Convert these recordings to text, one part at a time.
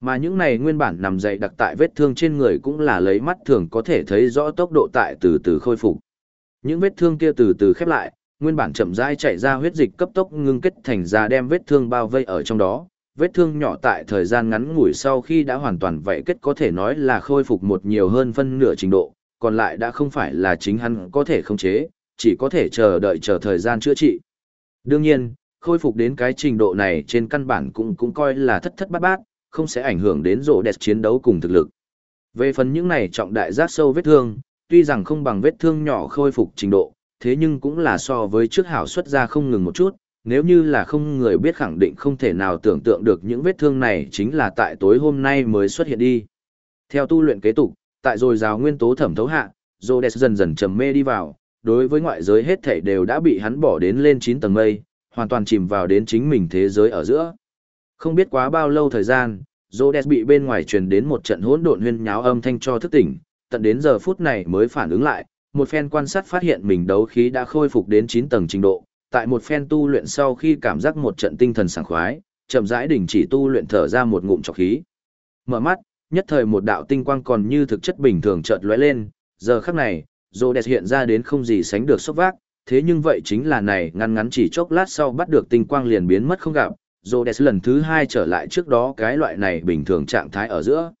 Mà những này nguyên bản nằm dậy đặc tại vết thương trên người cũng là lấy mắt thường có thể thấy rõ tốc độ tại từ từ khôi phục. Những vết thương kia từ từ khép lại, nguyên bản chậm rãi chạy ra huyết dịch cấp tốc ngưng kết thành ra đem vết thương bao vây ở trong đó. Vết thương nhỏ tại thời gian ngắn ngủi sau khi đã hoàn toàn vậy kết có thể nói là khôi phục một nhiều hơn phân nửa trình độ, còn lại đã không phải là chính hắn có thể khống chế, chỉ có thể chờ đợi chờ thời gian chữa trị. Đương nhiên, khôi phục đến cái trình độ này trên căn bản cũng cũng coi là thất thất bát bát, không sẽ ảnh hưởng đến rổ đẹp chiến đấu cùng thực lực. Về phần những này trọng đại giác sâu vết thương, tuy rằng không bằng vết thương nhỏ khôi phục trình độ, thế nhưng cũng là so với trước hảo xuất ra không ngừng một chút, nếu như là không người biết khẳng định không thể nào tưởng tượng được những vết thương này chính là tại tối hôm nay mới xuất hiện đi. Theo tu luyện kế tục, tại rồi giáo nguyên tố thẩm thấu hạ, Rhodes dần dần trầm mê đi vào, đối với ngoại giới hết thảy đều đã bị hắn bỏ đến lên 9 tầng mây, hoàn toàn chìm vào đến chính mình thế giới ở giữa. Không biết quá bao lâu thời gian, Rhodes bị bên ngoài truyền đến một trận hỗn độn huyên nháo âm thanh cho thức tỉnh, tận đến giờ phút này mới phản ứng lại, một phen quan sát phát hiện mình đấu khí đã khôi phục đến 9 tầng trình độ, tại một phen tu luyện sau khi cảm giác một trận tinh thần sảng khoái, chậm rãi đình chỉ tu luyện thở ra một ngụm trọc khí. Mở mắt, nhất thời một đạo tinh quang còn như thực chất bình thường chợt lóe lên, giờ khắc này, Rhodes hiện ra đến không gì sánh được sốc vác, thế nhưng vậy chính là này ngăn ngắn chỉ chốc lát sau bắt được tinh quang liền biến mất không gặp, Rhodes lần thứ hai trở lại trước đó cái loại này bình thường trạng thái ở giữa.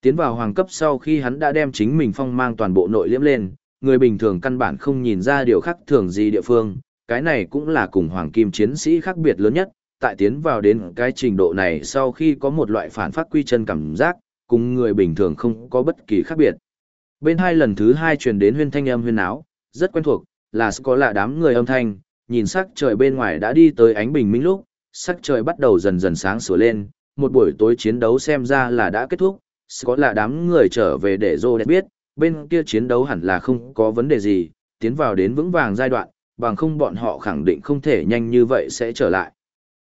Tiến vào hoàng cấp sau khi hắn đã đem chính mình phong mang toàn bộ nội liễm lên, người bình thường căn bản không nhìn ra điều khác thường gì địa phương, cái này cũng là cùng hoàng kim chiến sĩ khác biệt lớn nhất, tại tiến vào đến cái trình độ này sau khi có một loại phản phát quy chân cảm giác, cùng người bình thường không có bất kỳ khác biệt. Bên hai lần thứ hai truyền đến huyên thanh âm huyên áo, rất quen thuộc, là có lạ đám người âm thanh, nhìn sắc trời bên ngoài đã đi tới ánh bình minh lúc, sắc trời bắt đầu dần dần sáng sủa lên, một buổi tối chiến đấu xem ra là đã kết thúc, có là đám người trở về để Rô đẹp biết, bên kia chiến đấu hẳn là không có vấn đề gì, tiến vào đến vững vàng giai đoạn, bằng không bọn họ khẳng định không thể nhanh như vậy sẽ trở lại.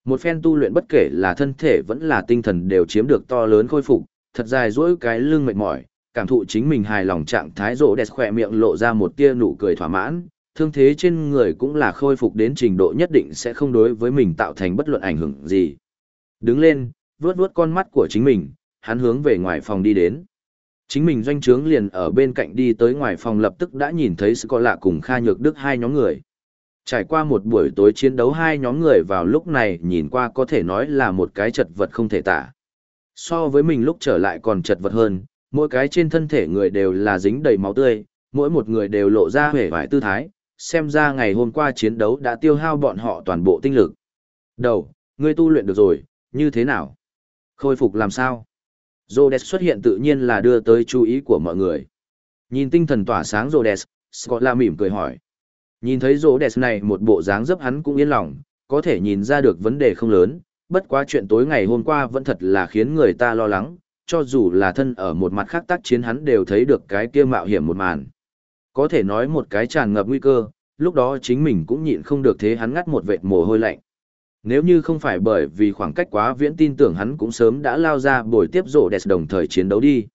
Một phen tu luyện bất kể là thân thể vẫn là tinh thần đều chiếm được to lớn khôi phục, thật dài dỗi cái lưng mệt mỏi, cảm thụ chính mình hài lòng trạng thái rỗ đẹp khỏe miệng lộ ra một tia nụ cười thỏa mãn, thương thế trên người cũng là khôi phục đến trình độ nhất định sẽ không đối với mình tạo thành bất luận ảnh hưởng gì. Đứng lên, vuốt vuốt con mắt của chính mình, hắn hướng về ngoài phòng đi đến. Chính mình doanh trướng liền ở bên cạnh đi tới ngoài phòng lập tức đã nhìn thấy sự có lạ cùng Kha Nhược Đức hai nhóm người. Trải qua một buổi tối chiến đấu hai nhóm người vào lúc này nhìn qua có thể nói là một cái chật vật không thể tả. So với mình lúc trở lại còn chật vật hơn, mỗi cái trên thân thể người đều là dính đầy máu tươi, mỗi một người đều lộ ra vẻ vải tư thái, xem ra ngày hôm qua chiến đấu đã tiêu hao bọn họ toàn bộ tinh lực. Đầu, ngươi tu luyện được rồi, như thế nào? Khôi phục làm sao? Rhodes xuất hiện tự nhiên là đưa tới chú ý của mọi người. Nhìn tinh thần tỏa sáng Rhodes, Scott la mỉm cười hỏi. Nhìn thấy Rhodes này một bộ dáng dấp hắn cũng yên lòng, có thể nhìn ra được vấn đề không lớn, bất quá chuyện tối ngày hôm qua vẫn thật là khiến người ta lo lắng, cho dù là thân ở một mặt khác tác chiến hắn đều thấy được cái kia mạo hiểm một màn. Có thể nói một cái tràn ngập nguy cơ, lúc đó chính mình cũng nhịn không được thế hắn ngắt một vệt mồ hôi lạnh. Nếu như không phải bởi vì khoảng cách quá viễn tin tưởng hắn cũng sớm đã lao ra buổi tiếp rộ đẹp đồng thời chiến đấu đi.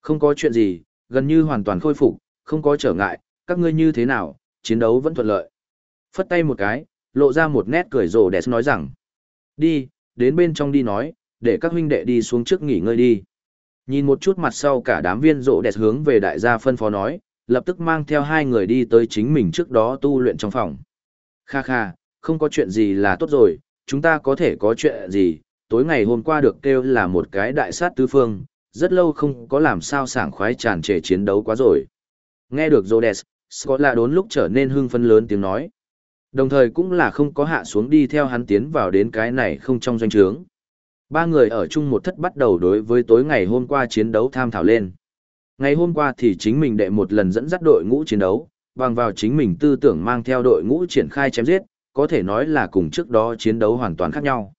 Không có chuyện gì, gần như hoàn toàn khôi phục, không có trở ngại, các ngươi như thế nào, chiến đấu vẫn thuận lợi. Phất tay một cái, lộ ra một nét cười rộ đẹp nói rằng. Đi, đến bên trong đi nói, để các huynh đệ đi xuống trước nghỉ ngơi đi. Nhìn một chút mặt sau cả đám viên rộ đẹp hướng về đại gia phân phó nói, lập tức mang theo hai người đi tới chính mình trước đó tu luyện trong phòng. Kha kha, không có chuyện gì là tốt rồi, chúng ta có thể có chuyện gì, tối ngày hôm qua được kêu là một cái đại sát tứ phương, rất lâu không có làm sao sảng khoái tràn trề chiến đấu quá rồi. Nghe được Rhodes, Scott là đốn lúc trở nên hưng phấn lớn tiếng nói. Đồng thời cũng là không có hạ xuống đi theo hắn tiến vào đến cái này không trong doanh trướng. Ba người ở chung một thất bắt đầu đối với tối ngày hôm qua chiến đấu tham thảo lên. Ngày hôm qua thì chính mình đệ một lần dẫn dắt đội ngũ chiến đấu, bằng vào chính mình tư tưởng mang theo đội ngũ triển khai chém giết, có thể nói là cùng trước đó chiến đấu hoàn toàn khác nhau.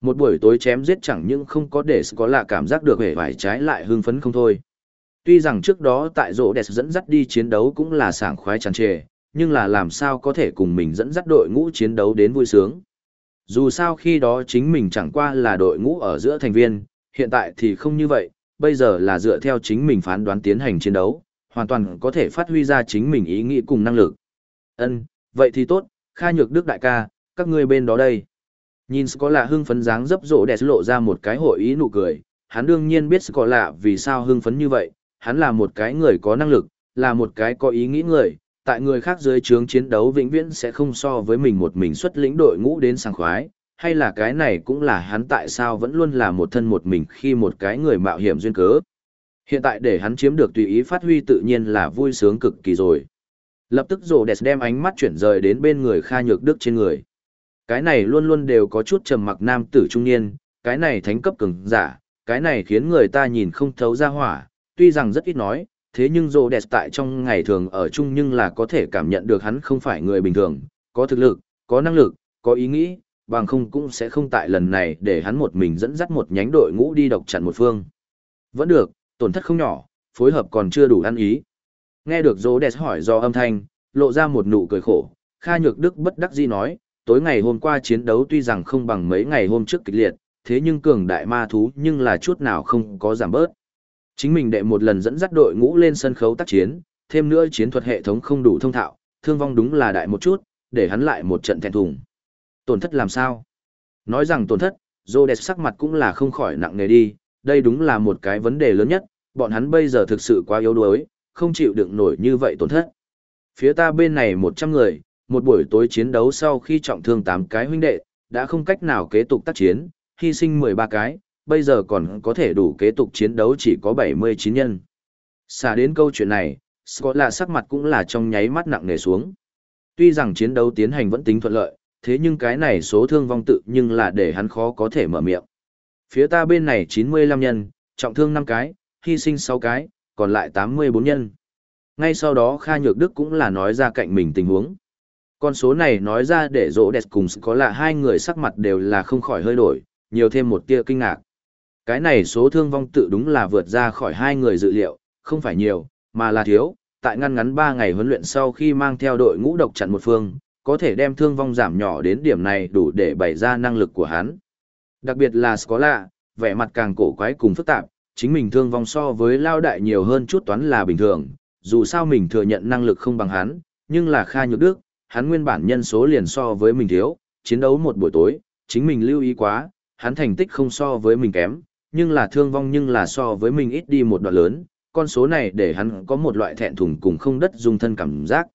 Một buổi tối chém giết chẳng những không có để có là cảm giác được vẻ vải trái lại hưng phấn không thôi. Tuy rằng trước đó tại rỗ đẹp dẫn dắt đi chiến đấu cũng là sảng khoái tràn trề, nhưng là làm sao có thể cùng mình dẫn dắt đội ngũ chiến đấu đến vui sướng. Dù sao khi đó chính mình chẳng qua là đội ngũ ở giữa thành viên, hiện tại thì không như vậy, bây giờ là dựa theo chính mình phán đoán tiến hành chiến đấu, hoàn toàn có thể phát huy ra chính mình ý nghĩ cùng năng lực. Ân, vậy thì tốt, Kha Nhược Đức đại ca, các ngươi bên đó đây. Nhìn có hưng phấn dáng dấp rộ đẹp lộ ra một cái hội ý nụ cười, hắn đương nhiên biết có lạ vì sao hưng phấn như vậy, hắn là một cái người có năng lực, là một cái có ý nghĩ người, tại người khác dưới trướng chiến đấu vĩnh viễn sẽ không so với mình một mình xuất lĩnh đội ngũ đến sảng khoái, hay là cái này cũng là hắn tại sao vẫn luôn là một thân một mình khi một cái người mạo hiểm duyên cớ. Hiện tại để hắn chiếm được tùy ý phát huy tự nhiên là vui sướng cực kỳ rồi. Lập tức rồ đẹp đem ánh mắt chuyển rời đến bên người Kha Nhược Đức trên người. Cái này luôn luôn đều có chút trầm mặc nam tử trung niên, cái này thánh cấp cường giả, cái này khiến người ta nhìn không thấu ra hỏa, tuy rằng rất ít nói, thế nhưng rồ đẹp tại trong ngày thường ở chung nhưng là có thể cảm nhận được hắn không phải người bình thường, có thực lực, có năng lực, có ý nghĩ, bằng không cũng sẽ không tại lần này để hắn một mình dẫn dắt một nhánh đội ngũ đi độc chặn một phương. Vẫn được, tổn thất không nhỏ, phối hợp còn chưa đủ ăn ý. Nghe được Dô Đẹp hỏi do âm thanh, lộ ra một nụ cười khổ, Kha Nhược Đức bất đắc dĩ nói, tối ngày hôm qua chiến đấu tuy rằng không bằng mấy ngày hôm trước kịch liệt, thế nhưng cường đại ma thú nhưng là chút nào không có giảm bớt. Chính mình đệ một lần dẫn dắt đội ngũ lên sân khấu tác chiến, thêm nữa chiến thuật hệ thống không đủ thông thạo, thương vong đúng là đại một chút, để hắn lại một trận thẹn thùng. Tổn thất làm sao? Nói rằng tổn thất, Rhodes sắc mặt cũng là không khỏi nặng nề đi, đây đúng là một cái vấn đề lớn nhất, bọn hắn bây giờ thực sự quá yếu đuối, không chịu đựng nổi như vậy tổn thất. Phía ta bên này 100 người, một buổi tối chiến đấu sau khi trọng thương 8 cái huynh đệ, đã không cách nào kế tục tác chiến, hy sinh 13 cái, bây giờ còn có thể đủ kế tục chiến đấu chỉ có 79 nhân. Xả đến câu chuyện này, Scott là sắc mặt cũng là trong nháy mắt nặng nề xuống. Tuy rằng chiến đấu tiến hành vẫn tính thuận lợi, thế nhưng cái này số thương vong tự nhưng là để hắn khó có thể mở miệng. Phía ta bên này 95 nhân, trọng thương 5 cái, hy sinh 6 cái, còn lại 84 nhân. Ngay sau đó Kha Nhược Đức cũng là nói ra cạnh mình tình huống. Con số này nói ra để rỗ đẹp cùng có là hai người sắc mặt đều là không khỏi hơi đổi, nhiều thêm một tia kinh ngạc. Cái này số thương vong tự đúng là vượt ra khỏi hai người dự liệu, không phải nhiều, mà là thiếu. Tại ngăn ngắn 3 ngày huấn luyện sau khi mang theo đội ngũ độc chặn một phương, có thể đem thương vong giảm nhỏ đến điểm này đủ để bày ra năng lực của hắn. Đặc biệt là Scola, vẻ mặt càng cổ quái cùng phức tạp, chính mình thương vong so với lao đại nhiều hơn chút toán là bình thường, dù sao mình thừa nhận năng lực không bằng hắn, nhưng là Kha Nhược Đức, hắn nguyên bản nhân số liền so với mình thiếu, chiến đấu một buổi tối, chính mình lưu ý quá, hắn thành tích không so với mình kém, nhưng là thương vong nhưng là so với mình ít đi một đoạn lớn, con số này để hắn có một loại thẹn thùng cùng không đất dung thân cảm giác.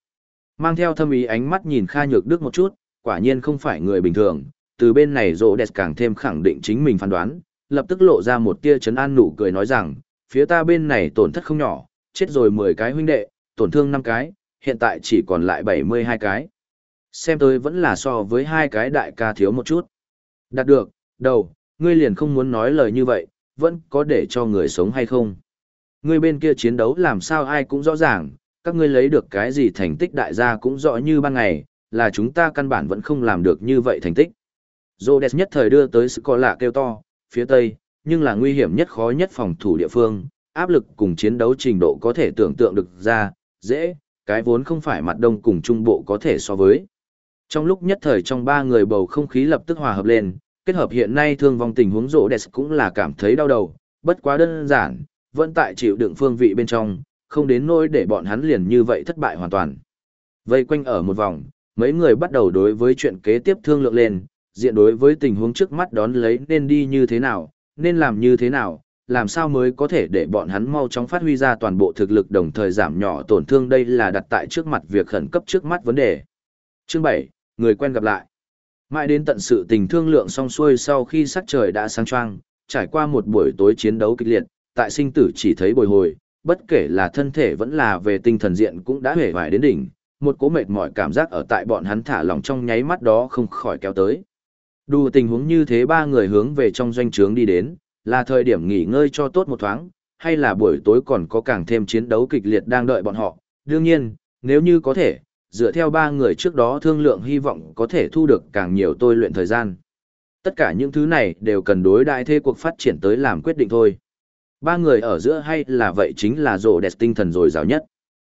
Mang theo thâm ý ánh mắt nhìn Kha Nhược Đức một chút, quả nhiên không phải người bình thường, từ bên này rỗ đẹp càng thêm khẳng định chính mình phán đoán, lập tức lộ ra một tia chấn an nụ cười nói rằng, phía ta bên này tổn thất không nhỏ, chết rồi 10 cái huynh đệ, tổn thương 5 cái, hiện tại chỉ còn lại 72 cái. Xem tôi vẫn là so với hai cái đại ca thiếu một chút. Đạt được, đầu, ngươi liền không muốn nói lời như vậy, vẫn có để cho người sống hay không. Ngươi bên kia chiến đấu làm sao ai cũng rõ ràng, các ngươi lấy được cái gì thành tích đại gia cũng rõ như ban ngày, là chúng ta căn bản vẫn không làm được như vậy thành tích. Rhodes nhất thời đưa tới sự có lạ kêu to, phía tây, nhưng là nguy hiểm nhất khó nhất phòng thủ địa phương, áp lực cùng chiến đấu trình độ có thể tưởng tượng được ra, dễ, cái vốn không phải mặt đông cùng trung bộ có thể so với. Trong lúc nhất thời trong ba người bầu không khí lập tức hòa hợp lên, kết hợp hiện nay thương vong tình huống rỗ đẹp cũng là cảm thấy đau đầu, bất quá đơn giản, vẫn tại chịu đựng phương vị bên trong, không đến nỗi để bọn hắn liền như vậy thất bại hoàn toàn. Vây quanh ở một vòng, mấy người bắt đầu đối với chuyện kế tiếp thương lượng lên, diện đối với tình huống trước mắt đón lấy nên đi như thế nào, nên làm như thế nào, làm sao mới có thể để bọn hắn mau chóng phát huy ra toàn bộ thực lực đồng thời giảm nhỏ tổn thương đây là đặt tại trước mặt việc khẩn cấp trước mắt vấn đề. Chương 7, người quen gặp lại. Mãi đến tận sự tình thương lượng xong xuôi sau khi sắc trời đã sáng choang, trải qua một buổi tối chiến đấu kịch liệt, tại sinh tử chỉ thấy bồi hồi, bất kể là thân thể vẫn là về tinh thần diện cũng đã hề vải đến đỉnh, một cố mệt mỏi cảm giác ở tại bọn hắn thả lỏng trong nháy mắt đó không khỏi kéo tới. Đủ tình huống như thế ba người hướng về trong doanh trướng đi đến, là thời điểm nghỉ ngơi cho tốt một thoáng, hay là buổi tối còn có càng thêm chiến đấu kịch liệt đang đợi bọn họ. Đương nhiên, nếu như có thể, dựa theo ba người trước đó thương lượng hy vọng có thể thu được càng nhiều tôi luyện thời gian. Tất cả những thứ này đều cần đối đại thế cuộc phát triển tới làm quyết định thôi. Ba người ở giữa hay là vậy chính là rộ đẹp tinh thần rồi dào nhất.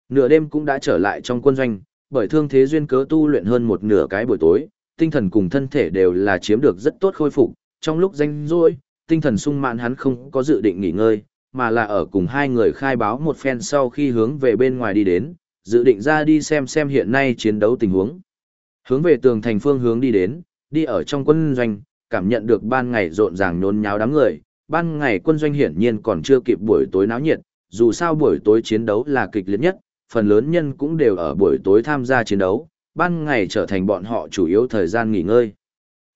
Nửa đêm cũng đã trở lại trong quân doanh, bởi thương thế duyên cớ tu luyện hơn một nửa cái buổi tối, tinh thần cùng thân thể đều là chiếm được rất tốt khôi phục, trong lúc danh rỗi, tinh thần sung mãn hắn không có dự định nghỉ ngơi, mà là ở cùng hai người khai báo một phen sau khi hướng về bên ngoài đi đến, dự định ra đi xem xem hiện nay chiến đấu tình huống. Hướng về tường thành phương hướng đi đến, đi ở trong quân doanh, cảm nhận được ban ngày rộn ràng nhốn nháo đám người, ban ngày quân doanh hiển nhiên còn chưa kịp buổi tối náo nhiệt, dù sao buổi tối chiến đấu là kịch liệt nhất, phần lớn nhân cũng đều ở buổi tối tham gia chiến đấu, ban ngày trở thành bọn họ chủ yếu thời gian nghỉ ngơi.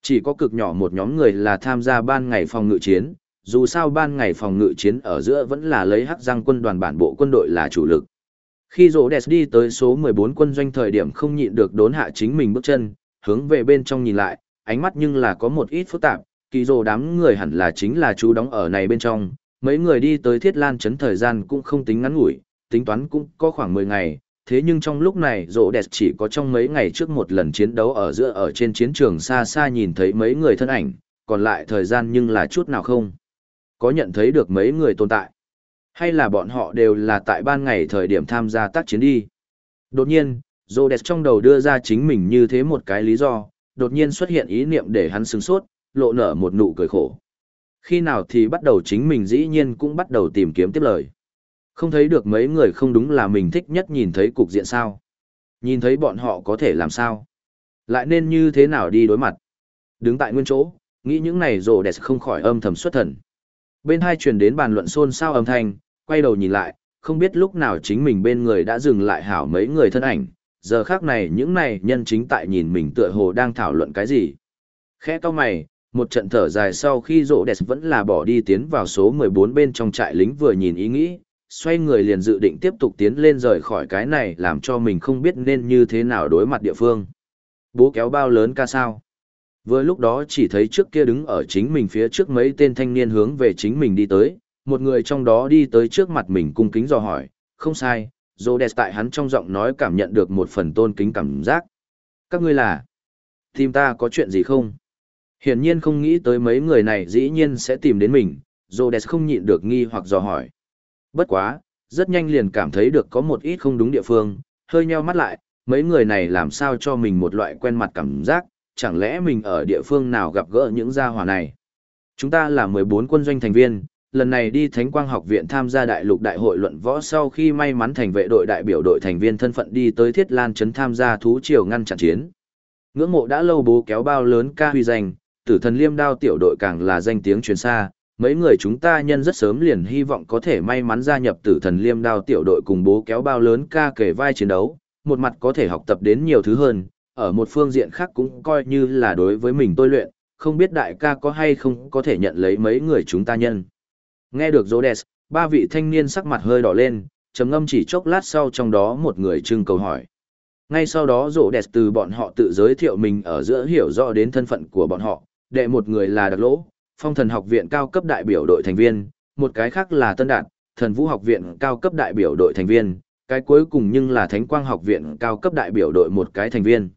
Chỉ có cực nhỏ một nhóm người là tham gia ban ngày phòng ngự chiến, dù sao ban ngày phòng ngự chiến ở giữa vẫn là lấy hắc răng quân đoàn bản bộ quân đội là chủ lực. Khi rỗ đẹp đi tới số 14 quân doanh thời điểm không nhịn được đốn hạ chính mình bước chân, hướng về bên trong nhìn lại, ánh mắt nhưng là có một ít phức tạp, kỳ rồ đám người hẳn là chính là chú đóng ở này bên trong, mấy người đi tới thiết lan chấn thời gian cũng không tính ngắn ngủi, tính toán cũng có khoảng 10 ngày, thế nhưng trong lúc này rỗ đẹp chỉ có trong mấy ngày trước một lần chiến đấu ở giữa ở trên chiến trường xa xa nhìn thấy mấy người thân ảnh, còn lại thời gian nhưng là chút nào không. Có nhận thấy được mấy người tồn tại, hay là bọn họ đều là tại ban ngày thời điểm tham gia tác chiến đi. Đột nhiên, rỗ đẹp trong đầu đưa ra chính mình như thế một cái lý do, đột nhiên xuất hiện ý niệm để hắn sừng sốt, lộ nở một nụ cười khổ. Khi nào thì bắt đầu chính mình dĩ nhiên cũng bắt đầu tìm kiếm tiếp lời. Không thấy được mấy người không đúng là mình thích nhất nhìn thấy cục diện sao. Nhìn thấy bọn họ có thể làm sao. Lại nên như thế nào đi đối mặt. Đứng tại nguyên chỗ, nghĩ những này rồ đẹp không khỏi âm thầm xuất thần. Bên hai truyền đến bàn luận xôn xao âm thanh, quay đầu nhìn lại, không biết lúc nào chính mình bên người đã dừng lại hảo mấy người thân ảnh. Giờ khác này những này nhân chính tại nhìn mình tựa hồ đang thảo luận cái gì. Khẽ to mày, một trận thở dài sau khi rộ đẹp vẫn là bỏ đi tiến vào số 14 bên trong trại lính vừa nhìn ý nghĩ, xoay người liền dự định tiếp tục tiến lên rời khỏi cái này làm cho mình không biết nên như thế nào đối mặt địa phương. Bố kéo bao lớn ca sao. Vừa lúc đó chỉ thấy trước kia đứng ở chính mình phía trước mấy tên thanh niên hướng về chính mình đi tới, một người trong đó đi tới trước mặt mình cung kính dò hỏi, không sai, dô đẹp tại hắn trong giọng nói cảm nhận được một phần tôn kính cảm giác. Các ngươi là, tìm ta có chuyện gì không? Hiển nhiên không nghĩ tới mấy người này dĩ nhiên sẽ tìm đến mình, Rhodes không nhịn được nghi hoặc dò hỏi. Bất quá, rất nhanh liền cảm thấy được có một ít không đúng địa phương, hơi nheo mắt lại, mấy người này làm sao cho mình một loại quen mặt cảm giác, chẳng lẽ mình ở địa phương nào gặp gỡ những gia hỏa này. Chúng ta là 14 quân doanh thành viên, lần này đi Thánh Quang học viện tham gia đại lục đại hội luận võ sau khi may mắn thành vệ đội đại biểu đội thành viên thân phận đi tới Thiết Lan trấn tham gia thú triều ngăn chặn chiến. Ngưỡng mộ đã lâu bố kéo bao lớn ca huy danh, tử thần liêm đao tiểu đội càng là danh tiếng truyền xa, mấy người chúng ta nhân rất sớm liền hy vọng có thể may mắn gia nhập tử thần liêm đao tiểu đội cùng bố kéo bao lớn ca kể vai chiến đấu, một mặt có thể học tập đến nhiều thứ hơn, ở một phương diện khác cũng coi như là đối với mình tôi luyện, không biết đại ca có hay không có thể nhận lấy mấy người chúng ta nhân. Nghe được Rhodes, ba vị thanh niên sắc mặt hơi đỏ lên, trầm ngâm chỉ chốc lát sau trong đó một người trưng cầu hỏi. Ngay sau đó rộ đẹp từ bọn họ tự giới thiệu mình ở giữa hiểu rõ đến thân phận của bọn họ, đệ một người là đặc lỗ, phong thần học viện cao cấp đại biểu đội thành viên, một cái khác là tân đạt, thần vũ học viện cao cấp đại biểu đội thành viên, cái cuối cùng nhưng là thánh quang học viện cao cấp đại biểu đội một cái thành viên.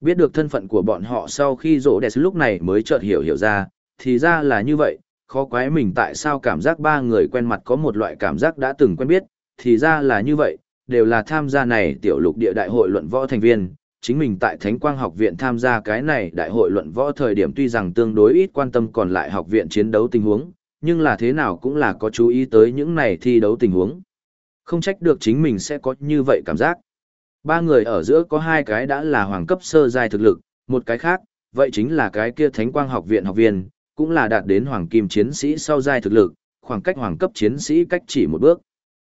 Biết được thân phận của bọn họ sau khi rỗ đẹp lúc này mới chợt hiểu hiểu ra, thì ra là như vậy, khó quái mình tại sao cảm giác ba người quen mặt có một loại cảm giác đã từng quen biết, thì ra là như vậy, đều là tham gia này tiểu lục địa đại hội luận võ thành viên, chính mình tại Thánh Quang học viện tham gia cái này đại hội luận võ thời điểm tuy rằng tương đối ít quan tâm còn lại học viện chiến đấu tình huống, nhưng là thế nào cũng là có chú ý tới những này thi đấu tình huống. Không trách được chính mình sẽ có như vậy cảm giác. Ba người ở giữa có hai cái đã là hoàng cấp sơ giai thực lực, một cái khác, vậy chính là cái kia Thánh Quang học viện học viên, cũng là đạt đến hoàng kim chiến sĩ sau giai thực lực, khoảng cách hoàng cấp chiến sĩ cách chỉ một bước.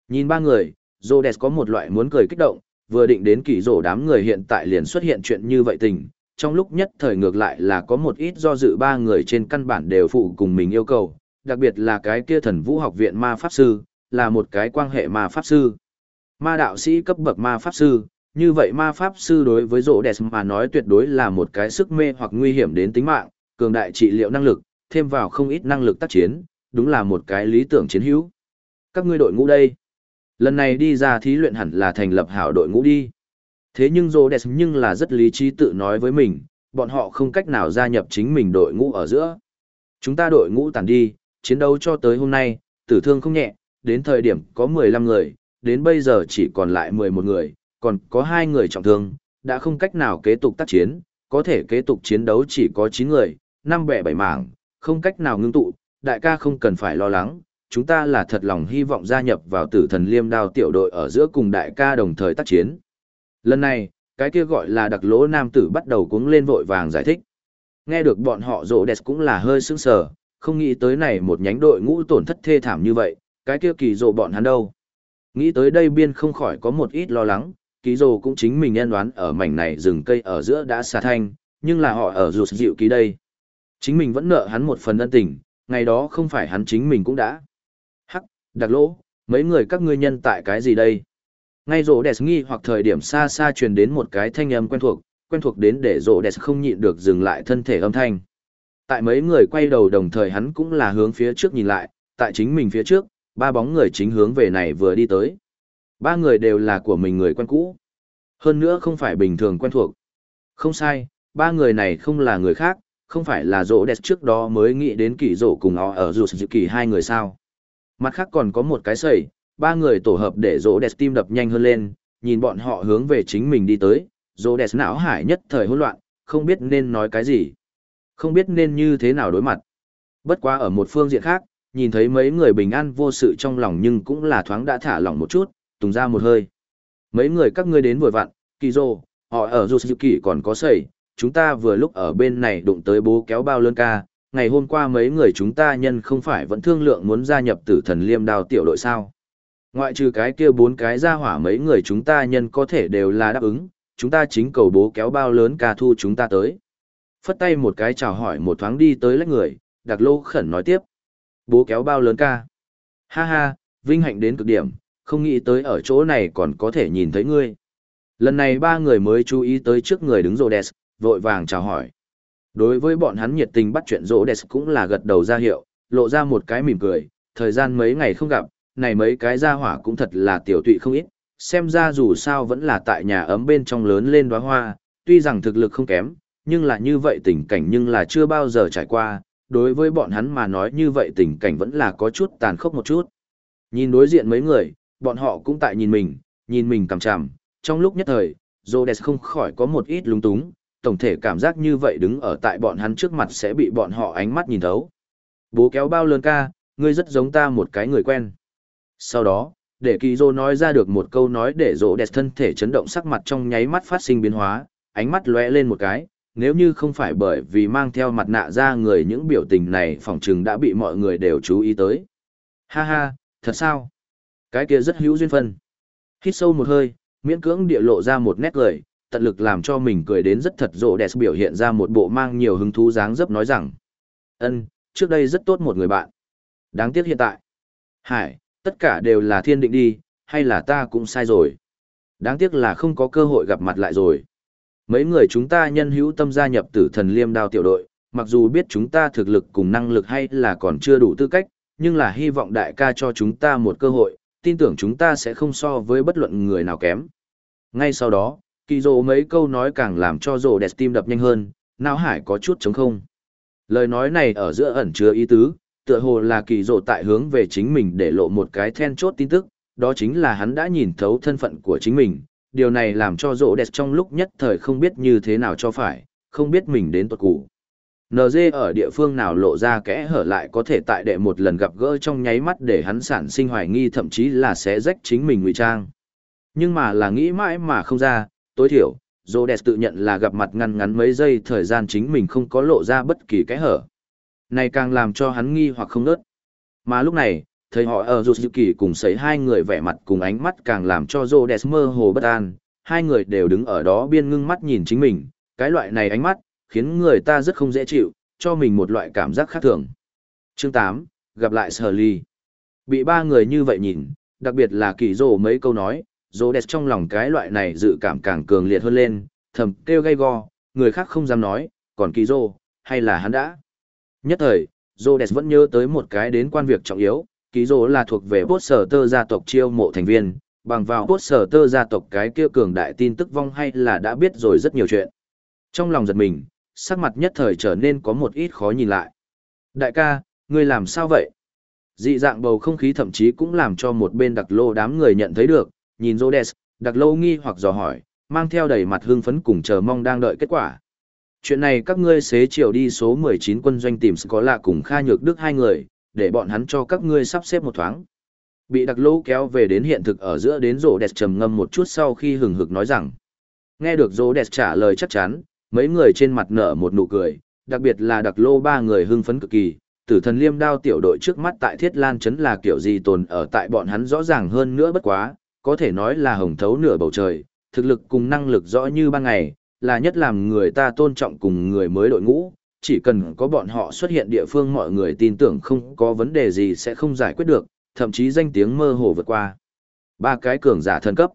Nhìn ba người, Rhodes có một loại muốn cười kích động, vừa định đến kỳ rổ đám người hiện tại liền xuất hiện chuyện như vậy tình, trong lúc nhất thời ngược lại là có một ít do dự ba người trên căn bản đều phụ cùng mình yêu cầu, đặc biệt là cái kia thần vũ học viện ma pháp sư, là một cái quan hệ ma pháp sư. Ma đạo sĩ cấp bậc ma pháp sư, như vậy ma pháp sư đối với rổ đẹp mà nói tuyệt đối là một cái sức mê hoặc nguy hiểm đến tính mạng, cường đại trị liệu năng lực, thêm vào không ít năng lực tác chiến, đúng là một cái lý tưởng chiến hữu. Các ngươi đội ngũ đây, Lần này đi ra thí luyện hẳn là thành lập hảo đội ngũ đi. Thế nhưng Rhodes nhưng là rất lý trí tự nói với mình, bọn họ không cách nào gia nhập chính mình đội ngũ ở giữa. Chúng ta đội ngũ tàn đi, chiến đấu cho tới hôm nay, tử thương không nhẹ, đến thời điểm có 15 người, đến bây giờ chỉ còn lại 11 người, còn có 2 người trọng thương, đã không cách nào kế tục tác chiến, có thể kế tục chiến đấu chỉ có 9 người, năm bẻ bảy mảng, không cách nào ngưng tụ, đại ca không cần phải lo lắng, chúng ta là thật lòng hy vọng gia nhập vào tử thần liêm đao tiểu đội ở giữa cùng đại ca đồng thời tác chiến. Lần này, cái kia gọi là đặc lỗ nam tử bắt đầu cuống lên vội vàng giải thích. Nghe được bọn họ rộ đẹp cũng là hơi sững sờ, không nghĩ tới này một nhánh đội ngũ tổn thất thê thảm như vậy, cái kia kỳ rộ bọn hắn đâu. Nghĩ tới đây biên không khỏi có một ít lo lắng, kỳ rồ cũng chính mình nhân đoán ở mảnh này rừng cây ở giữa đã xa thanh, nhưng là họ ở rụt dịu ký đây. Chính mình vẫn nợ hắn một phần ân tình, ngày đó không phải hắn chính mình cũng đã. Đặc lỗ, mấy người các ngươi nhân tại cái gì đây? Ngay rổ đẹp nghi hoặc thời điểm xa xa truyền đến một cái thanh âm quen thuộc, quen thuộc đến để rổ đẹp không nhịn được dừng lại thân thể âm thanh. Tại mấy người quay đầu đồng thời hắn cũng là hướng phía trước nhìn lại, tại chính mình phía trước, ba bóng người chính hướng về này vừa đi tới. Ba người đều là của mình người quen cũ. Hơn nữa không phải bình thường quen thuộc. Không sai, ba người này không là người khác, không phải là rỗ đẹp trước đó mới nghĩ đến kỳ rỗ cùng họ ở dù dự kỳ hai người sao. Mặt khác còn có một cái sẩy, ba người tổ hợp để rỗ đẹp tim đập nhanh hơn lên, nhìn bọn họ hướng về chính mình đi tới, rỗ đẹp não hải nhất thời hỗn loạn, không biết nên nói cái gì. Không biết nên như thế nào đối mặt. Bất quá ở một phương diện khác, nhìn thấy mấy người bình an vô sự trong lòng nhưng cũng là thoáng đã thả lỏng một chút, tùng ra một hơi. Mấy người các ngươi đến vội vặn, kỳ rô, họ ở dù kỳ còn có sẩy, chúng ta vừa lúc ở bên này đụng tới bố kéo bao lơn ca, ngày hôm qua mấy người chúng ta nhân không phải vẫn thương lượng muốn gia nhập tử thần liêm đao tiểu đội sao. Ngoại trừ cái kia bốn cái ra hỏa mấy người chúng ta nhân có thể đều là đáp ứng, chúng ta chính cầu bố kéo bao lớn ca thu chúng ta tới. Phất tay một cái chào hỏi một thoáng đi tới lách người, đặc lô khẩn nói tiếp. Bố kéo bao lớn ca. Ha ha, vinh hạnh đến cực điểm, không nghĩ tới ở chỗ này còn có thể nhìn thấy ngươi. Lần này ba người mới chú ý tới trước người đứng rồ đẹp, vội vàng chào hỏi. Đối với bọn hắn nhiệt tình bắt chuyện rỗ đẹp cũng là gật đầu ra hiệu, lộ ra một cái mỉm cười, thời gian mấy ngày không gặp, này mấy cái gia hỏa cũng thật là tiểu tụy không ít, xem ra dù sao vẫn là tại nhà ấm bên trong lớn lên đóa hoa, tuy rằng thực lực không kém, nhưng là như vậy tình cảnh nhưng là chưa bao giờ trải qua, đối với bọn hắn mà nói như vậy tình cảnh vẫn là có chút tàn khốc một chút. Nhìn đối diện mấy người, bọn họ cũng tại nhìn mình, nhìn mình cằm chằm, trong lúc nhất thời, Rhodes không khỏi có một ít lúng túng, tổng thể cảm giác như vậy đứng ở tại bọn hắn trước mặt sẽ bị bọn họ ánh mắt nhìn thấu. Bố kéo bao lớn ca, ngươi rất giống ta một cái người quen. Sau đó, để kỳ dô nói ra được một câu nói để rỗ đẹp thân thể chấn động sắc mặt trong nháy mắt phát sinh biến hóa, ánh mắt lóe lên một cái, nếu như không phải bởi vì mang theo mặt nạ ra người những biểu tình này phỏng chừng đã bị mọi người đều chú ý tới. Ha ha, thật sao? Cái kia rất hữu duyên phân. Hít sâu một hơi, miễn cưỡng địa lộ ra một nét cười, tận lực làm cho mình cười đến rất thật rộ đẹp biểu hiện ra một bộ mang nhiều hứng thú dáng dấp nói rằng. ân trước đây rất tốt một người bạn. Đáng tiếc hiện tại. Hải, tất cả đều là thiên định đi, hay là ta cũng sai rồi. Đáng tiếc là không có cơ hội gặp mặt lại rồi. Mấy người chúng ta nhân hữu tâm gia nhập tử thần liêm đao tiểu đội, mặc dù biết chúng ta thực lực cùng năng lực hay là còn chưa đủ tư cách, nhưng là hy vọng đại ca cho chúng ta một cơ hội, tin tưởng chúng ta sẽ không so với bất luận người nào kém. Ngay sau đó, kỳ rồ mấy câu nói càng làm cho rồ đẹp tim đập nhanh hơn, não hải có chút chống không. Lời nói này ở giữa ẩn chứa ý tứ, tựa hồ là kỳ rồ tại hướng về chính mình để lộ một cái then chốt tin tức, đó chính là hắn đã nhìn thấu thân phận của chính mình, điều này làm cho rỗ đẹp trong lúc nhất thời không biết như thế nào cho phải, không biết mình đến tuột củ. nd ở địa phương nào lộ ra kẽ hở lại có thể tại đệ một lần gặp gỡ trong nháy mắt để hắn sản sinh hoài nghi thậm chí là sẽ rách chính mình ngụy trang. Nhưng mà là nghĩ mãi mà không ra, tối thiểu, Rhodes tự nhận là gặp mặt ngăn ngắn mấy giây thời gian chính mình không có lộ ra bất kỳ kẽ hở. Này càng làm cho hắn nghi hoặc không nớt. Mà lúc này, thấy họ ở dù kỳ cùng sấy hai người vẻ mặt cùng ánh mắt càng làm cho Rhodes mơ hồ bất an, hai người đều đứng ở đó biên ngưng mắt nhìn chính mình, cái loại này ánh mắt, khiến người ta rất không dễ chịu, cho mình một loại cảm giác khác thường. Chương 8, gặp lại Sở Ly. Bị ba người như vậy nhìn, đặc biệt là kỳ rồ mấy câu nói, rô đẹp trong lòng cái loại này dự cảm càng cường liệt hơn lên, thầm kêu gay go, người khác không dám nói, còn kỳ rô hay là hắn đã. Nhất thời, rô đẹp vẫn nhớ tới một cái đến quan việc trọng yếu, kỳ rô là thuộc về bốt sở tơ gia tộc chiêu mộ thành viên, bằng vào bốt sở tơ gia tộc cái kia cường đại tin tức vong hay là đã biết rồi rất nhiều chuyện. Trong lòng giật mình, sắc mặt nhất thời trở nên có một ít khó nhìn lại. Đại ca, ngươi làm sao vậy? Dị dạng bầu không khí thậm chí cũng làm cho một bên đặc lô đám người nhận thấy được, nhìn Rhodes, đặc lô nghi hoặc dò hỏi, mang theo đầy mặt hưng phấn cùng chờ mong đang đợi kết quả. Chuyện này các ngươi xế chiều đi số 19 quân doanh tìm có lạ cùng Kha Nhược Đức hai người, để bọn hắn cho các ngươi sắp xếp một thoáng. Bị đặc lô kéo về đến hiện thực ở giữa đến rổ đẹp trầm ngâm một chút sau khi hừng hực nói rằng. Nghe được rổ đẹp trả lời chắc chắn, mấy người trên mặt nở một nụ cười, đặc biệt là đặc lô ba người hưng phấn cực kỳ, tử thần liêm đao tiểu đội trước mắt tại Thiết Lan Trấn là kiểu gì tồn ở tại bọn hắn rõ ràng hơn nữa bất quá, có thể nói là hồng thấu nửa bầu trời, thực lực cùng năng lực rõ như ban ngày, là nhất làm người ta tôn trọng cùng người mới đội ngũ, chỉ cần có bọn họ xuất hiện địa phương mọi người tin tưởng không có vấn đề gì sẽ không giải quyết được, thậm chí danh tiếng mơ hồ vượt qua. Ba cái cường giả thân cấp.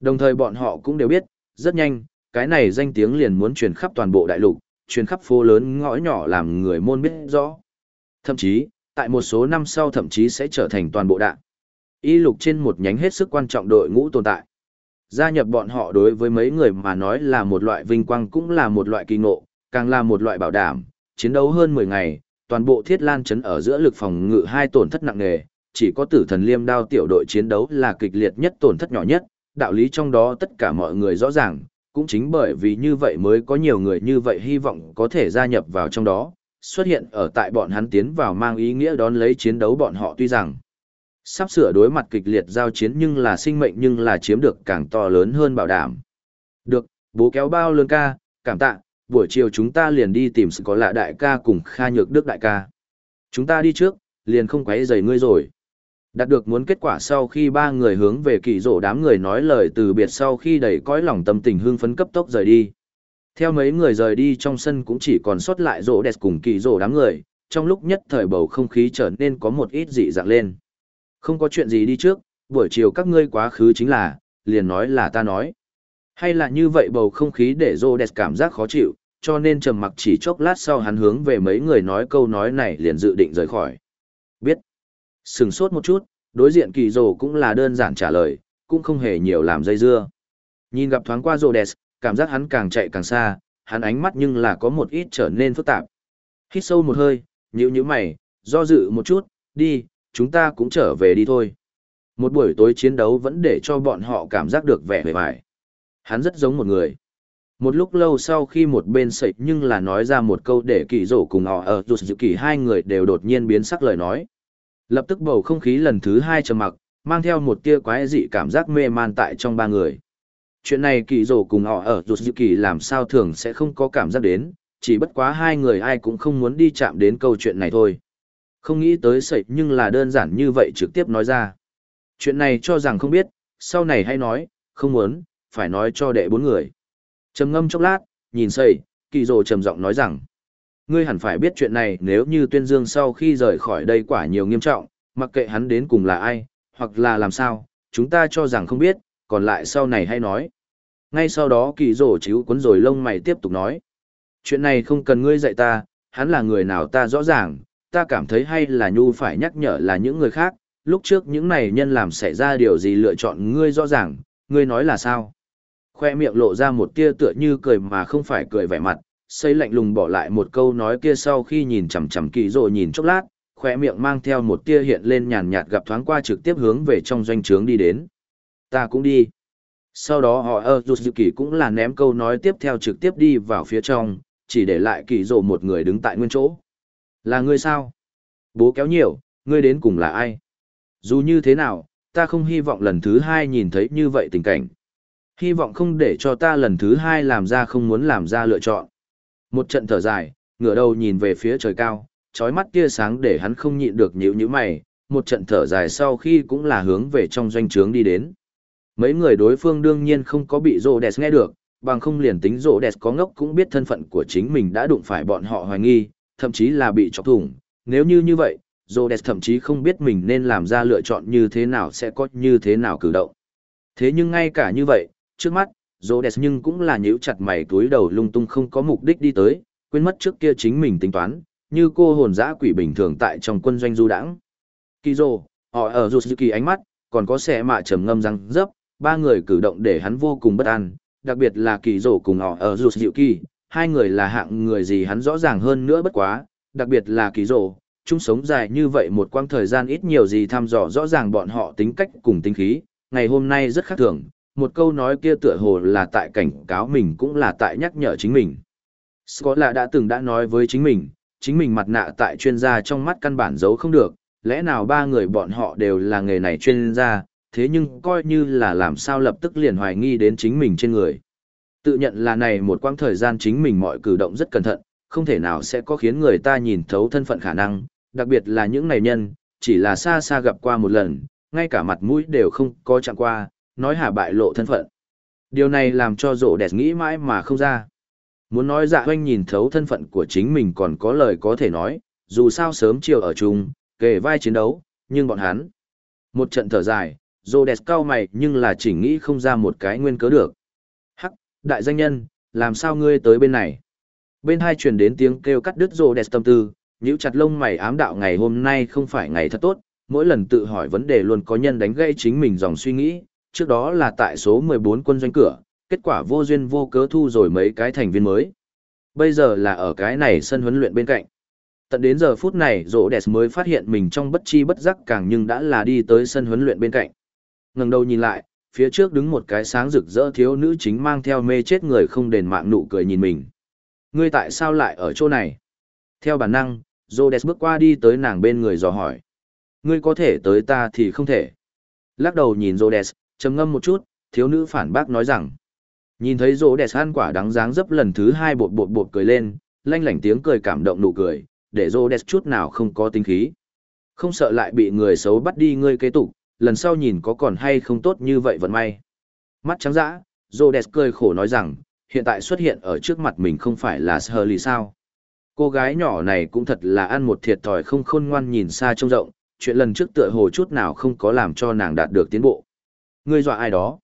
Đồng thời bọn họ cũng đều biết, rất nhanh, cái này danh tiếng liền muốn truyền khắp toàn bộ đại lục, truyền khắp phố lớn ngõ nhỏ làm người môn biết rõ. Thậm chí, tại một số năm sau thậm chí sẽ trở thành toàn bộ đạn. Y lục trên một nhánh hết sức quan trọng đội ngũ tồn tại. Gia nhập bọn họ đối với mấy người mà nói là một loại vinh quang cũng là một loại kỳ ngộ, càng là một loại bảo đảm, chiến đấu hơn 10 ngày, toàn bộ thiết lan chấn ở giữa lực phòng ngự hai tổn thất nặng nề, chỉ có tử thần liêm đao tiểu đội chiến đấu là kịch liệt nhất tổn thất nhỏ nhất, đạo lý trong đó tất cả mọi người rõ ràng, cũng chính bởi vì như vậy mới có nhiều người như vậy hy vọng có thể gia nhập vào trong đó, xuất hiện ở tại bọn hắn tiến vào mang ý nghĩa đón lấy chiến đấu bọn họ tuy rằng sắp sửa đối mặt kịch liệt giao chiến nhưng là sinh mệnh nhưng là chiếm được càng to lớn hơn bảo đảm. Được, bố kéo bao lương ca, cảm tạ, buổi chiều chúng ta liền đi tìm sự có lạ đại ca cùng Kha Nhược Đức đại ca. Chúng ta đi trước, liền không quấy rầy ngươi rồi. Đạt được muốn kết quả sau khi ba người hướng về kỳ rổ đám người nói lời từ biệt sau khi đầy cõi lòng tâm tình hưng phấn cấp tốc rời đi. Theo mấy người rời đi trong sân cũng chỉ còn sót lại rổ đẹp cùng kỳ rổ đám người, trong lúc nhất thời bầu không khí trở nên có một ít dị dạng lên. Không có chuyện gì đi trước, buổi chiều các ngươi quá khứ chính là, liền nói là ta nói. Hay là như vậy bầu không khí để rổ đẹp cảm giác khó chịu, cho nên trầm mặc chỉ chốc lát sau hắn hướng về mấy người nói câu nói này liền dự định rời khỏi. Biết. Sừng sốt một chút, đối diện kỳ rồ cũng là đơn giản trả lời, cũng không hề nhiều làm dây dưa. Nhìn gặp thoáng qua rồ đẹp, cảm giác hắn càng chạy càng xa, hắn ánh mắt nhưng là có một ít trở nên phức tạp. Hít sâu một hơi, nhíu nhíu mày, do dự một chút, đi, chúng ta cũng trở về đi thôi. Một buổi tối chiến đấu vẫn để cho bọn họ cảm giác được vẻ vẻ vải. Hắn rất giống một người. Một lúc lâu sau khi một bên sậy nhưng là nói ra một câu để kỳ rổ cùng họ ở dù dự kỳ hai người đều đột nhiên biến sắc lời nói. Lập tức bầu không khí lần thứ hai trầm mặc, mang theo một tia quái dị cảm giác mê man tại trong ba người. Chuyện này kỳ rổ cùng họ ở dù dự kỳ làm sao thường sẽ không có cảm giác đến, chỉ bất quá hai người ai cũng không muốn đi chạm đến câu chuyện này thôi. Không nghĩ tới sậy nhưng là đơn giản như vậy trực tiếp nói ra. Chuyện này cho rằng không biết, sau này hay nói, không muốn, phải nói cho đệ bốn người trầm ngâm chốc lát nhìn xây kỳ rồ trầm giọng nói rằng ngươi hẳn phải biết chuyện này nếu như tuyên dương sau khi rời khỏi đây quả nhiều nghiêm trọng mặc kệ hắn đến cùng là ai hoặc là làm sao chúng ta cho rằng không biết còn lại sau này hay nói ngay sau đó kỳ rồ chíu cuốn rồi lông mày tiếp tục nói chuyện này không cần ngươi dạy ta hắn là người nào ta rõ ràng ta cảm thấy hay là nhu phải nhắc nhở là những người khác lúc trước những này nhân làm xảy ra điều gì lựa chọn ngươi rõ ràng ngươi nói là sao khoe miệng lộ ra một tia tựa như cười mà không phải cười vẻ mặt, xây lạnh lùng bỏ lại một câu nói kia sau khi nhìn chằm chằm kỳ rồi nhìn chốc lát, khoe miệng mang theo một tia hiện lên nhàn nhạt gặp thoáng qua trực tiếp hướng về trong doanh trướng đi đến. Ta cũng đi. Sau đó họ ơ dù dự kỳ cũng là ném câu nói tiếp theo trực tiếp đi vào phía trong, chỉ để lại kỳ rộ một người đứng tại nguyên chỗ. Là ngươi sao? Bố kéo nhiều, ngươi đến cùng là ai? Dù như thế nào, ta không hy vọng lần thứ hai nhìn thấy như vậy tình cảnh. Hy vọng không để cho ta lần thứ hai làm ra không muốn làm ra lựa chọn. Một trận thở dài, ngửa đầu nhìn về phía trời cao, trói mắt tia sáng để hắn không nhịn được nhíu nhíu mày, một trận thở dài sau khi cũng là hướng về trong doanh trướng đi đến. Mấy người đối phương đương nhiên không có bị rô đẹp nghe được, bằng không liền tính rô đẹp có ngốc cũng biết thân phận của chính mình đã đụng phải bọn họ hoài nghi, thậm chí là bị chọc thủng. Nếu như như vậy, Rhodes thậm chí không biết mình nên làm ra lựa chọn như thế nào sẽ có như thế nào cử động. Thế nhưng ngay cả như vậy, trước mắt, Rhodes nhưng cũng là nhíu chặt mày túi đầu lung tung không có mục đích đi tới, quên mất trước kia chính mình tính toán, như cô hồn dã quỷ bình thường tại trong quân doanh du đãng. Kizo, họ ở Yusuki ánh mắt, còn có xe mạ trầm ngâm răng dấp, ba người cử động để hắn vô cùng bất an, đặc biệt là Kizo cùng họ ở Yusuki, hai người là hạng người gì hắn rõ ràng hơn nữa bất quá, đặc biệt là kỳ dỗ, chung sống dài như vậy một quãng thời gian ít nhiều gì thăm dò rõ ràng bọn họ tính cách cùng tính khí, ngày hôm nay rất khác thường, một câu nói kia tựa hồ là tại cảnh cáo mình cũng là tại nhắc nhở chính mình. Scott là đã từng đã nói với chính mình, chính mình mặt nạ tại chuyên gia trong mắt căn bản giấu không được, lẽ nào ba người bọn họ đều là nghề này chuyên gia, thế nhưng coi như là làm sao lập tức liền hoài nghi đến chính mình trên người. Tự nhận là này một quãng thời gian chính mình mọi cử động rất cẩn thận, không thể nào sẽ có khiến người ta nhìn thấu thân phận khả năng, đặc biệt là những này nhân, chỉ là xa xa gặp qua một lần, ngay cả mặt mũi đều không có chạm qua, nói hà bại lộ thân phận. Điều này làm cho rộ đẹp nghĩ mãi mà không ra. Muốn nói dạ hoanh nhìn thấu thân phận của chính mình còn có lời có thể nói, dù sao sớm chiều ở chung, kề vai chiến đấu, nhưng bọn hắn. Một trận thở dài, rộ đẹp cao mày nhưng là chỉ nghĩ không ra một cái nguyên cớ được. Đại danh nhân, làm sao ngươi tới bên này? Bên hai truyền đến tiếng kêu cắt đứt rộ đẹp tâm tư, nhíu chặt lông mày ám đạo ngày hôm nay không phải ngày thật tốt, mỗi lần tự hỏi vấn đề luôn có nhân đánh gây chính mình dòng suy nghĩ, trước đó là tại số 14 quân doanh cửa, kết quả vô duyên vô cớ thu rồi mấy cái thành viên mới. Bây giờ là ở cái này sân huấn luyện bên cạnh. Tận đến giờ phút này rỗ đẹp mới phát hiện mình trong bất chi bất giác càng nhưng đã là đi tới sân huấn luyện bên cạnh. ngẩng đầu nhìn lại, phía trước đứng một cái sáng rực rỡ thiếu nữ chính mang theo mê chết người không đền mạng nụ cười nhìn mình. Ngươi tại sao lại ở chỗ này? Theo bản năng, Rhodes bước qua đi tới nàng bên người dò hỏi. Ngươi có thể tới ta thì không thể. Lắc đầu nhìn Rhodes, trầm ngâm một chút, thiếu nữ phản bác nói rằng. Nhìn thấy Rhodes ăn quả đắng dáng dấp lần thứ hai bột bột bột cười lên, lanh lảnh tiếng cười cảm động nụ cười, để Rhodes chút nào không có tinh khí. Không sợ lại bị người xấu bắt đi ngươi kế tục, lần sau nhìn có còn hay không tốt như vậy vận may. Mắt trắng dã, Rhodes cười khổ nói rằng, hiện tại xuất hiện ở trước mặt mình không phải là Shirley sao. Cô gái nhỏ này cũng thật là ăn một thiệt thòi không khôn ngoan nhìn xa trông rộng, chuyện lần trước tựa hồ chút nào không có làm cho nàng đạt được tiến bộ. Ngươi dọa ai đó?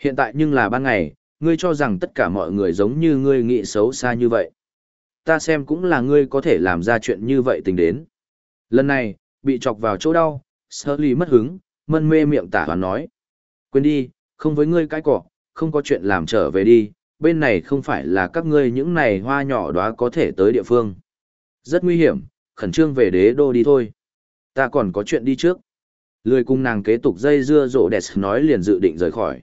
Hiện tại nhưng là ban ngày, ngươi cho rằng tất cả mọi người giống như ngươi nghĩ xấu xa như vậy. Ta xem cũng là ngươi có thể làm ra chuyện như vậy tình đến. Lần này, bị chọc vào chỗ đau, Shirley mất hứng, mân mê miệng tả hoàn nói. Quên đi, không với ngươi cái cỏ, không có chuyện làm trở về đi, bên này không phải là các ngươi những này hoa nhỏ đó có thể tới địa phương. Rất nguy hiểm, khẩn trương về đế đô đi thôi. Ta còn có chuyện đi trước. Lười cung nàng kế tục dây dưa rộ đẹp nói liền dự định rời khỏi.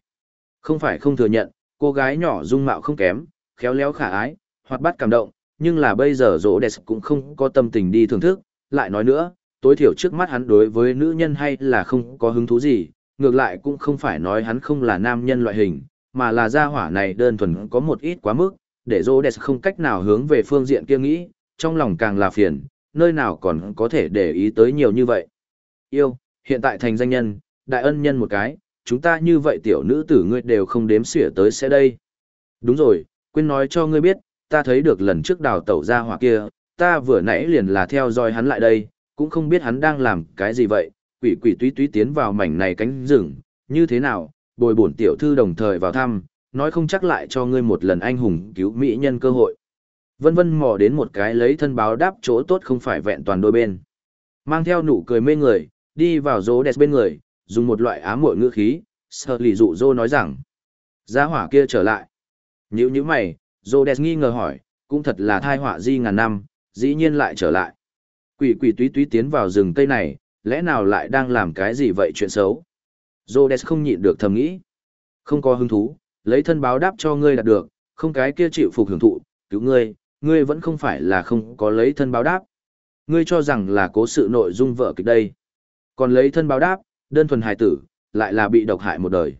Không phải không thừa nhận, cô gái nhỏ dung mạo không kém, khéo léo khả ái, hoạt bát cảm động, nhưng là bây giờ rộ đẹp cũng không có tâm tình đi thưởng thức. Lại nói nữa, tối thiểu trước mắt hắn đối với nữ nhân hay là không có hứng thú gì, ngược lại cũng không phải nói hắn không là nam nhân loại hình, mà là gia hỏa này đơn thuần có một ít quá mức, để Rhodes không cách nào hướng về phương diện kia nghĩ, trong lòng càng là phiền, nơi nào còn có thể để ý tới nhiều như vậy. Yêu, hiện tại thành danh nhân, đại ân nhân một cái, chúng ta như vậy tiểu nữ tử ngươi đều không đếm xỉa tới sẽ đây. Đúng rồi, quên nói cho ngươi biết, ta thấy được lần trước đào tẩu gia hỏa kia, ta vừa nãy liền là theo dõi hắn lại đây, cũng không biết hắn đang làm cái gì vậy, quỷ quỷ túy túy tiến vào mảnh này cánh rừng, như thế nào, bồi bổn tiểu thư đồng thời vào thăm, nói không chắc lại cho ngươi một lần anh hùng cứu mỹ nhân cơ hội. Vân vân mò đến một cái lấy thân báo đáp chỗ tốt không phải vẹn toàn đôi bên. Mang theo nụ cười mê người, đi vào rô đẹp bên người, dùng một loại ám muội ngữ khí, sợ lì dụ dô nói rằng. Giá hỏa kia trở lại. Nhữ như mày, rô đẹp nghi ngờ hỏi, cũng thật là thai họa di ngàn năm, dĩ nhiên lại trở lại. Quỷ quỷ túy túy tiến vào rừng cây này, lẽ nào lại đang làm cái gì vậy chuyện xấu? Rhodes không nhịn được thầm nghĩ. Không có hứng thú, lấy thân báo đáp cho ngươi đạt được, không cái kia chịu phục hưởng thụ, cứu ngươi, ngươi vẫn không phải là không có lấy thân báo đáp. Ngươi cho rằng là cố sự nội dung vợ kịch đây. Còn lấy thân báo đáp, đơn thuần hài tử, lại là bị độc hại một đời.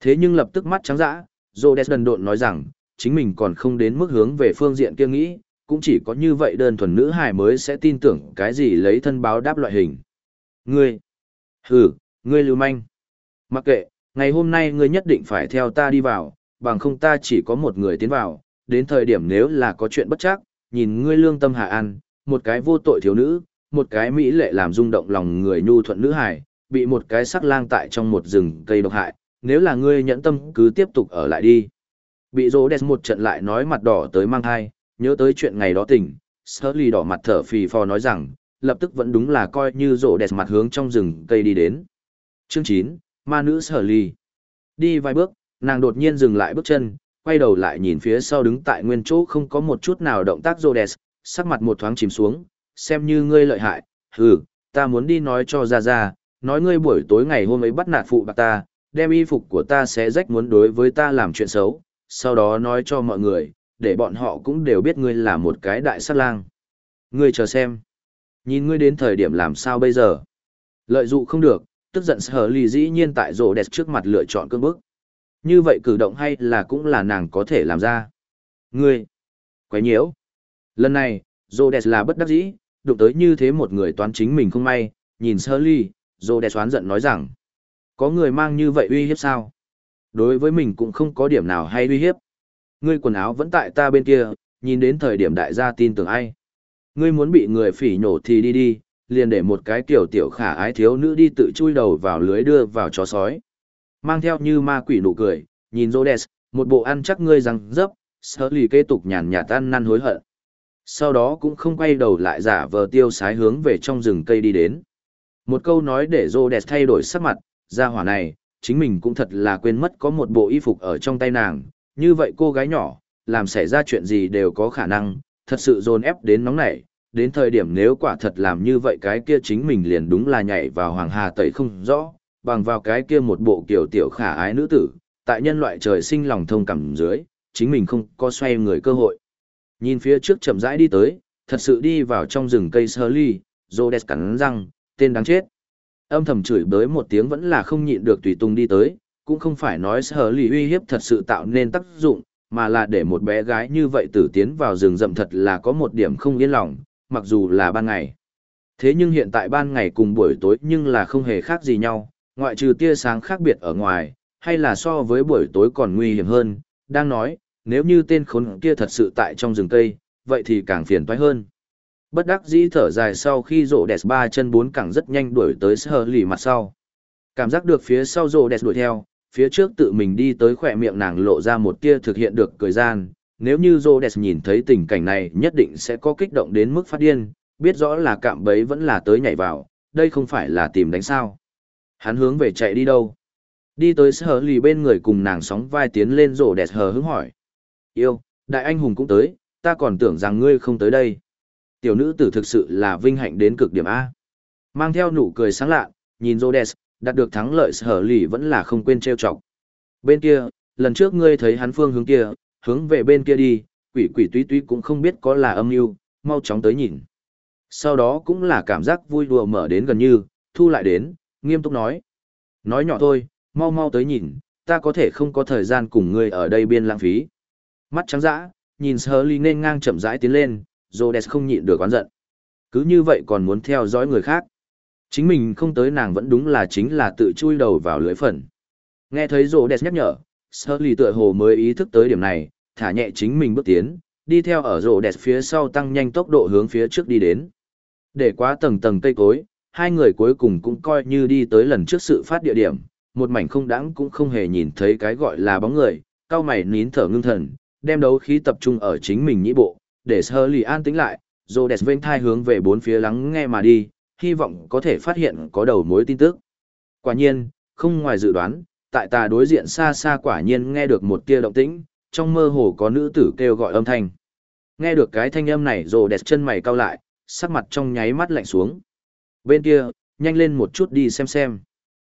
Thế nhưng lập tức mắt trắng dã, Rhodes đần độn nói rằng, chính mình còn không đến mức hướng về phương diện kia nghĩ, cũng chỉ có như vậy đơn thuần nữ hài mới sẽ tin tưởng cái gì lấy thân báo đáp loại hình. Ngươi, hừ, ngươi lưu manh. Mặc kệ, ngày hôm nay ngươi nhất định phải theo ta đi vào, bằng không ta chỉ có một người tiến vào, đến thời điểm nếu là có chuyện bất chắc, nhìn ngươi lương tâm hạ ăn một cái vô tội thiếu nữ, một cái mỹ lệ làm rung động lòng người nhu thuận nữ hài, bị một cái sắc lang tại trong một rừng cây độc hại, nếu là ngươi nhẫn tâm cứ tiếp tục ở lại đi. Bị rô đẹp một trận lại nói mặt đỏ tới mang thai, nhớ tới chuyện ngày đó tỉnh, Sterling đỏ mặt thở phì phò nói rằng, lập tức vẫn đúng là coi như rổ đẹp mặt hướng trong rừng cây đi đến. Chương 9, ma nữ sở ly. Đi vài bước, nàng đột nhiên dừng lại bước chân, quay đầu lại nhìn phía sau đứng tại nguyên chỗ không có một chút nào động tác Rhodes, sắc mặt một thoáng chìm xuống, xem như ngươi lợi hại, hừ, ta muốn đi nói cho ra ra, nói ngươi buổi tối ngày hôm ấy bắt nạt phụ bạc ta, đem y phục của ta sẽ rách muốn đối với ta làm chuyện xấu, sau đó nói cho mọi người, để bọn họ cũng đều biết ngươi là một cái đại sát lang. Ngươi chờ xem. Nhìn ngươi đến thời điểm làm sao bây giờ. Lợi dụ không được, tức giận sở lì dĩ nhiên tại rổ đẹp trước mặt lựa chọn cương bức. Như vậy cử động hay là cũng là nàng có thể làm ra. Ngươi, quấy nhiễu. Lần này, rổ đẹp là bất đắc dĩ, đụng tới như thế một người toán chính mình không may, nhìn sở lì, rổ đẹp xoán giận nói rằng, có người mang như vậy uy hiếp sao? Đối với mình cũng không có điểm nào hay uy hiếp. Ngươi quần áo vẫn tại ta bên kia, nhìn đến thời điểm đại gia tin tưởng ai. Ngươi muốn bị người phỉ nhổ thì đi đi, liền để một cái kiểu tiểu khả ái thiếu nữ đi tự chui đầu vào lưới đưa vào chó sói. Mang theo như ma quỷ nụ cười, nhìn Rhodes, một bộ ăn chắc ngươi răng dấp, sơ lì kế tục nhàn nhạt tan năn hối hận. Sau đó cũng không quay đầu lại giả vờ tiêu sái hướng về trong rừng cây đi đến. Một câu nói để Rhodes thay đổi sắc mặt, ra hỏa này, chính mình cũng thật là quên mất có một bộ y phục ở trong tay nàng, như vậy cô gái nhỏ, làm xảy ra chuyện gì đều có khả năng, thật sự dồn ép đến nóng nảy, đến thời điểm nếu quả thật làm như vậy cái kia chính mình liền đúng là nhảy vào hoàng hà tẩy không rõ, bằng vào cái kia một bộ kiểu tiểu khả ái nữ tử, tại nhân loại trời sinh lòng thông cảm dưới, chính mình không có xoay người cơ hội. Nhìn phía trước chậm rãi đi tới, thật sự đi vào trong rừng cây sơ ly, Rhodes cắn răng, tên đáng chết. Âm thầm chửi bới một tiếng vẫn là không nhịn được tùy tung đi tới, cũng không phải nói sở lì uy hiếp thật sự tạo nên tác dụng, mà là để một bé gái như vậy tử tiến vào rừng rậm thật là có một điểm không yên lòng, mặc dù là ban ngày. Thế nhưng hiện tại ban ngày cùng buổi tối nhưng là không hề khác gì nhau, ngoại trừ tia sáng khác biệt ở ngoài, hay là so với buổi tối còn nguy hiểm hơn, đang nói, nếu như tên khốn kia thật sự tại trong rừng cây, vậy thì càng phiền toái hơn. Bất đắc dĩ thở dài sau khi rộ đẹp ba chân bốn cẳng rất nhanh đuổi tới sơ lì mặt sau. Cảm giác được phía sau rộ đẹp đuổi theo, phía trước tự mình đi tới khỏe miệng nàng lộ ra một tia thực hiện được cười gian. Nếu như Rhodes nhìn thấy tình cảnh này nhất định sẽ có kích động đến mức phát điên, biết rõ là cạm bấy vẫn là tới nhảy vào, đây không phải là tìm đánh sao. Hắn hướng về chạy đi đâu? Đi tới sở lì bên người cùng nàng sóng vai tiến lên rổ đẹp hờ hứng hỏi. Yêu, đại anh hùng cũng tới, ta còn tưởng rằng ngươi không tới đây. Tiểu nữ tử thực sự là vinh hạnh đến cực điểm A. Mang theo nụ cười sáng lạ, nhìn Rhodes, đạt được thắng lợi sở lì vẫn là không quên trêu chọc. Bên kia, lần trước ngươi thấy hắn phương hướng kia, hướng về bên kia đi, quỷ quỷ túy túy cũng không biết có là âm mưu, mau chóng tới nhìn. Sau đó cũng là cảm giác vui đùa mở đến gần như, thu lại đến, nghiêm túc nói. Nói nhỏ thôi, mau mau tới nhìn, ta có thể không có thời gian cùng ngươi ở đây biên lãng phí. Mắt trắng dã, nhìn sơ ly nên ngang chậm rãi tiến lên, Rhodes không nhịn được oán giận. Cứ như vậy còn muốn theo dõi người khác. Chính mình không tới nàng vẫn đúng là chính là tự chui đầu vào lưới phần. Nghe thấy Rhodes nhắc nhở, sơ lì tựa hồ mới ý thức tới điểm này, thả nhẹ chính mình bước tiến, đi theo ở Rhodes phía sau tăng nhanh tốc độ hướng phía trước đi đến. Để quá tầng tầng cây cối, hai người cuối cùng cũng coi như đi tới lần trước sự phát địa điểm, một mảnh không đáng cũng không hề nhìn thấy cái gọi là bóng người, cao mày nín thở ngưng thần, đem đấu khí tập trung ở chính mình nhĩ bộ, để sơ lì an tĩnh lại, rô đẹp vênh thai hướng về bốn phía lắng nghe mà đi, hy vọng có thể phát hiện có đầu mối tin tức. Quả nhiên, không ngoài dự đoán, tại tà đối diện xa xa quả nhiên nghe được một tia động tĩnh, trong mơ hồ có nữ tử kêu gọi âm thanh. Nghe được cái thanh âm này rồi đẹp chân mày cau lại, sắc mặt trong nháy mắt lạnh xuống. Bên kia, nhanh lên một chút đi xem xem.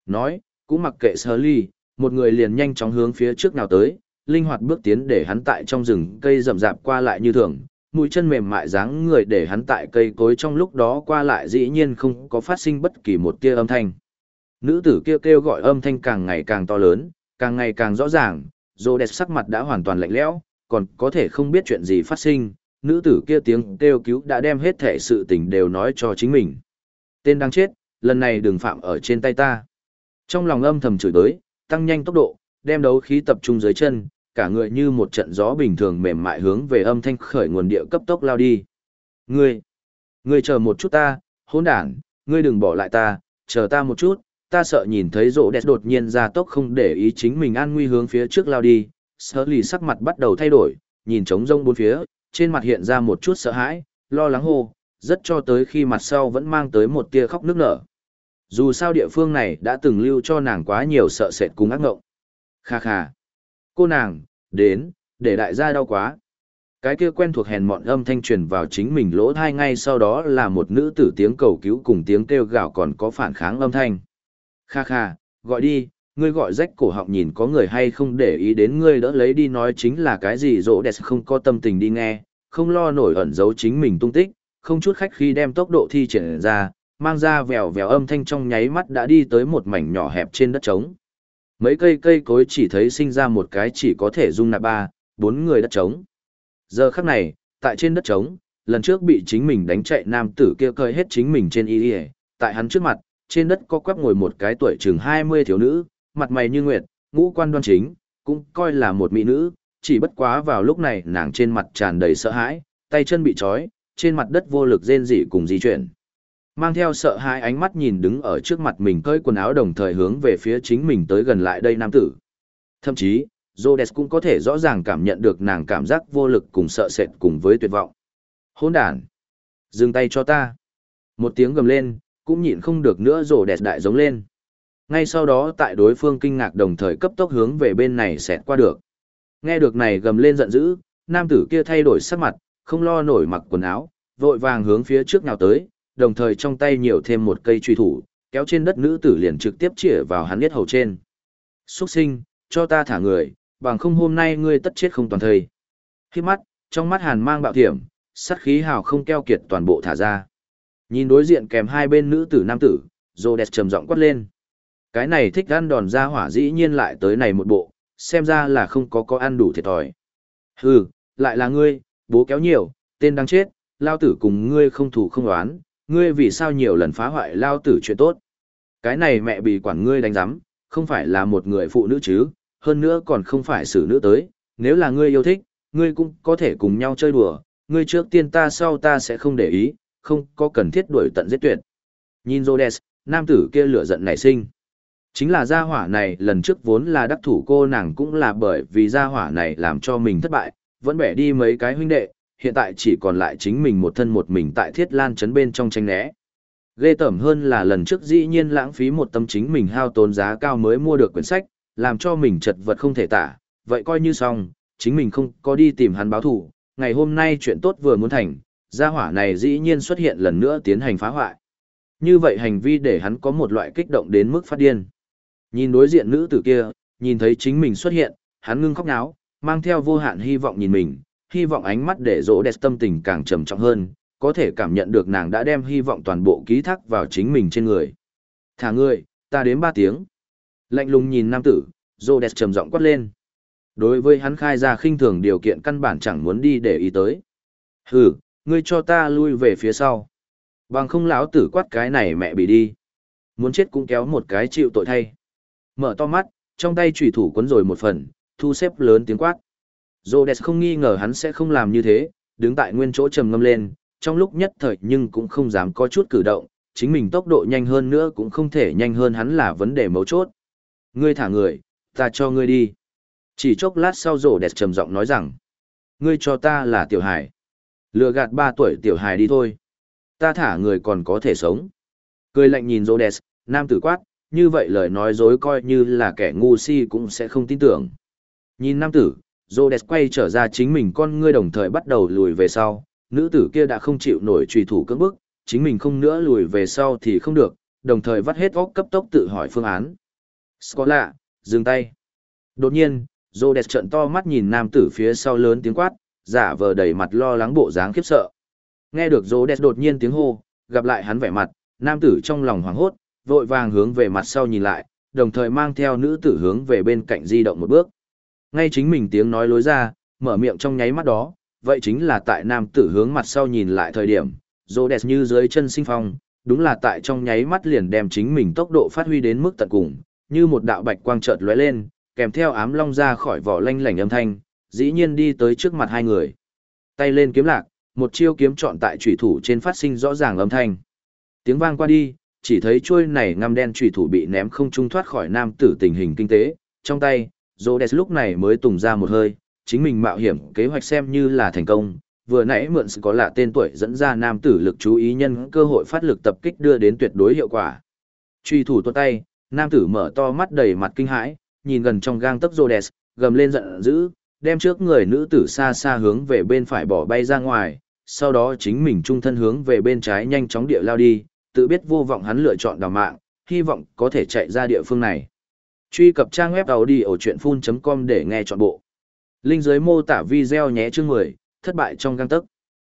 Nói, cũng mặc kệ sơ ly, một người liền nhanh chóng hướng phía trước nào tới, linh hoạt bước tiến để hắn tại trong rừng cây rậm rạp qua lại như thường, mũi chân mềm mại dáng người để hắn tại cây cối trong lúc đó qua lại dĩ nhiên không có phát sinh bất kỳ một tia âm thanh. Nữ tử kêu kêu gọi âm thanh càng ngày càng to lớn, càng ngày càng rõ ràng, rô đẹp sắc mặt đã hoàn toàn lạnh lẽo, còn có thể không biết chuyện gì phát sinh, nữ tử kia tiếng kêu cứu đã đem hết thể sự tình đều nói cho chính mình. Tên đang chết, lần này đừng phạm ở trên tay ta. Trong lòng âm thầm chửi tới, tăng nhanh tốc độ, đem đấu khí tập trung dưới chân, cả người như một trận gió bình thường mềm mại hướng về âm thanh khởi nguồn địa cấp tốc lao đi. Ngươi, ngươi chờ một chút ta, hỗn đản, ngươi đừng bỏ lại ta, chờ ta một chút, ta sợ nhìn thấy rỗ đẹp đột nhiên ra tốc không để ý chính mình an nguy hướng phía trước lao đi, sở lì sắc mặt bắt đầu thay đổi, nhìn trống rông bốn phía, trên mặt hiện ra một chút sợ hãi, lo lắng hô, rất cho tới khi mặt sau vẫn mang tới một tia khóc nước nở. Dù sao địa phương này đã từng lưu cho nàng quá nhiều sợ sệt cùng ác ngộng. Kha kha. Cô nàng, đến, để đại gia đau quá. Cái kia quen thuộc hèn mọn âm thanh truyền vào chính mình lỗ thai ngay sau đó là một nữ tử tiếng cầu cứu cùng tiếng kêu gào còn có phản kháng âm thanh. Kha kha, gọi đi, ngươi gọi rách cổ họng nhìn có người hay không để ý đến ngươi đỡ lấy đi nói chính là cái gì rỗ đẹp không có tâm tình đi nghe, không lo nổi ẩn giấu chính mình tung tích, không chút khách khi đem tốc độ thi triển ra, mang ra vèo vèo âm thanh trong nháy mắt đã đi tới một mảnh nhỏ hẹp trên đất trống. Mấy cây cây cối chỉ thấy sinh ra một cái chỉ có thể dung nạp ba, bốn người đất trống. Giờ khắc này, tại trên đất trống, lần trước bị chính mình đánh chạy nam tử kia cơi hết chính mình trên y y, tại hắn trước mặt, trên đất có quắp ngồi một cái tuổi chừng 20 thiếu nữ, mặt mày như nguyệt, ngũ quan đoan chính, cũng coi là một mỹ nữ, chỉ bất quá vào lúc này nàng trên mặt tràn đầy sợ hãi, tay chân bị trói, trên mặt đất vô lực rên rỉ cùng di chuyển. Mang theo sợ hãi ánh mắt nhìn đứng ở trước mặt mình cởi quần áo đồng thời hướng về phía chính mình tới gần lại đây nam tử. Thậm chí, Rhodes cũng có thể rõ ràng cảm nhận được nàng cảm giác vô lực cùng sợ sệt cùng với tuyệt vọng. Hỗn đàn Dừng tay cho ta! Một tiếng gầm lên, cũng nhịn không được nữa Rhodes đại giống lên. Ngay sau đó tại đối phương kinh ngạc đồng thời cấp tốc hướng về bên này xẹt qua được. Nghe được này gầm lên giận dữ, nam tử kia thay đổi sắc mặt, không lo nổi mặc quần áo, vội vàng hướng phía trước nào tới, đồng thời trong tay nhiều thêm một cây truy thủ, kéo trên đất nữ tử liền trực tiếp chĩa vào hắn biết hầu trên. Xuất sinh, cho ta thả người, bằng không hôm nay ngươi tất chết không toàn thời. Khi mắt, trong mắt hàn mang bạo thiểm, sát khí hào không keo kiệt toàn bộ thả ra. Nhìn đối diện kèm hai bên nữ tử nam tử, Rhodes trầm giọng quát lên. Cái này thích ăn đòn ra hỏa dĩ nhiên lại tới này một bộ, xem ra là không có có ăn đủ thiệt thòi. Hừ, lại là ngươi, bố kéo nhiều, tên đang chết, lao tử cùng ngươi không thủ không đoán, ngươi vì sao nhiều lần phá hoại lao tử chuyện tốt. Cái này mẹ bị quản ngươi đánh giám, không phải là một người phụ nữ chứ, hơn nữa còn không phải xử nữ tới, nếu là ngươi yêu thích, ngươi cũng có thể cùng nhau chơi đùa, ngươi trước tiên ta sau ta sẽ không để ý, không có cần thiết đuổi tận giết tuyệt. Nhìn Rhodes, nam tử kia lửa giận nảy sinh. Chính là gia hỏa này lần trước vốn là đắc thủ cô nàng cũng là bởi vì gia hỏa này làm cho mình thất bại, vẫn bẻ đi mấy cái huynh đệ, hiện tại chỉ còn lại chính mình một thân một mình tại thiết lan chấn bên trong tranh né. Ghê tởm hơn là lần trước dĩ nhiên lãng phí một tâm chính mình hao tốn giá cao mới mua được quyển sách, làm cho mình chật vật không thể tả, vậy coi như xong, chính mình không có đi tìm hắn báo thủ, ngày hôm nay chuyện tốt vừa muốn thành, gia hỏa này dĩ nhiên xuất hiện lần nữa tiến hành phá hoại. Như vậy hành vi để hắn có một loại kích động đến mức phát điên. Nhìn đối diện nữ tử kia, nhìn thấy chính mình xuất hiện, hắn ngưng khóc náo, mang theo vô hạn hy vọng nhìn mình, hy vọng ánh mắt để rỗ đẹp tâm tình càng trầm trọng hơn, có thể cảm nhận được nàng đã đem hy vọng toàn bộ ký thác vào chính mình trên người. Thả ngươi, ta đến ba tiếng. Lạnh lùng nhìn nam tử, rỗ đẹp trầm giọng quát lên. Đối với hắn khai ra khinh thường điều kiện căn bản chẳng muốn đi để ý tới. Hừ, ngươi cho ta lui về phía sau. Bằng không lão tử quát cái này mẹ bị đi. Muốn chết cũng kéo một cái chịu tội thay. Mở to mắt, trong tay chủy thủ cuốn rồi một phần, thu xếp lớn tiếng quát. Rhodes không nghi ngờ hắn sẽ không làm như thế, đứng tại nguyên chỗ trầm ngâm lên, trong lúc nhất thời nhưng cũng không dám có chút cử động, chính mình tốc độ nhanh hơn nữa cũng không thể nhanh hơn hắn là vấn đề mấu chốt. Ngươi thả người, ta cho ngươi đi. Chỉ chốc lát sau Rhodes trầm giọng nói rằng, ngươi cho ta là tiểu hải. Lừa gạt ba tuổi tiểu hải đi thôi. Ta thả người còn có thể sống. Cười lạnh nhìn Rhodes, nam tử quát, như vậy lời nói dối coi như là kẻ ngu si cũng sẽ không tin tưởng. Nhìn nam tử, Rhodes quay trở ra chính mình con ngươi đồng thời bắt đầu lùi về sau, nữ tử kia đã không chịu nổi trùy thủ cưỡng bức, chính mình không nữa lùi về sau thì không được, đồng thời vắt hết óc cấp tốc tự hỏi phương án. Scola, dừng tay. Đột nhiên, Rhodes trợn to mắt nhìn nam tử phía sau lớn tiếng quát, giả vờ đầy mặt lo lắng bộ dáng khiếp sợ. Nghe được Rhodes đột nhiên tiếng hô, gặp lại hắn vẻ mặt, nam tử trong lòng hoảng hốt, vội vàng hướng về mặt sau nhìn lại, đồng thời mang theo nữ tử hướng về bên cạnh di động một bước. Ngay chính mình tiếng nói lối ra, mở miệng trong nháy mắt đó, vậy chính là tại nam tử hướng mặt sau nhìn lại thời điểm, Rhodes như dưới chân sinh phong, đúng là tại trong nháy mắt liền đem chính mình tốc độ phát huy đến mức tận cùng, như một đạo bạch quang chợt lóe lên, kèm theo ám long ra khỏi vỏ lanh lảnh âm thanh, dĩ nhiên đi tới trước mặt hai người. Tay lên kiếm lạc, một chiêu kiếm chọn tại chủy thủ trên phát sinh rõ ràng âm thanh. Tiếng vang qua đi, chỉ thấy chuôi này ngăm đen chủy thủ bị ném không trung thoát khỏi nam tử tình hình kinh tế, trong tay, Rhodes lúc này mới tùng ra một hơi, chính mình mạo hiểm kế hoạch xem như là thành công, vừa nãy mượn sự có lạ tên tuổi dẫn ra nam tử lực chú ý nhân cơ hội phát lực tập kích đưa đến tuyệt đối hiệu quả. Truy thủ tuột tay, nam tử mở to mắt đầy mặt kinh hãi, nhìn gần trong gang tấc Rhodes, gầm lên giận dữ, đem trước người nữ tử xa xa hướng về bên phải bỏ bay ra ngoài, sau đó chính mình trung thân hướng về bên trái nhanh chóng địa lao đi, tự biết vô vọng hắn lựa chọn đào mạng, hy vọng có thể chạy ra địa phương này. Truy cập trang web đầu đi ở chuyện full.com để nghe trọn bộ. Linh dưới mô tả video nhé chương 10, thất bại trong găng tấc.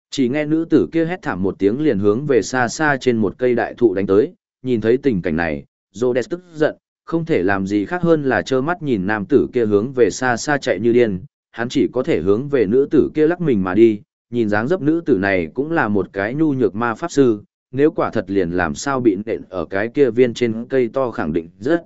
Chỉ nghe nữ tử kia hét thảm một tiếng liền hướng về xa xa trên một cây đại thụ đánh tới, nhìn thấy tình cảnh này, Rhodes tức giận, không thể làm gì khác hơn là trơ mắt nhìn nam tử kia hướng về xa xa chạy như điên, hắn chỉ có thể hướng về nữ tử kia lắc mình mà đi, nhìn dáng dấp nữ tử này cũng là một cái nhu nhược ma pháp sư, nếu quả thật liền làm sao bị nện ở cái kia viên trên cây to khẳng định rất.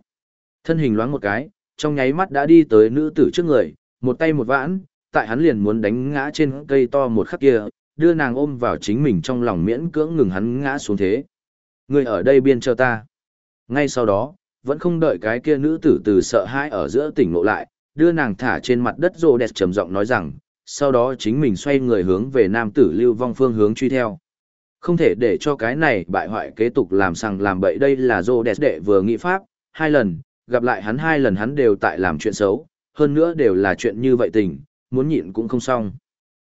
Thân hình loáng một cái, trong nháy mắt đã đi tới nữ tử trước người, một tay một vãn, tại hắn liền muốn đánh ngã trên cây to một khắc kia, đưa nàng ôm vào chính mình trong lòng miễn cưỡng ngừng hắn ngã xuống thế. Người ở đây biên cho ta. Ngay sau đó, vẫn không đợi cái kia nữ tử từ sợ hãi ở giữa tỉnh ngộ lại, đưa nàng thả trên mặt đất rô đẹp trầm giọng nói rằng, sau đó chính mình xoay người hướng về nam tử lưu vong phương hướng truy theo. Không thể để cho cái này bại hoại kế tục làm sằng làm bậy đây là rô đẹp đệ vừa nghĩ pháp, hai lần, gặp lại hắn hai lần hắn đều tại làm chuyện xấu, hơn nữa đều là chuyện như vậy tình, muốn nhịn cũng không xong.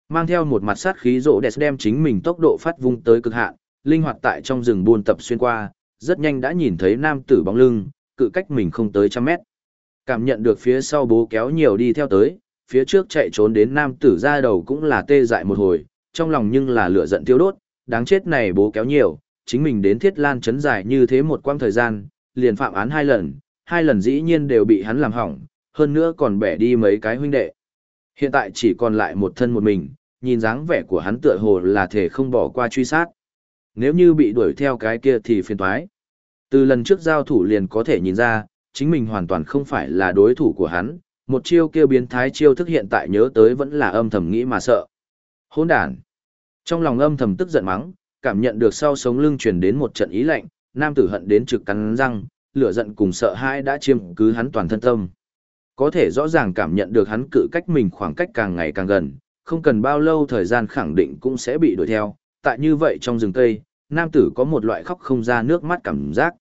Mang theo một mặt sát khí rỗ đẹp đem chính mình tốc độ phát vung tới cực hạn, linh hoạt tại trong rừng buôn tập xuyên qua, rất nhanh đã nhìn thấy nam tử bóng lưng, cự cách mình không tới trăm mét. Cảm nhận được phía sau bố kéo nhiều đi theo tới, phía trước chạy trốn đến nam tử ra đầu cũng là tê dại một hồi, trong lòng nhưng là lửa giận tiêu đốt, đáng chết này bố kéo nhiều, chính mình đến thiết lan chấn dài như thế một quãng thời gian, liền phạm án hai lần, hai lần dĩ nhiên đều bị hắn làm hỏng, hơn nữa còn bẻ đi mấy cái huynh đệ. Hiện tại chỉ còn lại một thân một mình, nhìn dáng vẻ của hắn tựa hồ là thể không bỏ qua truy sát. Nếu như bị đuổi theo cái kia thì phiền toái. Từ lần trước giao thủ liền có thể nhìn ra, chính mình hoàn toàn không phải là đối thủ của hắn, một chiêu kia biến thái chiêu thức hiện tại nhớ tới vẫn là âm thầm nghĩ mà sợ. Hỗn đản. Trong lòng âm thầm tức giận mắng, cảm nhận được sau sống lưng truyền đến một trận ý lạnh, nam tử hận đến trực cắn răng, lửa giận cùng sợ hãi đã chiếm cứ hắn toàn thân tâm. Có thể rõ ràng cảm nhận được hắn cự cách mình khoảng cách càng ngày càng gần, không cần bao lâu thời gian khẳng định cũng sẽ bị đuổi theo. Tại như vậy trong rừng cây, nam tử có một loại khóc không ra nước mắt cảm giác.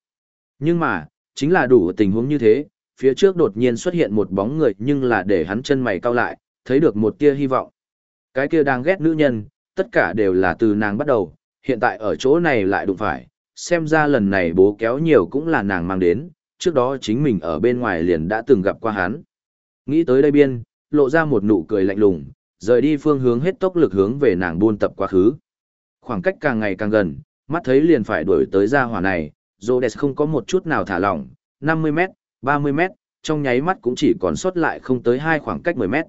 Nhưng mà, chính là đủ tình huống như thế, phía trước đột nhiên xuất hiện một bóng người nhưng là để hắn chân mày cau lại, thấy được một tia hy vọng. Cái kia đang ghét nữ nhân, tất cả đều là từ nàng bắt đầu, hiện tại ở chỗ này lại đụng phải, xem ra lần này bố kéo nhiều cũng là nàng mang đến, trước đó chính mình ở bên ngoài liền đã từng gặp qua hắn. Nghĩ tới đây biên, lộ ra một nụ cười lạnh lùng, rời đi phương hướng hết tốc lực hướng về nàng buôn tập quá khứ. Khoảng cách càng ngày càng gần, mắt thấy liền phải đuổi tới ra hỏa này, Rhodes không có một chút nào thả lỏng, 50m, 30m, trong nháy mắt cũng chỉ còn sót lại không tới hai khoảng cách 10m.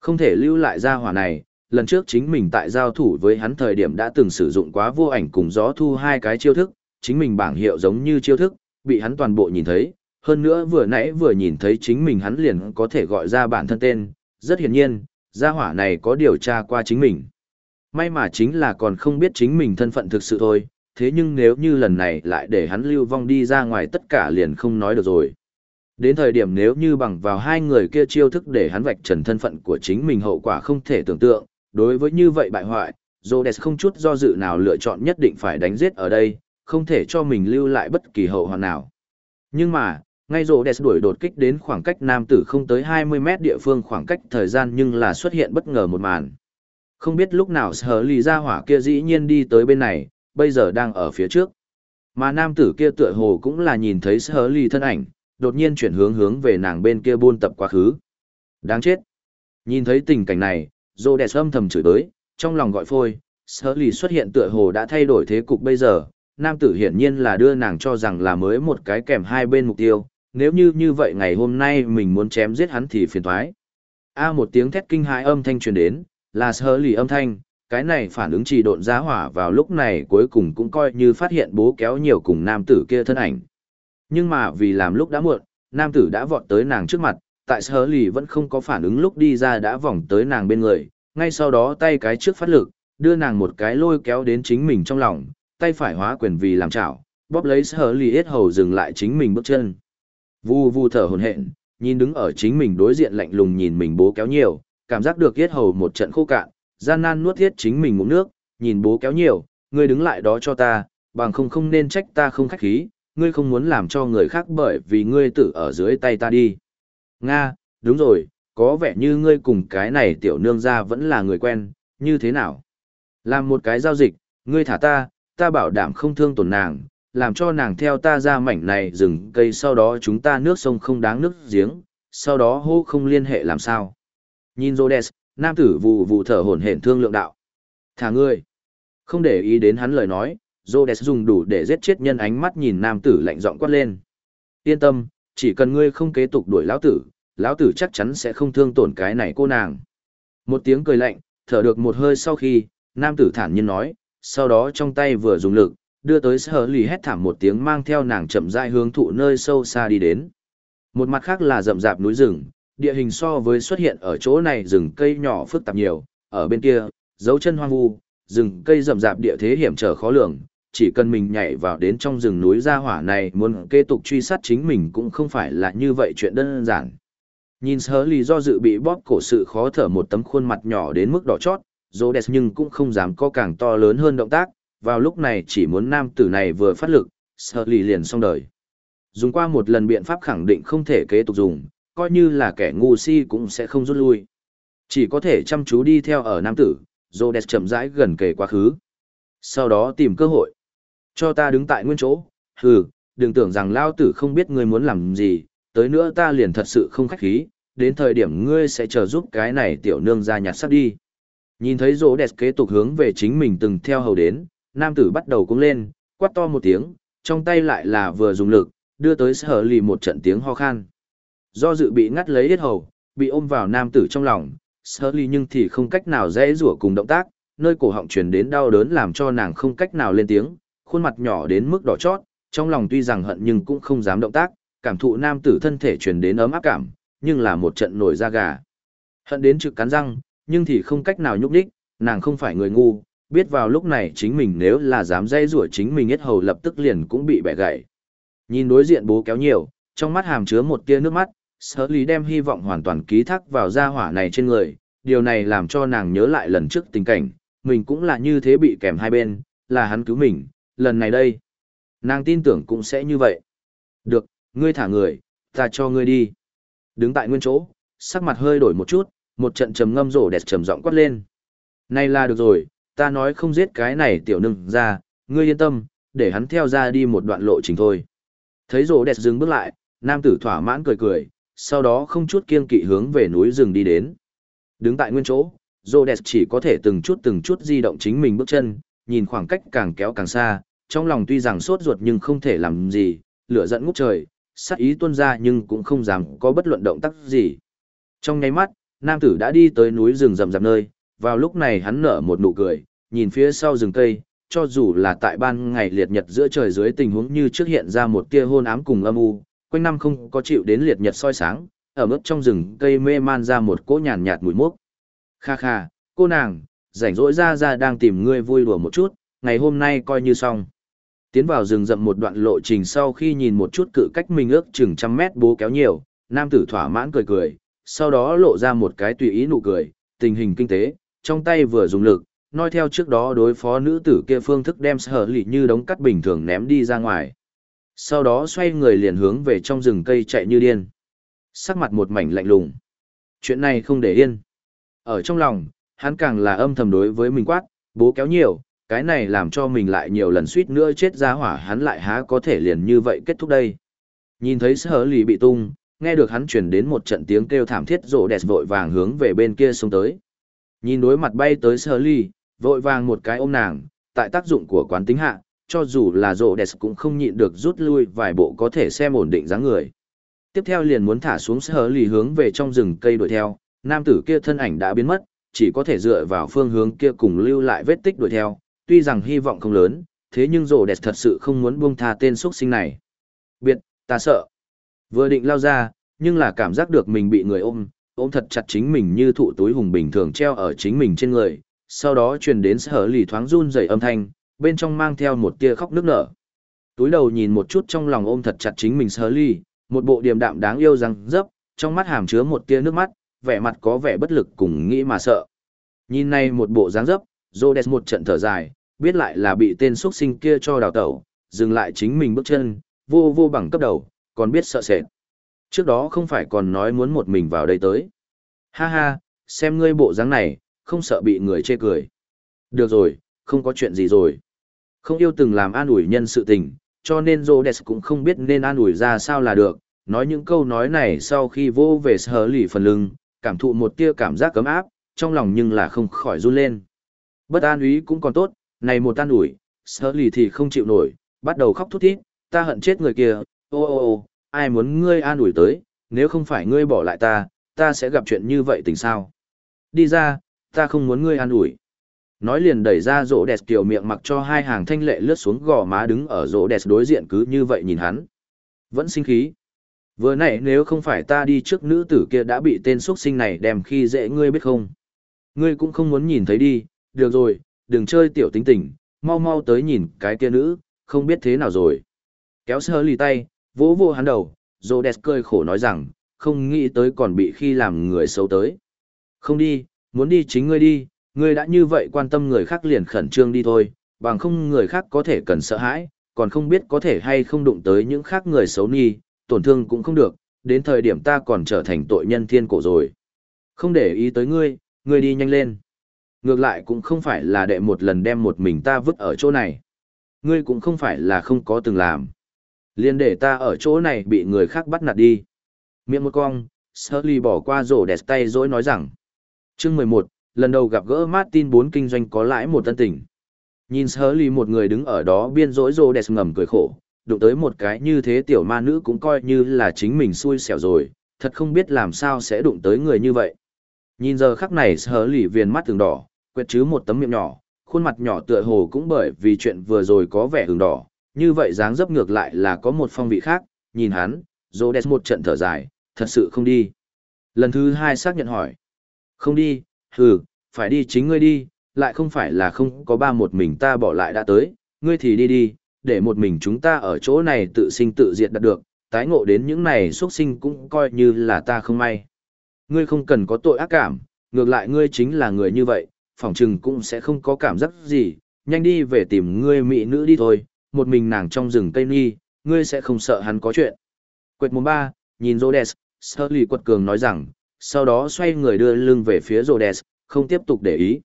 Không thể lưu lại ra hỏa này, lần trước chính mình tại giao thủ với hắn thời điểm đã từng sử dụng quá vô ảnh cùng gió thu hai cái chiêu thức, chính mình bảng hiệu giống như chiêu thức, bị hắn toàn bộ nhìn thấy, hơn nữa vừa nãy vừa nhìn thấy chính mình hắn liền có thể gọi ra bản thân tên, rất hiển nhiên, gia hỏa này có điều tra qua chính mình. May mà chính là còn không biết chính mình thân phận thực sự thôi, thế nhưng nếu như lần này lại để hắn lưu vong đi ra ngoài tất cả liền không nói được rồi. Đến thời điểm nếu như bằng vào hai người kia chiêu thức để hắn vạch trần thân phận của chính mình hậu quả không thể tưởng tượng, đối với như vậy bại hoại, Rhodes không chút do dự nào lựa chọn nhất định phải đánh giết ở đây, không thể cho mình lưu lại bất kỳ hậu hoàn nào. Nhưng mà, ngay Rhodes đuổi đột kích đến khoảng cách nam tử không tới 20 mét địa phương khoảng cách thời gian nhưng là xuất hiện bất ngờ một màn. Không biết lúc nào sở lì ra hỏa kia dĩ nhiên đi tới bên này, bây giờ đang ở phía trước. Mà nam tử kia tựa hồ cũng là nhìn thấy sở lì thân ảnh, đột nhiên chuyển hướng hướng về nàng bên kia buôn tập quá khứ. Đáng chết. Nhìn thấy tình cảnh này, Rô Đẹp âm thầm chửi tới, trong lòng gọi phôi, sơ lì xuất hiện tựa hồ đã thay đổi thế cục bây giờ, nam tử hiển nhiên là đưa nàng cho rằng là mới một cái kèm hai bên mục tiêu, nếu như như vậy ngày hôm nay mình muốn chém giết hắn thì phiền thoái. A một tiếng thét kinh hãi âm thanh truyền đến, là sơ lì âm thanh, cái này phản ứng trì độn giá hỏa vào lúc này cuối cùng cũng coi như phát hiện bố kéo nhiều cùng nam tử kia thân ảnh. Nhưng mà vì làm lúc đã muộn, nam tử đã vọt tới nàng trước mặt, tại sở lì vẫn không có phản ứng lúc đi ra đã vòng tới nàng bên người, ngay sau đó tay cái trước phát lực, đưa nàng một cái lôi kéo đến chính mình trong lòng, tay phải hóa quyền vì làm chảo, bóp lấy sở lì hết hầu dừng lại chính mình bước chân. Vu vu thở hồn hện, nhìn đứng ở chính mình đối diện lạnh lùng nhìn mình bố kéo nhiều, cảm giác được hết hầu một trận khô cạn, gian nan nuốt thiết chính mình ngụm nước, nhìn bố kéo nhiều, ngươi đứng lại đó cho ta, bằng không không nên trách ta không khách khí, ngươi không muốn làm cho người khác bởi vì ngươi tự ở dưới tay ta đi. Nga, đúng rồi, có vẻ như ngươi cùng cái này tiểu nương gia vẫn là người quen, như thế nào? Làm một cái giao dịch, ngươi thả ta, ta bảo đảm không thương tổn nàng, làm cho nàng theo ta ra mảnh này rừng cây sau đó chúng ta nước sông không đáng nước giếng, sau đó hô không liên hệ làm sao. Nhìn Rhodes, nam tử vụ vụ thở hổn hển thương lượng đạo. Thả ngươi. Không để ý đến hắn lời nói, Rhodes dùng đủ để giết chết nhân ánh mắt nhìn nam tử lạnh giọng quát lên. Yên tâm, chỉ cần ngươi không kế tục đuổi lão tử, lão tử chắc chắn sẽ không thương tổn cái này cô nàng. Một tiếng cười lạnh, thở được một hơi sau khi, nam tử thản nhiên nói, sau đó trong tay vừa dùng lực, đưa tới sở lì hét thảm một tiếng mang theo nàng chậm rãi hướng thụ nơi sâu xa đi đến. Một mặt khác là rậm rạp núi rừng, địa hình so với xuất hiện ở chỗ này rừng cây nhỏ phức tạp nhiều, ở bên kia, dấu chân hoang vu, rừng cây rậm rạp địa thế hiểm trở khó lường, chỉ cần mình nhảy vào đến trong rừng núi ra hỏa này muốn kế tục truy sát chính mình cũng không phải là như vậy chuyện đơn giản. Nhìn sớ lý do dự bị bóp cổ sự khó thở một tấm khuôn mặt nhỏ đến mức đỏ chót, dô đẹp nhưng cũng không dám có càng to lớn hơn động tác, vào lúc này chỉ muốn nam tử này vừa phát lực, sớ lý liền xong đời. Dùng qua một lần biện pháp khẳng định không thể kế tục dùng, coi như là kẻ ngu si cũng sẽ không rút lui. Chỉ có thể chăm chú đi theo ở nam tử, dô đẹp chậm rãi gần kề quá khứ. Sau đó tìm cơ hội. Cho ta đứng tại nguyên chỗ, hừ, đừng tưởng rằng lao tử không biết ngươi muốn làm gì, tới nữa ta liền thật sự không khách khí, đến thời điểm ngươi sẽ chờ giúp cái này tiểu nương ra nhặt sắt đi. Nhìn thấy rỗ đẹp kế tục hướng về chính mình từng theo hầu đến, nam tử bắt đầu cũng lên, quát to một tiếng, trong tay lại là vừa dùng lực, đưa tới sở lì một trận tiếng ho khan. Do dự bị ngắt lấy hết hầu, bị ôm vào nam tử trong lòng, sở lì nhưng thì không cách nào dễ rủa cùng động tác, nơi cổ họng truyền đến đau đớn làm cho nàng không cách nào lên tiếng, khuôn mặt nhỏ đến mức đỏ chót, trong lòng tuy rằng hận nhưng cũng không dám động tác, cảm thụ nam tử thân thể truyền đến ấm áp cảm, nhưng là một trận nổi da gà. Hận đến trực cắn răng, nhưng thì không cách nào nhúc đích, nàng không phải người ngu, biết vào lúc này chính mình nếu là dám dây rủa chính mình hết hầu lập tức liền cũng bị bẻ gãy. Nhìn đối diện bố kéo nhiều, trong mắt hàm chứa một tia nước mắt, sở lý đem hy vọng hoàn toàn ký thác vào gia hỏa này trên người, điều này làm cho nàng nhớ lại lần trước tình cảnh, mình cũng là như thế bị kèm hai bên, là hắn cứu mình, lần này đây. Nàng tin tưởng cũng sẽ như vậy. Được, ngươi thả người, ta cho ngươi đi. Đứng tại nguyên chỗ, sắc mặt hơi đổi một chút, một trận trầm ngâm rổ đẹp trầm giọng quát lên. Này là được rồi, ta nói không giết cái này tiểu nương ra, ngươi yên tâm, để hắn theo ra đi một đoạn lộ trình thôi. Thấy rổ đẹp dừng bước lại, nam tử thỏa mãn cười cười, sau đó không chút kiên kỵ hướng về núi rừng đi đến. Đứng tại nguyên chỗ, rổ đẹp chỉ có thể từng chút từng chút di động chính mình bước chân, nhìn khoảng cách càng kéo càng xa, trong lòng tuy rằng sốt ruột nhưng không thể làm gì, lửa giận ngút trời, sát ý tuôn ra nhưng cũng không dám có bất luận động tác gì. Trong nháy mắt, nam tử đã đi tới núi rừng rậm rạp nơi, vào lúc này hắn nở một nụ cười, nhìn phía sau rừng cây, cho dù là tại ban ngày liệt nhật giữa trời dưới tình huống như trước hiện ra một tia hôn ám cùng âm u, quanh năm không có chịu đến liệt nhật soi sáng, ở mức trong rừng cây mê man ra một cỗ nhàn nhạt mùi mốc. Kha kha, cô nàng, rảnh rỗi ra ra đang tìm ngươi vui đùa một chút, ngày hôm nay coi như xong. Tiến vào rừng rậm một đoạn lộ trình sau khi nhìn một chút cự cách mình ước chừng trăm mét bố kéo nhiều, nam tử thỏa mãn cười cười, sau đó lộ ra một cái tùy ý nụ cười, tình hình kinh tế, trong tay vừa dùng lực, nói theo trước đó đối phó nữ tử kia phương thức đem sở lì như đống cắt bình thường ném đi ra ngoài. Sau đó xoay người liền hướng về trong rừng cây chạy như điên. Sắc mặt một mảnh lạnh lùng. Chuyện này không để yên. Ở trong lòng, hắn càng là âm thầm đối với mình quát, bố kéo nhiều, cái này làm cho mình lại nhiều lần suýt nữa chết ra hỏa hắn lại há có thể liền như vậy kết thúc đây. Nhìn thấy sở lì bị tung, nghe được hắn chuyển đến một trận tiếng kêu thảm thiết rộ đẹp vội vàng hướng về bên kia xông tới. Nhìn đối mặt bay tới sở lì, vội vàng một cái ôm nàng, tại tác dụng của quán tính hạ, cho dù là rộ đẹp cũng không nhịn được rút lui vài bộ có thể xem ổn định dáng người. Tiếp theo liền muốn thả xuống sở lì hướng về trong rừng cây đuổi theo, nam tử kia thân ảnh đã biến mất, chỉ có thể dựa vào phương hướng kia cùng lưu lại vết tích đuổi theo, tuy rằng hy vọng không lớn, thế nhưng rổ đẹp thật sự không muốn buông tha tên xuất sinh này. Biệt, ta sợ. Vừa định lao ra, nhưng là cảm giác được mình bị người ôm, ôm thật chặt chính mình như thụ túi hùng bình thường treo ở chính mình trên người, sau đó truyền đến sở lì thoáng run rẩy âm thanh, bên trong mang theo một tia khóc nước nở. Túi đầu nhìn một chút trong lòng ôm thật chặt chính mình sở lì, một bộ điềm đạm đáng yêu răng dấp, trong mắt hàm chứa một tia nước mắt, vẻ mặt có vẻ bất lực cùng nghĩ mà sợ. Nhìn này một bộ dáng dấp, Rhodes một trận thở dài, biết lại là bị tên xuất sinh kia cho đào tẩu, dừng lại chính mình bước chân, vô vô bằng cấp đầu, còn biết sợ sệt. Trước đó không phải còn nói muốn một mình vào đây tới. Ha ha, xem ngươi bộ dáng này, không sợ bị người chê cười. Được rồi, không có chuyện gì rồi. Không yêu từng làm an ủi nhân sự tình, cho nên Rhodes cũng không biết nên an ủi ra sao là được. Nói những câu nói này sau khi vô về sở lì phần lưng, cảm thụ một tia cảm giác cấm áp, trong lòng nhưng là không khỏi run lên. Bất an úy cũng còn tốt, này một tan ủi, sở lì thì không chịu nổi, bắt đầu khóc thút thít, ta hận chết người kia, ô ô ô, ai muốn ngươi an ủi tới, nếu không phải ngươi bỏ lại ta, ta sẽ gặp chuyện như vậy tình sao. Đi ra, Ta không muốn ngươi an ủi. Nói liền đẩy ra rỗ đẹp kiểu miệng mặc cho hai hàng thanh lệ lướt xuống gò má đứng ở rỗ đẹp đối diện cứ như vậy nhìn hắn. Vẫn sinh khí. Vừa nãy nếu không phải ta đi trước nữ tử kia đã bị tên xuất sinh này đem khi dễ ngươi biết không. Ngươi cũng không muốn nhìn thấy đi, được rồi, đừng chơi tiểu tính tình, mau mau tới nhìn cái kia nữ, không biết thế nào rồi. Kéo sơ lì tay, vỗ vô hắn đầu, rỗ đẹp cười khổ nói rằng, không nghĩ tới còn bị khi làm người xấu tới. Không đi, muốn đi chính ngươi đi, ngươi đã như vậy quan tâm người khác liền khẩn trương đi thôi, bằng không người khác có thể cần sợ hãi, còn không biết có thể hay không đụng tới những khác người xấu nhi tổn thương cũng không được, đến thời điểm ta còn trở thành tội nhân thiên cổ rồi. Không để ý tới ngươi, ngươi đi nhanh lên. Ngược lại cũng không phải là đệ một lần đem một mình ta vứt ở chỗ này. Ngươi cũng không phải là không có từng làm. Liên để ta ở chỗ này bị người khác bắt nạt đi. Miệng một cong, Shirley bỏ qua rổ đẹp tay dối nói rằng. Chương 11, lần đầu gặp gỡ Martin 4 kinh doanh có lãi một tân tình. Nhìn Shirley một người đứng ở đó biên rỗi rổ đẹp ngầm cười khổ, đụng tới một cái như thế tiểu ma nữ cũng coi như là chính mình xui xẻo rồi, thật không biết làm sao sẽ đụng tới người như vậy. Nhìn giờ khắc này Sully viền mắt thường đỏ, quẹt chứ một tấm miệng nhỏ, khuôn mặt nhỏ tựa hồ cũng bởi vì chuyện vừa rồi có vẻ hừng đỏ, như vậy dáng dấp ngược lại là có một phong vị khác, nhìn hắn, Rhodes một trận thở dài, thật sự không đi. Lần thứ hai xác nhận hỏi. Không đi, hừ, phải đi chính ngươi đi, lại không phải là không có ba một mình ta bỏ lại đã tới, ngươi thì đi đi, để một mình chúng ta ở chỗ này tự sinh tự diệt đạt được, tái ngộ đến những này xuất sinh cũng coi như là ta không may. Ngươi không cần có tội ác cảm, ngược lại ngươi chính là người như vậy, phỏng chừng cũng sẽ không có cảm giác gì, nhanh đi về tìm ngươi mỹ nữ đi thôi, một mình nàng trong rừng cây nghi, ngươi sẽ không sợ hắn có chuyện. Quệt Mùa ba, nhìn Rhodes, sơ lì quật cường nói rằng, sau đó xoay người đưa lưng về phía Rhodes, không tiếp tục để ý.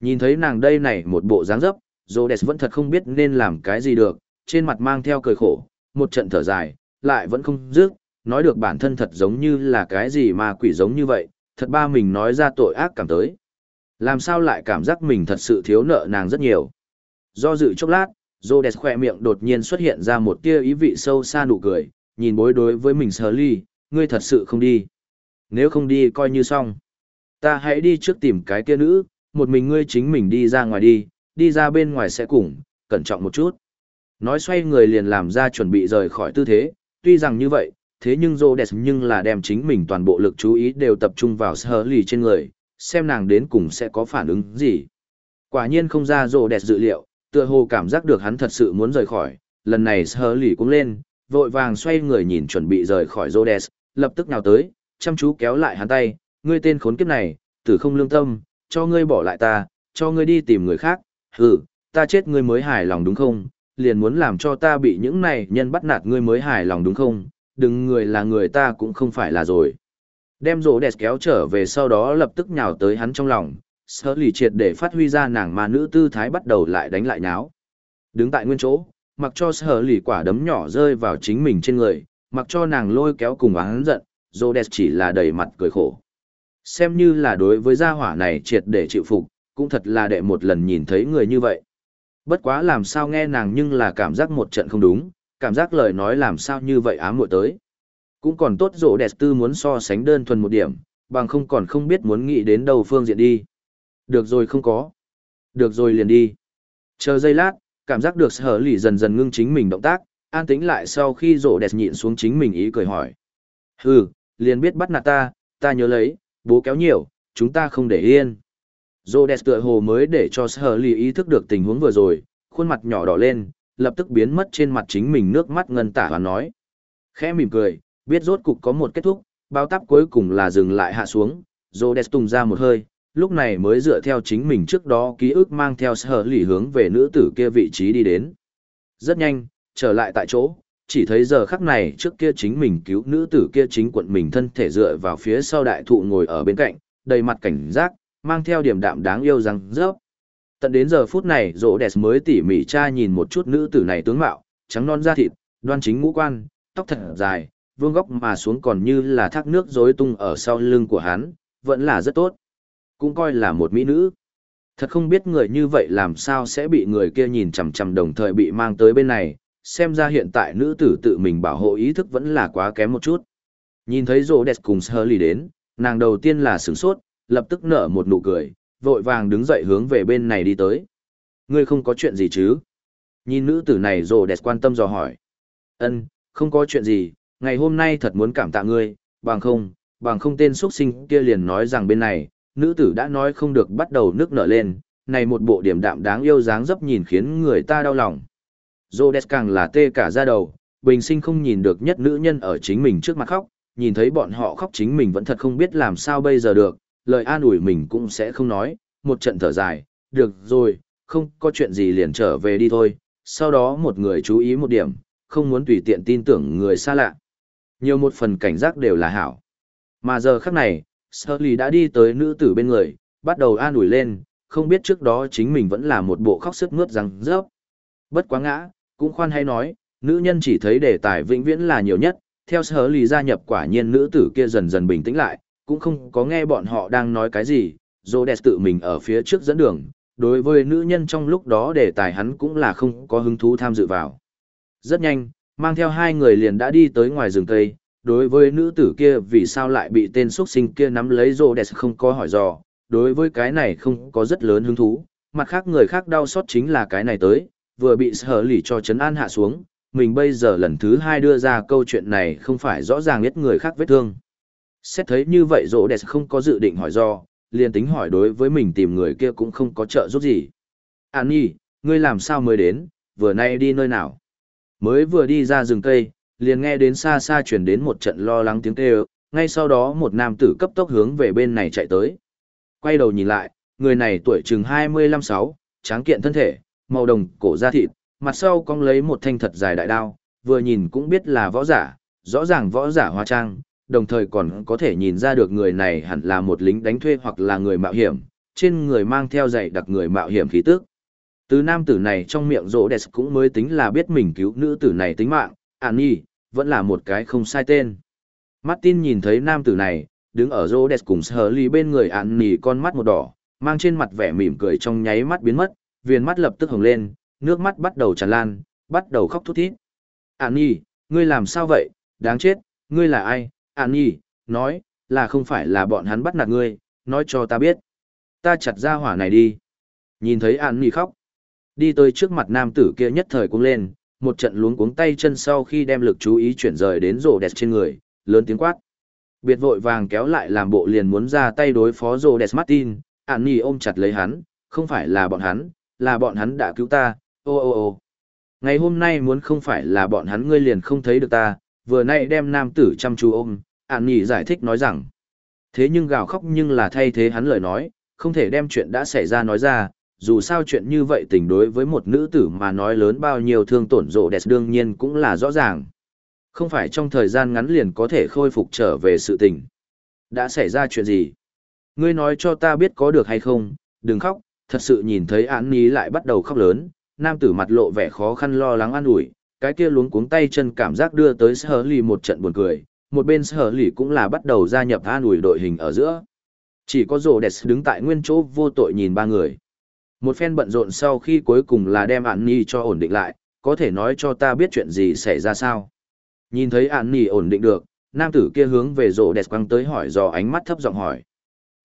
Nhìn thấy nàng đây này một bộ dáng dấp, Rhodes vẫn thật không biết nên làm cái gì được, trên mặt mang theo cười khổ, một trận thở dài, lại vẫn không dứt, nói được bản thân thật giống như là cái gì mà quỷ giống như vậy, thật ba mình nói ra tội ác cảm tới. Làm sao lại cảm giác mình thật sự thiếu nợ nàng rất nhiều. Do dự chốc lát, Rhodes khỏe miệng đột nhiên xuất hiện ra một tia ý vị sâu xa nụ cười, nhìn bối đối với mình sờ ly, ngươi thật sự không đi. Nếu không đi coi như xong. Ta hãy đi trước tìm cái kia nữ, một mình ngươi chính mình đi ra ngoài đi, đi ra bên ngoài sẽ cùng, cẩn trọng một chút. Nói xoay người liền làm ra chuẩn bị rời khỏi tư thế, tuy rằng như vậy, thế nhưng Rhodes nhưng là đem chính mình toàn bộ lực chú ý đều tập trung vào sơ lì trên người, xem nàng đến cùng sẽ có phản ứng gì. Quả nhiên không ra Rhodes dự liệu, tựa hồ cảm giác được hắn thật sự muốn rời khỏi, lần này sơ lì cũng lên, vội vàng xoay người nhìn chuẩn bị rời khỏi Rhodes, lập tức nào tới, chăm chú kéo lại hắn tay, ngươi tên khốn kiếp này, tử không lương tâm, cho ngươi bỏ lại ta, cho ngươi đi tìm người khác, hừ, ta chết ngươi mới hài lòng đúng không, liền muốn làm cho ta bị những này nhân bắt nạt ngươi mới hài lòng đúng không, đừng người là người ta cũng không phải là rồi. Đem rổ đẹp kéo trở về sau đó lập tức nhào tới hắn trong lòng, sở lì triệt để phát huy ra nàng mà nữ tư thái bắt đầu lại đánh lại nháo. Đứng tại nguyên chỗ, mặc cho sở lì quả đấm nhỏ rơi vào chính mình trên người, mặc cho nàng lôi kéo cùng hắn giận, Rhodes chỉ là đầy mặt cười khổ. Xem như là đối với gia hỏa này triệt để chịu phục, cũng thật là đệ một lần nhìn thấy người như vậy. Bất quá làm sao nghe nàng nhưng là cảm giác một trận không đúng, cảm giác lời nói làm sao như vậy ám muội tới. Cũng còn tốt rộ đẹp tư muốn so sánh đơn thuần một điểm, bằng không còn không biết muốn nghĩ đến đâu phương diện đi. Được rồi không có. Được rồi liền đi. Chờ giây lát, cảm giác được sở lì dần dần ngưng chính mình động tác, an tĩnh lại sau khi rộ đẹp nhịn xuống chính mình ý cười hỏi. Hừ, liền biết bắt nạt ta, ta nhớ lấy, bố kéo nhiều, chúng ta không để yên. Rộ đẹp tựa hồ mới để cho sở lì ý thức được tình huống vừa rồi, khuôn mặt nhỏ đỏ lên, lập tức biến mất trên mặt chính mình nước mắt ngân tả và nói. Khẽ mỉm cười, biết rốt cục có một kết thúc, bao táp cuối cùng là dừng lại hạ xuống, Rhodes tung ra một hơi, lúc này mới dựa theo chính mình trước đó ký ức mang theo sở lì hướng về nữ tử kia vị trí đi đến. Rất nhanh, trở lại tại chỗ, chỉ thấy giờ khắc này trước kia chính mình cứu nữ tử kia chính quận mình thân thể dựa vào phía sau đại thụ ngồi ở bên cạnh, đầy mặt cảnh giác, mang theo điểm đạm đáng yêu răng rớp. Tận đến giờ phút này rỗ đẹp mới tỉ mỉ tra nhìn một chút nữ tử này tướng mạo, trắng non da thịt, đoan chính ngũ quan, tóc thật dài, vương góc mà xuống còn như là thác nước rối tung ở sau lưng của hắn, vẫn là rất tốt. Cũng coi là một mỹ nữ. Thật không biết người như vậy làm sao sẽ bị người kia nhìn chằm chằm đồng thời bị mang tới bên này, xem ra hiện tại nữ tử tự mình bảo hộ ý thức vẫn là quá kém một chút. Nhìn thấy rô đẹp cùng sơ lì đến, nàng đầu tiên là sửng sốt, lập tức nở một nụ cười, vội vàng đứng dậy hướng về bên này đi tới. Ngươi không có chuyện gì chứ? Nhìn nữ tử này rồ đẹp quan tâm dò hỏi. Ân, không có chuyện gì, ngày hôm nay thật muốn cảm tạ ngươi, bằng không, bằng không tên xuất sinh kia liền nói rằng bên này, nữ tử đã nói không được bắt đầu nước nở lên, này một bộ điểm đạm đáng yêu dáng dấp nhìn khiến người ta đau lòng. Rhodes càng là tê cả da đầu, bình sinh không nhìn được nhất nữ nhân ở chính mình trước mặt khóc, nhìn thấy bọn họ khóc chính mình vẫn thật không biết làm sao bây giờ được, lời an ủi mình cũng sẽ không nói, một trận thở dài, được rồi, không có chuyện gì liền trở về đi thôi, sau đó một người chú ý một điểm, không muốn tùy tiện tin tưởng người xa lạ. Nhiều một phần cảnh giác đều là hảo. Mà giờ khắc này, Sully đã đi tới nữ tử bên người, bắt đầu an ủi lên, không biết trước đó chính mình vẫn là một bộ khóc sức mướt răng rớp. Bất quá ngã, cũng khoan hay nói, nữ nhân chỉ thấy đề tài vĩnh viễn là nhiều nhất, theo sở lý gia nhập quả nhiên nữ tử kia dần dần bình tĩnh lại, cũng không có nghe bọn họ đang nói cái gì, Rhodes tự mình ở phía trước dẫn đường, đối với nữ nhân trong lúc đó đề tài hắn cũng là không có hứng thú tham dự vào. Rất nhanh, mang theo hai người liền đã đi tới ngoài rừng cây, đối với nữ tử kia vì sao lại bị tên xuất sinh kia nắm lấy Rhodes không có hỏi dò, đối với cái này không có rất lớn hứng thú, mặt khác người khác đau xót chính là cái này tới, vừa bị sở lì cho chấn an hạ xuống, mình bây giờ lần thứ hai đưa ra câu chuyện này không phải rõ ràng biết người khác vết thương. Xét thấy như vậy rỗ đẹp không có dự định hỏi do, liền tính hỏi đối với mình tìm người kia cũng không có trợ giúp gì. An nhi, ngươi làm sao mới đến, vừa nay đi nơi nào? Mới vừa đi ra rừng cây, liền nghe đến xa xa chuyển đến một trận lo lắng tiếng kêu, ngay sau đó một nam tử cấp tốc hướng về bên này chạy tới. Quay đầu nhìn lại, người này tuổi chừng 25-6, tráng kiện thân thể, màu đồng cổ da thịt, mặt sau cong lấy một thanh thật dài đại đao, vừa nhìn cũng biết là võ giả, rõ ràng võ giả hóa trang, đồng thời còn có thể nhìn ra được người này hẳn là một lính đánh thuê hoặc là người mạo hiểm, trên người mang theo dạy đặc người mạo hiểm khí tức. Từ nam tử này trong miệng rỗ đẹp cũng mới tính là biết mình cứu nữ tử này tính mạng, An Nhi, vẫn là một cái không sai tên. Martin nhìn thấy nam tử này, đứng ở rỗ đẹp cùng sờ ly bên người An Nhi con mắt một đỏ, mang trên mặt vẻ mỉm cười trong nháy mắt biến mất, viền mắt lập tức hồng lên, nước mắt bắt đầu tràn lan, bắt đầu khóc thút thít. An Nhi, ngươi làm sao vậy, đáng chết, ngươi là ai, An Nhi, nói, là không phải là bọn hắn bắt nạt ngươi, nói cho ta biết. Ta chặt ra hỏa này đi. Nhìn thấy An Nhi khóc, đi tới trước mặt nam tử kia nhất thời cũng lên, một trận luống cuống tay chân sau khi đem lực chú ý chuyển rời đến rổ đẹp trên người, lớn tiếng quát. Biệt vội vàng kéo lại làm bộ liền muốn ra tay đối phó rổ đẹp Martin, An Nhi ôm chặt lấy hắn, không phải là bọn hắn, là bọn hắn đã cứu ta, ô ô ô. Ngày hôm nay muốn không phải là bọn hắn ngươi liền không thấy được ta, vừa nay đem nam tử chăm chú ôm, ản nhỉ giải thích nói rằng. Thế nhưng gào khóc nhưng là thay thế hắn lời nói, không thể đem chuyện đã xảy ra nói ra, dù sao chuyện như vậy tình đối với một nữ tử mà nói lớn bao nhiêu thương tổn rộ đẹp đương nhiên cũng là rõ ràng. Không phải trong thời gian ngắn liền có thể khôi phục trở về sự tình. Đã xảy ra chuyện gì? Ngươi nói cho ta biết có được hay không, đừng khóc, thật sự nhìn thấy án ní lại bắt đầu khóc lớn, nam tử mặt lộ vẻ khó khăn lo lắng an ủi, cái kia luống cuống tay chân cảm giác đưa tới sơ ly một trận buồn cười, một bên sở lì cũng là bắt đầu gia nhập an ủi đội hình ở giữa. Chỉ có rồ đẹp đứng tại nguyên chỗ vô tội nhìn ba người. Một phen bận rộn sau khi cuối cùng là đem ạn ni cho ổn định lại, có thể nói cho ta biết chuyện gì xảy ra sao. Nhìn thấy ạn ni ổn định được, nam tử kia hướng về rồ đẹp quăng tới hỏi dò ánh mắt thấp giọng hỏi.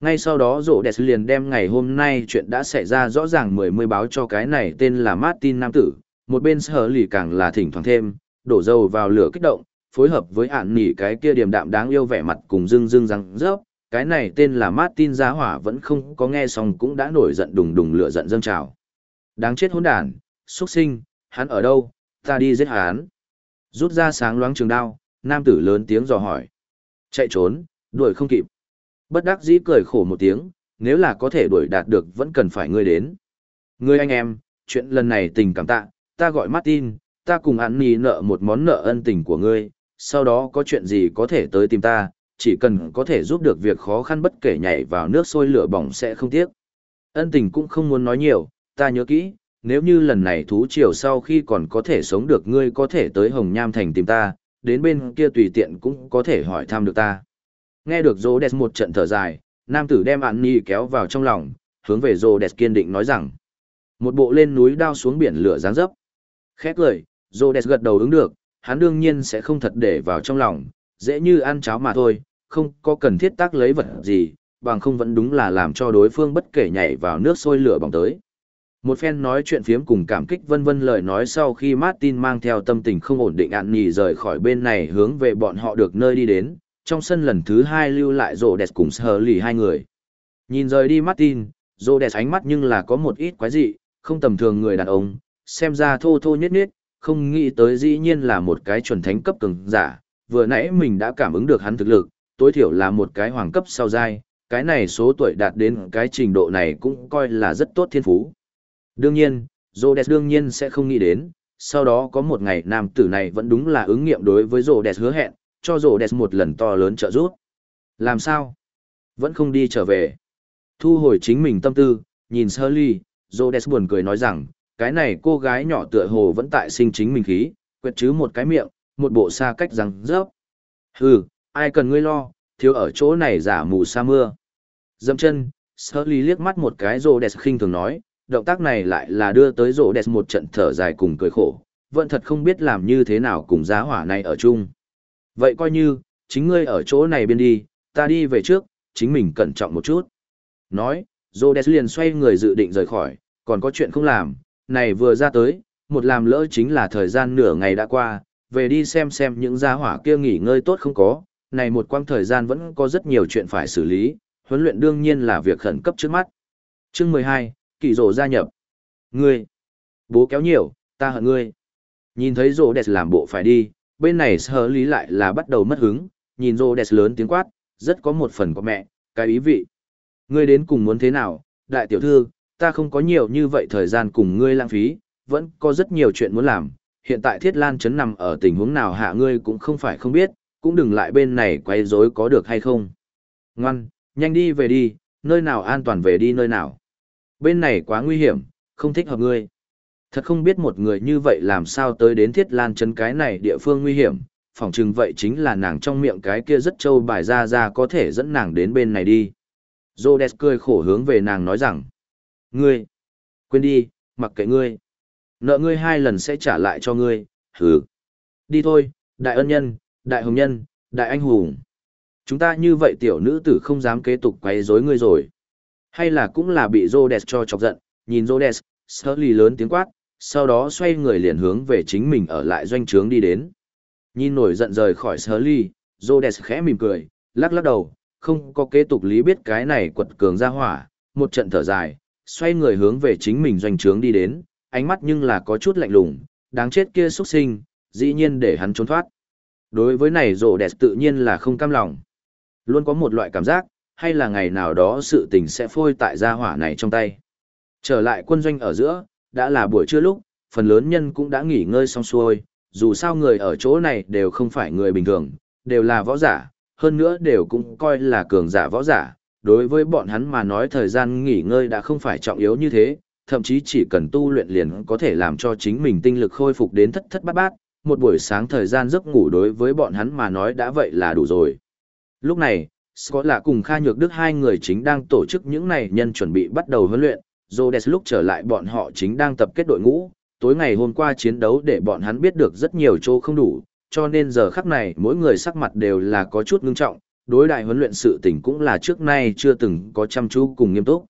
Ngay sau đó rộ đẹp liền đem ngày hôm nay chuyện đã xảy ra rõ ràng mười mươi báo cho cái này tên là Martin Nam Tử, một bên sở lì càng là thỉnh thoảng thêm, đổ dầu vào lửa kích động, phối hợp với ạn nỉ cái kia điềm đạm đáng yêu vẻ mặt cùng dưng dưng răng rớp, cái này tên là Martin giá hỏa vẫn không có nghe xong cũng đã nổi giận đùng đùng lửa giận dâng trào. Đáng chết hỗn đản, xuất sinh, hắn ở đâu, ta đi giết hắn. Rút ra sáng loáng trường đao, nam tử lớn tiếng dò hỏi. Chạy trốn, đuổi không kịp. Bất đắc dĩ cười khổ một tiếng, nếu là có thể đuổi đạt được vẫn cần phải ngươi đến. Ngươi anh em, chuyện lần này tình cảm tạ, ta gọi Martin, ta cùng ăn nì nợ một món nợ ân tình của ngươi, sau đó có chuyện gì có thể tới tìm ta, chỉ cần có thể giúp được việc khó khăn bất kể nhảy vào nước sôi lửa bỏng sẽ không tiếc. Ân tình cũng không muốn nói nhiều, ta nhớ kỹ, nếu như lần này thú triều sau khi còn có thể sống được ngươi có thể tới Hồng Nham Thành tìm ta, đến bên kia tùy tiện cũng có thể hỏi thăm được ta. Nghe được Rô Đẹp một trận thở dài, nam tử đem An Nhi kéo vào trong lòng, hướng về Rô Đẹp kiên định nói rằng. Một bộ lên núi đao xuống biển lửa giáng dấp. Khét lời, Rô Đẹp gật đầu ứng được, hắn đương nhiên sẽ không thật để vào trong lòng, dễ như ăn cháo mà thôi, không có cần thiết tác lấy vật gì, bằng không vẫn đúng là làm cho đối phương bất kể nhảy vào nước sôi lửa bỏng tới. Một phen nói chuyện phiếm cùng cảm kích vân vân lời nói sau khi Martin mang theo tâm tình không ổn định ạn nhì rời khỏi bên này hướng về bọn họ được nơi đi đến, trong sân lần thứ hai lưu lại rồ đẹp cùng sờ lì hai người. Nhìn rời đi Martin, rồ đẹp ánh mắt nhưng là có một ít quái dị, không tầm thường người đàn ông, xem ra thô thô nhất nhất, không nghĩ tới dĩ nhiên là một cái chuẩn thánh cấp cường giả, vừa nãy mình đã cảm ứng được hắn thực lực, tối thiểu là một cái hoàng cấp sau giai, cái này số tuổi đạt đến cái trình độ này cũng coi là rất tốt thiên phú. Đương nhiên, Rhodes đương nhiên sẽ không nghĩ đến, sau đó có một ngày nam tử này vẫn đúng là ứng nghiệm đối với Rhodes hứa hẹn, cho Rhodes một lần to lớn trợ giúp. Làm sao? Vẫn không đi trở về. Thu hồi chính mình tâm tư, nhìn Shirley, Rhodes buồn cười nói rằng, cái này cô gái nhỏ tựa hồ vẫn tại sinh chính mình khí, quẹt chứ một cái miệng, một bộ xa cách răng rớp. Hừ, ai cần ngươi lo, thiếu ở chỗ này giả mù sa mưa. Dậm chân, Shirley liếc mắt một cái Rhodes khinh thường nói, động tác này lại là đưa tới rồ đẹp một trận thở dài cùng cười khổ, vẫn thật không biết làm như thế nào cùng giá hỏa này ở chung. Vậy coi như, chính ngươi ở chỗ này bên đi, ta đi về trước, chính mình cẩn trọng một chút. Nói, rô liền xoay người dự định rời khỏi, còn có chuyện không làm, này vừa ra tới, một làm lỡ chính là thời gian nửa ngày đã qua, về đi xem xem những gia hỏa kia nghỉ ngơi tốt không có, này một quãng thời gian vẫn có rất nhiều chuyện phải xử lý, huấn luyện đương nhiên là việc khẩn cấp trước mắt. Chương 12, kỳ rổ gia nhập. Ngươi, bố kéo nhiều, ta hận ngươi. Nhìn thấy rổ đẹp làm bộ phải đi, bên này sở lý lại là bắt đầu mất hứng, nhìn rổ đẹp lớn tiếng quát, rất có một phần của mẹ, cái ý vị. Ngươi đến cùng muốn thế nào, đại tiểu thư, ta không có nhiều như vậy thời gian cùng ngươi lãng phí, vẫn có rất nhiều chuyện muốn làm. Hiện tại thiết lan Trấn nằm ở tình huống nào hạ ngươi cũng không phải không biết, cũng đừng lại bên này quay rối có được hay không. Ngoan, nhanh đi về đi, nơi nào an toàn về đi nơi nào bên này quá nguy hiểm, không thích hợp ngươi. Thật không biết một người như vậy làm sao tới đến thiết lan Trấn cái này địa phương nguy hiểm, phỏng chừng vậy chính là nàng trong miệng cái kia rất trâu bài ra ra có thể dẫn nàng đến bên này đi. Rhodes cười khổ hướng về nàng nói rằng, ngươi, quên đi, mặc kệ ngươi. Nợ ngươi hai lần sẽ trả lại cho ngươi, hừ. Đi thôi, đại ân nhân, đại hồng nhân, đại anh hùng. Chúng ta như vậy tiểu nữ tử không dám kế tục quấy rối ngươi rồi. Hay là cũng là bị Rhodes cho chọc giận, nhìn Rhodes, Sully lớn tiếng quát, sau đó xoay người liền hướng về chính mình ở lại doanh trướng đi đến. Nhìn nổi giận rời khỏi Sully, Rhodes khẽ mỉm cười, lắc lắc đầu, không có kế tục lý biết cái này quật cường ra hỏa, một trận thở dài, xoay người hướng về chính mình doanh trướng đi đến, ánh mắt nhưng là có chút lạnh lùng, đáng chết kia xuất sinh, dĩ nhiên để hắn trốn thoát. Đối với này Rhodes tự nhiên là không cam lòng. Luôn có một loại cảm giác, hay là ngày nào đó sự tình sẽ phôi tại gia hỏa này trong tay. Trở lại quân doanh ở giữa, đã là buổi trưa lúc, phần lớn nhân cũng đã nghỉ ngơi xong xuôi, dù sao người ở chỗ này đều không phải người bình thường, đều là võ giả, hơn nữa đều cũng coi là cường giả võ giả. Đối với bọn hắn mà nói thời gian nghỉ ngơi đã không phải trọng yếu như thế, thậm chí chỉ cần tu luyện liền có thể làm cho chính mình tinh lực khôi phục đến thất thất bát bát, một buổi sáng thời gian giấc ngủ đối với bọn hắn mà nói đã vậy là đủ rồi. Lúc này, Scott là cùng Kha Nhược Đức hai người chính đang tổ chức những này nhân chuẩn bị bắt đầu huấn luyện, Rhodes lúc trở lại bọn họ chính đang tập kết đội ngũ, tối ngày hôm qua chiến đấu để bọn hắn biết được rất nhiều chỗ không đủ, cho nên giờ khắc này mỗi người sắc mặt đều là có chút ngưng trọng, đối đại huấn luyện sự tình cũng là trước nay chưa từng có chăm chú cùng nghiêm túc.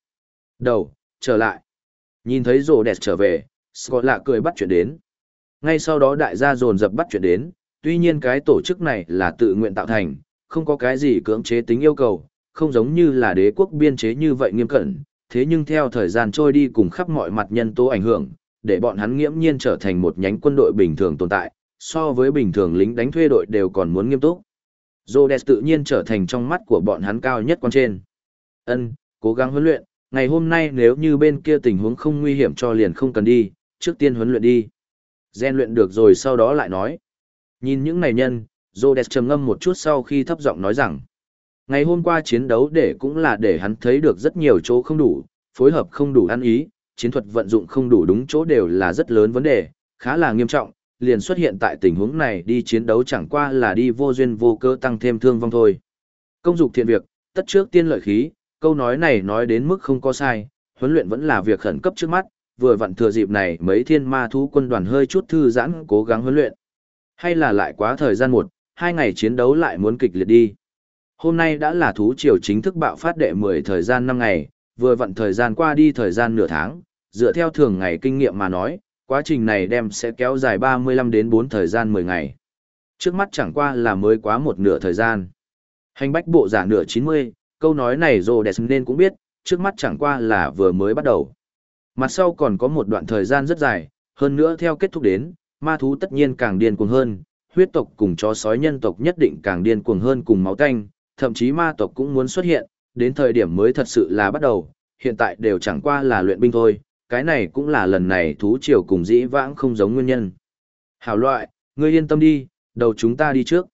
Đầu, trở lại. Nhìn thấy rồ đẹp trở về, Scott lạ cười bắt chuyện đến. Ngay sau đó đại gia dồn dập bắt chuyện đến, tuy nhiên cái tổ chức này là tự nguyện tạo thành, không có cái gì cưỡng chế tính yêu cầu, không giống như là đế quốc biên chế như vậy nghiêm cẩn, thế nhưng theo thời gian trôi đi cùng khắp mọi mặt nhân tố ảnh hưởng, để bọn hắn nghiễm nhiên trở thành một nhánh quân đội bình thường tồn tại, so với bình thường lính đánh thuê đội đều còn muốn nghiêm túc. Rhodes tự nhiên trở thành trong mắt của bọn hắn cao nhất quan trên. Ân, cố gắng huấn luyện, ngày hôm nay nếu như bên kia tình huống không nguy hiểm cho liền không cần đi, trước tiên huấn luyện đi. Gen luyện được rồi sau đó lại nói. Nhìn những này nhân, Rhodes trầm ngâm một chút sau khi thấp giọng nói rằng, ngày hôm qua chiến đấu để cũng là để hắn thấy được rất nhiều chỗ không đủ, phối hợp không đủ ăn ý, chiến thuật vận dụng không đủ đúng chỗ đều là rất lớn vấn đề, khá là nghiêm trọng, liền xuất hiện tại tình huống này đi chiến đấu chẳng qua là đi vô duyên vô cớ tăng thêm thương vong thôi. Công dục thiện việc, tất trước tiên lợi khí, câu nói này nói đến mức không có sai, huấn luyện vẫn là việc khẩn cấp trước mắt, vừa vặn thừa dịp này mấy thiên ma thú quân đoàn hơi chút thư giãn cố gắng huấn luyện. Hay là lại quá thời gian một, hai ngày chiến đấu lại muốn kịch liệt đi. Hôm nay đã là thú triều chính thức bạo phát đệ 10 thời gian 5 ngày, vừa vặn thời gian qua đi thời gian nửa tháng, dựa theo thường ngày kinh nghiệm mà nói, quá trình này đem sẽ kéo dài 35 đến 4 thời gian 10 ngày. Trước mắt chẳng qua là mới quá một nửa thời gian. Hành bách bộ giả nửa 90, câu nói này rồi đẹp nên cũng biết, trước mắt chẳng qua là vừa mới bắt đầu. Mặt sau còn có một đoạn thời gian rất dài, hơn nữa theo kết thúc đến, ma thú tất nhiên càng điên cuồng hơn, huyết tộc cùng chó sói nhân tộc nhất định càng điên cuồng hơn cùng máu tanh, thậm chí ma tộc cũng muốn xuất hiện, đến thời điểm mới thật sự là bắt đầu, hiện tại đều chẳng qua là luyện binh thôi, cái này cũng là lần này thú triều cùng dĩ vãng không giống nguyên nhân. Hảo loại, ngươi yên tâm đi, đầu chúng ta đi trước.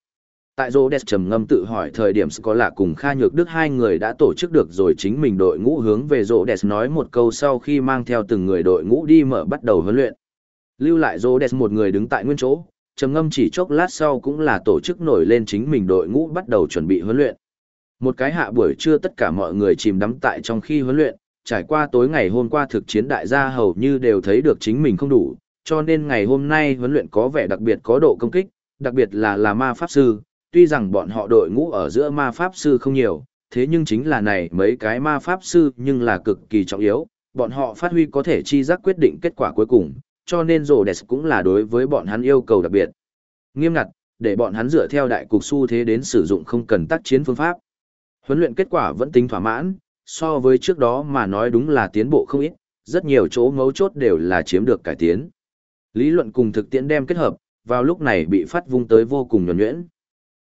Tại Rô Đẹp trầm ngâm tự hỏi thời điểm có lạ cùng Kha Nhược Đức hai người đã tổ chức được rồi chính mình đội ngũ hướng về Rô Đẹp nói một câu sau khi mang theo từng người đội ngũ đi mở bắt đầu huấn luyện. Lưu lại Rô Đẹp một người đứng tại nguyên chỗ, trầm ngâm chỉ chốc lát sau cũng là tổ chức nổi lên chính mình đội ngũ bắt đầu chuẩn bị huấn luyện. Một cái hạ buổi trưa tất cả mọi người chìm đắm tại trong khi huấn luyện, trải qua tối ngày hôm qua thực chiến đại gia hầu như đều thấy được chính mình không đủ, cho nên ngày hôm nay huấn luyện có vẻ đặc biệt có độ công kích, đặc biệt là là ma pháp sư, tuy rằng bọn họ đội ngũ ở giữa ma pháp sư không nhiều, thế nhưng chính là này mấy cái ma pháp sư nhưng là cực kỳ trọng yếu, bọn họ phát huy có thể chi giác quyết định kết quả cuối cùng, cho nên rồ đẹp cũng là đối với bọn hắn yêu cầu đặc biệt. Nghiêm ngặt, để bọn hắn dựa theo đại cục xu thế đến sử dụng không cần tác chiến phương pháp. Huấn luyện kết quả vẫn tính thỏa mãn, so với trước đó mà nói đúng là tiến bộ không ít, rất nhiều chỗ ngấu chốt đều là chiếm được cải tiến. Lý luận cùng thực tiễn đem kết hợp, vào lúc này bị phát vung tới vô cùng nhuẩn nhuyễn.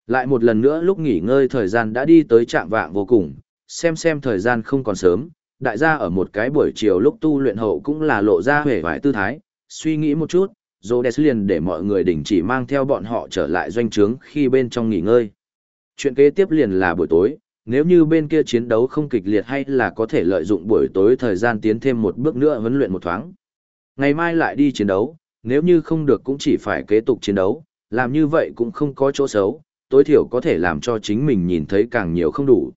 Lại một lần nữa lúc nghỉ ngơi thời gian đã đi tới trạng vạng vô cùng, xem xem thời gian không còn sớm, đại gia ở một cái buổi chiều lúc tu luyện hậu cũng là lộ ra vẻ vải tư thái, suy nghĩ một chút, Rhodes liền để mọi người đình chỉ mang theo bọn họ trở lại doanh trướng khi bên trong nghỉ ngơi. Chuyện kế tiếp liền là buổi tối, nếu như bên kia chiến đấu không kịch liệt hay là có thể lợi dụng buổi tối thời gian tiến thêm một bước nữa huấn luyện một thoáng. Ngày mai lại đi chiến đấu, nếu như không được cũng chỉ phải kế tục chiến đấu, làm như vậy cũng không có chỗ xấu, tối thiểu có thể làm cho chính mình nhìn thấy càng nhiều không đủ.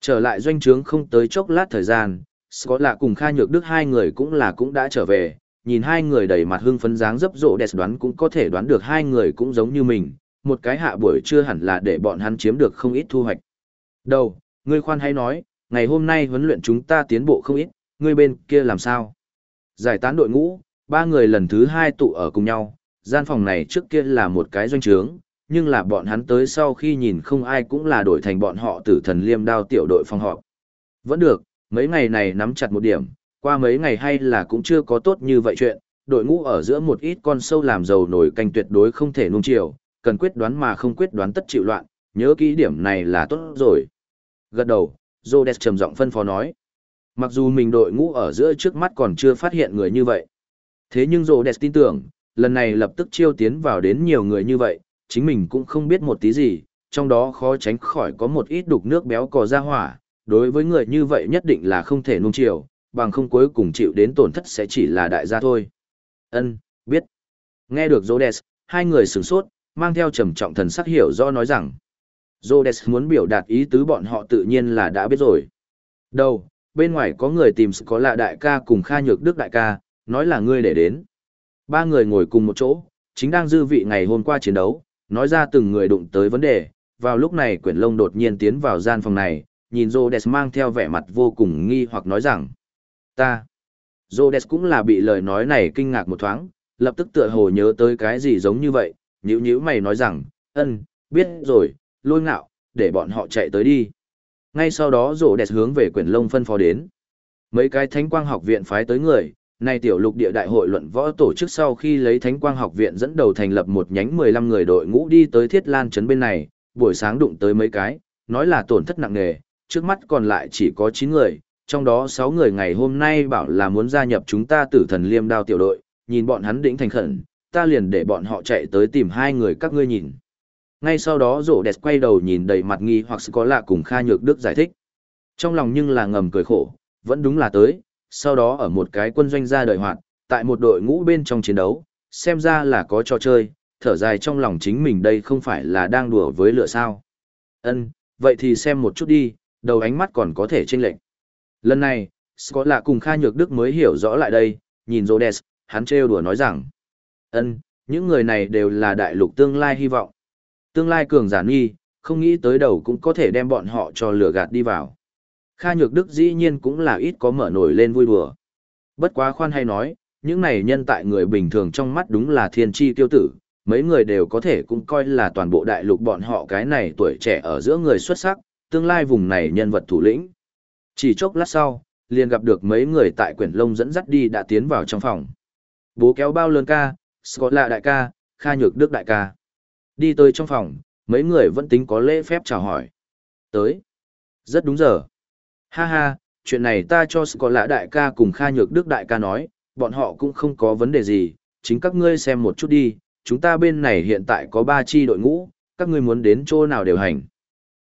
Trở lại doanh trướng không tới chốc lát thời gian, Scott lạ cùng Kha Nhược Đức hai người cũng là cũng đã trở về, nhìn hai người đầy mặt hưng phấn dáng dấp rộ đẹp đoán cũng có thể đoán được hai người cũng giống như mình, một cái hạ buổi chưa hẳn là để bọn hắn chiếm được không ít thu hoạch. Đầu, ngươi khoan hay nói, ngày hôm nay huấn luyện chúng ta tiến bộ không ít, ngươi bên kia làm sao? Giải tán đội ngũ, ba người lần thứ hai tụ ở cùng nhau, gian phòng này trước kia là một cái doanh trướng, nhưng là bọn hắn tới sau khi nhìn không ai cũng là đổi thành bọn họ tử thần liêm đao tiểu đội phòng họp. Vẫn được, mấy ngày này nắm chặt một điểm, qua mấy ngày hay là cũng chưa có tốt như vậy chuyện, đội ngũ ở giữa một ít con sâu làm dầu nổi canh tuyệt đối không thể nung chiều, cần quyết đoán mà không quyết đoán tất chịu loạn, nhớ kỹ điểm này là tốt rồi. Gật đầu, Rhodes trầm giọng phân phó nói. Mặc dù mình đội ngũ ở giữa trước mắt còn chưa phát hiện người như vậy. Thế nhưng Rhodes tin tưởng, lần này lập tức chiêu tiến vào đến nhiều người như vậy, chính mình cũng không biết một tí gì, trong đó khó tránh khỏi có một ít đục nước béo cò ra hỏa, đối với người như vậy nhất định là không thể nung chiều, bằng không cuối cùng chịu đến tổn thất sẽ chỉ là đại gia thôi. Ân, biết. Nghe được Rhodes, hai người sửng sốt, mang theo trầm trọng thần sắc hiểu do nói rằng, Rhodes muốn biểu đạt ý tứ bọn họ tự nhiên là đã biết rồi. Đâu, bên ngoài có người tìm có lạ đại ca cùng Kha Nhược Đức đại ca, nói là ngươi để đến. Ba người ngồi cùng một chỗ, chính đang dư vị ngày hôm qua chiến đấu, nói ra từng người đụng tới vấn đề. Vào lúc này quyển lông đột nhiên tiến vào gian phòng này, nhìn Rhodes mang theo vẻ mặt vô cùng nghi hoặc nói rằng, ta. Rhodes cũng là bị lời nói này kinh ngạc một thoáng, lập tức tựa hồ nhớ tới cái gì giống như vậy, nhữ nhữ mày nói rằng, ân, biết rồi, lôi ngạo, để bọn họ chạy tới đi. Ngay sau đó rổ đẹp hướng về quyển lông phân phó đến. Mấy cái thánh quang học viện phái tới người, nay tiểu lục địa đại hội luận võ tổ chức sau khi lấy thánh quang học viện dẫn đầu thành lập một nhánh 15 người đội ngũ đi tới thiết lan trấn bên này, buổi sáng đụng tới mấy cái, nói là tổn thất nặng nề, trước mắt còn lại chỉ có 9 người, trong đó 6 người ngày hôm nay bảo là muốn gia nhập chúng ta tử thần liêm đao tiểu đội, nhìn bọn hắn đỉnh thành khẩn, ta liền để bọn họ chạy tới tìm hai người các ngươi nhìn. Ngay sau đó rổ đẹp quay đầu nhìn đầy mặt nghi hoặc có lạ cùng Kha Nhược Đức giải thích. Trong lòng nhưng là ngầm cười khổ, vẫn đúng là tới, sau đó ở một cái quân doanh ra đời hoạt, tại một đội ngũ bên trong chiến đấu, xem ra là có trò chơi, thở dài trong lòng chính mình đây không phải là đang đùa với lửa sao. Ân, vậy thì xem một chút đi, đầu ánh mắt còn có thể chênh lệch. Lần này, Scott lạ cùng Kha Nhược Đức mới hiểu rõ lại đây, nhìn Rhodes, hắn trêu đùa nói rằng, ân, những người này đều là đại lục tương lai hy vọng. Tương lai cường giả nghi, không nghĩ tới đầu cũng có thể đem bọn họ cho lửa gạt đi vào. Kha Nhược Đức dĩ nhiên cũng là ít có mở nổi lên vui đùa. Bất quá khoan hay nói, những này nhân tại người bình thường trong mắt đúng là thiên tri tiêu tử, mấy người đều có thể cũng coi là toàn bộ đại lục bọn họ cái này tuổi trẻ ở giữa người xuất sắc, tương lai vùng này nhân vật thủ lĩnh. Chỉ chốc lát sau, liền gặp được mấy người tại quyển lông dẫn dắt đi đã tiến vào trong phòng. Bố kéo bao lớn ca, Scott lạ đại ca, Kha Nhược Đức đại ca. Đi tới trong phòng, mấy người vẫn tính có lễ phép chào hỏi. Tới. Rất đúng giờ. Ha ha, chuyện này ta cho có lạ đại ca cùng Kha Nhược Đức đại ca nói, bọn họ cũng không có vấn đề gì, chính các ngươi xem một chút đi, chúng ta bên này hiện tại có ba chi đội ngũ, các ngươi muốn đến chỗ nào đều hành.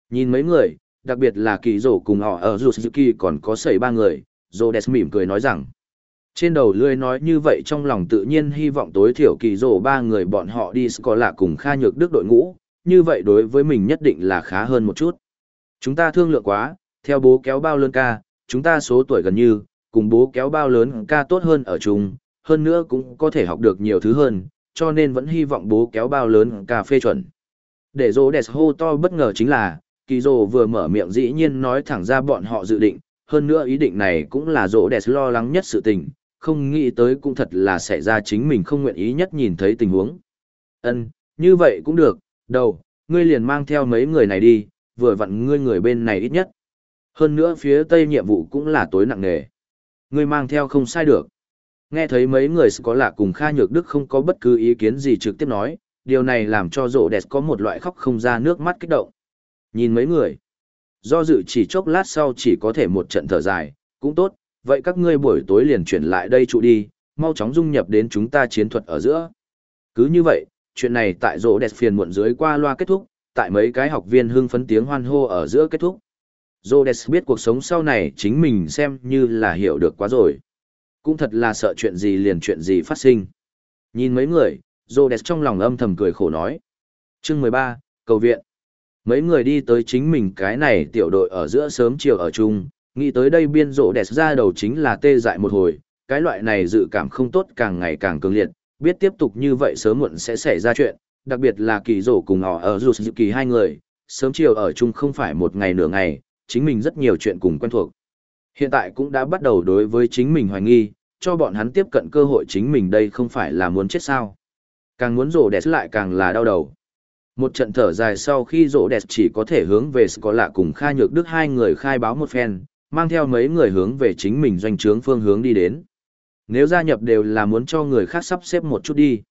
Nhìn mấy người, đặc biệt là kỳ rổ cùng họ ở Suzuki còn có sẩy ba người, Rhodes mỉm cười nói rằng, trên đầu lươi nói như vậy trong lòng tự nhiên hy vọng tối thiểu kỳ rổ ba người bọn họ đi có lạ cùng Kha Nhược Đức đội ngũ, như vậy đối với mình nhất định là khá hơn một chút. Chúng ta thương lượng quá, theo bố kéo bao lớn ca, chúng ta số tuổi gần như, cùng bố kéo bao lớn ca tốt hơn ở chung, hơn nữa cũng có thể học được nhiều thứ hơn, cho nên vẫn hy vọng bố kéo bao lớn ca phê chuẩn. Để rô đẹp hô to bất ngờ chính là, kỳ rồ vừa mở miệng dĩ nhiên nói thẳng ra bọn họ dự định, hơn nữa ý định này cũng là rô đẹp lo lắng nhất sự tình, không nghĩ tới cũng thật là xảy ra chính mình không nguyện ý nhất nhìn thấy tình huống. Ân, như vậy cũng được, đầu, ngươi liền mang theo mấy người này đi, vừa vặn ngươi người bên này ít nhất. Hơn nữa phía tây nhiệm vụ cũng là tối nặng nề. Ngươi mang theo không sai được. Nghe thấy mấy người có lạ cùng Kha Nhược Đức không có bất cứ ý kiến gì trực tiếp nói, điều này làm cho rộ đẹp có một loại khóc không ra nước mắt kích động. Nhìn mấy người, do dự chỉ chốc lát sau chỉ có thể một trận thở dài, cũng tốt, vậy các ngươi buổi tối liền chuyển lại đây trụ đi, mau chóng dung nhập đến chúng ta chiến thuật ở giữa. Cứ như vậy, chuyện này tại rỗ đẹp phiền muộn dưới qua loa kết thúc, tại mấy cái học viên hưng phấn tiếng hoan hô ở giữa kết thúc. Rhodes biết cuộc sống sau này chính mình xem như là hiểu được quá rồi. Cũng thật là sợ chuyện gì liền chuyện gì phát sinh. Nhìn mấy người, Rhodes trong lòng âm thầm cười khổ nói. Chương 13, cầu viện. Mấy người đi tới chính mình cái này tiểu đội ở giữa sớm chiều ở chung, nghĩ tới đây biên rộ đẹp ra đầu chính là tê dại một hồi, cái loại này dự cảm không tốt càng ngày càng cường liệt, biết tiếp tục như vậy sớm muộn sẽ xảy ra chuyện, đặc biệt là kỳ rổ cùng họ ở dù kỳ hai người, sớm chiều ở chung không phải một ngày nửa ngày, chính mình rất nhiều chuyện cùng quen thuộc. Hiện tại cũng đã bắt đầu đối với chính mình hoài nghi, cho bọn hắn tiếp cận cơ hội chính mình đây không phải là muốn chết sao. Càng muốn rổ đẹp lại càng là đau đầu. Một trận thở dài sau khi rổ đẹp chỉ có thể hướng về Scola lạ cùng Kha Nhược Đức hai người khai báo một phen, mang theo mấy người hướng về chính mình doanh trướng phương hướng đi đến. Nếu gia nhập đều là muốn cho người khác sắp xếp một chút đi.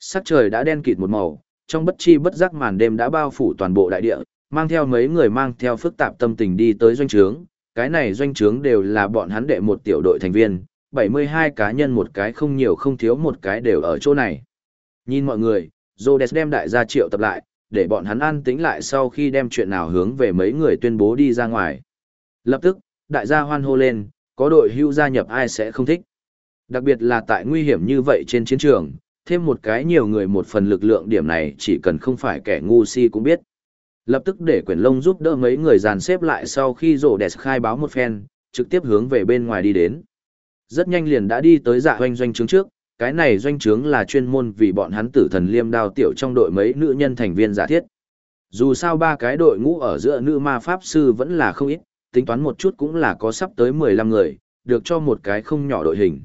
Sắc trời đã đen kịt một màu, trong bất chi bất giác màn đêm đã bao phủ toàn bộ đại địa, mang theo mấy người mang theo phức tạp tâm tình đi tới doanh trướng. Cái này doanh trướng đều là bọn hắn đệ một tiểu đội thành viên, 72 cá nhân một cái không nhiều không thiếu một cái đều ở chỗ này. Nhìn mọi người, Rhodes đem đại gia triệu tập lại, để bọn hắn an tĩnh lại sau khi đem chuyện nào hướng về mấy người tuyên bố đi ra ngoài. Lập tức, đại gia hoan hô lên, có đội hưu gia nhập ai sẽ không thích. Đặc biệt là tại nguy hiểm như vậy trên chiến trường, thêm một cái nhiều người một phần lực lượng điểm này chỉ cần không phải kẻ ngu si cũng biết. Lập tức để quyển lông giúp đỡ mấy người dàn xếp lại sau khi rổ đẹp khai báo một phen, trực tiếp hướng về bên ngoài đi đến. Rất nhanh liền đã đi tới dạ hoanh doanh trướng trước, cái này doanh trướng là chuyên môn vì bọn hắn tử thần liêm đao tiểu trong đội mấy nữ nhân thành viên giả thiết. Dù sao ba cái đội ngũ ở giữa nữ ma pháp sư vẫn là không ít, tính toán một chút cũng là có sắp tới 15 người, được cho một cái không nhỏ đội hình.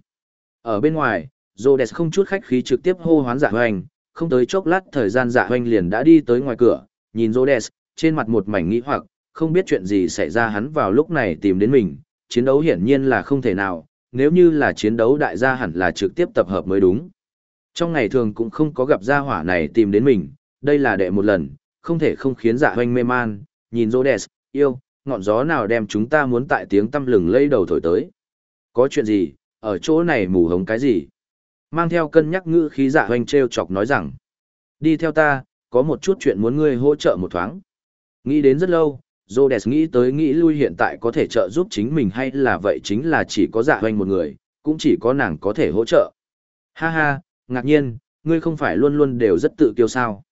Ở bên ngoài, Rhodes không chút khách khí trực tiếp hô hoán giả hoành, không tới chốc lát thời gian giả hoành liền đã đi tới ngoài cửa, nhìn Rhodes, trên mặt một mảnh nghĩ hoặc, không biết chuyện gì xảy ra hắn vào lúc này tìm đến mình, chiến đấu hiển nhiên là không thể nào, nếu như là chiến đấu đại gia hẳn là trực tiếp tập hợp mới đúng. Trong ngày thường cũng không có gặp gia hỏa này tìm đến mình, đây là đệ một lần, không thể không khiến dạ hoành mê man, nhìn Rhodes, yêu, ngọn gió nào đem chúng ta muốn tại tiếng tâm lừng lây đầu thổi tới. Có chuyện gì, ở chỗ này mù hống cái gì? Mang theo cân nhắc ngữ khí dạ hoành treo chọc nói rằng, đi theo ta, có một chút chuyện muốn ngươi hỗ trợ một thoáng. Nghĩ đến rất lâu, Rhodes nghĩ tới nghĩ lui hiện tại có thể trợ giúp chính mình hay là vậy chính là chỉ có dạ hoành một người, cũng chỉ có nàng có thể hỗ trợ. Ha ha, ngạc nhiên, ngươi không phải luôn luôn đều rất tự kiêu sao.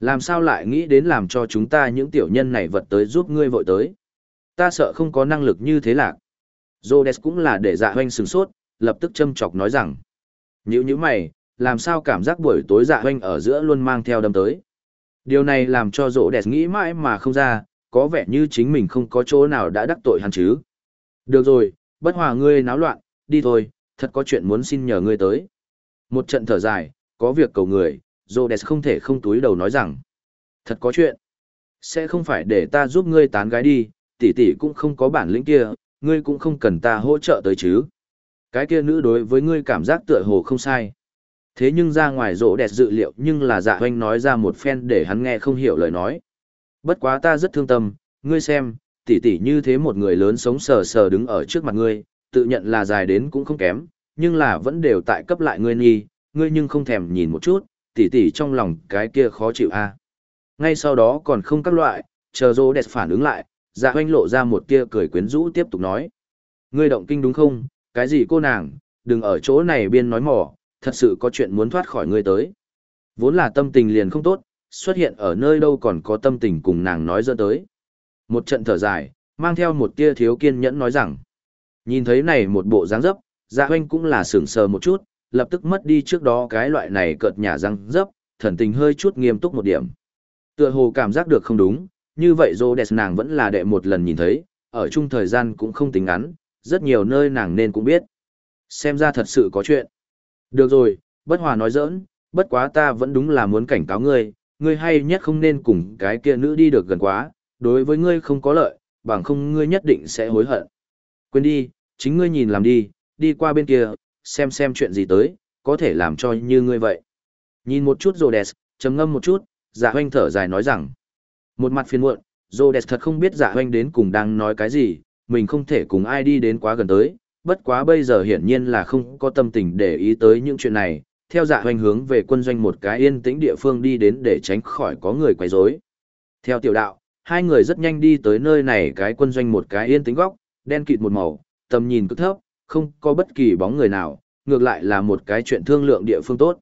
Làm sao lại nghĩ đến làm cho chúng ta những tiểu nhân này vật tới giúp ngươi vội tới. Ta sợ không có năng lực như thế lạc. Rhodes cũng là để dạ hoanh sừng sốt, lập tức châm chọc nói rằng. Nhữ như mày, làm sao cảm giác buổi tối dạ hoanh ở giữa luôn mang theo đâm tới. Điều này làm cho Rhodes nghĩ mãi mà không ra, có vẻ như chính mình không có chỗ nào đã đắc tội hắn chứ. Được rồi, bất hòa ngươi náo loạn, đi thôi, thật có chuyện muốn xin nhờ ngươi tới. Một trận thở dài, có việc cầu người, Rhodes không thể không túi đầu nói rằng. Thật có chuyện. Sẽ không phải để ta giúp ngươi tán gái đi, tỷ tỷ cũng không có bản lĩnh kia, ngươi cũng không cần ta hỗ trợ tới chứ. Cái kia nữ đối với ngươi cảm giác tựa hồ không sai. Thế nhưng ra ngoài rỗ đẹp dự liệu nhưng là dạ hoanh nói ra một phen để hắn nghe không hiểu lời nói. Bất quá ta rất thương tâm, ngươi xem, tỷ tỷ như thế một người lớn sống sờ sờ đứng ở trước mặt ngươi, tự nhận là dài đến cũng không kém, nhưng là vẫn đều tại cấp lại ngươi nghi, ngươi nhưng không thèm nhìn một chút, tỷ tỷ trong lòng cái kia khó chịu a. Ngay sau đó còn không các loại, chờ rỗ đẹp phản ứng lại, dạ oanh lộ ra một tia cười quyến rũ tiếp tục nói. Ngươi động kinh đúng không, cái gì cô nàng, đừng ở chỗ này biên nói mỏ, thật sự có chuyện muốn thoát khỏi ngươi tới. Vốn là tâm tình liền không tốt, xuất hiện ở nơi đâu còn có tâm tình cùng nàng nói dơ tới. Một trận thở dài, mang theo một tia thiếu kiên nhẫn nói rằng, nhìn thấy này một bộ dáng dấp, dạ oanh cũng là sửng sờ một chút, lập tức mất đi trước đó cái loại này cợt nhả răng dấp, thần tình hơi chút nghiêm túc một điểm. Tựa hồ cảm giác được không đúng, như vậy dô đẹp nàng vẫn là đệ một lần nhìn thấy, ở chung thời gian cũng không tính ngắn, rất nhiều nơi nàng nên cũng biết. Xem ra thật sự có chuyện. Được rồi, bất hòa nói giỡn, bất quá ta vẫn đúng là muốn cảnh cáo ngươi, ngươi hay nhất không nên cùng cái kia nữ đi được gần quá, đối với ngươi không có lợi, bằng không ngươi nhất định sẽ hối hận. Quên đi, chính ngươi nhìn làm đi, đi qua bên kia, xem xem chuyện gì tới, có thể làm cho như ngươi vậy. Nhìn một chút rồi đẹp, trầm ngâm một chút, dạ hoanh thở dài nói rằng, một mặt phiền muộn, Rhodes thật không biết dạ hoanh đến cùng đang nói cái gì, mình không thể cùng ai đi đến quá gần tới, bất quá bây giờ hiển nhiên là không có tâm tình để ý tới những chuyện này, theo dạ hoanh hướng về quân doanh một cái yên tĩnh địa phương đi đến để tránh khỏi có người quấy rối. Theo tiểu đạo, hai người rất nhanh đi tới nơi này cái quân doanh một cái yên tĩnh góc, đen kịt một màu, tầm nhìn cực thấp, không có bất kỳ bóng người nào, ngược lại là một cái chuyện thương lượng địa phương tốt.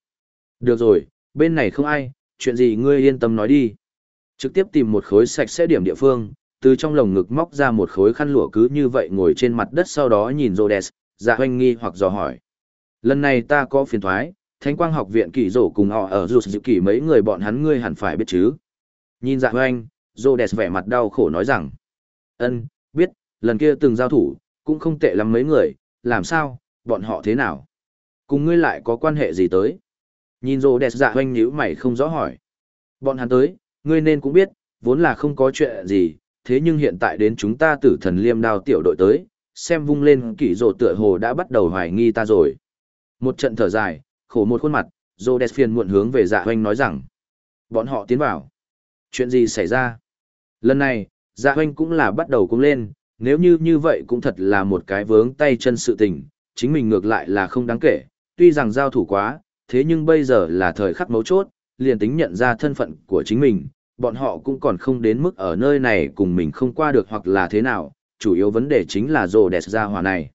Được rồi, bên này không ai, chuyện gì ngươi yên tâm nói đi. Trực tiếp tìm một khối sạch sẽ điểm địa phương, từ trong lồng ngực móc ra một khối khăn lụa cứ như vậy ngồi trên mặt đất sau đó nhìn Rhodes, dạ hoanh nghi hoặc dò hỏi. Lần này ta có phiền thoái, Thánh quang học viện kỳ rổ cùng họ ở dù dự kỳ mấy người bọn hắn ngươi hẳn phải biết chứ. Nhìn dạ hoanh, Rhodes vẻ mặt đau khổ nói rằng. ân biết, lần kia từng giao thủ, cũng không tệ lắm mấy người, làm sao, bọn họ thế nào? Cùng ngươi lại có quan hệ gì tới? Nhìn Rhodes dạ hoanh nhíu mày không rõ hỏi. Bọn hắn tới, ngươi nên cũng biết, vốn là không có chuyện gì, thế nhưng hiện tại đến chúng ta tử thần liêm đao tiểu đội tới, xem vung lên kỷ rộ tựa hồ đã bắt đầu hoài nghi ta rồi. Một trận thở dài, khổ một khuôn mặt, Rô Đẹp phiền muộn hướng về dạ hoanh nói rằng, bọn họ tiến vào. Chuyện gì xảy ra? Lần này, dạ hoanh cũng là bắt đầu cũng lên, nếu như như vậy cũng thật là một cái vướng tay chân sự tình, chính mình ngược lại là không đáng kể, tuy rằng giao thủ quá, thế nhưng bây giờ là thời khắc mấu chốt, liền tính nhận ra thân phận của chính mình, bọn họ cũng còn không đến mức ở nơi này cùng mình không qua được hoặc là thế nào, chủ yếu vấn đề chính là rồ đẹp ra hòa này.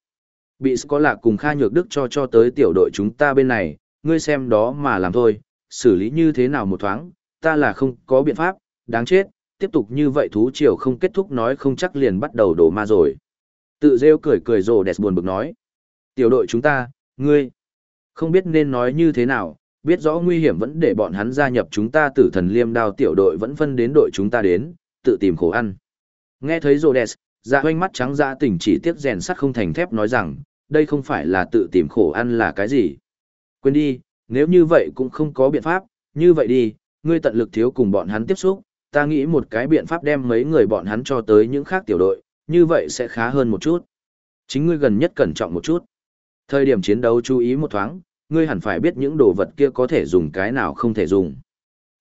Bị có lạc cùng Kha Nhược Đức cho cho tới tiểu đội chúng ta bên này, ngươi xem đó mà làm thôi, xử lý như thế nào một thoáng, ta là không có biện pháp, đáng chết, tiếp tục như vậy thú triều không kết thúc nói không chắc liền bắt đầu đổ ma rồi. Tự rêu cười cười rồ đẹp buồn bực nói. Tiểu đội chúng ta, ngươi, không biết nên nói như thế nào, biết rõ nguy hiểm vẫn để bọn hắn gia nhập chúng ta tử thần liêm đao tiểu đội vẫn phân đến đội chúng ta đến, tự tìm khổ ăn. Nghe thấy Rhodes, dạ hoanh mắt trắng dạ tỉnh chỉ tiếc rèn sắt không thành thép nói rằng, đây không phải là tự tìm khổ ăn là cái gì. Quên đi, nếu như vậy cũng không có biện pháp, như vậy đi, ngươi tận lực thiếu cùng bọn hắn tiếp xúc, ta nghĩ một cái biện pháp đem mấy người bọn hắn cho tới những khác tiểu đội, như vậy sẽ khá hơn một chút. Chính ngươi gần nhất cẩn trọng một chút. Thời điểm chiến đấu chú ý một thoáng, ngươi hẳn phải biết những đồ vật kia có thể dùng cái nào không thể dùng.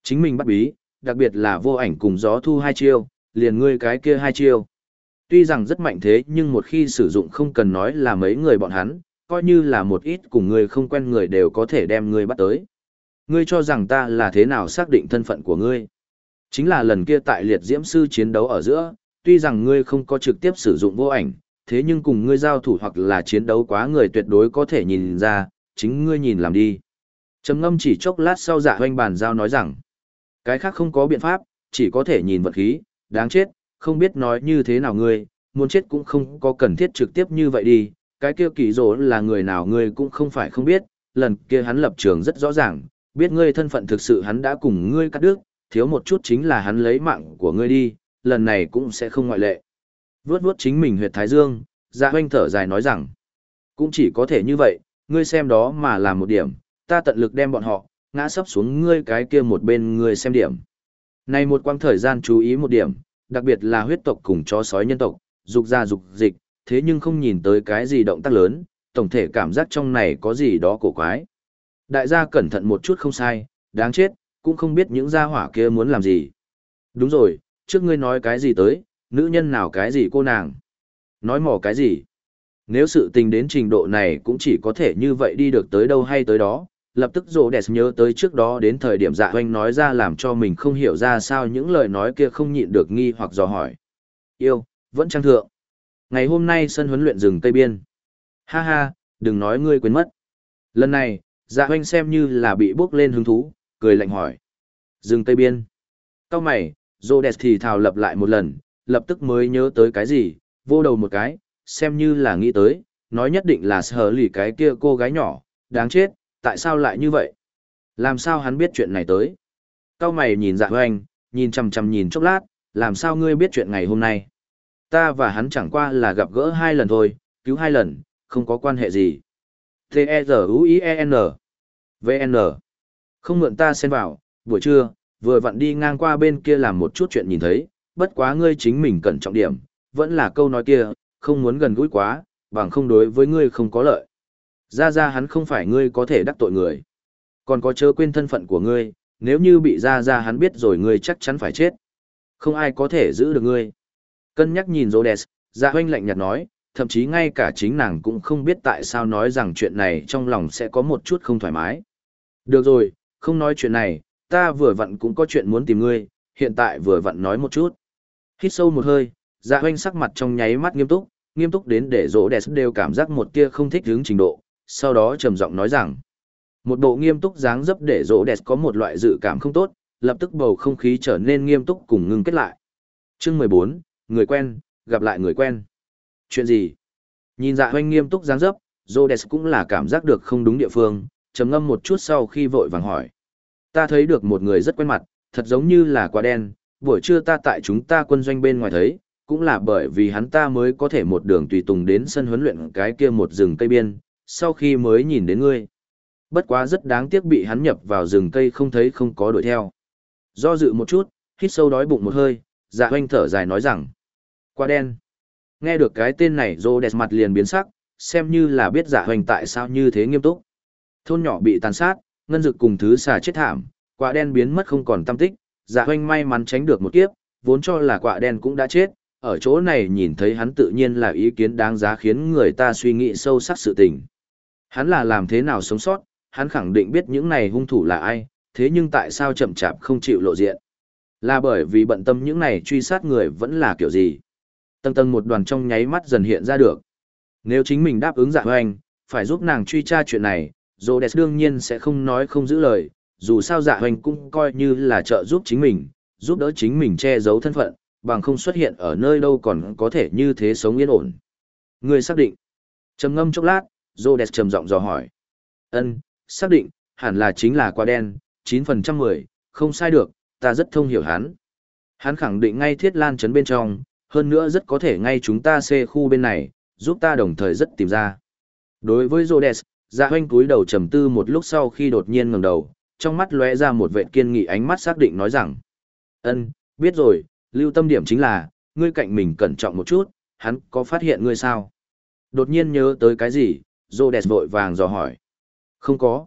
Chính mình bắt bí, đặc biệt là vô ảnh cùng gió thu hai chiêu, liền ngươi cái kia hai chiêu. Tuy rằng rất mạnh thế nhưng một khi sử dụng không cần nói là mấy người bọn hắn, coi như là một ít cùng ngươi không quen người đều có thể đem ngươi bắt tới. Ngươi cho rằng ta là thế nào xác định thân phận của ngươi? Chính là lần kia tại liệt diễm sư chiến đấu ở giữa, tuy rằng ngươi không có trực tiếp sử dụng vô ảnh, thế nhưng cùng ngươi giao thủ hoặc là chiến đấu quá người tuyệt đối có thể nhìn ra, chính ngươi nhìn làm đi. Trầm ngâm chỉ chốc lát sau dạ hoanh bàn giao nói rằng, cái khác không có biện pháp, chỉ có thể nhìn vật khí, đáng chết, không biết nói như thế nào ngươi, muốn chết cũng không có cần thiết trực tiếp như vậy đi, cái kia kỳ rỗ là người nào ngươi cũng không phải không biết, lần kia hắn lập trường rất rõ ràng, biết ngươi thân phận thực sự hắn đã cùng ngươi cắt đứt, thiếu một chút chính là hắn lấy mạng của ngươi đi, lần này cũng sẽ không ngoại lệ. Vướt vướt chính mình huyệt thái dương, dạ hoanh thở dài nói rằng, cũng chỉ có thể như vậy, ngươi xem đó mà làm một điểm, ta tận lực đem bọn họ, ngã sấp xuống ngươi cái kia một bên ngươi xem điểm. Này một quãng thời gian chú ý một điểm, đặc biệt là huyết tộc cùng chó sói nhân tộc, dục ra dục dịch, thế nhưng không nhìn tới cái gì động tác lớn, tổng thể cảm giác trong này có gì đó cổ quái. Đại gia cẩn thận một chút không sai, đáng chết, cũng không biết những gia hỏa kia muốn làm gì. Đúng rồi, trước ngươi nói cái gì tới, nữ nhân nào cái gì cô nàng. Nói mỏ cái gì. Nếu sự tình đến trình độ này cũng chỉ có thể như vậy đi được tới đâu hay tới đó, lập tức rồ đẹp nhớ tới trước đó đến thời điểm dạ hoanh nói ra làm cho mình không hiểu ra sao những lời nói kia không nhịn được nghi hoặc dò hỏi. Yêu, vẫn trang thượng. Ngày hôm nay sân huấn luyện rừng Tây Biên. Ha ha, đừng nói ngươi quên mất. Lần này, dạ hoanh xem như là bị bước lên hứng thú, cười lạnh hỏi. Rừng Tây Biên. Cao mày, rồ đẹp thì thào lập lại một lần, lập tức mới nhớ tới cái gì, vô đầu một cái, xem như là nghĩ tới, nói nhất định là sở lì cái kia cô gái nhỏ, đáng chết, tại sao lại như vậy? Làm sao hắn biết chuyện này tới? Cao mày nhìn dạ hoành nhìn chằm chằm nhìn chốc lát, làm sao ngươi biết chuyện ngày hôm nay? Ta và hắn chẳng qua là gặp gỡ hai lần thôi, cứu hai lần, không có quan hệ gì. T-E-Z-U-I-E-N V-N Không mượn ta xen vào, buổi trưa, vừa vặn đi ngang qua bên kia làm một chút chuyện nhìn thấy, bất quá ngươi chính mình cẩn trọng điểm, vẫn là câu nói kia, không muốn gần gũi quá, bằng không đối với ngươi không có lợi. Ra ra hắn không phải ngươi có thể đắc tội người. Còn có chớ quên thân phận của ngươi, nếu như bị ra ra hắn biết rồi ngươi chắc chắn phải chết. Không ai có thể giữ được ngươi. Cân nhắc nhìn Rhodes, dạ hoanh lạnh nhạt nói, thậm chí ngay cả chính nàng cũng không biết tại sao nói rằng chuyện này trong lòng sẽ có một chút không thoải mái. Được rồi, không nói chuyện này, ta vừa vặn cũng có chuyện muốn tìm ngươi, hiện tại vừa vặn nói một chút. Hít sâu một hơi, dạ hoanh sắc mặt trong nháy mắt nghiêm túc, nghiêm túc đến để rỗ đẹp đều cảm giác một tia không thích hướng trình độ, sau đó trầm giọng nói rằng, một bộ nghiêm túc dáng dấp để rỗ đẹp có một loại dự cảm không tốt, lập tức bầu không khí trở nên nghiêm túc cùng ngưng kết lại. Chương mười bốn, người quen, gặp lại người quen. Chuyện gì? Nhìn dạ hoanh nghiêm túc dáng dấp, Rhodes cũng là cảm giác được không đúng địa phương, trầm ngâm một chút sau khi vội vàng hỏi. Ta thấy được một người rất quen mặt, thật giống như là quá đen, buổi trưa ta tại chúng ta quân doanh bên ngoài thấy, cũng là bởi vì hắn ta mới có thể một đường tùy tùng đến sân huấn luyện cái kia một rừng cây biên, sau khi mới nhìn đến ngươi. Bất quá rất đáng tiếc bị hắn nhập vào rừng cây không thấy không có đuổi theo. Do dự một chút, hít sâu đói bụng một hơi, dạ hoanh thở dài nói rằng. Quả đen. Nghe được cái tên này rô đẹp mặt liền biến sắc, xem như là biết dạ hoanh tại sao như thế nghiêm túc. Thôn nhỏ bị tàn sát, ngân dực cùng thứ xà chết thảm, quả đen biến mất không còn tâm tích, dạ hoanh may mắn tránh được một kiếp, vốn cho là quả đen cũng đã chết, ở chỗ này nhìn thấy hắn tự nhiên là ý kiến đáng giá khiến người ta suy nghĩ sâu sắc sự tình. Hắn là làm thế nào sống sót, hắn khẳng định biết những này hung thủ là ai, thế nhưng tại sao chậm chạp không chịu lộ diện? Là bởi vì bận tâm những này truy sát người vẫn là kiểu gì? Tầng tầng một đoàn trong nháy mắt dần hiện ra được. Nếu chính mình đáp ứng dạ hoành, phải giúp nàng truy tra chuyện này, Rhodes đương nhiên sẽ không nói không giữ lời, dù sao dạ hoành cũng coi như là trợ giúp chính mình, giúp đỡ chính mình che giấu thân phận, bằng không xuất hiện ở nơi đâu còn có thể như thế sống yên ổn. Người xác định. trầm ngâm chốc lát, Rhodes trầm giọng dò hỏi. Ân, xác định, hẳn là chính là quả đen, 9% 10, không sai được, ta rất thông hiểu hắn. Hắn khẳng định ngay thiết lan chấn bên trong, hơn nữa rất có thể ngay chúng ta xê khu bên này, giúp ta đồng thời rất tìm ra. Đối với Rhodes, dạ hoanh cúi đầu trầm tư một lúc sau khi đột nhiên ngẩng đầu, trong mắt lóe ra một vệ kiên nghị ánh mắt xác định nói rằng. ân biết rồi, lưu tâm điểm chính là, ngươi cạnh mình cẩn trọng một chút, hắn có phát hiện ngươi sao? Đột nhiên nhớ tới cái gì, Rhodes vội vàng dò hỏi. Không có.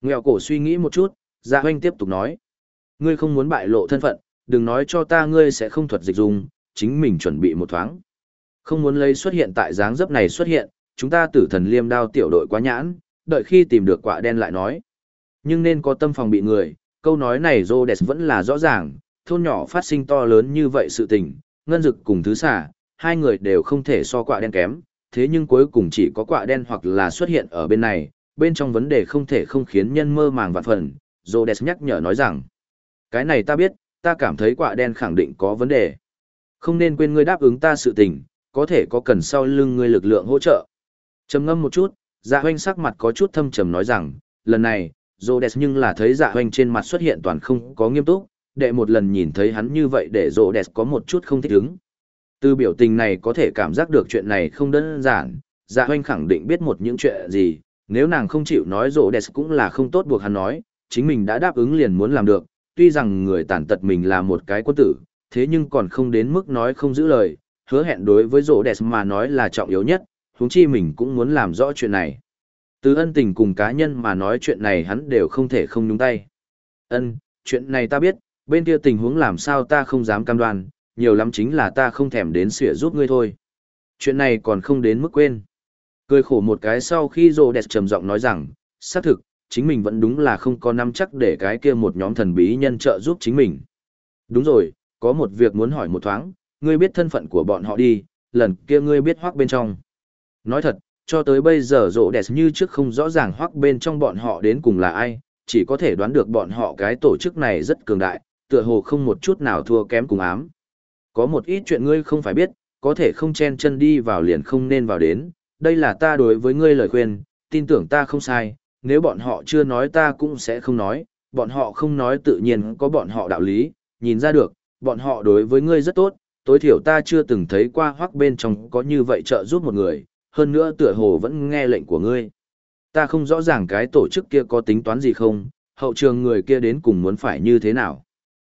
Nghèo cổ suy nghĩ một chút, dạ hoanh tiếp tục nói. Ngươi không muốn bại lộ thân phận, đừng nói cho ta ngươi sẽ không thuật dịch dùng, chính mình chuẩn bị một thoáng. Không muốn lấy xuất hiện tại dáng dấp này xuất hiện, chúng ta tử thần liêm đao tiểu đội quá nhãn, đợi khi tìm được quả đen lại nói. Nhưng nên có tâm phòng bị người, câu nói này Rhodes vẫn là rõ ràng, thôn nhỏ phát sinh to lớn như vậy sự tình, ngân dực cùng thứ xả, hai người đều không thể so quả đen kém, thế nhưng cuối cùng chỉ có quả đen hoặc là xuất hiện ở bên này, bên trong vấn đề không thể không khiến nhân mơ màng vạn phần. Rhodes nhắc nhở nói rằng, cái này ta biết, ta cảm thấy quả đen khẳng định có vấn đề. Không nên quên ngươi đáp ứng ta sự tình, có thể có cần sau lưng ngươi lực lượng hỗ trợ. Trầm ngâm một chút, dạ hoanh sắc mặt có chút thâm trầm nói rằng, lần này, Rhodes nhưng là thấy dạ hoanh trên mặt xuất hiện toàn không có nghiêm túc, đệ một lần nhìn thấy hắn như vậy để rộ đẹp có một chút không thích ứng. Từ biểu tình này có thể cảm giác được chuyện này không đơn giản, dạ hoanh khẳng định biết một những chuyện gì, nếu nàng không chịu nói rộ đẹp cũng là không tốt buộc hắn nói, chính mình đã đáp ứng liền muốn làm được, tuy rằng người tàn tật mình là một cái quân tử, thế nhưng còn không đến mức nói không giữ lời, hứa hẹn đối với rộ đẹp mà nói là trọng yếu nhất, huống chi mình cũng muốn làm rõ chuyện này. Từ ân tình cùng cá nhân mà nói chuyện này hắn đều không thể không nhúng tay. Ân, chuyện này ta biết, bên kia tình huống làm sao ta không dám cam đoan, nhiều lắm chính là ta không thèm đến sửa giúp ngươi thôi. Chuyện này còn không đến mức quên. Cười khổ một cái sau khi rồ đẹp trầm giọng nói rằng, xác thực, chính mình vẫn đúng là không có nắm chắc để cái kia một nhóm thần bí nhân trợ giúp chính mình. Đúng rồi, có một việc muốn hỏi một thoáng, ngươi biết thân phận của bọn họ đi, lần kia ngươi biết hoác bên trong. Nói thật, cho tới bây giờ rộ đẹp như trước không rõ ràng hoác bên trong bọn họ đến cùng là ai, chỉ có thể đoán được bọn họ cái tổ chức này rất cường đại, tựa hồ không một chút nào thua kém cùng ám. Có một ít chuyện ngươi không phải biết, có thể không chen chân đi vào liền không nên vào đến, đây là ta đối với ngươi lời khuyên, tin tưởng ta không sai, nếu bọn họ chưa nói ta cũng sẽ không nói, bọn họ không nói tự nhiên có bọn họ đạo lý, nhìn ra được, bọn họ đối với ngươi rất tốt, tối thiểu ta chưa từng thấy qua hoắc bên trong có như vậy trợ giúp một người, hơn nữa tựa hồ vẫn nghe lệnh của ngươi. Ta không rõ ràng cái tổ chức kia có tính toán gì không, hậu trường người kia đến cùng muốn phải như thế nào.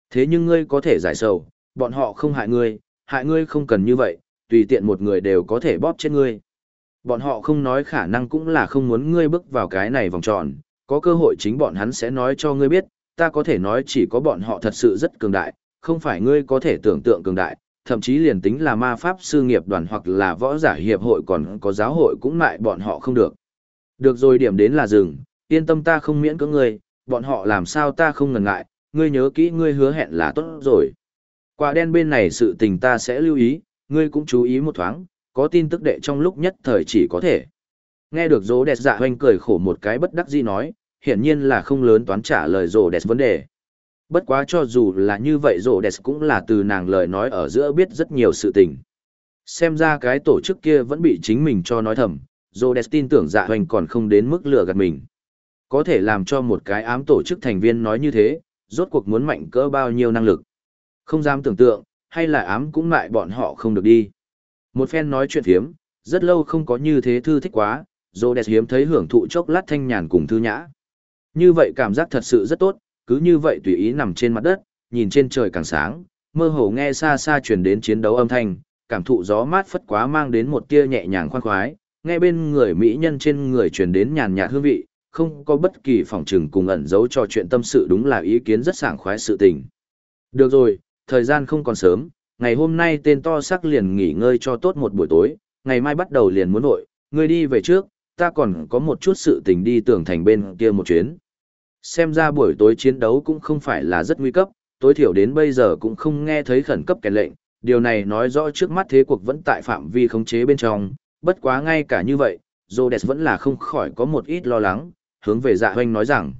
Thế nhưng ngươi có thể giải sầu, bọn họ không hại ngươi, hại ngươi không cần như vậy, tùy tiện một người đều có thể bóp chết ngươi. Bọn họ không nói khả năng cũng là không muốn ngươi bước vào cái này vòng tròn, có cơ hội chính bọn hắn sẽ nói cho ngươi biết, ta có thể nói chỉ có bọn họ thật sự rất cường đại, không phải ngươi có thể tưởng tượng cường đại, thậm chí liền tính là ma pháp sư nghiệp đoàn hoặc là võ giả hiệp hội còn có giáo hội cũng lại bọn họ không được. Được rồi điểm đến là dừng, yên tâm ta không miễn cưỡng ngươi, bọn họ làm sao ta không ngần ngại, ngươi nhớ kỹ ngươi hứa hẹn là tốt rồi. Quả đen bên này sự tình ta sẽ lưu ý, ngươi cũng chú ý một thoáng, có tin tức đệ trong lúc nhất thời chỉ có thể. Nghe được rô đẹp dạ hoanh cười khổ một cái bất đắc dĩ nói, hiển nhiên là không lớn toán trả lời rô đẹp vấn đề. Bất quá cho dù là như vậy rô đẹp cũng là từ nàng lời nói ở giữa biết rất nhiều sự tình. Xem ra cái tổ chức kia vẫn bị chính mình cho nói thầm, rô đẹp tin tưởng dạ hoanh còn không đến mức lừa gạt mình. Có thể làm cho một cái ám tổ chức thành viên nói như thế, rốt cuộc muốn mạnh cỡ bao nhiêu năng lực. Không dám tưởng tượng, hay là ám cũng lại bọn họ không được đi. Một phen nói chuyện phiếm, rất lâu không có như thế thư thích quá, Rhodes hiếm thấy hưởng thụ chốc lát thanh nhàn cùng thư nhã. Như vậy cảm giác thật sự rất tốt, cứ như vậy tùy ý nằm trên mặt đất, nhìn trên trời càng sáng, mơ hồ nghe xa xa truyền đến chiến đấu âm thanh, cảm thụ gió mát phất quá mang đến một tia nhẹ nhàng khoan khoái, nghe bên người mỹ nhân trên người truyền đến nhàn nhạt hương vị, không có bất kỳ phỏng trừng cùng ẩn giấu cho chuyện tâm sự đúng là ý kiến rất sảng khoái sự tình. Được rồi, thời gian không còn sớm, ngày hôm nay tên to sắc liền nghỉ ngơi cho tốt một buổi tối, ngày mai bắt đầu liền muốn nội, ngươi đi về trước, ta còn có một chút sự tình đi tưởng thành bên kia một chuyến. Xem ra buổi tối chiến đấu cũng không phải là rất nguy cấp, tối thiểu đến bây giờ cũng không nghe thấy khẩn cấp kèn lệnh, điều này nói rõ trước mắt thế cuộc vẫn tại phạm vi khống chế bên trong, bất quá ngay cả như vậy, Rhodes vẫn là không khỏi có một ít lo lắng, hướng về dạ hoanh nói rằng.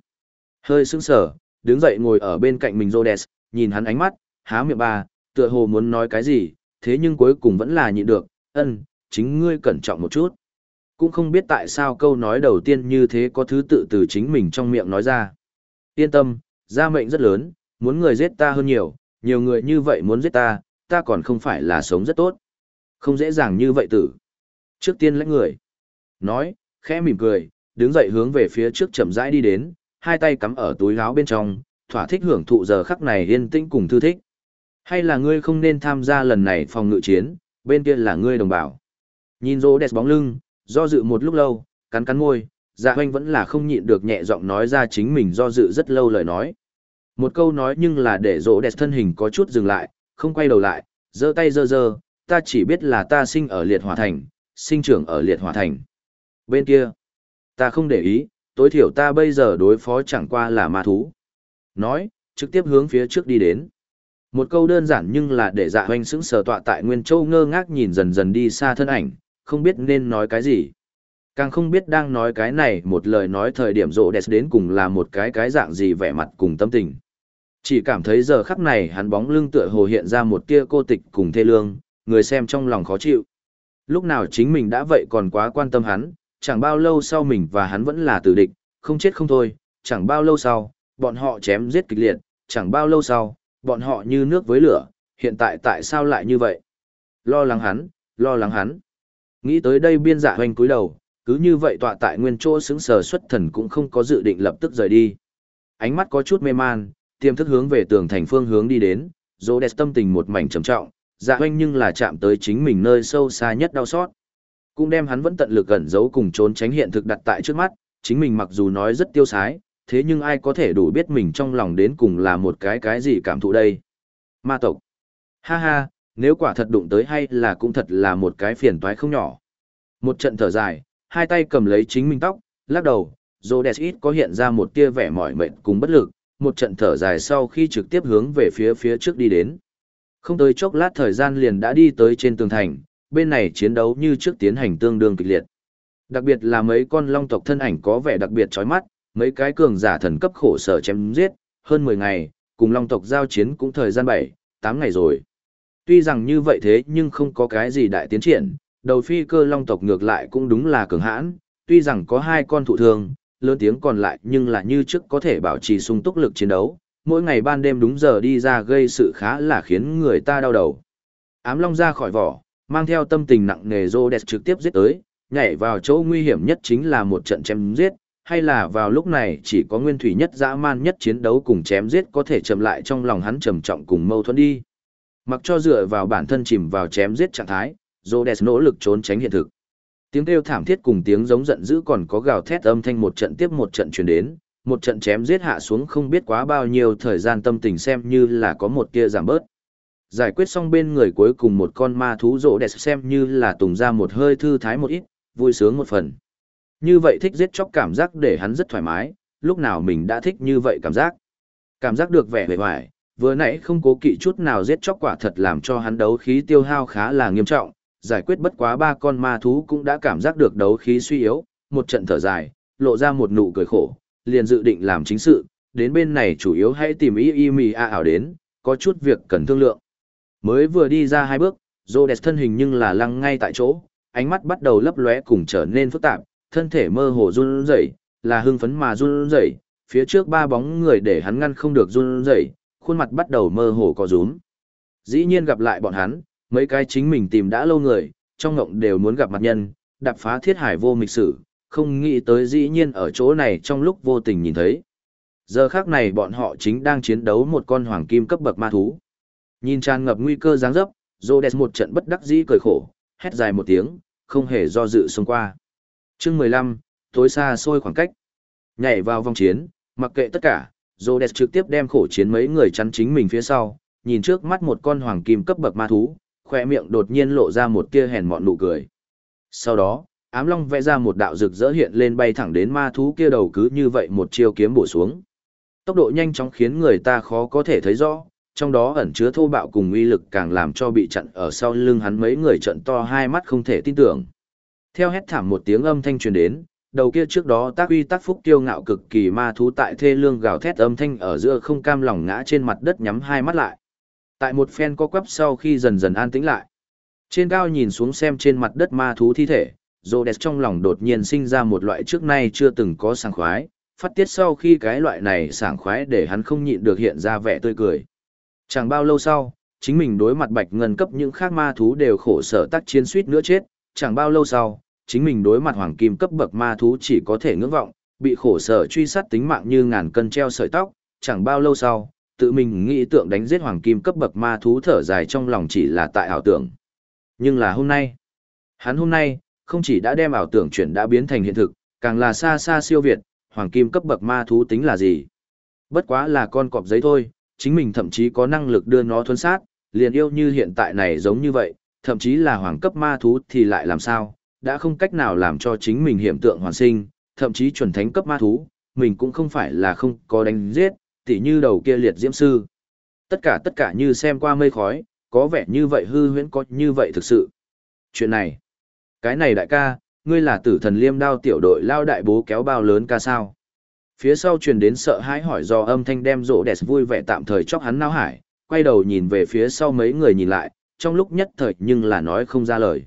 Hơi sững sờ, đứng dậy ngồi ở bên cạnh mình Rhodes, nhìn hắn ánh mắt, há miệng ba, tựa hồ muốn nói cái gì, thế nhưng cuối cùng vẫn là nhịn được, ân, chính ngươi cẩn trọng một chút. Cũng không biết tại sao câu nói đầu tiên như thế có thứ tự từ chính mình trong miệng nói ra. Yên tâm, gia mệnh rất lớn, muốn người giết ta hơn nhiều, nhiều người như vậy muốn giết ta, ta còn không phải là sống rất tốt. Không dễ dàng như vậy tử. Trước tiên lãnh người. Nói, khẽ mỉm cười, đứng dậy hướng về phía trước chậm rãi đi đến, hai tay cắm ở túi áo bên trong, thỏa thích hưởng thụ giờ khắc này yên tĩnh cùng thư thích. Hay là ngươi không nên tham gia lần này phòng ngự chiến, bên kia là ngươi đồng bào. Nhìn rô đẹp bóng lưng, do dự một lúc lâu, cắn cắn môi, dạ hoanh vẫn là không nhịn được nhẹ giọng nói ra chính mình do dự rất lâu lời nói. Một câu nói nhưng là để rô đẹp thân hình có chút dừng lại, không quay đầu lại, giơ tay giơ giơ, ta chỉ biết là ta sinh ở liệt hỏa thành, sinh trưởng ở liệt hỏa thành. Bên kia, ta không để ý, tối thiểu ta bây giờ đối phó chẳng qua là ma thú. Nói, trực tiếp hướng phía trước đi đến. Một câu đơn giản nhưng là để dạ hoanh sững sờ tọa tại Nguyên Châu ngơ ngác nhìn dần dần đi xa thân ảnh, không biết nên nói cái gì. Càng không biết đang nói cái này một lời nói thời điểm rộ đẹp đến cùng là một cái cái dạng gì vẻ mặt cùng tâm tình. Chỉ cảm thấy giờ khắc này hắn bóng lưng tựa hồ hiện ra một tia cô tịch cùng thê lương, người xem trong lòng khó chịu. Lúc nào chính mình đã vậy còn quá quan tâm hắn, chẳng bao lâu sau mình và hắn vẫn là tử địch, không chết không thôi, chẳng bao lâu sau, bọn họ chém giết kịch liệt, chẳng bao lâu sau, bọn họ như nước với lửa, hiện tại tại sao lại như vậy? Lo lắng hắn, lo lắng hắn. Nghĩ tới đây biên dạ hoành cúi đầu, cứ như vậy tọa tại nguyên chỗ xứng sờ xuất thần cũng không có dự định lập tức rời đi. Ánh mắt có chút mê man, tiềm thức hướng về tường thành phương hướng đi đến, dỗ đẹp tâm tình một mảnh trầm trọng, dạ hoành nhưng là chạm tới chính mình nơi sâu xa nhất đau xót. Cũng đem hắn vẫn tận lực gần giấu cùng trốn tránh hiện thực đặt tại trước mắt, chính mình mặc dù nói rất tiêu sái, thế nhưng ai có thể đủ biết mình trong lòng đến cùng là một cái cái gì cảm thụ đây. Ma tộc. Ha ha, nếu quả thật đụng tới hay là cũng thật là một cái phiền toái không nhỏ. Một trận thở dài, hai tay cầm lấy chính mình tóc, lắc đầu, Rhodes có hiện ra một tia vẻ mỏi mệt cùng bất lực, một trận thở dài sau khi trực tiếp hướng về phía phía trước đi đến. Không tới chốc lát thời gian liền đã đi tới trên tường thành, bên này chiến đấu như trước tiến hành tương đương kịch liệt. Đặc biệt là mấy con long tộc thân ảnh có vẻ đặc biệt chói mắt, mấy cái cường giả thần cấp khổ sở chém giết, hơn 10 ngày, cùng long tộc giao chiến cũng thời gian 7, 8 ngày rồi. Tuy rằng như vậy thế nhưng không có cái gì đại tiến triển, đầu phi cơ long tộc ngược lại cũng đúng là cường hãn, tuy rằng có hai con thụ thương, lớn tiếng còn lại nhưng là như trước có thể bảo trì sung túc lực chiến đấu, mỗi ngày ban đêm đúng giờ đi ra gây sự khá là khiến người ta đau đầu. Ám long ra khỏi vỏ, mang theo tâm tình nặng nề rô đẹp trực tiếp giết tới, nhảy vào chỗ nguy hiểm nhất chính là một trận chém giết, hay là vào lúc này chỉ có nguyên thủy nhất dã man nhất chiến đấu cùng chém giết có thể chậm lại trong lòng hắn trầm trọng cùng mâu thuẫn đi. Mặc cho dựa vào bản thân chìm vào chém giết trạng thái, Rhodes nỗ lực trốn tránh hiện thực. Tiếng kêu thảm thiết cùng tiếng giống giận dữ còn có gào thét âm thanh một trận tiếp một trận truyền đến, một trận chém giết hạ xuống không biết quá bao nhiêu thời gian tâm tình xem như là có một tia giảm bớt. Giải quyết xong bên người cuối cùng một con ma thú rỗ đẹp xem như là tùng ra một hơi thư thái một ít, vui sướng một phần. Như vậy thích giết chóc cảm giác để hắn rất thoải mái, lúc nào mình đã thích như vậy cảm giác. Cảm giác được vẻ vẻ vải vừa nãy không cố kỵ chút nào giết chóc quả thật làm cho hắn đấu khí tiêu hao khá là nghiêm trọng, giải quyết bất quá ba con ma thú cũng đã cảm giác được đấu khí suy yếu, một trận thở dài, lộ ra một nụ cười khổ, liền dự định làm chính sự, đến bên này chủ yếu hãy tìm y y mì a ảo đến, có chút việc cần thương lượng. Mới vừa đi ra hai bước, Rhodes thân hình nhưng là lăng ngay tại chỗ, ánh mắt bắt đầu lấp lóe cùng trở nên phức tạp, thân thể mơ hồ run rẩy, là hưng phấn mà run rẩy, phía trước ba bóng người để hắn ngăn không được run rẩy, khuôn mặt bắt đầu mơ hồ có rúm. Dĩ nhiên gặp lại bọn hắn, mấy cái chính mình tìm đã lâu người, trong ngộng đều muốn gặp mặt nhân, đạp phá thiết hải vô mịch sử, không nghĩ tới dĩ nhiên ở chỗ này trong lúc vô tình nhìn thấy. Giờ khác này bọn họ chính đang chiến đấu một con hoàng kim cấp bậc ma thú. Nhìn tràn ngập nguy cơ dáng dấp, Rhodes một trận bất đắc dĩ cười khổ, hét dài một tiếng, không hề do dự xông qua. Chương 15, tối xa xôi khoảng cách. Nhảy vào vòng chiến, mặc kệ tất cả, Rhodes trực tiếp đem khổ chiến mấy người chắn chính mình phía sau, nhìn trước mắt một con hoàng kim cấp bậc ma thú, khoe miệng đột nhiên lộ ra một tia hèn mọn nụ cười. Sau đó, ám long vẽ ra một đạo rực rỡ hiện lên bay thẳng đến ma thú kia đầu cứ như vậy một chiêu kiếm bổ xuống. Tốc độ nhanh chóng khiến người ta khó có thể thấy rõ, trong đó ẩn chứa thô bạo cùng uy lực càng làm cho bị chặn ở sau lưng hắn mấy người trận to hai mắt không thể tin tưởng. Theo hét thảm một tiếng âm thanh truyền đến, đầu kia trước đó tác uy tác phúc kiêu ngạo cực kỳ ma thú tại thê lương gào thét âm thanh ở giữa không cam lòng ngã trên mặt đất nhắm hai mắt lại. Tại một phen co quắp sau khi dần dần an tĩnh lại. Trên cao nhìn xuống xem trên mặt đất ma thú thi thể, Rhodes trong lòng đột nhiên sinh ra một loại trước nay chưa từng có sảng khoái, phát tiết sau khi cái loại này sảng khoái để hắn không nhịn được hiện ra vẻ tươi cười. Chẳng bao lâu sau, chính mình đối mặt bạch ngân cấp những khác ma thú đều khổ sở tác chiến suýt nữa chết, chẳng bao lâu sau, chính mình đối mặt hoàng kim cấp bậc ma thú chỉ có thể ngưỡng vọng, bị khổ sở truy sát tính mạng như ngàn cân treo sợi tóc, chẳng bao lâu sau, tự mình nghĩ tượng đánh giết hoàng kim cấp bậc ma thú thở dài trong lòng chỉ là tại ảo tưởng. Nhưng là hôm nay, hắn hôm nay, không chỉ đã đem ảo tưởng chuyển đã biến thành hiện thực, càng là xa xa siêu việt, hoàng kim cấp bậc ma thú tính là gì? Bất quá là con cọp giấy thôi, chính mình thậm chí có năng lực đưa nó thuấn sát, liền yêu như hiện tại này giống như vậy, thậm chí là hoàng cấp ma thú thì lại làm sao, đã không cách nào làm cho chính mình hiểm tượng hoàn sinh, thậm chí chuẩn thánh cấp ma thú, mình cũng không phải là không có đánh giết, tỉ như đầu kia liệt diễm sư. Tất cả tất cả như xem qua mây khói, có vẻ như vậy hư huyễn có như vậy thực sự. Chuyện này, cái này đại ca, ngươi là tử thần liêm đao tiểu đội lao đại bố kéo bao lớn ca sao. Phía sau truyền đến sợ hãi hỏi do âm thanh đem rộ đẹp vui vẻ tạm thời chóc hắn nao hải, quay đầu nhìn về phía sau mấy người nhìn lại, trong lúc nhất thời nhưng là nói không ra lời.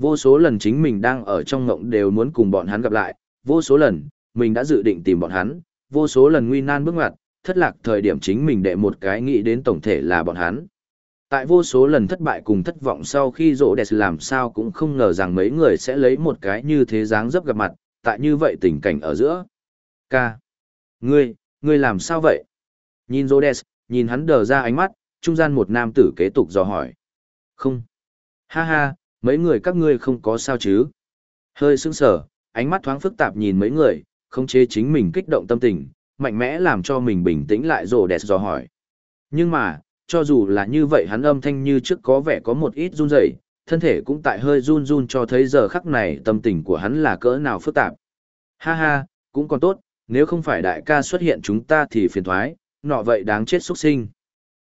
Vô số lần chính mình đang ở trong ngộng đều muốn cùng bọn hắn gặp lại, vô số lần, mình đã dự định tìm bọn hắn, vô số lần nguy nan bước ngoặt, thất lạc thời điểm chính mình đệ một cái nghĩ đến tổng thể là bọn hắn. Tại vô số lần thất bại cùng thất vọng sau khi rỗ đẹp làm sao cũng không ngờ rằng mấy người sẽ lấy một cái như thế dáng dấp gặp mặt, tại như vậy tình cảnh ở giữa. Ca. Ngươi, ngươi làm sao vậy? Nhìn Rhodes, nhìn hắn đờ ra ánh mắt, trung gian một nam tử kế tục dò hỏi. Không. Ha ha, mấy người các ngươi không có sao chứ? Hơi sững sờ, ánh mắt thoáng phức tạp nhìn mấy người, không chế chính mình kích động tâm tình, mạnh mẽ làm cho mình bình tĩnh lại rồ đẹp dò hỏi. Nhưng mà, cho dù là như vậy hắn âm thanh như trước có vẻ có một ít run rẩy, thân thể cũng tại hơi run run cho thấy giờ khắc này tâm tình của hắn là cỡ nào phức tạp. Ha ha, cũng còn tốt, nếu không phải đại ca xuất hiện chúng ta thì phiền thoái, nọ vậy đáng chết xuất sinh.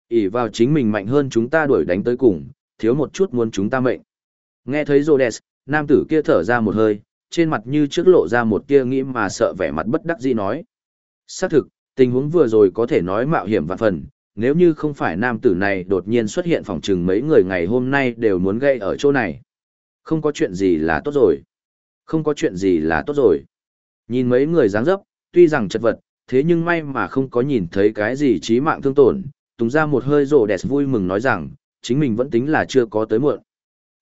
ỉ vào chính mình mạnh hơn chúng ta đuổi đánh tới cùng, thiếu một chút muốn chúng ta mệnh. Nghe thấy Rhodes, nam tử kia thở ra một hơi, trên mặt như trước lộ ra một tia nghĩ mà sợ vẻ mặt bất đắc dĩ nói. Xác thực, tình huống vừa rồi có thể nói mạo hiểm vạn phần, nếu như không phải nam tử này đột nhiên xuất hiện phòng trừng mấy người ngày hôm nay đều muốn gây ở chỗ này. Không có chuyện gì là tốt rồi. Không có chuyện gì là tốt rồi. Nhìn mấy người dáng dấp, tuy rằng chật vật, thế nhưng may mà không có nhìn thấy cái gì chí mạng thương tổn, tùng ra một hơi rổ đẹp vui mừng nói rằng, chính mình vẫn tính là chưa có tới muộn.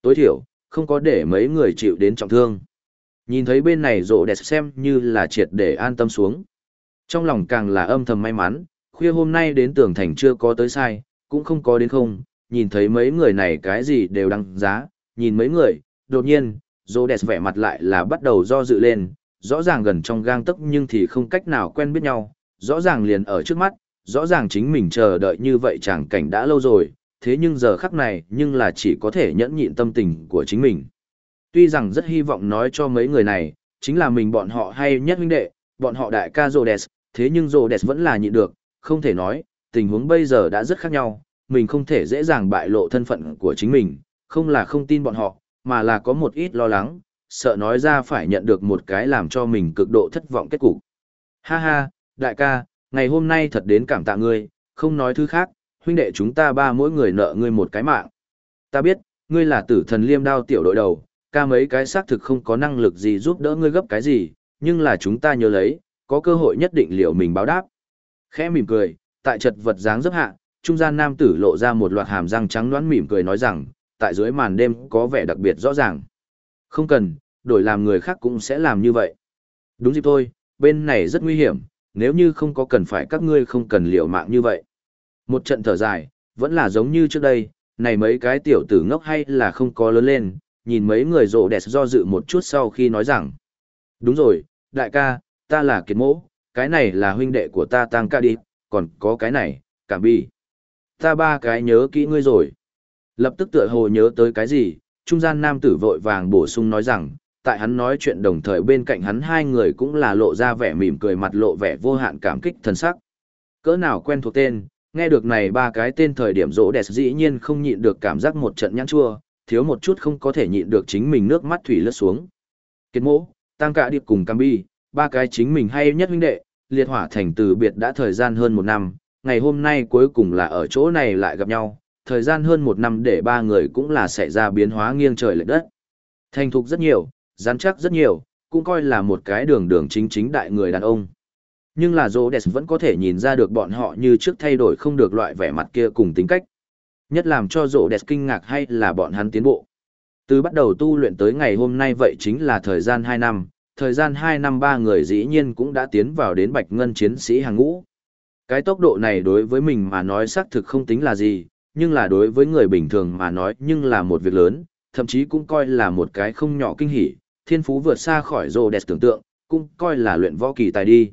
Tối thiểu, không có để mấy người chịu đến trọng thương. Nhìn thấy bên này rổ đẹp xem như là triệt để an tâm xuống. Trong lòng càng là âm thầm may mắn, khuya hôm nay đến tường thành chưa có tới sai, cũng không có đến không, nhìn thấy mấy người này cái gì đều đăng giá, nhìn mấy người, đột nhiên, rổ đẹp vẻ mặt lại là bắt đầu do dự lên, rõ ràng gần trong gang tấc nhưng thì không cách nào quen biết nhau, rõ ràng liền ở trước mắt, rõ ràng chính mình chờ đợi như vậy chẳng cảnh đã lâu rồi, thế nhưng giờ khắc này nhưng là chỉ có thể nhẫn nhịn tâm tình của chính mình. Tuy rằng rất hy vọng nói cho mấy người này, chính là mình bọn họ hay nhất huynh đệ, bọn họ đại ca Rhodes, thế nhưng Rhodes vẫn là nhịn được, không thể nói, tình huống bây giờ đã rất khác nhau, mình không thể dễ dàng bại lộ thân phận của chính mình, không là không tin bọn họ, mà là có một ít lo lắng, sợ nói ra phải nhận được một cái làm cho mình cực độ thất vọng kết cục. Ha ha, đại ca, ngày hôm nay thật đến cảm tạ ngươi, không nói thứ khác, huynh đệ chúng ta ba mỗi người nợ ngươi một cái mạng. Ta biết, ngươi là tử thần liêm đao tiểu đội đầu, ca mấy cái xác thực không có năng lực gì giúp đỡ ngươi gấp cái gì, nhưng là chúng ta nhớ lấy, có cơ hội nhất định liệu mình báo đáp. Khẽ mỉm cười, tại trật vật dáng dấp hạ, trung gian nam tử lộ ra một loạt hàm răng trắng đoán mỉm cười nói rằng, tại dưới màn đêm có vẻ đặc biệt rõ ràng. Không cần, đổi làm người khác cũng sẽ làm như vậy. Đúng dịp thôi, bên này rất nguy hiểm, nếu như không có cần phải các ngươi không cần liều mạng như vậy. Một trận thở dài, vẫn là giống như trước đây, này mấy cái tiểu tử ngốc hay là không có lớn lên, nhìn mấy người rộ đẹp do dự một chút sau khi nói rằng. Đúng rồi, đại ca, ta là kiệt mỗ, cái này là huynh đệ của ta tăng ca đi, còn có cái này, cảm bi. Ta ba cái nhớ kỹ ngươi rồi. Lập tức tựa hồ nhớ tới cái gì, trung gian nam tử vội vàng bổ sung nói rằng, tại hắn nói chuyện đồng thời bên cạnh hắn hai người cũng là lộ ra vẻ mỉm cười mặt lộ vẻ vô hạn cảm kích thân sắc. Cỡ nào quen thuộc tên, nghe được này ba cái tên thời điểm rỗ đẹp dĩ nhiên không nhịn được cảm giác một trận nhãn chua, thiếu một chút không có thể nhịn được chính mình nước mắt thủy lướt xuống. Kiệt mỗ, tăng cả điệp cùng cam bi, ba cái chính mình hay nhất huynh đệ, liệt hỏa thành từ biệt đã thời gian hơn một năm, ngày hôm nay cuối cùng là ở chỗ này lại gặp nhau, thời gian hơn một năm để ba người cũng là xảy ra biến hóa nghiêng trời lệch đất. Thành thục rất nhiều, rắn chắc rất nhiều, cũng coi là một cái đường đường chính chính đại người đàn ông. Nhưng là Rhodes vẫn có thể nhìn ra được bọn họ như trước thay đổi không được loại vẻ mặt kia cùng tính cách. Nhất làm cho Rhodes kinh ngạc hay là bọn hắn tiến bộ. Từ bắt đầu tu luyện tới ngày hôm nay vậy chính là thời gian 2 năm, thời gian 2 năm ba người dĩ nhiên cũng đã tiến vào đến bạch ngân chiến sĩ hàng ngũ. Cái tốc độ này đối với mình mà nói xác thực không tính là gì, nhưng là đối với người bình thường mà nói nhưng là một việc lớn, thậm chí cũng coi là một cái không nhỏ kinh hỉ, thiên phú vượt xa khỏi rồ đẹp tưởng tượng, cũng coi là luyện võ kỳ tài đi.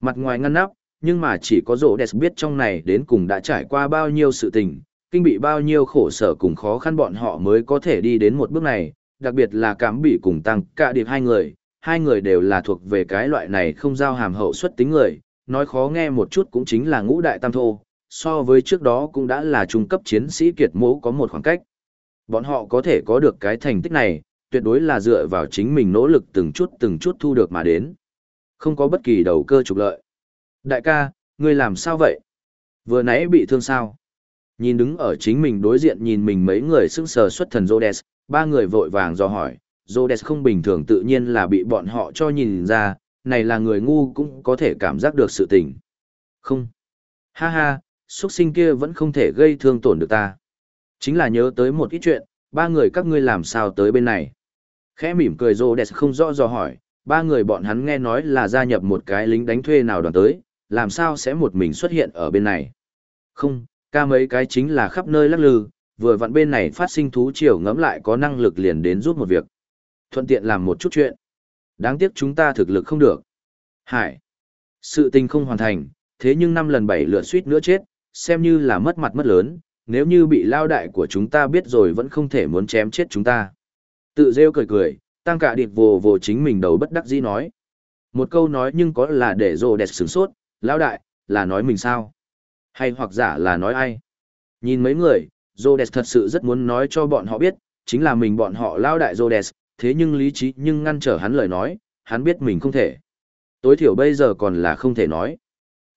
Mặt ngoài ngăn nắp, nhưng mà chỉ có rồ đẹp biết trong này đến cùng đã trải qua bao nhiêu sự tình, kinh bị bao nhiêu khổ sở cùng khó khăn bọn họ mới có thể đi đến một bước này, đặc biệt là cảm bị cùng tăng cả điệp hai người, hai người đều là thuộc về cái loại này không giao hàm hậu xuất tính người, nói khó nghe một chút cũng chính là ngũ đại tam thô, so với trước đó cũng đã là trung cấp chiến sĩ kiệt mũ có một khoảng cách. Bọn họ có thể có được cái thành tích này, tuyệt đối là dựa vào chính mình nỗ lực từng chút từng chút thu được mà đến. Không có bất kỳ đầu cơ trục lợi. Đại ca, ngươi làm sao vậy? Vừa nãy bị thương sao? Nhìn đứng ở chính mình đối diện nhìn mình mấy người sững sờ xuất thần Rhodes, ba người vội vàng do hỏi, Rhodes không bình thường tự nhiên là bị bọn họ cho nhìn ra, này là người ngu cũng có thể cảm giác được sự tình. Không, Ha ha, xuất sinh kia vẫn không thể gây thương tổn được ta. Chính là nhớ tới một ít chuyện, ba người các ngươi làm sao tới bên này. Khẽ mỉm cười rô đẹp không rõ do hỏi, ba người bọn hắn nghe nói là gia nhập một cái lính đánh thuê nào đoàn tới, làm sao sẽ một mình xuất hiện ở bên này. Không, ca mấy cái chính là khắp nơi lắc lư, vừa vặn bên này phát sinh thú triều ngẫm lại có năng lực liền đến giúp một việc. Thuận tiện làm một chút chuyện. Đáng tiếc chúng ta thực lực không được. Hải. Sự tình không hoàn thành, thế nhưng năm lần bảy lượt suýt nữa chết, xem như là mất mặt mất lớn, nếu như bị lao đại của chúng ta biết rồi vẫn không thể muốn chém chết chúng ta. Tự rêu cười cười, tăng cả điệp vồ vồ chính mình đầu bất đắc dĩ nói. Một câu nói nhưng có là để rồ đẹp sửng sốt, lao đại, là nói mình sao? Hay hoặc giả là nói ai? Nhìn mấy người, Rhodes thật sự rất muốn nói cho bọn họ biết, chính là mình bọn họ lao đại Rhodes, thế nhưng lý trí nhưng ngăn trở hắn lời nói, hắn biết mình không thể. Tối thiểu bây giờ còn là không thể nói.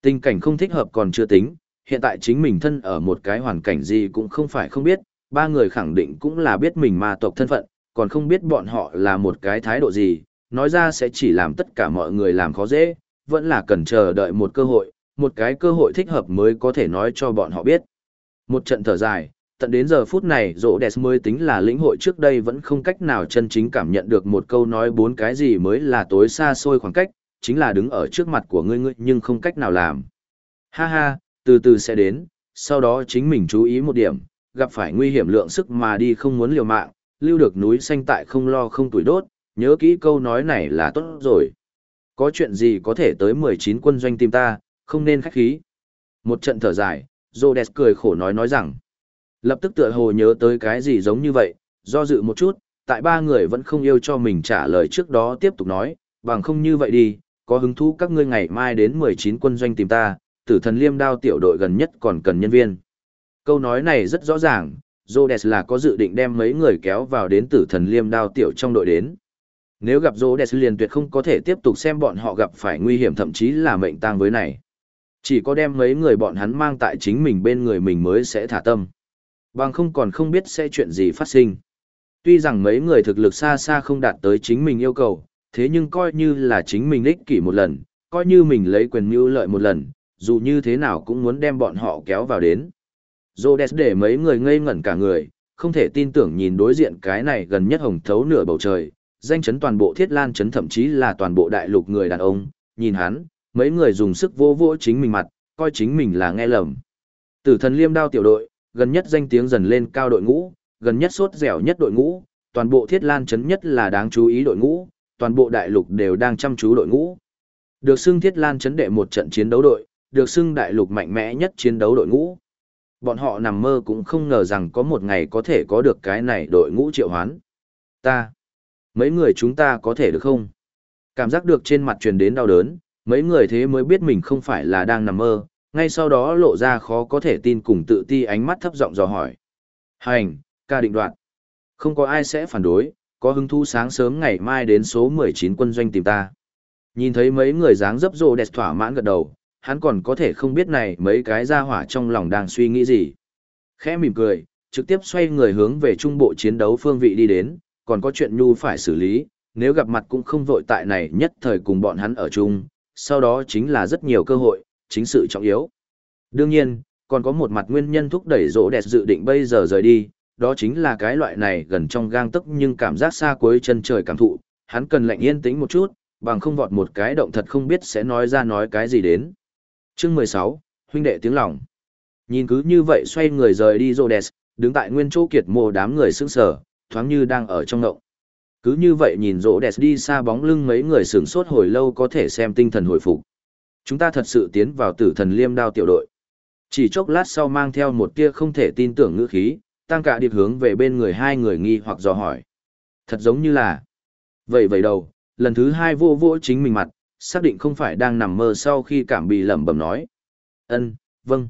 Tình cảnh không thích hợp còn chưa tính, hiện tại chính mình thân ở một cái hoàn cảnh gì cũng không phải không biết, ba người khẳng định cũng là biết mình ma tộc thân phận, còn không biết bọn họ là một cái thái độ gì, nói ra sẽ chỉ làm tất cả mọi người làm khó dễ, vẫn là cần chờ đợi một cơ hội, một cái cơ hội thích hợp mới có thể nói cho bọn họ biết. Một trận thở dài, tận đến giờ phút này rỗ đẹp mới tính là lĩnh hội trước đây vẫn không cách nào chân chính cảm nhận được một câu nói bốn cái gì mới là tối xa xôi khoảng cách, chính là đứng ở trước mặt của ngươi ngươi nhưng không cách nào làm. Ha ha, từ từ sẽ đến, sau đó chính mình chú ý một điểm, gặp phải nguy hiểm lượng sức mà đi không muốn liều mạng, lưu được núi xanh tại không lo không tuổi đốt, nhớ kỹ câu nói này là tốt rồi. Có chuyện gì có thể tới 19 quân doanh tìm ta, không nên khách khí. Một trận thở dài, Rhodes cười khổ nói nói rằng, lập tức tựa hồ nhớ tới cái gì giống như vậy, do dự một chút, tại ba người vẫn không yêu cho mình trả lời trước đó tiếp tục nói, bằng không như vậy đi, có hứng thú các ngươi ngày mai đến 19 quân doanh tìm ta, tử thần liêm đao tiểu đội gần nhất còn cần nhân viên. Câu nói này rất rõ ràng, Rhodes là có dự định đem mấy người kéo vào đến tử thần liêm đao tiểu trong đội đến. Nếu gặp Rhodes liền tuyệt không có thể tiếp tục xem bọn họ gặp phải nguy hiểm thậm chí là mệnh tang với này. Chỉ có đem mấy người bọn hắn mang tại chính mình bên người mình mới sẽ thả tâm. Bằng không còn không biết sẽ chuyện gì phát sinh. Tuy rằng mấy người thực lực xa xa không đạt tới chính mình yêu cầu, thế nhưng coi như là chính mình ích kỷ một lần, coi như mình lấy quyền mưu lợi một lần, dù như thế nào cũng muốn đem bọn họ kéo vào đến. Rhodes để mấy người ngây ngẩn cả người, không thể tin tưởng nhìn đối diện cái này gần nhất hồng thấu nửa bầu trời, danh chấn toàn bộ thiết lan chấn thậm chí là toàn bộ đại lục người đàn ông, nhìn hắn, mấy người dùng sức vô vô chính mình mặt, coi chính mình là nghe lầm. Tử thần liêm đao tiểu đội, gần nhất danh tiếng dần lên cao đội ngũ, gần nhất sốt dẻo nhất đội ngũ, toàn bộ thiết lan chấn nhất là đáng chú ý đội ngũ, toàn bộ đại lục đều đang chăm chú đội ngũ. Được xưng thiết lan chấn đệ một trận chiến đấu đội, được xưng đại lục mạnh mẽ nhất chiến đấu đội ngũ. Bọn họ nằm mơ cũng không ngờ rằng có một ngày có thể có được cái này đội ngũ triệu hoán. Ta, mấy người chúng ta có thể được không? Cảm giác được trên mặt truyền đến đau đớn, mấy người thế mới biết mình không phải là đang nằm mơ, ngay sau đó lộ ra khó có thể tin cùng tự ti ánh mắt thấp giọng dò hỏi. Hành, ca định đoạn. Không có ai sẽ phản đối, có hứng thú sáng sớm ngày mai đến số 19 quân doanh tìm ta. Nhìn thấy mấy người dáng dấp rồ đẹp thỏa mãn gật đầu, hắn còn có thể không biết này mấy cái ra hỏa trong lòng đang suy nghĩ gì. Khẽ mỉm cười, trực tiếp xoay người hướng về trung bộ chiến đấu phương vị đi đến, còn có chuyện nhu phải xử lý, nếu gặp mặt cũng không vội tại này nhất thời cùng bọn hắn ở chung, sau đó chính là rất nhiều cơ hội, chính sự trọng yếu. Đương nhiên, còn có một mặt nguyên nhân thúc đẩy rỗ đẹp dự định bây giờ rời đi, đó chính là cái loại này gần trong gang tấc nhưng cảm giác xa cuối chân trời cảm thụ, hắn cần lạnh yên tĩnh một chút, bằng không vọt một cái động thật không biết sẽ nói ra nói cái gì đến. Chương 16, huynh đệ tiếng lòng. Nhìn cứ như vậy xoay người rời đi Rhodes, đứng tại nguyên chỗ kiệt mồ đám người sững sờ, thoáng như đang ở trong ngộng. Cứ như vậy nhìn Rhodes đi xa bóng lưng mấy người sửng sốt hồi lâu có thể xem tinh thần hồi phục. Chúng ta thật sự tiến vào tử thần liêm đao tiểu đội. Chỉ chốc lát sau mang theo một tia không thể tin tưởng ngữ khí, tăng cả điệp hướng về bên người hai người nghi hoặc dò hỏi. Thật giống như là... Vậy vậy đầu, lần thứ hai vô vô chính mình mặt, xác định không phải đang nằm mơ sau khi cảm bị lẩm bẩm nói. Ân, vâng.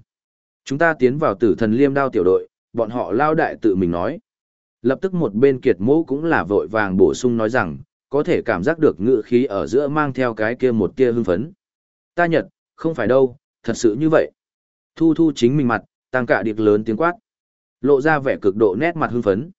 Chúng ta tiến vào tử thần liêm đao tiểu đội, bọn họ lao đại tự mình nói. Lập tức một bên kiệt mũ cũng là vội vàng bổ sung nói rằng, có thể cảm giác được ngựa khí ở giữa mang theo cái kia một kia hưng phấn. Ta nhật, không phải đâu, thật sự như vậy. Thu thu chính mình mặt, tăng cả điệp lớn tiếng quát. Lộ ra vẻ cực độ nét mặt hưng phấn.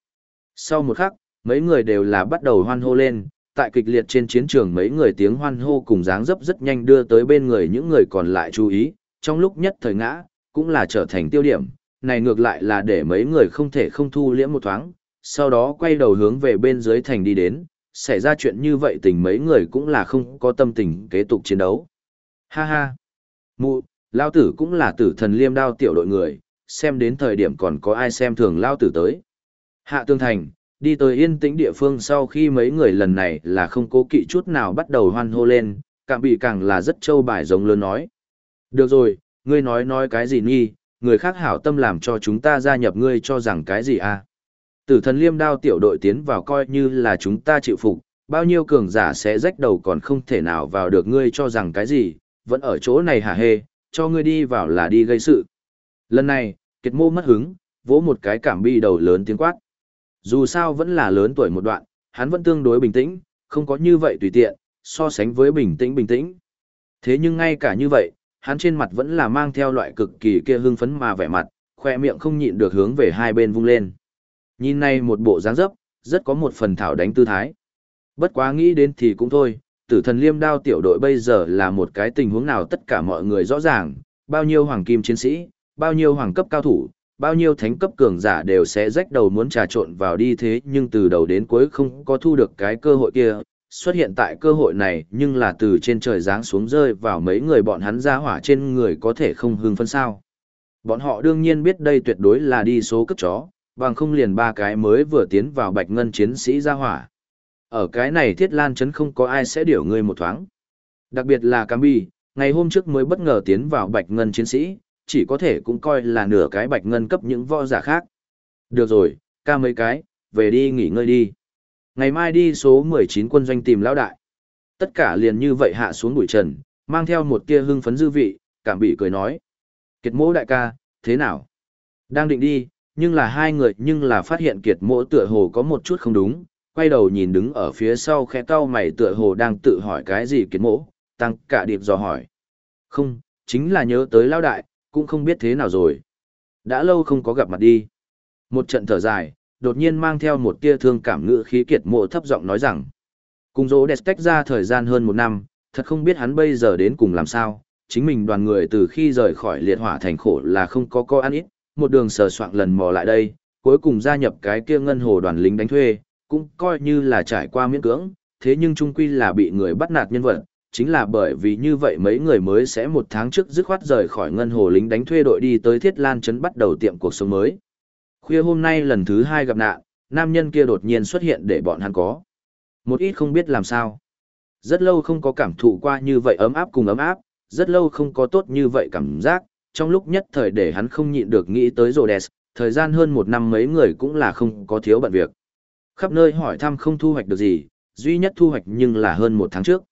Sau một khắc, mấy người đều là bắt đầu hoan hô lên, tại kịch liệt trên chiến trường mấy người tiếng hoan hô cùng dáng dấp rất nhanh đưa tới bên người những người còn lại chú ý, trong lúc nhất thời ngã, cũng là trở thành tiêu điểm, này ngược lại là để mấy người không thể không thu liễm một thoáng, sau đó quay đầu hướng về bên dưới thành đi đến, xảy ra chuyện như vậy tình mấy người cũng là không có tâm tình kế tục chiến đấu. Ha ha! Mụ, lao tử cũng là tử thần liêm đao tiểu đội người, xem đến thời điểm còn có ai xem thường lao tử tới. Hạ tương thành, đi tới yên tĩnh địa phương sau khi mấy người lần này là không cố kỵ chút nào bắt đầu hoan hô lên, càng bị càng là rất trâu bài giống lớn nói. Được rồi, ngươi nói nói cái gì nghi, người khác hảo tâm làm cho chúng ta gia nhập ngươi cho rằng cái gì à. Tử thần liêm đao tiểu đội tiến vào coi như là chúng ta chịu phục, bao nhiêu cường giả sẽ rách đầu còn không thể nào vào được ngươi cho rằng cái gì, vẫn ở chỗ này hả hê, cho ngươi đi vào là đi gây sự. Lần này, kiệt mô mất hứng, vỗ một cái cảm bi đầu lớn tiếng quát. Dù sao vẫn là lớn tuổi một đoạn, hắn vẫn tương đối bình tĩnh, không có như vậy tùy tiện, so sánh với bình tĩnh bình tĩnh. Thế nhưng ngay cả như vậy, hắn trên mặt vẫn là mang theo loại cực kỳ kia hưng phấn mà vẻ mặt, khoe miệng không nhịn được hướng về hai bên vung lên. Nhìn này một bộ dáng dấp, rất có một phần thảo đánh tư thái. Bất quá nghĩ đến thì cũng thôi, tử thần liêm đao tiểu đội bây giờ là một cái tình huống nào tất cả mọi người rõ ràng, bao nhiêu hoàng kim chiến sĩ, bao nhiêu hoàng cấp cao thủ, bao nhiêu thánh cấp cường giả đều sẽ rách đầu muốn trà trộn vào đi thế nhưng từ đầu đến cuối không có thu được cái cơ hội kia, xuất hiện tại cơ hội này nhưng là từ trên trời giáng xuống rơi vào mấy người bọn hắn ra hỏa trên người có thể không hưng phân sao. Bọn họ đương nhiên biết đây tuyệt đối là đi số cấp chó, bằng không liền ba cái mới vừa tiến vào bạch ngân chiến sĩ ra hỏa. Ở cái này thiết lan chấn không có ai sẽ điểu ngươi một thoáng. Đặc biệt là Cam Bi, ngày hôm trước mới bất ngờ tiến vào bạch ngân chiến sĩ, chỉ có thể cũng coi là nửa cái bạch ngân cấp những võ giả khác. Được rồi, ca mấy cái, về đi nghỉ ngơi đi. Ngày mai đi số 19 quân doanh tìm lão đại. Tất cả liền như vậy hạ xuống bụi trần, mang theo một tia hưng phấn dư vị, cảm bị cười nói. Kiệt mỗ đại ca, thế nào? Đang định đi, nhưng là hai người nhưng là phát hiện kiệt mỗ tựa hồ có một chút không đúng, quay đầu nhìn đứng ở phía sau khẽ cau mày tựa hồ đang tự hỏi cái gì kiệt mỗ, tăng cả điệp dò hỏi. Không, chính là nhớ tới lão đại, cũng không biết thế nào rồi. Đã lâu không có gặp mặt đi. Một trận thở dài, đột nhiên mang theo một tia thương cảm ngữ khí kiệt mộ thấp giọng nói rằng. Cùng dỗ đẹp tách ra thời gian hơn một năm, thật không biết hắn bây giờ đến cùng làm sao. Chính mình đoàn người từ khi rời khỏi liệt hỏa thành khổ là không có co ăn ít, một đường sờ soạn lần mò lại đây, cuối cùng gia nhập cái kia ngân hồ đoàn lính đánh thuê, cũng coi như là trải qua miễn cưỡng, thế nhưng trung quy là bị người bắt nạt nhân vật, chính là bởi vì như vậy mấy người mới sẽ một tháng trước dứt khoát rời khỏi ngân hồ lính đánh thuê đội đi tới Thiết Lan Trấn bắt đầu tiệm cuộc sống mới. Khuya hôm nay lần thứ hai gặp nạn, nam nhân kia đột nhiên xuất hiện để bọn hắn có. Một ít không biết làm sao. Rất lâu không có cảm thụ qua như vậy ấm áp cùng ấm áp, rất lâu không có tốt như vậy cảm giác, trong lúc nhất thời để hắn không nhịn được nghĩ tới Rhodes, thời gian hơn một năm mấy người cũng là không có thiếu bận việc. Khắp nơi hỏi thăm không thu hoạch được gì, duy nhất thu hoạch nhưng là hơn một tháng trước.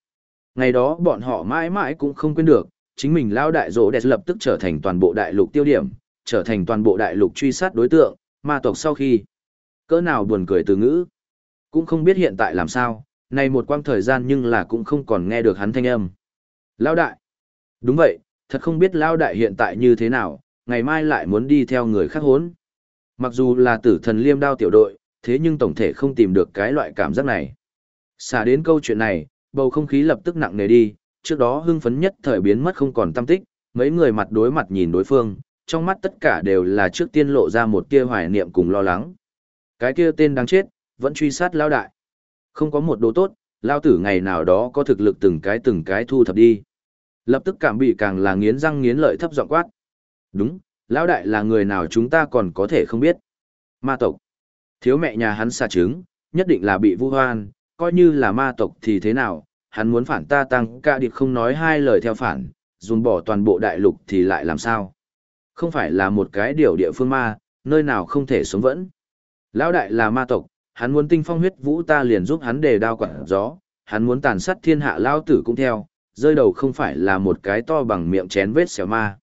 Ngày đó bọn họ mãi mãi cũng không quên được, chính mình lao đại rỗ đẹp lập tức trở thành toàn bộ đại lục tiêu điểm, trở thành toàn bộ đại lục truy sát đối tượng, ma tộc sau khi. Cỡ nào buồn cười từ ngữ. Cũng không biết hiện tại làm sao, này một quang thời gian nhưng là cũng không còn nghe được hắn thanh âm. Lao đại. Đúng vậy, thật không biết lao đại hiện tại như thế nào, ngày mai lại muốn đi theo người khác hốn. Mặc dù là tử thần liêm đao tiểu đội, thế nhưng tổng thể không tìm được cái loại cảm giác này. Xả đến câu chuyện này, bầu không khí lập tức nặng nề đi, trước đó hưng phấn nhất thời biến mất không còn tâm tích, mấy người mặt đối mặt nhìn đối phương, trong mắt tất cả đều là trước tiên lộ ra một tia hoài niệm cùng lo lắng. Cái kia tên đáng chết, vẫn truy sát lao đại. Không có một đồ tốt, lao tử ngày nào đó có thực lực từng cái từng cái thu thập đi. Lập tức cảm bị càng là nghiến răng nghiến lợi thấp giọng quát. Đúng, lão đại là người nào chúng ta còn có thể không biết. Ma tộc. Thiếu mẹ nhà hắn xa trứng, nhất định là bị vu hoan, coi như là ma tộc thì thế nào, hắn muốn phản ta tăng ca điệp không nói hai lời theo phản, dùng bỏ toàn bộ đại lục thì lại làm sao. Không phải là một cái điều địa phương ma, nơi nào không thể sống vẫn. Lão đại là ma tộc, hắn muốn tinh phong huyết vũ ta liền giúp hắn đề đao quảng gió, hắn muốn tàn sát thiên hạ lao tử cũng theo, rơi đầu không phải là một cái to bằng miệng chén vết xẻo ma.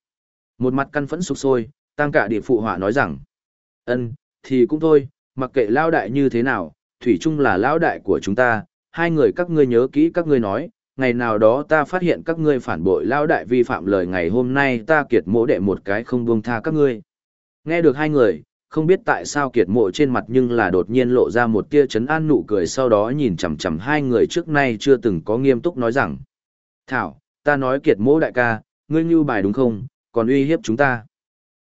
Một mặt căn phẫn sục sôi, tăng cả địa phụ họa nói rằng, ân, thì cũng thôi, mặc kệ lao đại như thế nào, thủy chung là lão đại của chúng ta, hai người các ngươi nhớ kỹ các ngươi nói, ngày nào đó ta phát hiện các ngươi phản bội lão đại vi phạm lời ngày hôm nay ta kiệt mộ đệ một cái không buông tha các ngươi. Nghe được hai người, không biết tại sao kiệt mộ trên mặt nhưng là đột nhiên lộ ra một tia chấn an nụ cười sau đó nhìn chằm chằm hai người trước nay chưa từng có nghiêm túc nói rằng. Thảo, ta nói kiệt mộ đại ca, ngươi như bài đúng không, còn uy hiếp chúng ta.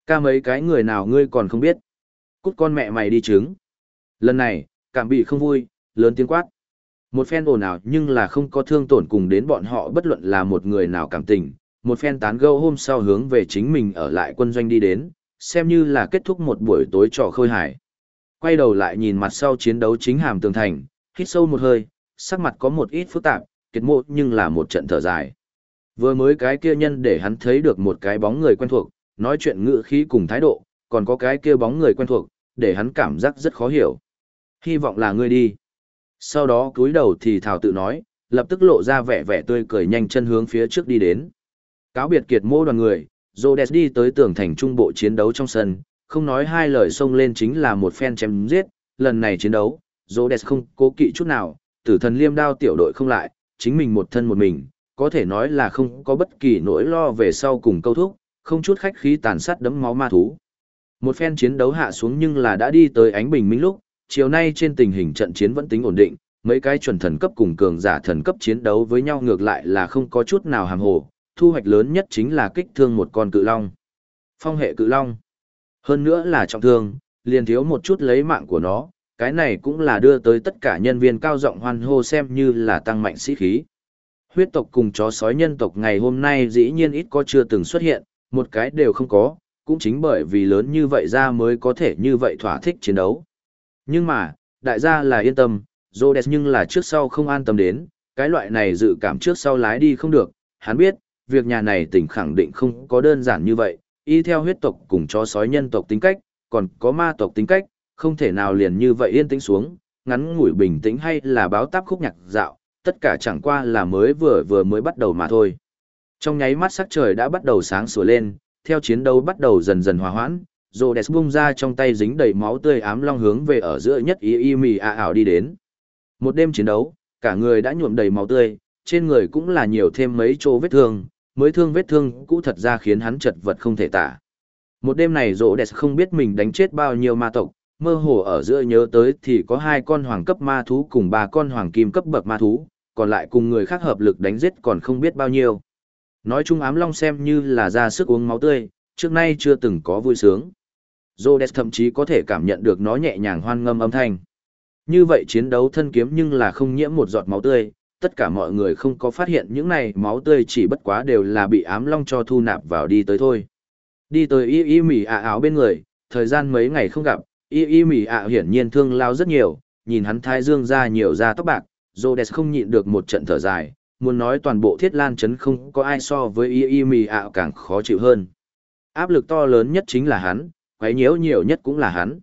Ca mấy cái người nào ngươi còn không biết. Cút con mẹ mày đi trứng. Lần này, cảm bị không vui, lớn tiếng quát. Một phen ồn ào nhưng là không có thương tổn cùng đến bọn họ bất luận là một người nào cảm tình. Một phen tán gẫu hôm sau hướng về chính mình ở lại quân doanh đi đến, xem như là kết thúc một buổi tối trò khơi hải. Quay đầu lại nhìn mặt sau chiến đấu chính hàm tường thành, hít sâu một hơi, sắc mặt có một ít phức tạp, kiệt mộ nhưng là một trận thở dài. Vừa mới cái kia nhân để hắn thấy được một cái bóng người quen thuộc, nói chuyện ngữ khí cùng thái độ, còn có cái kia bóng người quen thuộc, để hắn cảm giác rất khó hiểu. Hy vọng là ngươi đi. Sau đó cúi đầu thì thảo tự nói, lập tức lộ ra vẻ vẻ tươi cười nhanh chân hướng phía trước đi đến. Cáo biệt kiệt mô đoàn người, Rhodes đi tới tường thành trung bộ chiến đấu trong sân, không nói hai lời xông lên chính là một phen chém giết, lần này chiến đấu, Rhodes không cố kỵ chút nào, tử thần liêm đao tiểu đội không lại, chính mình một thân một mình, có thể nói là không có bất kỳ nỗi lo về sau cùng câu thúc, không chút khách khí tàn sát đấm máu ma thú. Một phen chiến đấu hạ xuống nhưng là đã đi tới ánh bình minh lúc, chiều nay trên tình hình trận chiến vẫn tính ổn định, mấy cái chuẩn thần cấp cùng cường giả thần cấp chiến đấu với nhau ngược lại là không có chút nào hàm hồ, thu hoạch lớn nhất chính là kích thương một con cự long. Phong hệ cự long. Hơn nữa là trọng thương, liền thiếu một chút lấy mạng của nó, cái này cũng là đưa tới tất cả nhân viên cao giọng hoan hô xem như là tăng mạnh sĩ khí. Huyết tộc cùng chó sói nhân tộc ngày hôm nay dĩ nhiên ít có chưa từng xuất hiện, một cái đều không có, cũng chính bởi vì lớn như vậy ra mới có thể như vậy thỏa thích chiến đấu. Nhưng mà, đại gia là yên tâm, Rhodes nhưng là trước sau không an tâm đến, cái loại này dự cảm trước sau lái đi không được, hắn biết, việc nhà này tỉnh khẳng định không có đơn giản như vậy, y theo huyết tộc cùng chó sói nhân tộc tính cách, còn có ma tộc tính cách, không thể nào liền như vậy yên tĩnh xuống, ngắn ngủi bình tĩnh hay là báo táp khúc nhạc dạo, tất cả chẳng qua là mới vừa vừa mới bắt đầu mà thôi. Trong nháy mắt sắc trời đã bắt đầu sáng sủa lên, theo chiến đấu bắt đầu dần dần hòa hoãn, Rhodes bung ra trong tay dính đầy máu tươi ám long hướng về ở giữa nhất y y mì a ảo đi đến. Một đêm chiến đấu, cả người đã nhuộm đầy máu tươi, trên người cũng là nhiều thêm mấy chỗ vết thương, mới thương vết thương cũ thật ra khiến hắn chật vật không thể tả. Một đêm này Rhodes không biết mình đánh chết bao nhiêu ma tộc, mơ hồ ở giữa nhớ tới thì có hai con hoàng cấp ma thú cùng ba con hoàng kim cấp bậc ma thú, còn lại cùng người khác hợp lực đánh giết còn không biết bao nhiêu. Nói chung ám long xem như là ra sức uống máu tươi, trước nay chưa từng có vui sướng. Rhodes thậm chí có thể cảm nhận được nó nhẹ nhàng hoan ngâm âm thanh. Như vậy chiến đấu thân kiếm nhưng là không nhiễm một giọt máu tươi, tất cả mọi người không có phát hiện những này máu tươi chỉ bất quá đều là bị ám long cho thu nạp vào đi tới thôi. Đi tới y y mỉ ạ áo bên người, thời gian mấy ngày không gặp, y y mỉ ạ hiển nhiên thương lao rất nhiều, nhìn hắn thái dương ra nhiều da tóc bạc, Rhodes không nhịn được một trận thở dài, muốn nói toàn bộ thiết lan chấn không có ai so với y y mì ạ càng khó chịu hơn. Áp lực to lớn nhất chính là hắn, quấy nhiễu nhiều nhất cũng là hắn.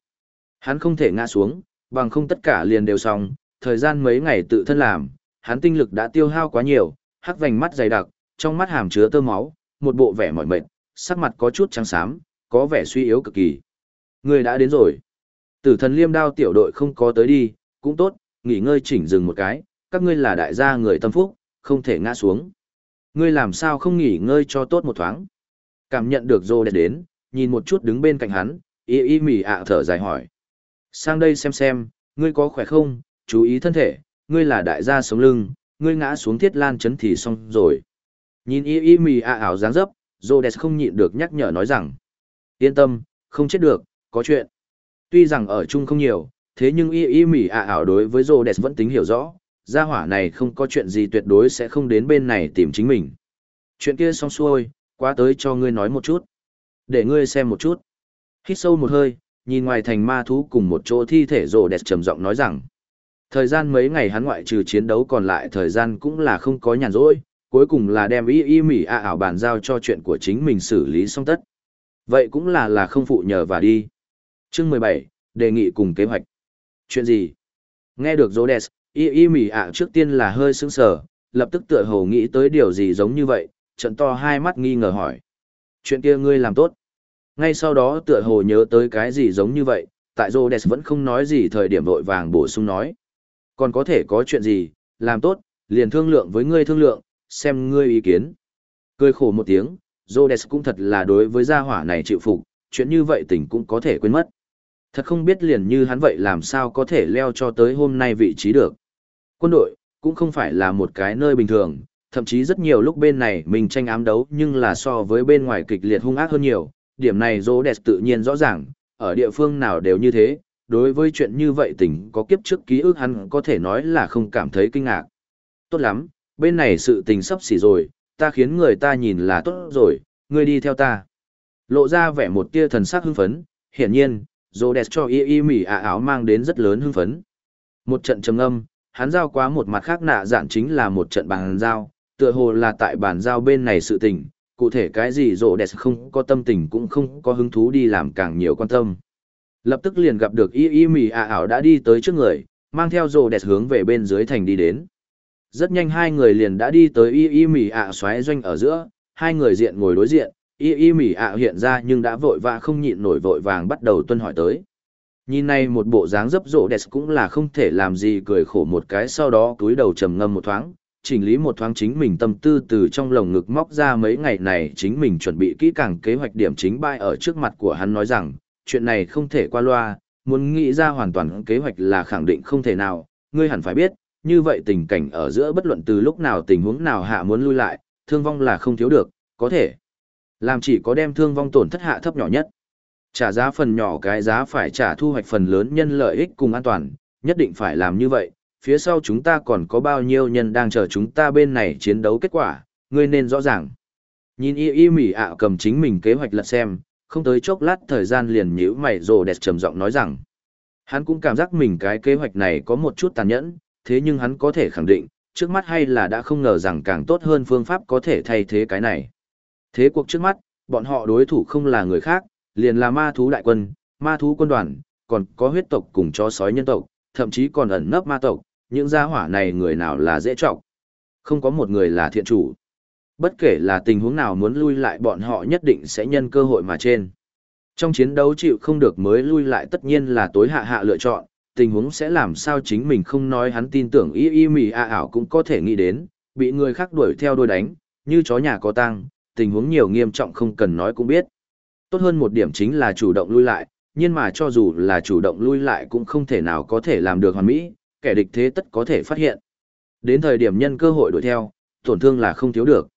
Hắn không thể ngã xuống, bằng không tất cả liền đều xong, thời gian mấy ngày tự thân làm, hắn tinh lực đã tiêu hao quá nhiều, hắc vành mắt dày đặc, trong mắt hàm chứa tơ máu, một bộ vẻ mỏi mệt, sắc mặt có chút trắng xám, có vẻ suy yếu cực kỳ. Người đã đến rồi. Tử thần liêm đao tiểu đội không có tới đi, cũng tốt, nghỉ ngơi chỉnh dừng một cái, các ngươi là đại gia người tâm phúc, không thể ngã xuống. Ngươi làm sao không nghỉ ngơi cho tốt một thoáng. Cảm nhận được Rô đẹp đến, nhìn một chút đứng bên cạnh hắn, y y mỉ ạ thở dài hỏi. Sang đây xem xem, ngươi có khỏe không, chú ý thân thể, ngươi là đại gia sống lưng, ngươi ngã xuống thiết lan chấn thì xong rồi. Nhìn y y mỉ ạ ảo dáng dấp, Rhodes không nhịn được nhắc nhở nói rằng. Yên tâm, không chết được, có chuyện. Tuy rằng ở chung không nhiều, thế nhưng y y mỉ ạ ảo đối với Rhodes vẫn tính hiểu rõ, gia hỏa này không có chuyện gì tuyệt đối sẽ không đến bên này tìm chính mình. Chuyện kia xong xuôi, qua tới cho ngươi nói một chút. Để ngươi xem một chút. Hít sâu một hơi, nhìn ngoài thành ma thú cùng một chỗ thi thể rồ đẹp trầm giọng nói rằng. Thời gian mấy ngày hắn ngoại trừ chiến đấu còn lại thời gian cũng là không có nhàn rỗi, cuối cùng là đem y y mỉ a ảo bàn giao cho chuyện của chính mình xử lý xong tất. Vậy cũng là là không phụ nhờ và đi. Chương 17, đề nghị cùng kế hoạch. Chuyện gì? Nghe được Rhodes, y y mỉ ạ trước tiên là hơi sững sờ lập tức tựa hồ nghĩ tới điều gì giống như vậy trận to hai mắt nghi ngờ hỏi chuyện kia ngươi làm tốt. Ngay sau đó tựa hồ nhớ tới cái gì giống như vậy tại Rhodes vẫn không nói gì thời điểm vội vàng bổ sung nói. Còn có thể có chuyện gì làm tốt liền thương lượng với ngươi thương lượng xem ngươi ý kiến. Cười khổ một tiếng Rhodes cũng thật là đối với gia hỏa này chịu phục chuyện như vậy tỉnh cũng có thể quên mất. Thật không biết liền như hắn vậy làm sao có thể leo cho tới hôm nay vị trí được. Quân đội, cũng không phải là một cái nơi bình thường, thậm chí rất nhiều lúc bên này mình tranh ám đấu nhưng là so với bên ngoài kịch liệt hung ác hơn nhiều, điểm này dô đẹp tự nhiên rõ ràng, ở địa phương nào đều như thế, đối với chuyện như vậy tình có kiếp trước ký ức hắn có thể nói là không cảm thấy kinh ngạc. Tốt lắm, bên này sự tình sắp xỉ rồi, ta khiến người ta nhìn là tốt rồi, ngươi đi theo ta. Lộ ra vẻ một tia thần sắc hưng phấn, hiển nhiên, Rhodes cho y y mỉ ạ áo mang đến rất lớn hưng phấn. Một trận trầm âm, hắn giao quá một mặt khác nạ dạn chính là một trận bằng giao, tựa hồ là tại bàn giao bên này sự tình, cụ thể cái gì rộ đẹp không có tâm tình cũng không có hứng thú đi làm càng nhiều quan tâm. Lập tức liền gặp được y y mỉ ạ ảo đã đi tới trước người, mang theo rộ đẹp hướng về bên dưới thành đi đến. Rất nhanh hai người liền đã đi tới y y mỉ ạ xoáy doanh ở giữa, hai người diện ngồi đối diện, y y mỉ ạ hiện ra nhưng đã vội vã không nhịn nổi vội vàng bắt đầu tuân hỏi tới. Nhìn này một bộ dáng dấp rộ đẹp cũng là không thể làm gì cười khổ một cái sau đó túi đầu trầm ngâm một thoáng, chỉnh lý một thoáng chính mình tâm tư từ trong lồng ngực móc ra mấy ngày này chính mình chuẩn bị kỹ càng kế hoạch điểm chính bay ở trước mặt của hắn nói rằng, chuyện này không thể qua loa, muốn nghĩ ra hoàn toàn kế hoạch là khẳng định không thể nào, ngươi hẳn phải biết, như vậy tình cảnh ở giữa bất luận từ lúc nào tình huống nào hạ muốn lui lại, thương vong là không thiếu được, có thể. Làm chỉ có đem thương vong tổn thất hạ thấp nhỏ nhất. Trả giá phần nhỏ cái giá phải trả thu hoạch phần lớn nhân lợi ích cùng an toàn, nhất định phải làm như vậy. Phía sau chúng ta còn có bao nhiêu nhân đang chờ chúng ta bên này chiến đấu kết quả, ngươi nên rõ ràng. Nhìn y y mỉ ạ cầm chính mình kế hoạch lật xem, không tới chốc lát thời gian liền nhíu mày rồ đẹp trầm giọng nói rằng. Hắn cũng cảm giác mình cái kế hoạch này có một chút tàn nhẫn, thế nhưng hắn có thể khẳng định, trước mắt hay là đã không ngờ rằng càng tốt hơn phương pháp có thể thay thế cái này. Thế cuộc trước mắt, bọn họ đối thủ không là người khác, liền là ma thú đại quân, ma thú quân đoàn, còn có huyết tộc cùng chó sói nhân tộc, thậm chí còn ẩn nấp ma tộc, những gia hỏa này người nào là dễ trọng. Không có một người là thiện chủ. Bất kể là tình huống nào muốn lui lại bọn họ nhất định sẽ nhân cơ hội mà trên. Trong chiến đấu chịu không được mới lui lại tất nhiên là tối hạ hạ lựa chọn, tình huống sẽ làm sao chính mình không nói hắn tin tưởng y y mì a ảo cũng có thể nghĩ đến, bị người khác đuổi theo đôi đánh, như chó nhà có tăng, tình huống nhiều nghiêm trọng không cần nói cũng biết. Tốt hơn một điểm chính là chủ động lui lại, nhưng mà cho dù là chủ động lui lại cũng không thể nào có thể làm được hoàn mỹ, kẻ địch thế tất có thể phát hiện. Đến thời điểm nhân cơ hội đuổi theo, tổn thương là không thiếu được.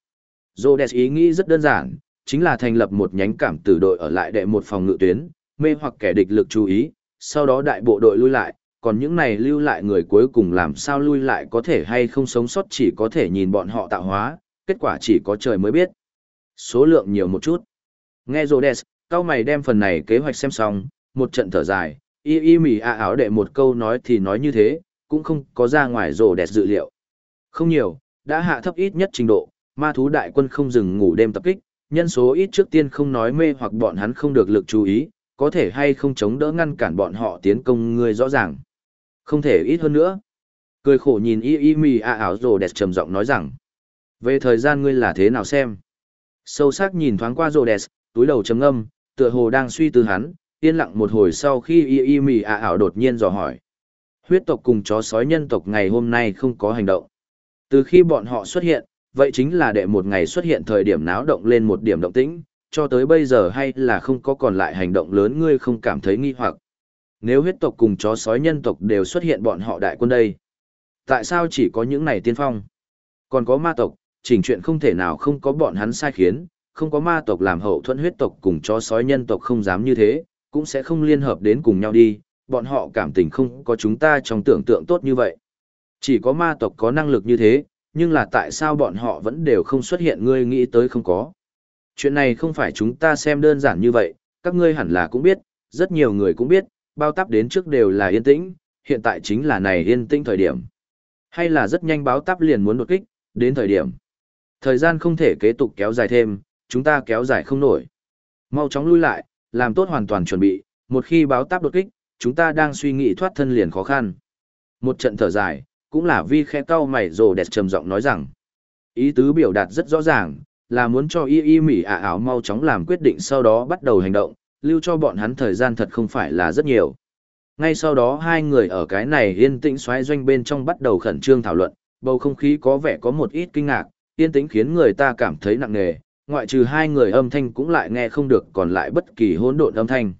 Rhodes ý nghĩ rất đơn giản, chính là thành lập một nhánh cảm tử đội ở lại đệ một phòng ngự tuyến, mê hoặc kẻ địch lực chú ý, sau đó đại bộ đội lui lại, còn những này lưu lại người cuối cùng làm sao lui lại có thể hay không sống sót chỉ có thể nhìn bọn họ tạo hóa, kết quả chỉ có trời mới biết. Số lượng nhiều một chút. Nghe Rhodes, cao mày đem phần này kế hoạch xem xong, một trận thở dài, y y mỉ a áo đệ một câu nói thì nói như thế, cũng không có ra ngoài Rhodes dự liệu. Không nhiều, đã hạ thấp ít nhất trình độ, ma thú đại quân không dừng ngủ đêm tập kích, nhân số ít trước tiên không nói mê hoặc bọn hắn không được lực chú ý, có thể hay không chống đỡ ngăn cản bọn họ tiến công người rõ ràng. Không thể ít hơn nữa. Cười khổ nhìn y y mì a ảo rồ đẹp trầm giọng nói rằng. Về thời gian ngươi là thế nào xem? Sâu sắc nhìn thoáng qua rồ đẹp, túi đầu trầm ngâm, tựa hồ đang suy tư hắn, yên lặng một hồi sau khi y y mì a ảo đột nhiên dò hỏi. Huyết tộc cùng chó sói nhân tộc ngày hôm nay không có hành động. Từ khi bọn họ xuất hiện, vậy chính là đệ một ngày xuất hiện thời điểm náo động lên một điểm động tĩnh, cho tới bây giờ hay là không có còn lại hành động lớn ngươi không cảm thấy nghi hoặc. Nếu huyết tộc cùng chó sói nhân tộc đều xuất hiện bọn họ đại quân đây, tại sao chỉ có những này tiên phong? Còn có ma tộc, chỉnh chuyện không thể nào không có bọn hắn sai khiến, không có ma tộc làm hậu thuẫn huyết tộc cùng chó sói nhân tộc không dám như thế, cũng sẽ không liên hợp đến cùng nhau đi, bọn họ cảm tình không có chúng ta trong tưởng tượng tốt như vậy. Chỉ có ma tộc có năng lực như thế, nhưng là tại sao bọn họ vẫn đều không xuất hiện ngươi nghĩ tới không có. Chuyện này không phải chúng ta xem đơn giản như vậy, các ngươi hẳn là cũng biết, rất nhiều người cũng biết, bao tắp đến trước đều là yên tĩnh, hiện tại chính là này yên tĩnh thời điểm. Hay là rất nhanh báo tắp liền muốn đột kích, đến thời điểm. Thời gian không thể kế tục kéo dài thêm, chúng ta kéo dài không nổi. Mau chóng lui lại, làm tốt hoàn toàn chuẩn bị, một khi báo táp đột kích, chúng ta đang suy nghĩ thoát thân liền khó khăn. Một trận thở dài, cũng là vi khẽ cau mày rồ đẹp trầm giọng nói rằng. Ý tứ biểu đạt rất rõ ràng, là muốn cho y y mỉ ả ảo mau chóng làm quyết định sau đó bắt đầu hành động, lưu cho bọn hắn thời gian thật không phải là rất nhiều. Ngay sau đó hai người ở cái này yên tĩnh xoáy doanh bên trong bắt đầu khẩn trương thảo luận, bầu không khí có vẻ có một ít kinh ngạc, yên tĩnh khiến người ta cảm thấy nặng nề, ngoại trừ hai người âm thanh cũng lại nghe không được còn lại bất kỳ hỗn độn âm thanh.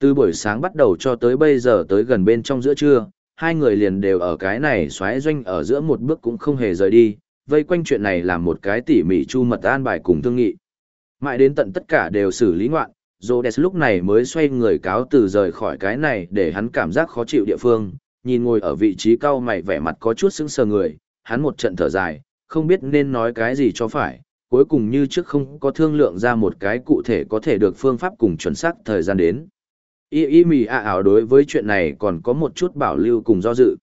Từ buổi sáng bắt đầu cho tới bây giờ tới gần bên trong giữa trưa, hai người liền đều ở cái này xoáy doanh ở giữa một bước cũng không hề rời đi, vây quanh chuyện này làm một cái tỉ mỉ chu mật an bài cùng thương nghị. Mãi đến tận tất cả đều xử lý ngoạn, Rhodes lúc này mới xoay người cáo từ rời khỏi cái này để hắn cảm giác khó chịu địa phương, nhìn ngồi ở vị trí cao mày vẻ mặt có chút sững sờ người, hắn một trận thở dài, không biết nên nói cái gì cho phải, cuối cùng như trước không có thương lượng ra một cái cụ thể có thể được phương pháp cùng chuẩn xác thời gian đến. Y y mì ạ ảo đối với chuyện này còn có một chút bảo lưu cùng do dự.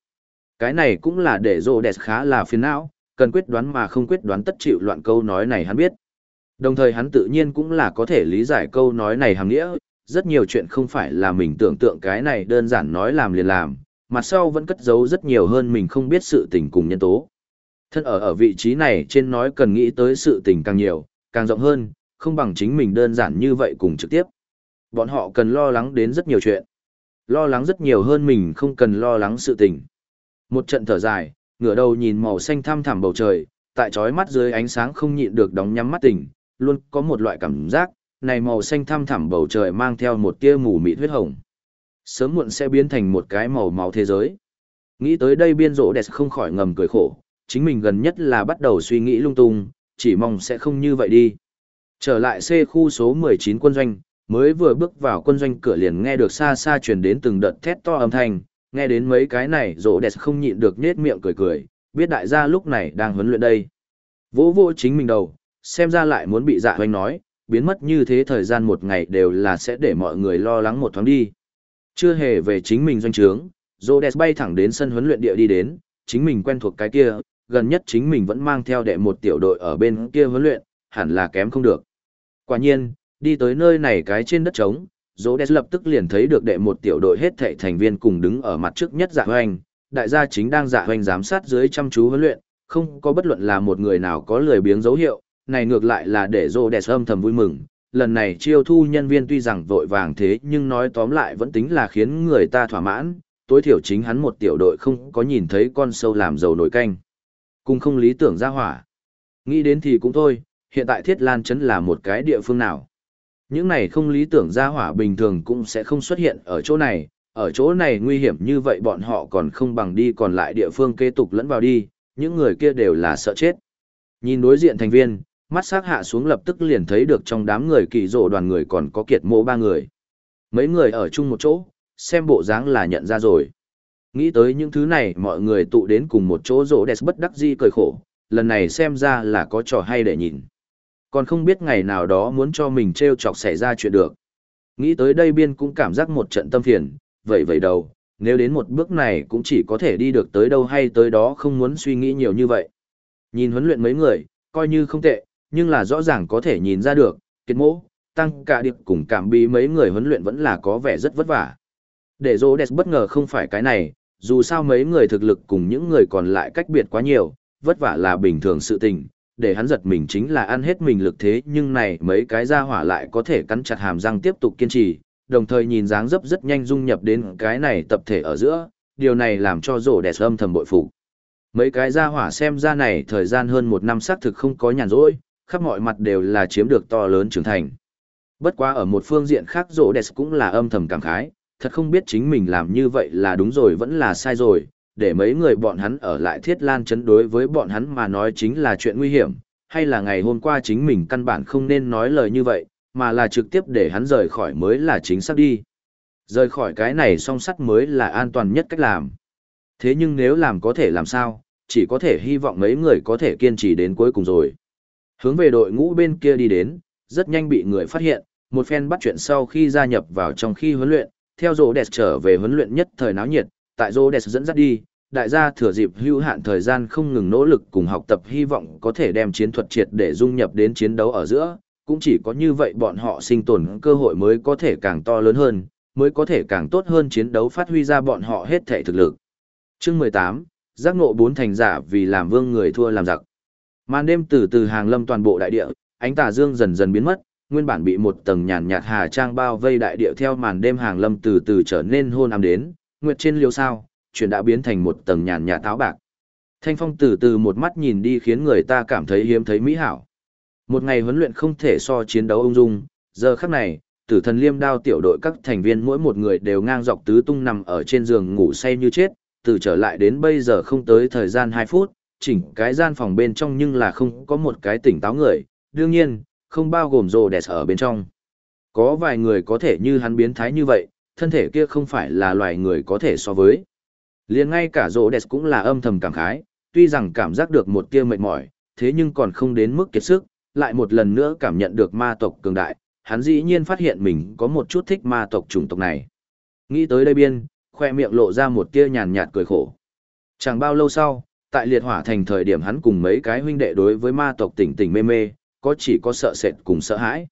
Cái này cũng là để Rhodes khá là phiền não, cần quyết đoán mà không quyết đoán tất chịu loạn câu nói này hắn biết. Đồng thời hắn tự nhiên cũng là có thể lý giải câu nói này hàng nghĩa, rất nhiều chuyện không phải là mình tưởng tượng cái này đơn giản nói làm liền làm, mặt sau vẫn cất giấu rất nhiều hơn mình không biết sự tình cùng nhân tố. Thân ở ở vị trí này trên nói cần nghĩ tới sự tình càng nhiều, càng rộng hơn, không bằng chính mình đơn giản như vậy cùng trực tiếp. Bọn họ cần lo lắng đến rất nhiều chuyện. Lo lắng rất nhiều hơn mình không cần lo lắng sự tình. Một trận thở dài, ngửa đầu nhìn màu xanh thăm thẳm bầu trời, tại trói mắt dưới ánh sáng không nhịn được đóng nhắm mắt tỉnh, luôn có một loại cảm giác, này màu xanh thăm thẳm bầu trời mang theo một tia mù mịt huyết hồng. Sớm muộn sẽ biến thành một cái màu máu thế giới. Nghĩ tới đây biên rỗ đẹp không khỏi ngầm cười khổ, chính mình gần nhất là bắt đầu suy nghĩ lung tung, chỉ mong sẽ không như vậy đi. Trở lại C khu số 19 quân doanh, mới vừa bước vào quân doanh cửa liền nghe được xa xa truyền đến từng đợt thét to âm thanh, nghe đến mấy cái này rỗ đẹp không nhịn được nhết miệng cười cười, biết đại gia lúc này đang huấn luyện đây. Vỗ vỗ chính mình đầu, xem ra lại muốn bị dạ hoanh nói, biến mất như thế thời gian một ngày đều là sẽ để mọi người lo lắng một thoáng đi. Chưa hề về chính mình doanh trướng, Rhodes bay thẳng đến sân huấn luyện địa đi đến, chính mình quen thuộc cái kia, gần nhất chính mình vẫn mang theo đệ một tiểu đội ở bên kia huấn luyện, hẳn là kém không được. Quả nhiên, đi tới nơi này cái trên đất trống, Rhodes lập tức liền thấy được đệ một tiểu đội hết thảy thành viên cùng đứng ở mặt trước nhất dạ hoành, đại gia chính đang dạ hoành giám sát dưới chăm chú huấn luyện, không có bất luận là một người nào có lười biếng dấu hiệu, này ngược lại là để Rhodes âm thầm vui mừng, lần này chiêu thu nhân viên tuy rằng vội vàng thế nhưng nói tóm lại vẫn tính là khiến người ta thỏa mãn, tối thiểu chính hắn một tiểu đội không có nhìn thấy con sâu làm dầu nổi canh. Cùng không lý tưởng ra hỏa. Nghĩ đến thì cũng thôi, hiện tại Thiết Lan Trấn là một cái địa phương nào. Những này không lý tưởng ra hỏa bình thường cũng sẽ không xuất hiện ở chỗ này, ở chỗ này nguy hiểm như vậy bọn họ còn không bằng đi còn lại địa phương kế tục lẫn vào đi, những người kia đều là sợ chết. Nhìn đối diện thành viên, mắt sắc hạ xuống lập tức liền thấy được trong đám người kỳ rộ đoàn người còn có kiệt mộ ba người. Mấy người ở chung một chỗ, xem bộ dáng là nhận ra rồi. Nghĩ tới những thứ này mọi người tụ đến cùng một chỗ rỗ đẹp bất đắc di cười khổ, lần này xem ra là có trò hay để nhìn. Còn không biết ngày nào đó muốn cho mình treo chọc xảy ra chuyện được. Nghĩ tới đây biên cũng cảm giác một trận tâm phiền, vậy vậy đầu, nếu đến một bước này cũng chỉ có thể đi được tới đâu hay tới đó không muốn suy nghĩ nhiều như vậy. Nhìn huấn luyện mấy người, coi như không tệ, nhưng là rõ ràng có thể nhìn ra được, kiệt mỗ, tăng cả điệp cùng cảm bị mấy người huấn luyện vẫn là có vẻ rất vất vả. Để dô đẹp bất ngờ không phải cái này, dù sao mấy người thực lực cùng những người còn lại cách biệt quá nhiều, vất vả là bình thường sự tình, để hắn giật mình chính là ăn hết mình lực thế nhưng này mấy cái ra hỏa lại có thể cắn chặt hàm răng tiếp tục kiên trì, đồng thời nhìn dáng dấp rất nhanh dung nhập đến cái này tập thể ở giữa, điều này làm cho rổ đẹp âm thầm bội phục. Mấy cái ra hỏa xem ra này thời gian hơn một năm xác thực không có nhàn rỗi, khắp mọi mặt đều là chiếm được to lớn trưởng thành. Bất quá ở một phương diện khác rổ đẹp cũng là âm thầm cảm khái, thật không biết chính mình làm như vậy là đúng rồi vẫn là sai rồi, để mấy người bọn hắn ở lại thiết lan chấn đối với bọn hắn mà nói chính là chuyện nguy hiểm, hay là ngày hôm qua chính mình căn bản không nên nói lời như vậy, mà là trực tiếp để hắn rời khỏi mới là chính xác đi. Rời khỏi cái này song sắt mới là an toàn nhất cách làm. Thế nhưng nếu làm có thể làm sao, chỉ có thể hy vọng mấy người có thể kiên trì đến cuối cùng rồi. Hướng về đội ngũ bên kia đi đến, rất nhanh bị người phát hiện, một phen bắt chuyện sau khi gia nhập vào trong khi huấn luyện, theo rô đẹp trở về huấn luyện nhất thời náo nhiệt, tại rô đẹp dẫn dắt đi, đại gia thừa dịp hưu hạn thời gian không ngừng nỗ lực cùng học tập hy vọng có thể đem chiến thuật triệt để dung nhập đến chiến đấu ở giữa, cũng chỉ có như vậy bọn họ sinh tồn cơ hội mới có thể càng to lớn hơn, mới có thể càng tốt hơn chiến đấu phát huy ra bọn họ hết thể thực lực. Chương 18, giác ngộ bốn thành giả vì làm vương người thua làm giặc. Màn đêm từ từ hàng lâm toàn bộ đại địa, ánh tà dương dần dần biến mất, nguyên bản bị một tầng nhàn nhạt hà trang bao vây đại địa theo màn đêm hàng lâm từ từ trở nên hôn ám đến, nguyệt trên liêu sao, chuyển đã biến thành một tầng nhàn nhạt táo bạc. Thanh phong từ từ một mắt nhìn đi khiến người ta cảm thấy hiếm thấy mỹ hảo. Một ngày huấn luyện không thể so chiến đấu ung dung, giờ khắc này, tử thần liêm đao tiểu đội các thành viên mỗi một người đều ngang dọc tứ tung nằm ở trên giường ngủ say như chết, từ trở lại đến bây giờ không tới thời gian 2 phút, chỉnh cái gian phòng bên trong nhưng là không có một cái tỉnh táo người, đương nhiên, không bao gồm rồ đẹp ở bên trong. Có vài người có thể như hắn biến thái như vậy, thân thể kia không phải là loài người có thể so với. liền ngay cả rồ đẹp cũng là âm thầm cảm khái, tuy rằng cảm giác được một tia mệt mỏi, thế nhưng còn không đến mức kiệt sức, lại một lần nữa cảm nhận được ma tộc cường đại, hắn dĩ nhiên phát hiện mình có một chút thích ma tộc chủng tộc này. Nghĩ tới đây biên, khoe miệng lộ ra một tia nhàn nhạt cười khổ. Chẳng bao lâu sau, tại liệt hỏa thành thời điểm hắn cùng mấy cái huynh đệ đối với ma tộc tỉnh tỉnh mê mê, có chỉ có sợ sệt cùng sợ hãi.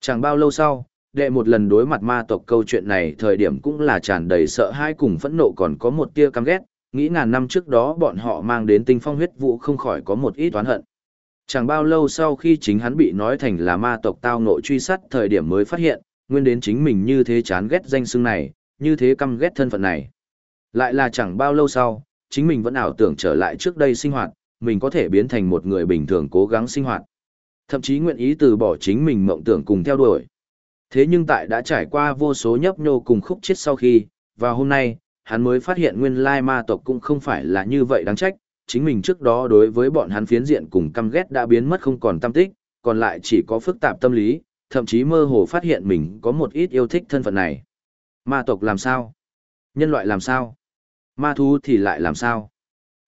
Chẳng bao lâu sau, đệ một lần đối mặt ma tộc câu chuyện này thời điểm cũng là tràn đầy sợ hãi cùng phẫn nộ còn có một tia căm ghét, nghĩ ngàn năm trước đó bọn họ mang đến tinh phong huyết vụ không khỏi có một ít oán hận. Chẳng bao lâu sau khi chính hắn bị nói thành là ma tộc tao nội truy sát thời điểm mới phát hiện, nguyên đến chính mình như thế chán ghét danh xưng này, như thế căm ghét thân phận này. Lại là chẳng bao lâu sau, chính mình vẫn ảo tưởng trở lại trước đây sinh hoạt, mình có thể biến thành một người bình thường cố gắng sinh hoạt. Thậm chí nguyện ý từ bỏ chính mình mộng tưởng cùng theo đuổi. Thế nhưng tại đã trải qua vô số nhấp nhô cùng khúc chết sau khi, và hôm nay, hắn mới phát hiện nguyên lai ma tộc cũng không phải là như vậy đáng trách, chính mình trước đó đối với bọn hắn phiến diện cùng căm ghét đã biến mất không còn tâm tích, còn lại chỉ có phức tạp tâm lý, thậm chí mơ hồ phát hiện mình có một ít yêu thích thân phận này. Ma tộc làm sao? Nhân loại làm sao? Ma thú thì lại làm sao?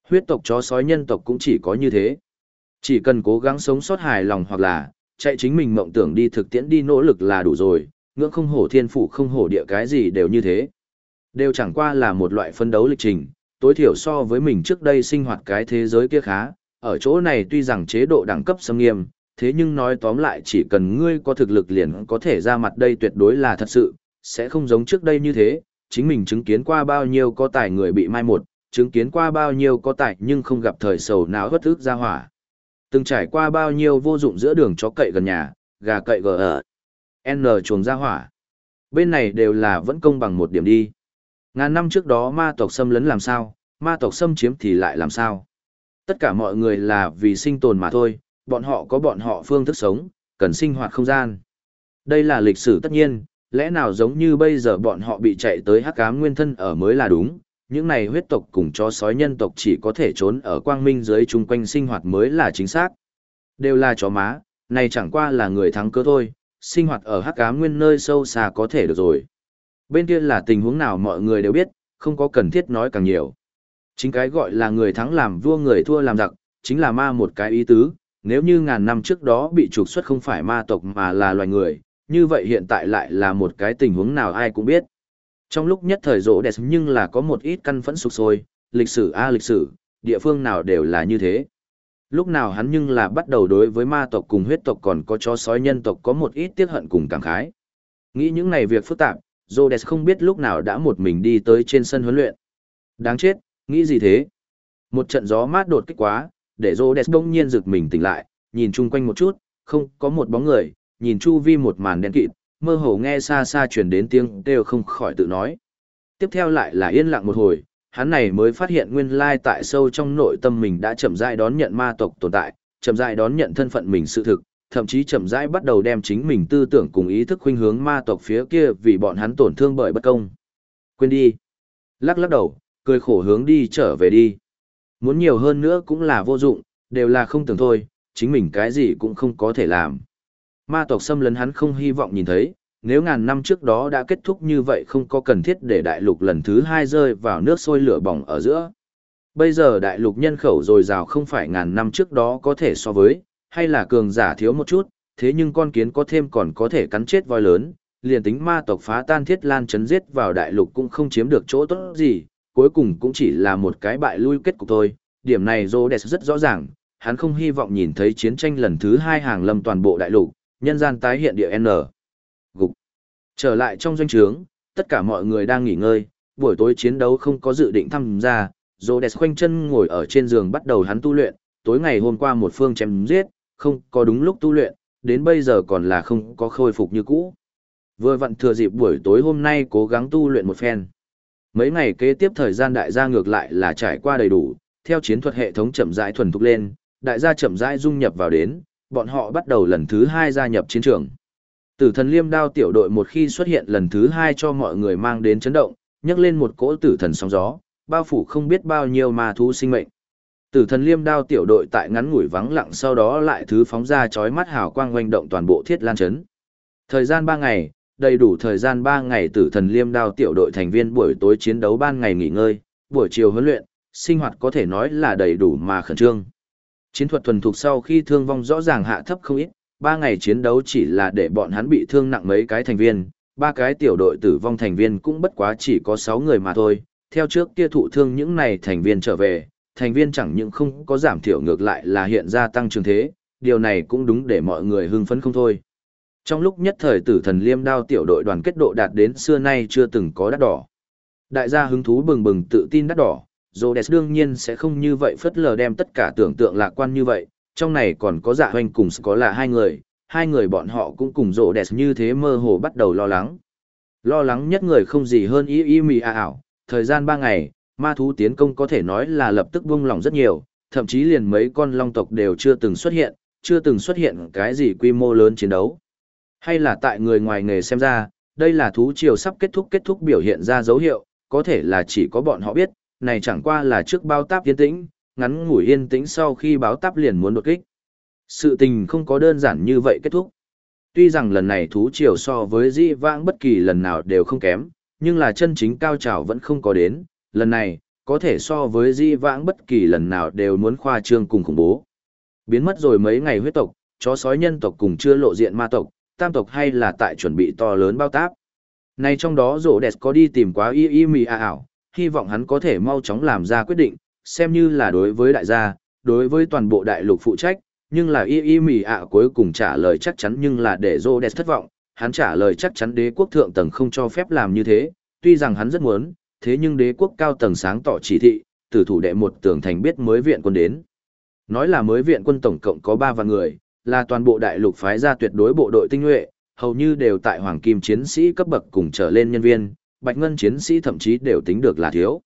Huyết tộc chó sói nhân tộc cũng chỉ có như thế. Chỉ cần cố gắng sống sót hài lòng hoặc là chạy chính mình mộng tưởng đi thực tiễn đi nỗ lực là đủ rồi, ngưỡng không hổ thiên phủ không hổ địa cái gì đều như thế. Đều chẳng qua là một loại phân đấu lịch trình, tối thiểu so với mình trước đây sinh hoạt cái thế giới kia khá, ở chỗ này tuy rằng chế độ đẳng cấp xâm nghiêm, thế nhưng nói tóm lại chỉ cần ngươi có thực lực liền có thể ra mặt đây tuyệt đối là thật sự, sẽ không giống trước đây như thế, chính mình chứng kiến qua bao nhiêu có tài người bị mai một, chứng kiến qua bao nhiêu có tài nhưng không gặp thời sầu não bất ức ra hỏa. Từng trải qua bao nhiêu vô dụng giữa đường chó cậy gần nhà, gà cậy gờ ở, N chuồng ra hỏa. Bên này đều là vẫn công bằng một điểm đi. Ngàn năm trước đó ma tộc xâm lấn làm sao, ma tộc xâm chiếm thì lại làm sao. Tất cả mọi người là vì sinh tồn mà thôi, bọn họ có bọn họ phương thức sống, cần sinh hoạt không gian. Đây là lịch sử tất nhiên, lẽ nào giống như bây giờ bọn họ bị chạy tới hắc ám nguyên thân ở mới là đúng, những này huyết tộc cùng chó sói nhân tộc chỉ có thể trốn ở quang minh dưới chung quanh sinh hoạt mới là chính xác. Đều là chó má, này chẳng qua là người thắng cơ thôi, sinh hoạt ở hắc ám nguyên nơi sâu xa có thể được rồi. Bên kia là tình huống nào mọi người đều biết, không có cần thiết nói càng nhiều. Chính cái gọi là người thắng làm vua người thua làm giặc, chính là ma một cái ý tứ, nếu như ngàn năm trước đó bị trục xuất không phải ma tộc mà là loài người, như vậy hiện tại lại là một cái tình huống nào ai cũng biết. Trong lúc nhất thời rỗ đẹp nhưng là có một ít căn phẫn sụp sôi, lịch sử a à, lịch sử, địa phương nào đều là như thế. Lúc nào hắn nhưng là bắt đầu đối với ma tộc cùng huyết tộc còn có chó sói nhân tộc có một ít tiếc hận cùng cảm khái. Nghĩ những này việc phức tạp, Rhodes không biết lúc nào đã một mình đi tới trên sân huấn luyện. Đáng chết, nghĩ gì thế? Một trận gió mát đột kích quá, để Rhodes đông nhiên rực mình tỉnh lại, nhìn chung quanh một chút, không có một bóng người, nhìn chu vi một màn đen kịt, mơ hồ nghe xa xa truyền đến tiếng đều không khỏi tự nói. Tiếp theo lại là yên lặng một hồi, hắn này mới phát hiện nguyên lai tại sâu trong nội tâm mình đã chậm rãi đón nhận ma tộc tồn tại, chậm rãi đón nhận thân phận mình sự thực, thậm chí chậm rãi bắt đầu đem chính mình tư tưởng cùng ý thức khuynh hướng ma tộc phía kia vì bọn hắn tổn thương bởi bất công. Quên đi. Lắc lắc đầu, cười khổ hướng đi trở về đi. Muốn nhiều hơn nữa cũng là vô dụng, đều là không tưởng thôi, chính mình cái gì cũng không có thể làm. Ma tộc xâm lấn hắn không hy vọng nhìn thấy, nếu ngàn năm trước đó đã kết thúc như vậy không có cần thiết để đại lục lần thứ hai rơi vào nước sôi lửa bỏng ở giữa. Bây giờ đại lục nhân khẩu dồi dào không phải ngàn năm trước đó có thể so với, hay là cường giả thiếu một chút, thế nhưng con kiến có thêm còn có thể cắn chết voi lớn, liền tính ma tộc phá tan thiết lan chấn giết vào đại lục cũng không chiếm được chỗ tốt gì, cuối cùng cũng chỉ là một cái bại lui kết cục thôi. Điểm này Rhodes rất rõ ràng, hắn không hy vọng nhìn thấy chiến tranh lần thứ hai hàng lâm toàn bộ đại lục, nhân gian tái hiện địa N. Gục. Trở lại trong doanh trướng, tất cả mọi người đang nghỉ ngơi, buổi tối chiến đấu không có dự định tham gia, Rhodes khoanh chân ngồi ở trên giường bắt đầu hắn tu luyện, tối ngày hôm qua một phương chém giết, không có đúng lúc tu luyện, đến bây giờ còn là không có khôi phục như cũ. Vừa vặn thừa dịp buổi tối hôm nay cố gắng tu luyện một phen. Mấy ngày kế tiếp thời gian đại gia ngược lại là trải qua đầy đủ, theo chiến thuật hệ thống chậm rãi thuần thục lên, đại gia chậm rãi dung nhập vào đến, bọn họ bắt đầu lần thứ hai gia nhập chiến trường. Tử thần liêm đao tiểu đội một khi xuất hiện lần thứ hai cho mọi người mang đến chấn động, nhấc lên một cỗ tử thần sóng gió, bao phủ không biết bao nhiêu ma thú sinh mệnh. Tử thần liêm đao tiểu đội tại ngắn ngủi vắng lặng sau đó lại thứ phóng ra chói mắt hào quang quanh động toàn bộ thiết lan chấn. Thời gian 3 ngày, đầy đủ thời gian 3 ngày tử thần liêm đao tiểu đội thành viên buổi tối chiến đấu ban ngày nghỉ ngơi, buổi chiều huấn luyện, sinh hoạt có thể nói là đầy đủ mà khẩn trương. Chiến thuật thuần thục sau khi thương vong rõ ràng hạ thấp không ít, 3 ngày chiến đấu chỉ là để bọn hắn bị thương nặng mấy cái thành viên, ba cái tiểu đội tử vong thành viên cũng bất quá chỉ có 6 người mà thôi. Theo trước kia thụ thương những này thành viên trở về, thành viên chẳng những không có giảm thiểu ngược lại là hiện ra tăng trưởng thế, điều này cũng đúng để mọi người hưng phấn không thôi. Trong lúc nhất thời tử thần liêm đao tiểu đội đoàn kết độ đạt đến xưa nay chưa từng có đắt đỏ. Đại gia hứng thú bừng bừng tự tin đắt đỏ, Rhodes đương nhiên sẽ không như vậy phất lờ đem tất cả tưởng tượng lạc quan như vậy, trong này còn có dạ hoành cùng có là hai người, hai người bọn họ cũng cùng Rhodes như thế mơ hồ bắt đầu lo lắng. Lo lắng nhất người không gì hơn y y mì à ảo, thời gian ba ngày, ma thú tiến công có thể nói là lập tức buông lỏng rất nhiều, thậm chí liền mấy con long tộc đều chưa từng xuất hiện, chưa từng xuất hiện cái gì quy mô lớn chiến đấu. Hay là tại người ngoài nghề xem ra, đây là thú triều sắp kết thúc kết thúc biểu hiện ra dấu hiệu, có thể là chỉ có bọn họ biết, này chẳng qua là trước báo táp yên tĩnh, ngắn ngủi yên tĩnh sau khi báo táp liền muốn đột kích. Sự tình không có đơn giản như vậy kết thúc. Tuy rằng lần này thú triều so với di vãng bất kỳ lần nào đều không kém, nhưng là chân chính cao trào vẫn không có đến, lần này, có thể so với di vãng bất kỳ lần nào đều muốn khoa trương cùng khủng bố. Biến mất rồi mấy ngày huyết tộc, chó sói nhân tộc cùng chưa lộ diện ma tộc, tam tộc hay là tại chuẩn bị to lớn bao táp. Này trong đó rổ đẹp có đi tìm quá y y mì à ảo, hy vọng hắn có thể mau chóng làm ra quyết định, xem như là đối với đại gia, đối với toàn bộ đại lục phụ trách, nhưng là y y mì ạ cuối cùng trả lời chắc chắn nhưng là để rổ đẹp thất vọng, hắn trả lời chắc chắn đế quốc thượng tầng không cho phép làm như thế, tuy rằng hắn rất muốn, thế nhưng đế quốc cao tầng sáng tỏ chỉ thị, tử thủ đệ một tường thành biết mới viện quân đến. Nói là mới viện quân tổng cộng có 3 vạn người, là toàn bộ đại lục phái ra tuyệt đối bộ đội tinh nhuệ, hầu như đều tại hoàng kim chiến sĩ cấp bậc cùng trở lên nhân viên, bạch ngân chiến sĩ thậm chí đều tính được là thiếu.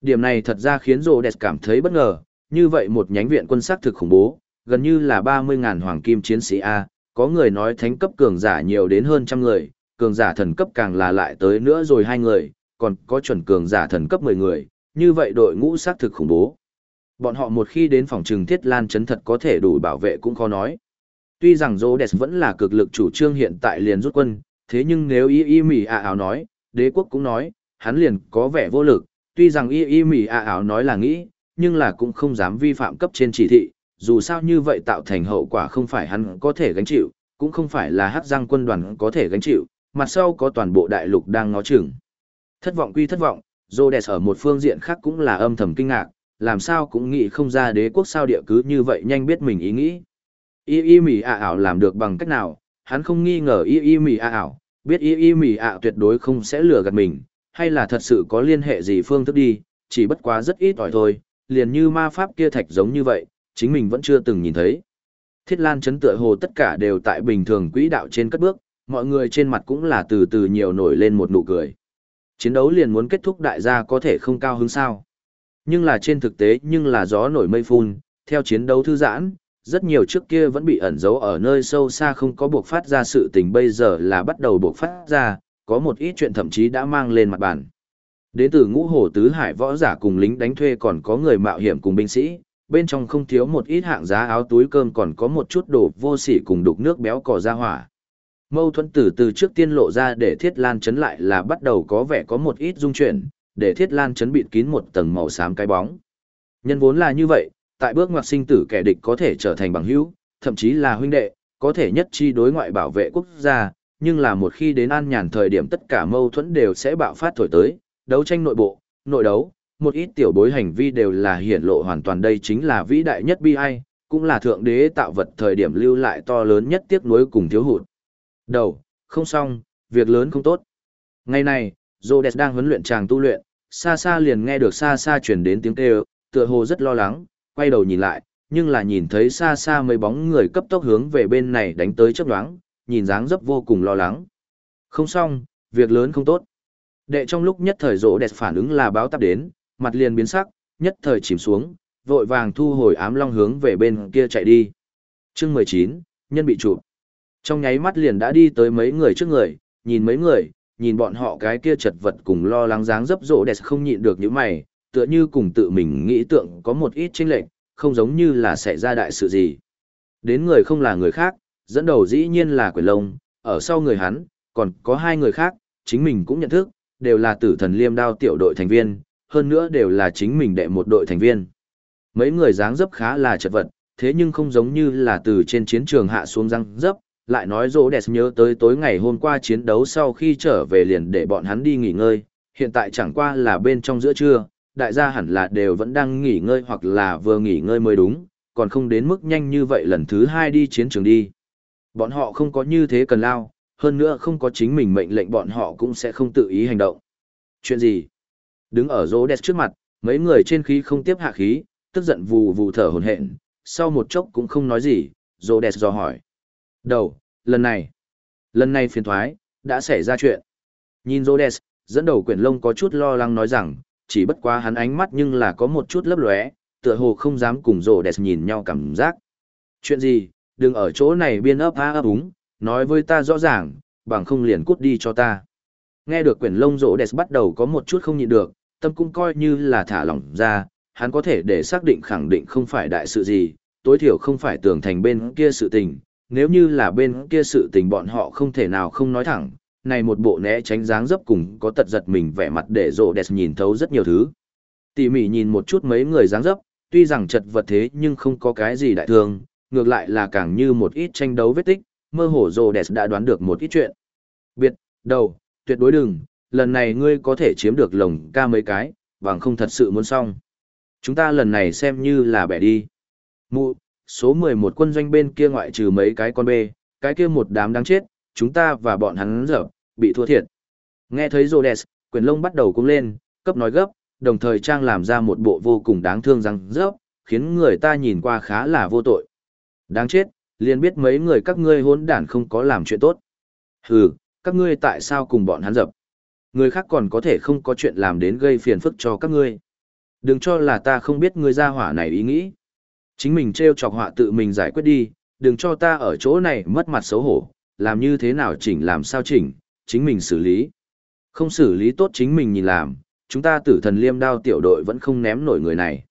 Điểm này thật ra khiến Rô Đẹp cảm thấy bất ngờ, như vậy một nhánh viện quân sắc thực khủng bố, gần như là 30.000 hoàng kim chiến sĩ A, có người nói thánh cấp cường giả nhiều đến hơn trăm người, cường giả thần cấp càng là lại tới nữa rồi hai người, còn có chuẩn cường giả thần cấp 10 người, như vậy đội ngũ sắc thực khủng bố. Bọn họ một khi đến phòng trừng thiết lan chấn thật có thể đủ bảo vệ cũng khó nói. Tuy rằng Rhodes vẫn là cực lực chủ trương hiện tại liền rút quân, thế nhưng nếu y y mỉ ạ ảo nói, đế quốc cũng nói, hắn liền có vẻ vô lực, tuy rằng y y mỉ ạ ảo nói là nghĩ, nhưng là cũng không dám vi phạm cấp trên chỉ thị, dù sao như vậy tạo thành hậu quả không phải hắn có thể gánh chịu, cũng không phải là hắc giang quân đoàn có thể gánh chịu, mặt sau có toàn bộ đại lục đang ngó chừng. Thất vọng quy thất vọng, Rhodes ở một phương diện khác cũng là âm thầm kinh ngạc, làm sao cũng nghĩ không ra đế quốc sao địa cứ như vậy nhanh biết mình ý nghĩ. Y y mì ạ ảo làm được bằng cách nào, hắn không nghi ngờ y y mì ạ ảo, biết y y mì ạ tuyệt đối không sẽ lừa gạt mình, hay là thật sự có liên hệ gì phương thức đi, chỉ bất quá rất ít ỏi thôi, liền như ma pháp kia thạch giống như vậy, chính mình vẫn chưa từng nhìn thấy. Thiết lan chấn tựa hồ tất cả đều tại bình thường quỹ đạo trên cất bước, mọi người trên mặt cũng là từ từ nhiều nổi lên một nụ cười. Chiến đấu liền muốn kết thúc đại gia có thể không cao hứng sao. Nhưng là trên thực tế nhưng là gió nổi mây phun, theo chiến đấu thư giãn, rất nhiều trước kia vẫn bị ẩn giấu ở nơi sâu xa không có buộc phát ra sự tình bây giờ là bắt đầu buộc phát ra, có một ít chuyện thậm chí đã mang lên mặt bàn. Đến từ ngũ hồ tứ hải võ giả cùng lính đánh thuê còn có người mạo hiểm cùng binh sĩ, bên trong không thiếu một ít hạng giá áo túi cơm còn có một chút đồ vô sỉ cùng đục nước béo cò ra hỏa. Mâu thuẫn từ từ trước tiên lộ ra để thiết lan chấn lại là bắt đầu có vẻ có một ít dung chuyển, để thiết lan chấn bịt kín một tầng màu xám cái bóng. Nhân vốn là như vậy, tại bước ngoặt sinh tử kẻ địch có thể trở thành bằng hữu, thậm chí là huynh đệ, có thể nhất chi đối ngoại bảo vệ quốc gia, nhưng là một khi đến an nhàn thời điểm tất cả mâu thuẫn đều sẽ bạo phát thổi tới, đấu tranh nội bộ, nội đấu, một ít tiểu bối hành vi đều là hiển lộ hoàn toàn đây chính là vĩ đại nhất bi ai, cũng là thượng đế tạo vật thời điểm lưu lại to lớn nhất tiếc nuối cùng thiếu hụt. Đầu, không xong, việc lớn không tốt. Ngày này, Rhodes đang huấn luyện chàng tu luyện, xa xa liền nghe được xa xa truyền đến tiếng kêu, tựa hồ rất lo lắng, quay đầu nhìn lại, nhưng là nhìn thấy xa xa mấy bóng người cấp tốc hướng về bên này đánh tới chấp đoáng, nhìn dáng dấp vô cùng lo lắng. Không xong, việc lớn không tốt. Đệ trong lúc nhất thời rỗ đẹp phản ứng là báo tắp đến, mặt liền biến sắc, nhất thời chìm xuống, vội vàng thu hồi ám long hướng về bên kia chạy đi. Chương 19, nhân bị chụp. Trong nháy mắt liền đã đi tới mấy người trước người, nhìn mấy người, nhìn bọn họ cái kia chật vật cùng lo lắng dáng dấp rỗ đẹp không nhịn được những mày, tựa như cùng tự mình nghĩ tượng có một ít chênh lệch, không giống như là xảy ra đại sự gì. Đến người không là người khác, dẫn đầu dĩ nhiên là quyền Long. ở sau người hắn, còn có hai người khác, chính mình cũng nhận thức, đều là tử thần liêm đao tiểu đội thành viên, hơn nữa đều là chính mình đệ một đội thành viên. Mấy người dáng dấp khá là chật vật, thế nhưng không giống như là từ trên chiến trường hạ xuống răng dấp, lại nói dỗ đẹp nhớ tới tối ngày hôm qua chiến đấu sau khi trở về liền để bọn hắn đi nghỉ ngơi, hiện tại chẳng qua là bên trong giữa trưa, đại gia hẳn là đều vẫn đang nghỉ ngơi hoặc là vừa nghỉ ngơi mới đúng, còn không đến mức nhanh như vậy lần thứ hai đi chiến trường đi. Bọn họ không có như thế cần lao, hơn nữa không có chính mình mệnh lệnh bọn họ cũng sẽ không tự ý hành động. Chuyện gì? Đứng ở rỗ đẹp trước mặt, mấy người trên khí không tiếp hạ khí, tức giận vù vù thở hồn hện, sau một chốc cũng không nói gì, rỗ đẹp dò hỏi. Đầu, lần này, lần này phiền thoái, đã xảy ra chuyện. Nhìn Rhodes, dẫn đầu quyển lông có chút lo lắng nói rằng, chỉ bất quá hắn ánh mắt nhưng là có một chút lấp lóe, tựa hồ không dám cùng Rhodes nhìn nhau cảm giác. Chuyện gì, đừng ở chỗ này biên ấp á ấp úng, nói với ta rõ ràng, bằng không liền cút đi cho ta. Nghe được quyển lông Rhodes bắt đầu có một chút không nhịn được, tâm cũng coi như là thả lỏng ra, hắn có thể để xác định khẳng định không phải đại sự gì, tối thiểu không phải tưởng thành bên kia sự tình, nếu như là bên kia sự tình bọn họ không thể nào không nói thẳng, này một bộ né tránh dáng dấp cùng có tật giật mình vẻ mặt để rộ đẹp nhìn thấu rất nhiều thứ. Tỉ mỉ nhìn một chút mấy người dáng dấp, tuy rằng chật vật thế nhưng không có cái gì đại thương, ngược lại là càng như một ít tranh đấu vết tích, mơ hồ rộ đẹp đã đoán được một ít chuyện. Biệt, đầu, tuyệt đối đừng, lần này ngươi có thể chiếm được lồng ca mấy cái, bằng không thật sự muốn xong. Chúng ta lần này xem như là bẻ đi. Mụ, số 11 quân doanh bên kia ngoại trừ mấy cái con bê, cái kia một đám đáng chết, chúng ta và bọn hắn dở, bị thua thiệt. Nghe thấy Rhodes, quyền lông bắt đầu cung lên, cấp nói gấp, đồng thời trang làm ra một bộ vô cùng đáng thương răng rớp, khiến người ta nhìn qua khá là vô tội. Đáng chết, liền biết mấy người các ngươi hỗn đản không có làm chuyện tốt. Hừ, các ngươi tại sao cùng bọn hắn dập? Người khác còn có thể không có chuyện làm đến gây phiền phức cho các ngươi. Đừng cho là ta không biết ngươi ra hỏa này ý nghĩ. Chính mình treo chọc họa tự mình giải quyết đi, đừng cho ta ở chỗ này mất mặt xấu hổ, làm như thế nào chỉnh làm sao chỉnh, chính mình xử lý. Không xử lý tốt chính mình nhìn làm, chúng ta tử thần liêm đao tiểu đội vẫn không ném nổi người này.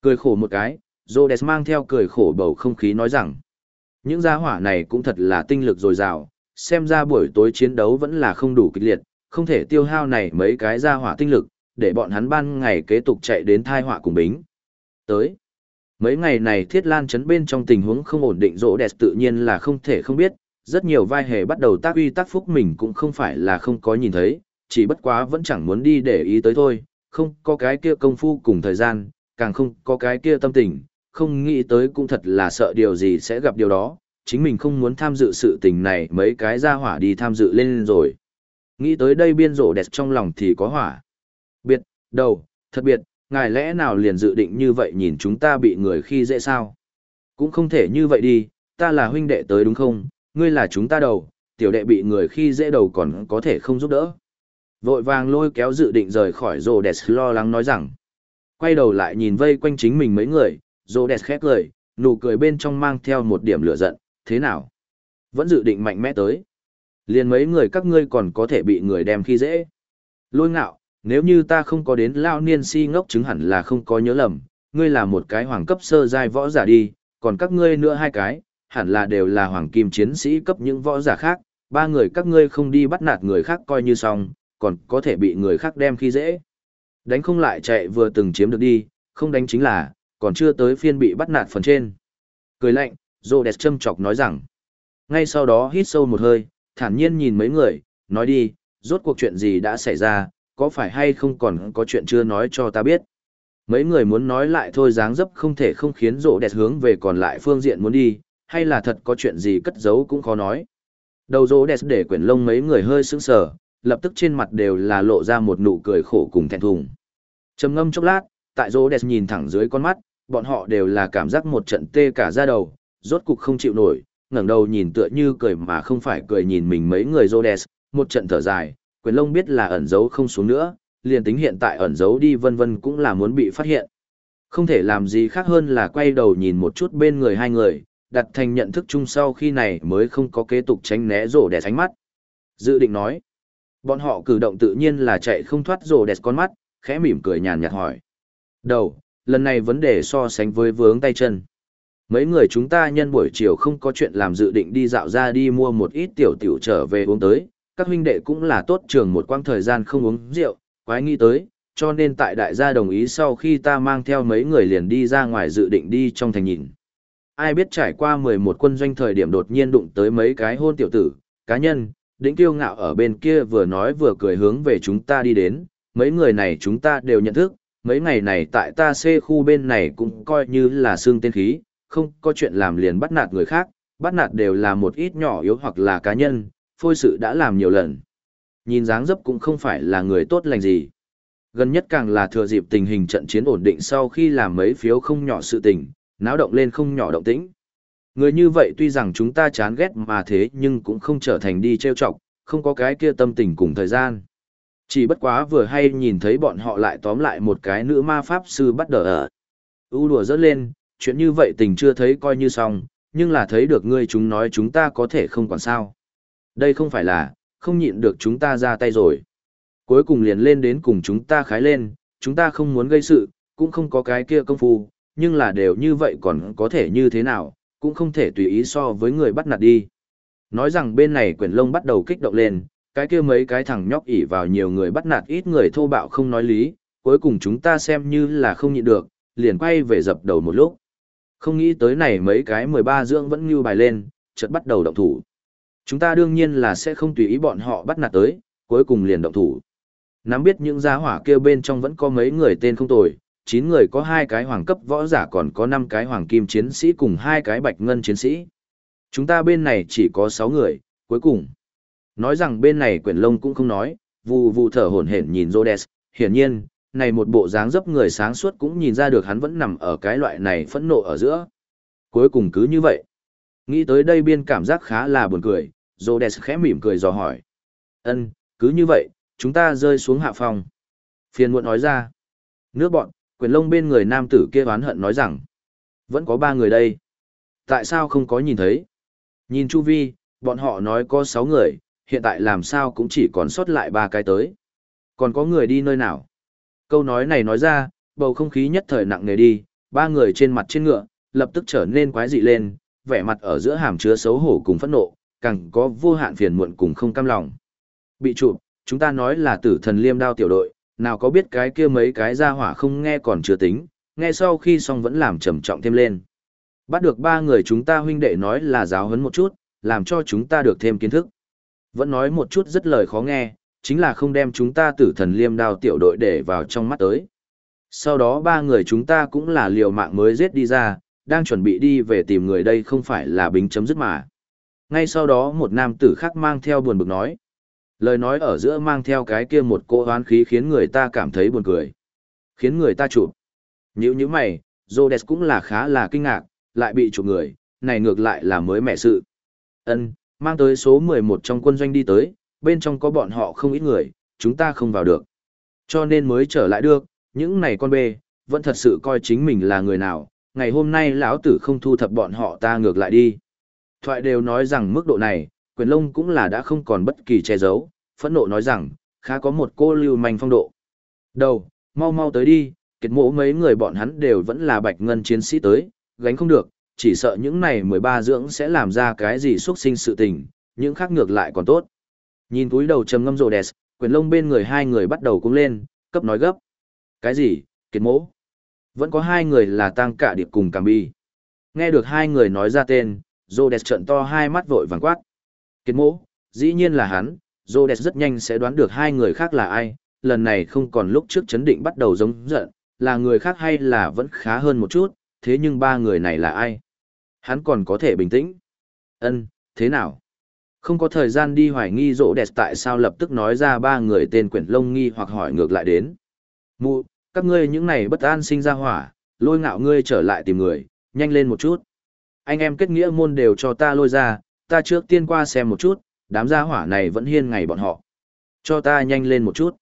Cười khổ một cái, Rhodes mang theo cười khổ bầu không khí nói rằng, những gia hỏa này cũng thật là tinh lực dồi dào, xem ra buổi tối chiến đấu vẫn là không đủ kịch liệt, không thể tiêu hao này mấy cái gia hỏa tinh lực, để bọn hắn ban ngày kế tục chạy đến thai họa cùng bính. Tới, Mấy ngày này thiết lan chấn bên trong tình huống không ổn định rỗ tự nhiên là không thể không biết, rất nhiều vai hề bắt đầu tác uy tác phúc mình cũng không phải là không có nhìn thấy, chỉ bất quá vẫn chẳng muốn đi để ý tới thôi, không có cái kia công phu cùng thời gian, càng không có cái kia tâm tình, không nghĩ tới cũng thật là sợ điều gì sẽ gặp điều đó, chính mình không muốn tham dự sự tình này mấy cái ra hỏa đi tham dự lên rồi. Nghĩ tới đây biên rổ đẹp trong lòng thì có hỏa. Biệt, đầu, thật biệt, ngài lẽ nào liền dự định như vậy nhìn chúng ta bị người khi dễ sao? Cũng không thể như vậy đi, ta là huynh đệ tới đúng không? Ngươi là chúng ta đầu, tiểu đệ bị người khi dễ đầu còn có thể không giúp đỡ. Vội vàng lôi kéo dự định rời khỏi rồ đẹp lo lắng nói rằng. Quay đầu lại nhìn vây quanh chính mình mấy người, rồ đẹp khép cười, nụ cười bên trong mang theo một điểm lửa giận, thế nào? Vẫn dự định mạnh mẽ tới. Liền mấy người các ngươi còn có thể bị người đem khi dễ. Lôi ngạo, nếu như ta không có đến lao niên si ngốc chứng hẳn là không có nhớ lầm, ngươi là một cái hoàng cấp sơ giai võ giả đi, còn các ngươi nữa hai cái, hẳn là đều là hoàng kim chiến sĩ cấp những võ giả khác, ba người các ngươi không đi bắt nạt người khác coi như xong, còn có thể bị người khác đem khi dễ. Đánh không lại chạy vừa từng chiếm được đi, không đánh chính là, còn chưa tới phiên bị bắt nạt phần trên. Cười lạnh, Rhodes châm chọc nói rằng. Ngay sau đó hít sâu một hơi, thản nhiên nhìn mấy người, nói đi, rốt cuộc chuyện gì đã xảy ra, có phải hay không còn có chuyện chưa nói cho ta biết. Mấy người muốn nói lại thôi dáng dấp không thể không khiến rộ đẹp hướng về còn lại phương diện muốn đi, hay là thật có chuyện gì cất giấu cũng khó nói. Đầu rộ đẹp để quyển lông mấy người hơi sững sờ, lập tức trên mặt đều là lộ ra một nụ cười khổ cùng thẹn thùng. Trầm ngâm chốc lát, tại rộ đẹp nhìn thẳng dưới con mắt, bọn họ đều là cảm giác một trận tê cả da đầu, rốt cục không chịu nổi, ngẩng đầu nhìn tựa như cười mà không phải cười nhìn mình mấy người Rhodes, một trận thở dài, quyền lông biết là ẩn giấu không xuống nữa, liền tính hiện tại ẩn giấu đi vân vân cũng là muốn bị phát hiện. Không thể làm gì khác hơn là quay đầu nhìn một chút bên người hai người, đặt thành nhận thức chung sau khi này mới không có kế tục tránh né rổ đẹp ánh mắt. Dự định nói, bọn họ cử động tự nhiên là chạy không thoát rổ đẹp con mắt, khẽ mỉm cười nhàn nhạt hỏi. Đầu, lần này vấn đề so sánh với vướng tay chân. Mấy người chúng ta nhân buổi chiều không có chuyện làm dự định đi dạo ra đi mua một ít tiểu tiểu trở về uống tới, các huynh đệ cũng là tốt trường một quãng thời gian không uống rượu, quái nghĩ tới, cho nên tại đại gia đồng ý sau khi ta mang theo mấy người liền đi ra ngoài dự định đi trong thành nhìn. Ai biết trải qua 11 quân doanh thời điểm đột nhiên đụng tới mấy cái hôn tiểu tử, cá nhân, đỉnh kiêu ngạo ở bên kia vừa nói vừa cười hướng về chúng ta đi đến, mấy người này chúng ta đều nhận thức, mấy ngày này tại ta C khu bên này cũng coi như là xương tên khí, không có chuyện làm liền bắt nạt người khác, bắt nạt đều là một ít nhỏ yếu hoặc là cá nhân, phôi sự đã làm nhiều lần. Nhìn dáng dấp cũng không phải là người tốt lành gì. Gần nhất càng là thừa dịp tình hình trận chiến ổn định sau khi làm mấy phiếu không nhỏ sự tình, náo động lên không nhỏ động tĩnh. Người như vậy tuy rằng chúng ta chán ghét mà thế nhưng cũng không trở thành đi trêu chọc, không có cái kia tâm tình cùng thời gian. Chỉ bất quá vừa hay nhìn thấy bọn họ lại tóm lại một cái nữ ma pháp sư bắt đỡ ở. U đùa dỡ lên, chuyện như vậy tình chưa thấy coi như xong, nhưng là thấy được ngươi chúng nói chúng ta có thể không còn sao. Đây không phải là, không nhịn được chúng ta ra tay rồi. Cuối cùng liền lên đến cùng chúng ta khái lên, chúng ta không muốn gây sự, cũng không có cái kia công phu, nhưng là đều như vậy còn có thể như thế nào, cũng không thể tùy ý so với người bắt nạt đi. Nói rằng bên này quyển lông bắt đầu kích động lên, cái kia mấy cái thằng nhóc ỉ vào nhiều người bắt nạt ít người thô bạo không nói lý, cuối cùng chúng ta xem như là không nhịn được, liền quay về dập đầu một lúc. Không nghĩ tới này mấy cái 13 dưỡng vẫn như bài lên, chợt bắt đầu động thủ. Chúng ta đương nhiên là sẽ không tùy ý bọn họ bắt nạt tới, cuối cùng liền động thủ. Nắm biết những gia hỏa kia bên trong vẫn có mấy người tên không tồi, 9 người có hai cái hoàng cấp võ giả còn có 5 cái hoàng kim chiến sĩ cùng hai cái bạch ngân chiến sĩ. Chúng ta bên này chỉ có 6 người, cuối cùng. Nói rằng bên này quyển lông cũng không nói, vù vù thở hổn hển nhìn Rhodes, hiển nhiên, này một bộ dáng dấp người sáng suốt cũng nhìn ra được hắn vẫn nằm ở cái loại này phẫn nộ ở giữa. Cuối cùng cứ như vậy. Nghĩ tới đây biên cảm giác khá là buồn cười, Rhodes khẽ mỉm cười dò hỏi. ân cứ như vậy, chúng ta rơi xuống hạ phòng. Phiền muộn nói ra. Nước bọn, quyền lông bên người nam tử kia oán hận nói rằng. Vẫn có ba người đây. Tại sao không có nhìn thấy? Nhìn chu vi, bọn họ nói có sáu người, hiện tại làm sao cũng chỉ còn sót lại ba cái tới. Còn có người đi nơi nào? Câu nói này nói ra, bầu không khí nhất thời nặng nề đi, ba người trên mặt trên ngựa, lập tức trở nên quái dị lên, vẻ mặt ở giữa hàm chứa xấu hổ cùng phẫn nộ, càng có vô hạn phiền muộn cùng không cam lòng. Bị chụp, chúng ta nói là tử thần liêm đao tiểu đội, nào có biết cái kia mấy cái ra hỏa không nghe còn chưa tính, nghe sau khi xong vẫn làm trầm trọng thêm lên. Bắt được ba người chúng ta huynh đệ nói là giáo huấn một chút, làm cho chúng ta được thêm kiến thức. Vẫn nói một chút rất lời khó nghe, chính là không đem chúng ta tử thần liêm đao tiểu đội để vào trong mắt tới. Sau đó ba người chúng ta cũng là liều mạng mới giết đi ra, đang chuẩn bị đi về tìm người đây không phải là bính chấm dứt mà. Ngay sau đó một nam tử khác mang theo buồn bực nói. Lời nói ở giữa mang theo cái kia một cỗ hoán khí khiến người ta cảm thấy buồn cười. Khiến người ta chụp. Nhữ như mày, Rhodes cũng là khá là kinh ngạc, lại bị chụp người, này ngược lại là mới mẹ sự. Ân, mang tới số 11 trong quân doanh đi tới, bên trong có bọn họ không ít người, chúng ta không vào được. Cho nên mới trở lại được, những này con bê, vẫn thật sự coi chính mình là người nào, ngày hôm nay lão tử không thu thập bọn họ ta ngược lại đi. Thoại đều nói rằng mức độ này, quyền lông cũng là đã không còn bất kỳ che giấu, phẫn nộ nói rằng, khá có một cô lưu manh phong độ. Đầu, mau mau tới đi, kiệt mộ mấy người bọn hắn đều vẫn là bạch ngân chiến sĩ tới, gánh không được, chỉ sợ những này 13 dưỡng sẽ làm ra cái gì xuất sinh sự tình, những khác ngược lại còn tốt. Nhìn túi đầu trầm ngâm rồ đẹp, quyền lông bên người hai người bắt đầu cũng lên, cấp nói gấp. Cái gì, kiệt mộ? Vẫn có hai người là tăng cả điệp cùng cảm bi. Nghe được hai người nói ra tên, rồ đẹp trận to hai mắt vội vàng quát. Kiệt mỗ, dĩ nhiên là hắn, rồ rất nhanh sẽ đoán được hai người khác là ai, lần này không còn lúc trước chấn định bắt đầu giống giận, là người khác hay là vẫn khá hơn một chút, thế nhưng ba người này là ai? Hắn còn có thể bình tĩnh. Ân, thế nào? Không có thời gian đi hoài nghi rỗ đẹp tại sao lập tức nói ra ba người tên quyển lông nghi hoặc hỏi ngược lại đến. Mụ, các ngươi những này bất an sinh ra hỏa, lôi ngạo ngươi trở lại tìm người, nhanh lên một chút. Anh em kết nghĩa môn đều cho ta lôi ra, ta trước tiên qua xem một chút, đám gia hỏa này vẫn hiên ngày bọn họ. Cho ta nhanh lên một chút.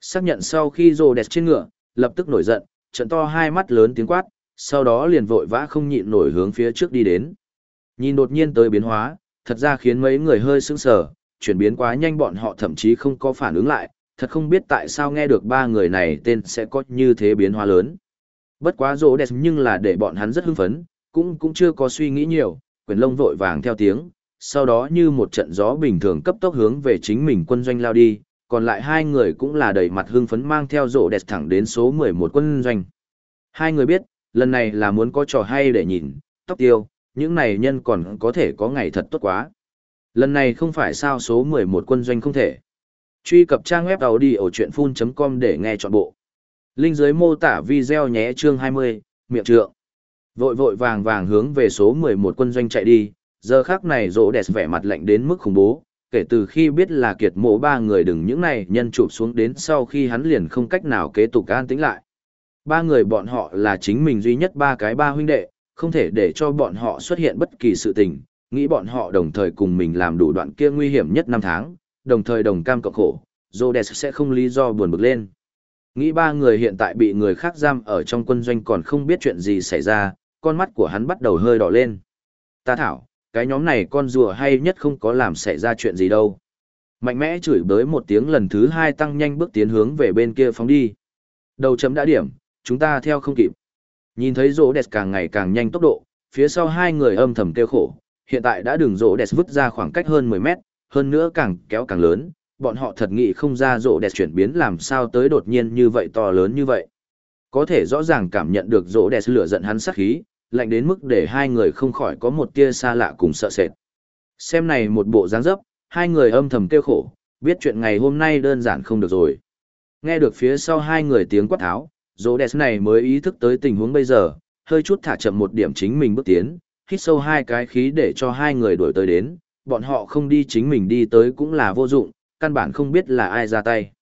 Xác nhận sau khi rồ đẹp trên ngựa, lập tức nổi giận, trận to hai mắt lớn tiếng quát, sau đó liền vội vã không nhịn nổi hướng phía trước đi đến. Nhìn đột nhiên tới biến hóa, thật ra khiến mấy người hơi sững sờ, chuyển biến quá nhanh bọn họ thậm chí không có phản ứng lại, thật không biết tại sao nghe được ba người này tên sẽ có như thế biến hóa lớn. Bất quá rỗ đẹp nhưng là để bọn hắn rất hưng phấn, cũng cũng chưa có suy nghĩ nhiều, quyền lông vội vàng theo tiếng, sau đó như một trận gió bình thường cấp tốc hướng về chính mình quân doanh lao đi, còn lại hai người cũng là đầy mặt hưng phấn mang theo rổ đẹp thẳng đến số 11 quân doanh. Hai người biết, lần này là muốn có trò hay để nhìn, tóc tiêu, những này nhân còn có thể có ngày thật tốt quá. Lần này không phải sao số 11 quân doanh không thể. Truy cập trang web đầu đi ở chuyện full.com để nghe trọn bộ. Linh dưới mô tả video nhé chương 20, miệng trượng. Vội vội vàng vàng hướng về số 11 quân doanh chạy đi, giờ khác này rỗ đẹp vẻ mặt lạnh đến mức khủng bố, kể từ khi biết là kiệt mộ ba người đừng những này nhân chụp xuống đến sau khi hắn liền không cách nào kế tục an tĩnh lại. Ba người bọn họ là chính mình duy nhất ba cái ba huynh đệ, không thể để cho bọn họ xuất hiện bất kỳ sự tình, nghĩ bọn họ đồng thời cùng mình làm đủ đoạn kia nguy hiểm nhất năm tháng, đồng thời đồng cam cộng khổ, Rhodes sẽ không lý do buồn bực lên. Nghĩ ba người hiện tại bị người khác giam ở trong quân doanh còn không biết chuyện gì xảy ra, con mắt của hắn bắt đầu hơi đỏ lên. Ta thảo, cái nhóm này con rùa hay nhất không có làm xảy ra chuyện gì đâu. Mạnh mẽ chửi bới một tiếng lần thứ hai tăng nhanh bước tiến hướng về bên kia phóng đi. Đầu chấm đã điểm, chúng ta theo không kịp. Nhìn thấy rỗ đẹp càng ngày càng nhanh tốc độ, phía sau hai người âm thầm kêu khổ, hiện tại đã đường rỗ đẹp vứt ra khoảng cách hơn 10 mét, hơn nữa càng kéo càng lớn, bọn họ thật nghĩ không ra rỗ đẹp chuyển biến làm sao tới đột nhiên như vậy to lớn như vậy. Có thể rõ ràng cảm nhận được rỗ đẹp lửa giận hắn sắc khí, lạnh đến mức để hai người không khỏi có một tia xa lạ cùng sợ sệt. Xem này một bộ dáng dấp, hai người âm thầm kêu khổ, biết chuyện ngày hôm nay đơn giản không được rồi. Nghe được phía sau hai người tiếng quát tháo, dỗ Đẹp này mới ý thức tới tình huống bây giờ, hơi chút thả chậm một điểm chính mình bước tiến, hít sâu hai cái khí để cho hai người đuổi tới đến, bọn họ không đi chính mình đi tới cũng là vô dụng, căn bản không biết là ai ra tay.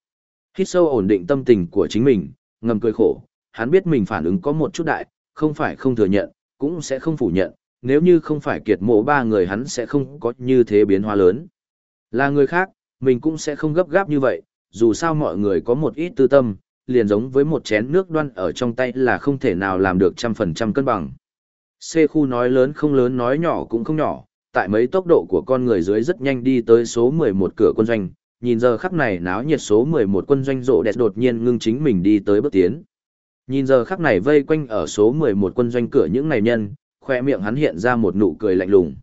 Hít sâu ổn định tâm tình của chính mình, ngầm cười khổ, hắn biết mình phản ứng có một chút đại, không phải không thừa nhận, cũng sẽ không phủ nhận, nếu như không phải kiệt mộ ba người hắn sẽ không có như thế biến hóa lớn. Là người khác, mình cũng sẽ không gấp gáp như vậy, dù sao mọi người có một ít tư tâm, liền giống với một chén nước đoan ở trong tay là không thể nào làm được trăm phần trăm cân bằng. C khu nói lớn không lớn nói nhỏ cũng không nhỏ, tại mấy tốc độ của con người dưới rất nhanh đi tới số 11 cửa quân doanh, nhìn giờ khắc này náo nhiệt số 11 quân doanh rộ đẹp đột nhiên ngưng chính mình đi tới bước tiến. Nhìn giờ khắc này vây quanh ở số 11 quân doanh cửa những này nhân, khoe miệng hắn hiện ra một nụ cười lạnh lùng.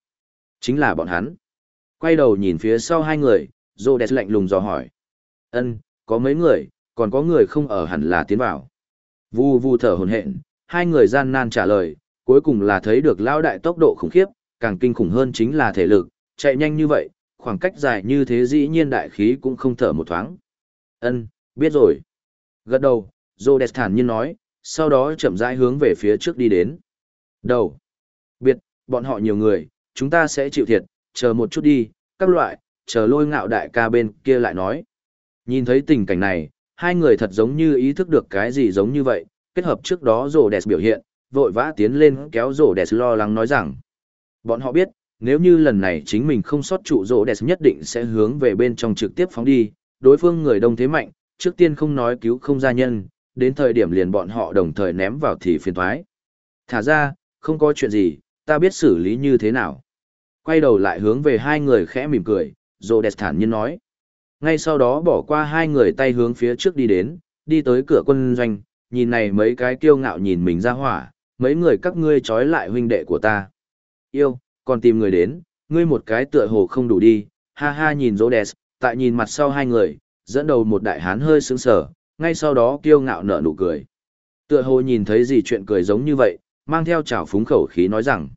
Chính là bọn hắn. Quay đầu nhìn phía sau hai người, rộ đẹp lạnh lùng dò hỏi. ân có mấy người, còn có người không ở hẳn là tiến vào. Vu vu thở hồn hện, hai người gian nan trả lời, cuối cùng là thấy được lao đại tốc độ khủng khiếp, càng kinh khủng hơn chính là thể lực, chạy nhanh như vậy, khoảng cách dài như thế dĩ nhiên đại khí cũng không thở một thoáng. Ân, biết rồi. Gật đầu, Rhodes thản nhiên nói, sau đó chậm rãi hướng về phía trước đi đến. Đầu. Biệt, bọn họ nhiều người, chúng ta sẽ chịu thiệt, chờ một chút đi, các loại, chờ lôi ngạo đại ca bên kia lại nói. Nhìn thấy tình cảnh này, hai người thật giống như ý thức được cái gì giống như vậy, kết hợp trước đó rổ đẹp biểu hiện, vội vã tiến lên kéo rổ đẹp lo lắng nói rằng. Bọn họ biết, nếu như lần này chính mình không sót trụ rổ đẹp nhất định sẽ hướng về bên trong trực tiếp phóng đi, đối phương người đông thế mạnh, trước tiên không nói cứu không gia nhân, đến thời điểm liền bọn họ đồng thời ném vào thì phiền thoái. Thả ra, không có chuyện gì, ta biết xử lý như thế nào. Quay đầu lại hướng về hai người khẽ mỉm cười, rồi đẹp thản nhiên nói. Ngay sau đó bỏ qua hai người tay hướng phía trước đi đến, đi tới cửa quân doanh, nhìn này mấy cái kiêu ngạo nhìn mình ra hỏa, mấy người các ngươi trói lại huynh đệ của ta. Yêu, còn tìm người đến, ngươi một cái tựa hồ không đủ đi, ha ha nhìn rô đẹp, tại nhìn mặt sau hai người, dẫn đầu một đại hán hơi sướng sờ ngay sau đó kiêu ngạo nở nụ cười. Tựa hồ nhìn thấy gì chuyện cười giống như vậy, mang theo trào phúng khẩu khí nói rằng,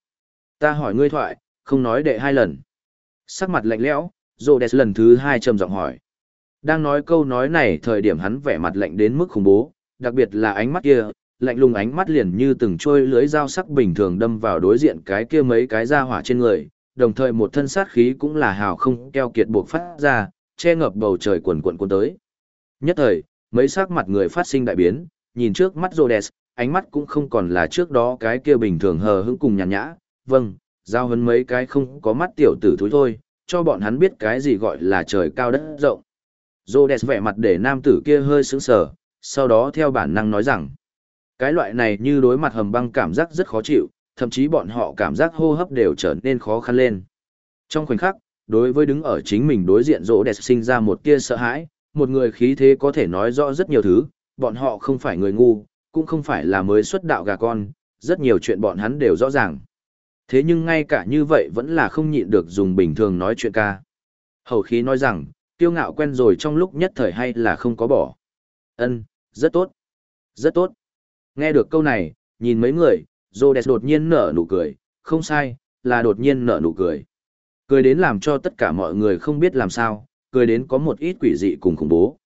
ta hỏi ngươi thoại, không nói đệ hai lần. Sắc mặt lạnh lẽo, rô đẹp lần thứ hai trầm giọng hỏi. Đang nói câu nói này thời điểm hắn vẻ mặt lạnh đến mức khủng bố, đặc biệt là ánh mắt kia, lạnh lùng ánh mắt liền như từng trôi lưới dao sắc bình thường đâm vào đối diện cái kia mấy cái da hỏa trên người, đồng thời một thân sát khí cũng là hào không keo kiệt buộc phát ra, che ngập bầu trời quần quần cuốn tới. Nhất thời, mấy sắc mặt người phát sinh đại biến, nhìn trước mắt Rhodes, ánh mắt cũng không còn là trước đó cái kia bình thường hờ hững cùng nhàn nhã, vâng, giao hấn mấy cái không có mắt tiểu tử thúi thôi, cho bọn hắn biết cái gì gọi là trời cao đất rộng. Rhodes vẻ mặt để nam tử kia hơi sững sờ, sau đó theo bản năng nói rằng, cái loại này như đối mặt hầm băng cảm giác rất khó chịu, thậm chí bọn họ cảm giác hô hấp đều trở nên khó khăn lên. Trong khoảnh khắc, đối với đứng ở chính mình đối diện Rhodes sinh ra một tia sợ hãi, một người khí thế có thể nói rõ rất nhiều thứ, bọn họ không phải người ngu, cũng không phải là mới xuất đạo gà con, rất nhiều chuyện bọn hắn đều rõ ràng. Thế nhưng ngay cả như vậy vẫn là không nhịn được dùng bình thường nói chuyện ca. Hầu khí nói rằng, tiêu ngạo quen rồi trong lúc nhất thời hay là không có bỏ. Ân, rất tốt. Rất tốt. Nghe được câu này, nhìn mấy người, Rhodes đột nhiên nở nụ cười, không sai, là đột nhiên nở nụ cười. Cười đến làm cho tất cả mọi người không biết làm sao, cười đến có một ít quỷ dị cùng khủng bố.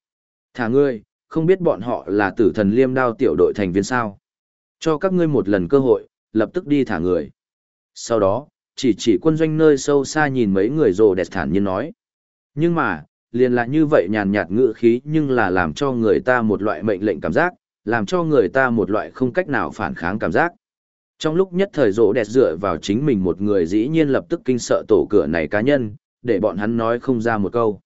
Thả ngươi, không biết bọn họ là tử thần liêm đao tiểu đội thành viên sao. Cho các ngươi một lần cơ hội, lập tức đi thả người. Sau đó, chỉ chỉ quân doanh nơi sâu xa nhìn mấy người rồ đẹp thản nhiên nói. Nhưng mà, liền là như vậy nhàn nhạt ngữ khí nhưng là làm cho người ta một loại mệnh lệnh cảm giác, làm cho người ta một loại không cách nào phản kháng cảm giác. Trong lúc nhất thời rỗ đẹp dựa vào chính mình một người dĩ nhiên lập tức kinh sợ tổ cửa này cá nhân, để bọn hắn nói không ra một câu.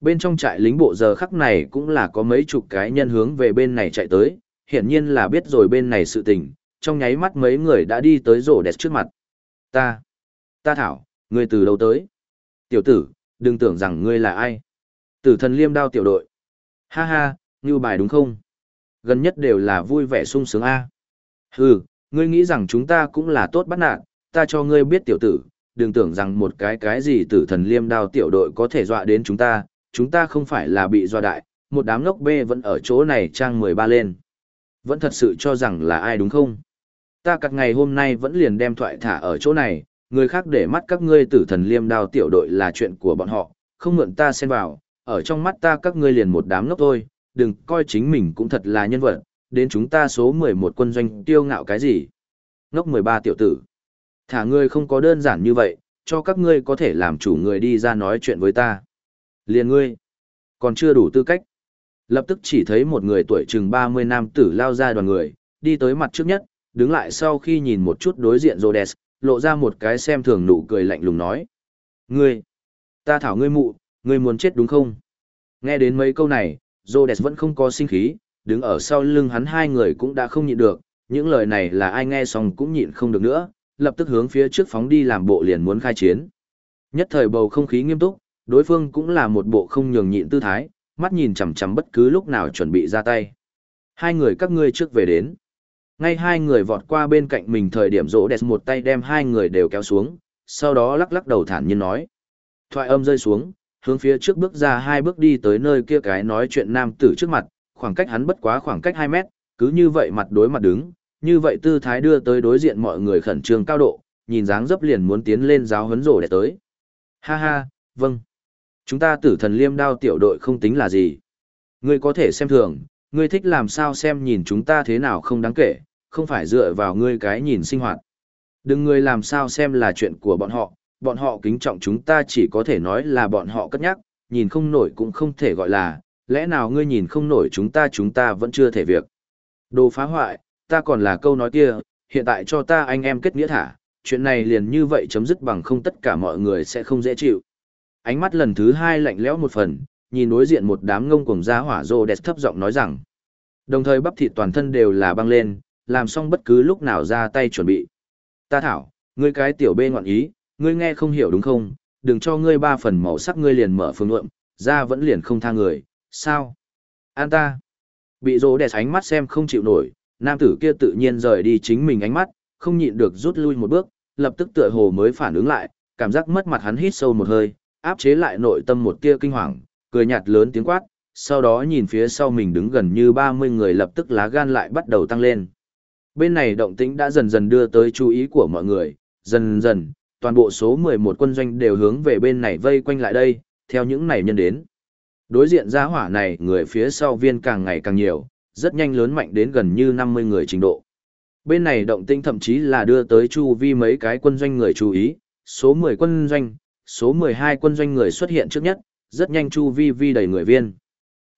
Bên trong trại lính bộ giờ khắc này cũng là có mấy chục cái nhân hướng về bên này chạy tới, hiển nhiên là biết rồi bên này sự tình, trong nháy mắt mấy người đã đi tới rổ đẹp trước mặt. Ta, ta thảo, ngươi từ đâu tới? Tiểu tử, đừng tưởng rằng ngươi là ai. Tử thần liêm đao tiểu đội. Ha ha, như bài đúng không? Gần nhất đều là vui vẻ sung sướng A. Hừ, ngươi nghĩ rằng chúng ta cũng là tốt bắt nạn, ta cho ngươi biết tiểu tử, đừng tưởng rằng một cái cái gì tử thần liêm đao tiểu đội có thể dọa đến chúng ta, chúng ta không phải là bị do đại, một đám ngốc bê vẫn ở chỗ này trang 13 lên. Vẫn thật sự cho rằng là ai đúng không? Ta cặt ngày hôm nay vẫn liền đem thoại thả ở chỗ này, người khác để mắt các ngươi tử thần liêm đao tiểu đội là chuyện của bọn họ, không mượn ta xen vào, ở trong mắt ta các ngươi liền một đám ngốc thôi, đừng coi chính mình cũng thật là nhân vật, đến chúng ta số 11 quân doanh tiêu ngạo cái gì. Ngốc 13 tiểu tử. Thả ngươi không có đơn giản như vậy, cho các ngươi có thể làm chủ người đi ra nói chuyện với ta. Liền ngươi, còn chưa đủ tư cách. Lập tức chỉ thấy một người tuổi chừng 30 nam tử lao ra đoàn người, đi tới mặt trước nhất, đứng lại sau khi nhìn một chút đối diện Rhodes, lộ ra một cái xem thường nụ cười lạnh lùng nói. Ngươi, ta thảo ngươi mụ, ngươi muốn chết đúng không? Nghe đến mấy câu này, Rhodes vẫn không có sinh khí, đứng ở sau lưng hắn hai người cũng đã không nhịn được, những lời này là ai nghe xong cũng nhịn không được nữa, lập tức hướng phía trước phóng đi làm bộ liền muốn khai chiến. Nhất thời bầu không khí nghiêm túc, đối phương cũng là một bộ không nhường nhịn tư thái, mắt nhìn chằm chằm bất cứ lúc nào chuẩn bị ra tay. Hai người các ngươi trước về đến. Ngay hai người vọt qua bên cạnh mình thời điểm rỗ đẹp một tay đem hai người đều kéo xuống, sau đó lắc lắc đầu thản nhiên nói. Thoại âm rơi xuống, hướng phía trước bước ra hai bước đi tới nơi kia cái nói chuyện nam tử trước mặt, khoảng cách hắn bất quá khoảng cách 2 mét, cứ như vậy mặt đối mặt đứng, như vậy tư thái đưa tới đối diện mọi người khẩn trương cao độ, nhìn dáng dấp liền muốn tiến lên giáo huấn rỗ để tới. Ha ha, vâng. Chúng ta tử thần liêm đao tiểu đội không tính là gì. Ngươi có thể xem thường, ngươi thích làm sao xem nhìn chúng ta thế nào không đáng kể, không phải dựa vào ngươi cái nhìn sinh hoạt. Đừng ngươi làm sao xem là chuyện của bọn họ, bọn họ kính trọng chúng ta chỉ có thể nói là bọn họ cất nhắc, nhìn không nổi cũng không thể gọi là, lẽ nào ngươi nhìn không nổi chúng ta chúng ta vẫn chưa thể việc. Đồ phá hoại, ta còn là câu nói kia, hiện tại cho ta anh em kết nghĩa thả, chuyện này liền như vậy chấm dứt bằng không tất cả mọi người sẽ không dễ chịu. Ánh mắt lần thứ hai lạnh lẽo một phần, nhìn đối diện một đám ngông cuồng gia hỏa rô đẹp thấp giọng nói rằng. Đồng thời bắp thịt toàn thân đều là băng lên, làm xong bất cứ lúc nào ra tay chuẩn bị. Ta thảo, ngươi cái tiểu bê ngoạn ý, ngươi nghe không hiểu đúng không, đừng cho ngươi ba phần màu sắc ngươi liền mở phương lượng, ra vẫn liền không tha người, sao? An ta. Bị rô đẹp ánh mắt xem không chịu nổi, nam tử kia tự nhiên rời đi chính mình ánh mắt, không nhịn được rút lui một bước, lập tức tựa hồ mới phản ứng lại, cảm giác mất mặt hắn hít sâu một hơi, áp chế lại nội tâm một tia kinh hoàng, cười nhạt lớn tiếng quát, sau đó nhìn phía sau mình đứng gần như 30 người lập tức lá gan lại bắt đầu tăng lên. Bên này động tĩnh đã dần dần đưa tới chú ý của mọi người, dần dần, toàn bộ số 11 quân doanh đều hướng về bên này vây quanh lại đây, theo những này nhân đến. Đối diện ra hỏa này người phía sau viên càng ngày càng nhiều, rất nhanh lớn mạnh đến gần như 50 người trình độ. Bên này động tĩnh thậm chí là đưa tới chu vi mấy cái quân doanh người chú ý, số 10 quân doanh, số 12 quân doanh người xuất hiện trước nhất, rất nhanh chu vi vi đầy người viên.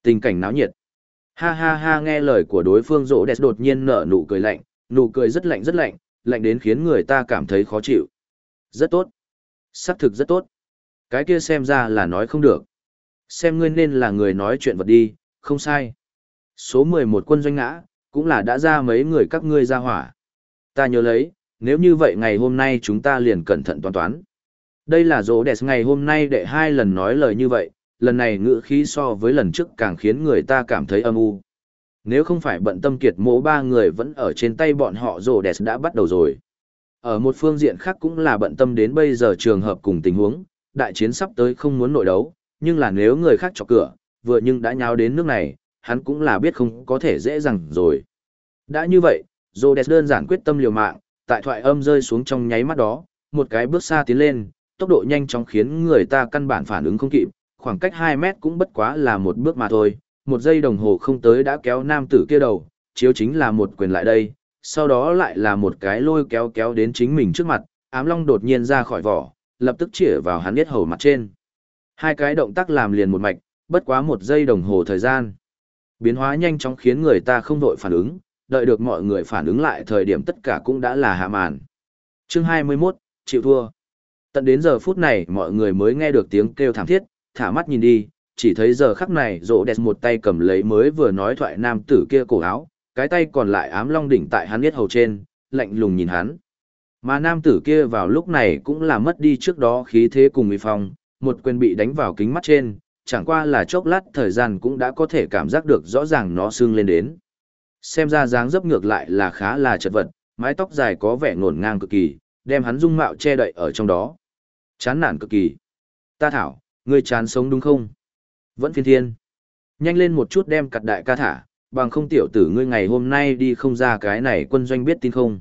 Tình cảnh náo nhiệt. Ha ha ha nghe lời của đối phương rỗ đẹp đột nhiên nở nụ cười lạnh, nụ cười rất lạnh rất lạnh, lạnh đến khiến người ta cảm thấy khó chịu. Rất tốt. Sắc thực rất tốt. Cái kia xem ra là nói không được. Xem ngươi nên là người nói chuyện vật đi, không sai. Số 11 quân doanh ngã, cũng là đã ra mấy người các ngươi ra hỏa. Ta nhớ lấy, nếu như vậy ngày hôm nay chúng ta liền cẩn thận toán toán. Đây là rỗ đẹp ngày hôm nay để hai lần nói lời như vậy, lần này ngữ khí so với lần trước càng khiến người ta cảm thấy âm u. Nếu không phải bận tâm kiệt mỗ ba người vẫn ở trên tay bọn họ rồ đẹp đã bắt đầu rồi. Ở một phương diện khác cũng là bận tâm đến bây giờ trường hợp cùng tình huống, đại chiến sắp tới không muốn nội đấu, nhưng là nếu người khác chọc cửa, vừa nhưng đã nháo đến nước này, hắn cũng là biết không có thể dễ dàng rồi. Đã như vậy, Rhodes đơn giản quyết tâm liều mạng, tại thoại âm rơi xuống trong nháy mắt đó, một cái bước xa tiến lên, tốc độ nhanh chóng khiến người ta căn bản phản ứng không kịp, khoảng cách 2 mét cũng bất quá là một bước mà thôi, một giây đồng hồ không tới đã kéo nam tử kia đầu, chiếu chính là một quyền lại đây, sau đó lại là một cái lôi kéo kéo đến chính mình trước mặt, ám long đột nhiên ra khỏi vỏ, lập tức chĩa vào hắn biết hầu mặt trên. Hai cái động tác làm liền một mạch, bất quá một giây đồng hồ thời gian. Biến hóa nhanh chóng khiến người ta không đội phản ứng, đợi được mọi người phản ứng lại thời điểm tất cả cũng đã là hạ màn. Chương 21, chịu thua. Tận đến giờ phút này mọi người mới nghe được tiếng kêu thảm thiết, thả mắt nhìn đi, chỉ thấy giờ khắc này rỗ đẹp một tay cầm lấy mới vừa nói thoại nam tử kia cổ áo, cái tay còn lại ám long đỉnh tại hắn biết hầu trên, lạnh lùng nhìn hắn. Mà nam tử kia vào lúc này cũng là mất đi trước đó khí thế cùng uy phong, một quyền bị đánh vào kính mắt trên, chẳng qua là chốc lát thời gian cũng đã có thể cảm giác được rõ ràng nó sưng lên đến. Xem ra dáng dấp ngược lại là khá là chật vật, mái tóc dài có vẻ ngổn ngang cực kỳ, đem hắn dung mạo che đậy ở trong đó. Chán nản cực kỳ. Ta thảo, ngươi chán sống đúng không? Vẫn phiên thiên. Nhanh lên một chút đem cặt đại ca thả, bằng không tiểu tử ngươi ngày hôm nay đi không ra cái này quân doanh biết tin không.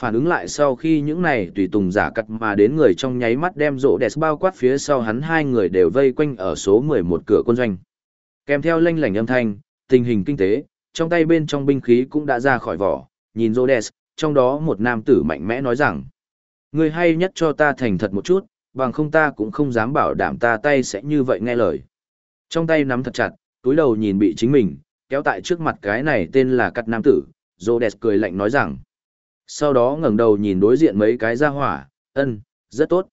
Phản ứng lại sau khi những này tùy tùng giả cặt mà đến người trong nháy mắt đem rỗ đẹp bao quát phía sau hắn hai người đều vây quanh ở số 11 cửa quân doanh. Kèm theo lanh lảnh âm thanh, tình hình kinh tế, trong tay bên trong binh khí cũng đã ra khỏi vỏ, nhìn rỗ đẹp, trong đó một nam tử mạnh mẽ nói rằng, Ngươi hay nhất cho ta thành thật một chút, bằng không ta cũng không dám bảo đảm ta tay sẽ như vậy nghe lời. Trong tay nắm thật chặt, túi đầu nhìn bị chính mình, kéo tại trước mặt cái này tên là cắt nam tử, Rhodes cười lạnh nói rằng. Sau đó ngẩng đầu nhìn đối diện mấy cái ra hỏa, ân, rất tốt.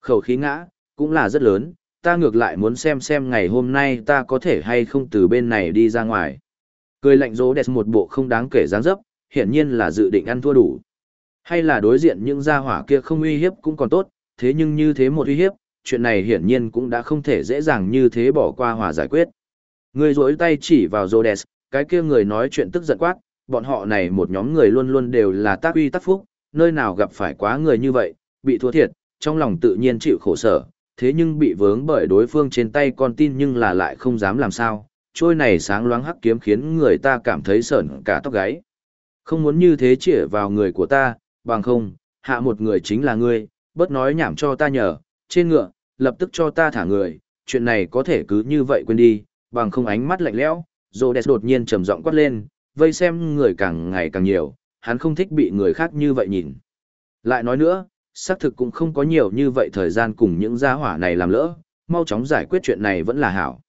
Khẩu khí ngã, cũng là rất lớn, ta ngược lại muốn xem xem ngày hôm nay ta có thể hay không từ bên này đi ra ngoài. Cười lạnh Rhodes một bộ không đáng kể dáng dấp, hiển nhiên là dự định ăn thua đủ. Hay là đối diện những gia hỏa kia không uy hiếp cũng còn tốt, thế nhưng như thế một uy hiếp, chuyện này hiển nhiên cũng đã không thể dễ dàng như thế bỏ qua hòa giải quyết. Người rỗi tay chỉ vào Rhodes, cái kia người nói chuyện tức giận quát, bọn họ này một nhóm người luôn luôn đều là tác uy tác phúc, nơi nào gặp phải quá người như vậy, bị thua thiệt, trong lòng tự nhiên chịu khổ sở, thế nhưng bị vướng bởi đối phương trên tay con tin nhưng là lại không dám làm sao, trôi này sáng loáng hắc kiếm khiến người ta cảm thấy sởn cả tóc gáy. Không muốn như thế chỉ vào người của ta, bằng không, hạ một người chính là ngươi, bớt nói nhảm cho ta nhờ, trên ngựa, lập tức cho ta thả người, chuyện này có thể cứ như vậy quên đi, bằng không ánh mắt lạnh lẽo, Rhodes đột nhiên trầm giọng quát lên, vây xem người càng ngày càng nhiều, hắn không thích bị người khác như vậy nhìn. Lại nói nữa, xác thực cũng không có nhiều như vậy thời gian cùng những gia hỏa này làm lỡ, mau chóng giải quyết chuyện này vẫn là hảo.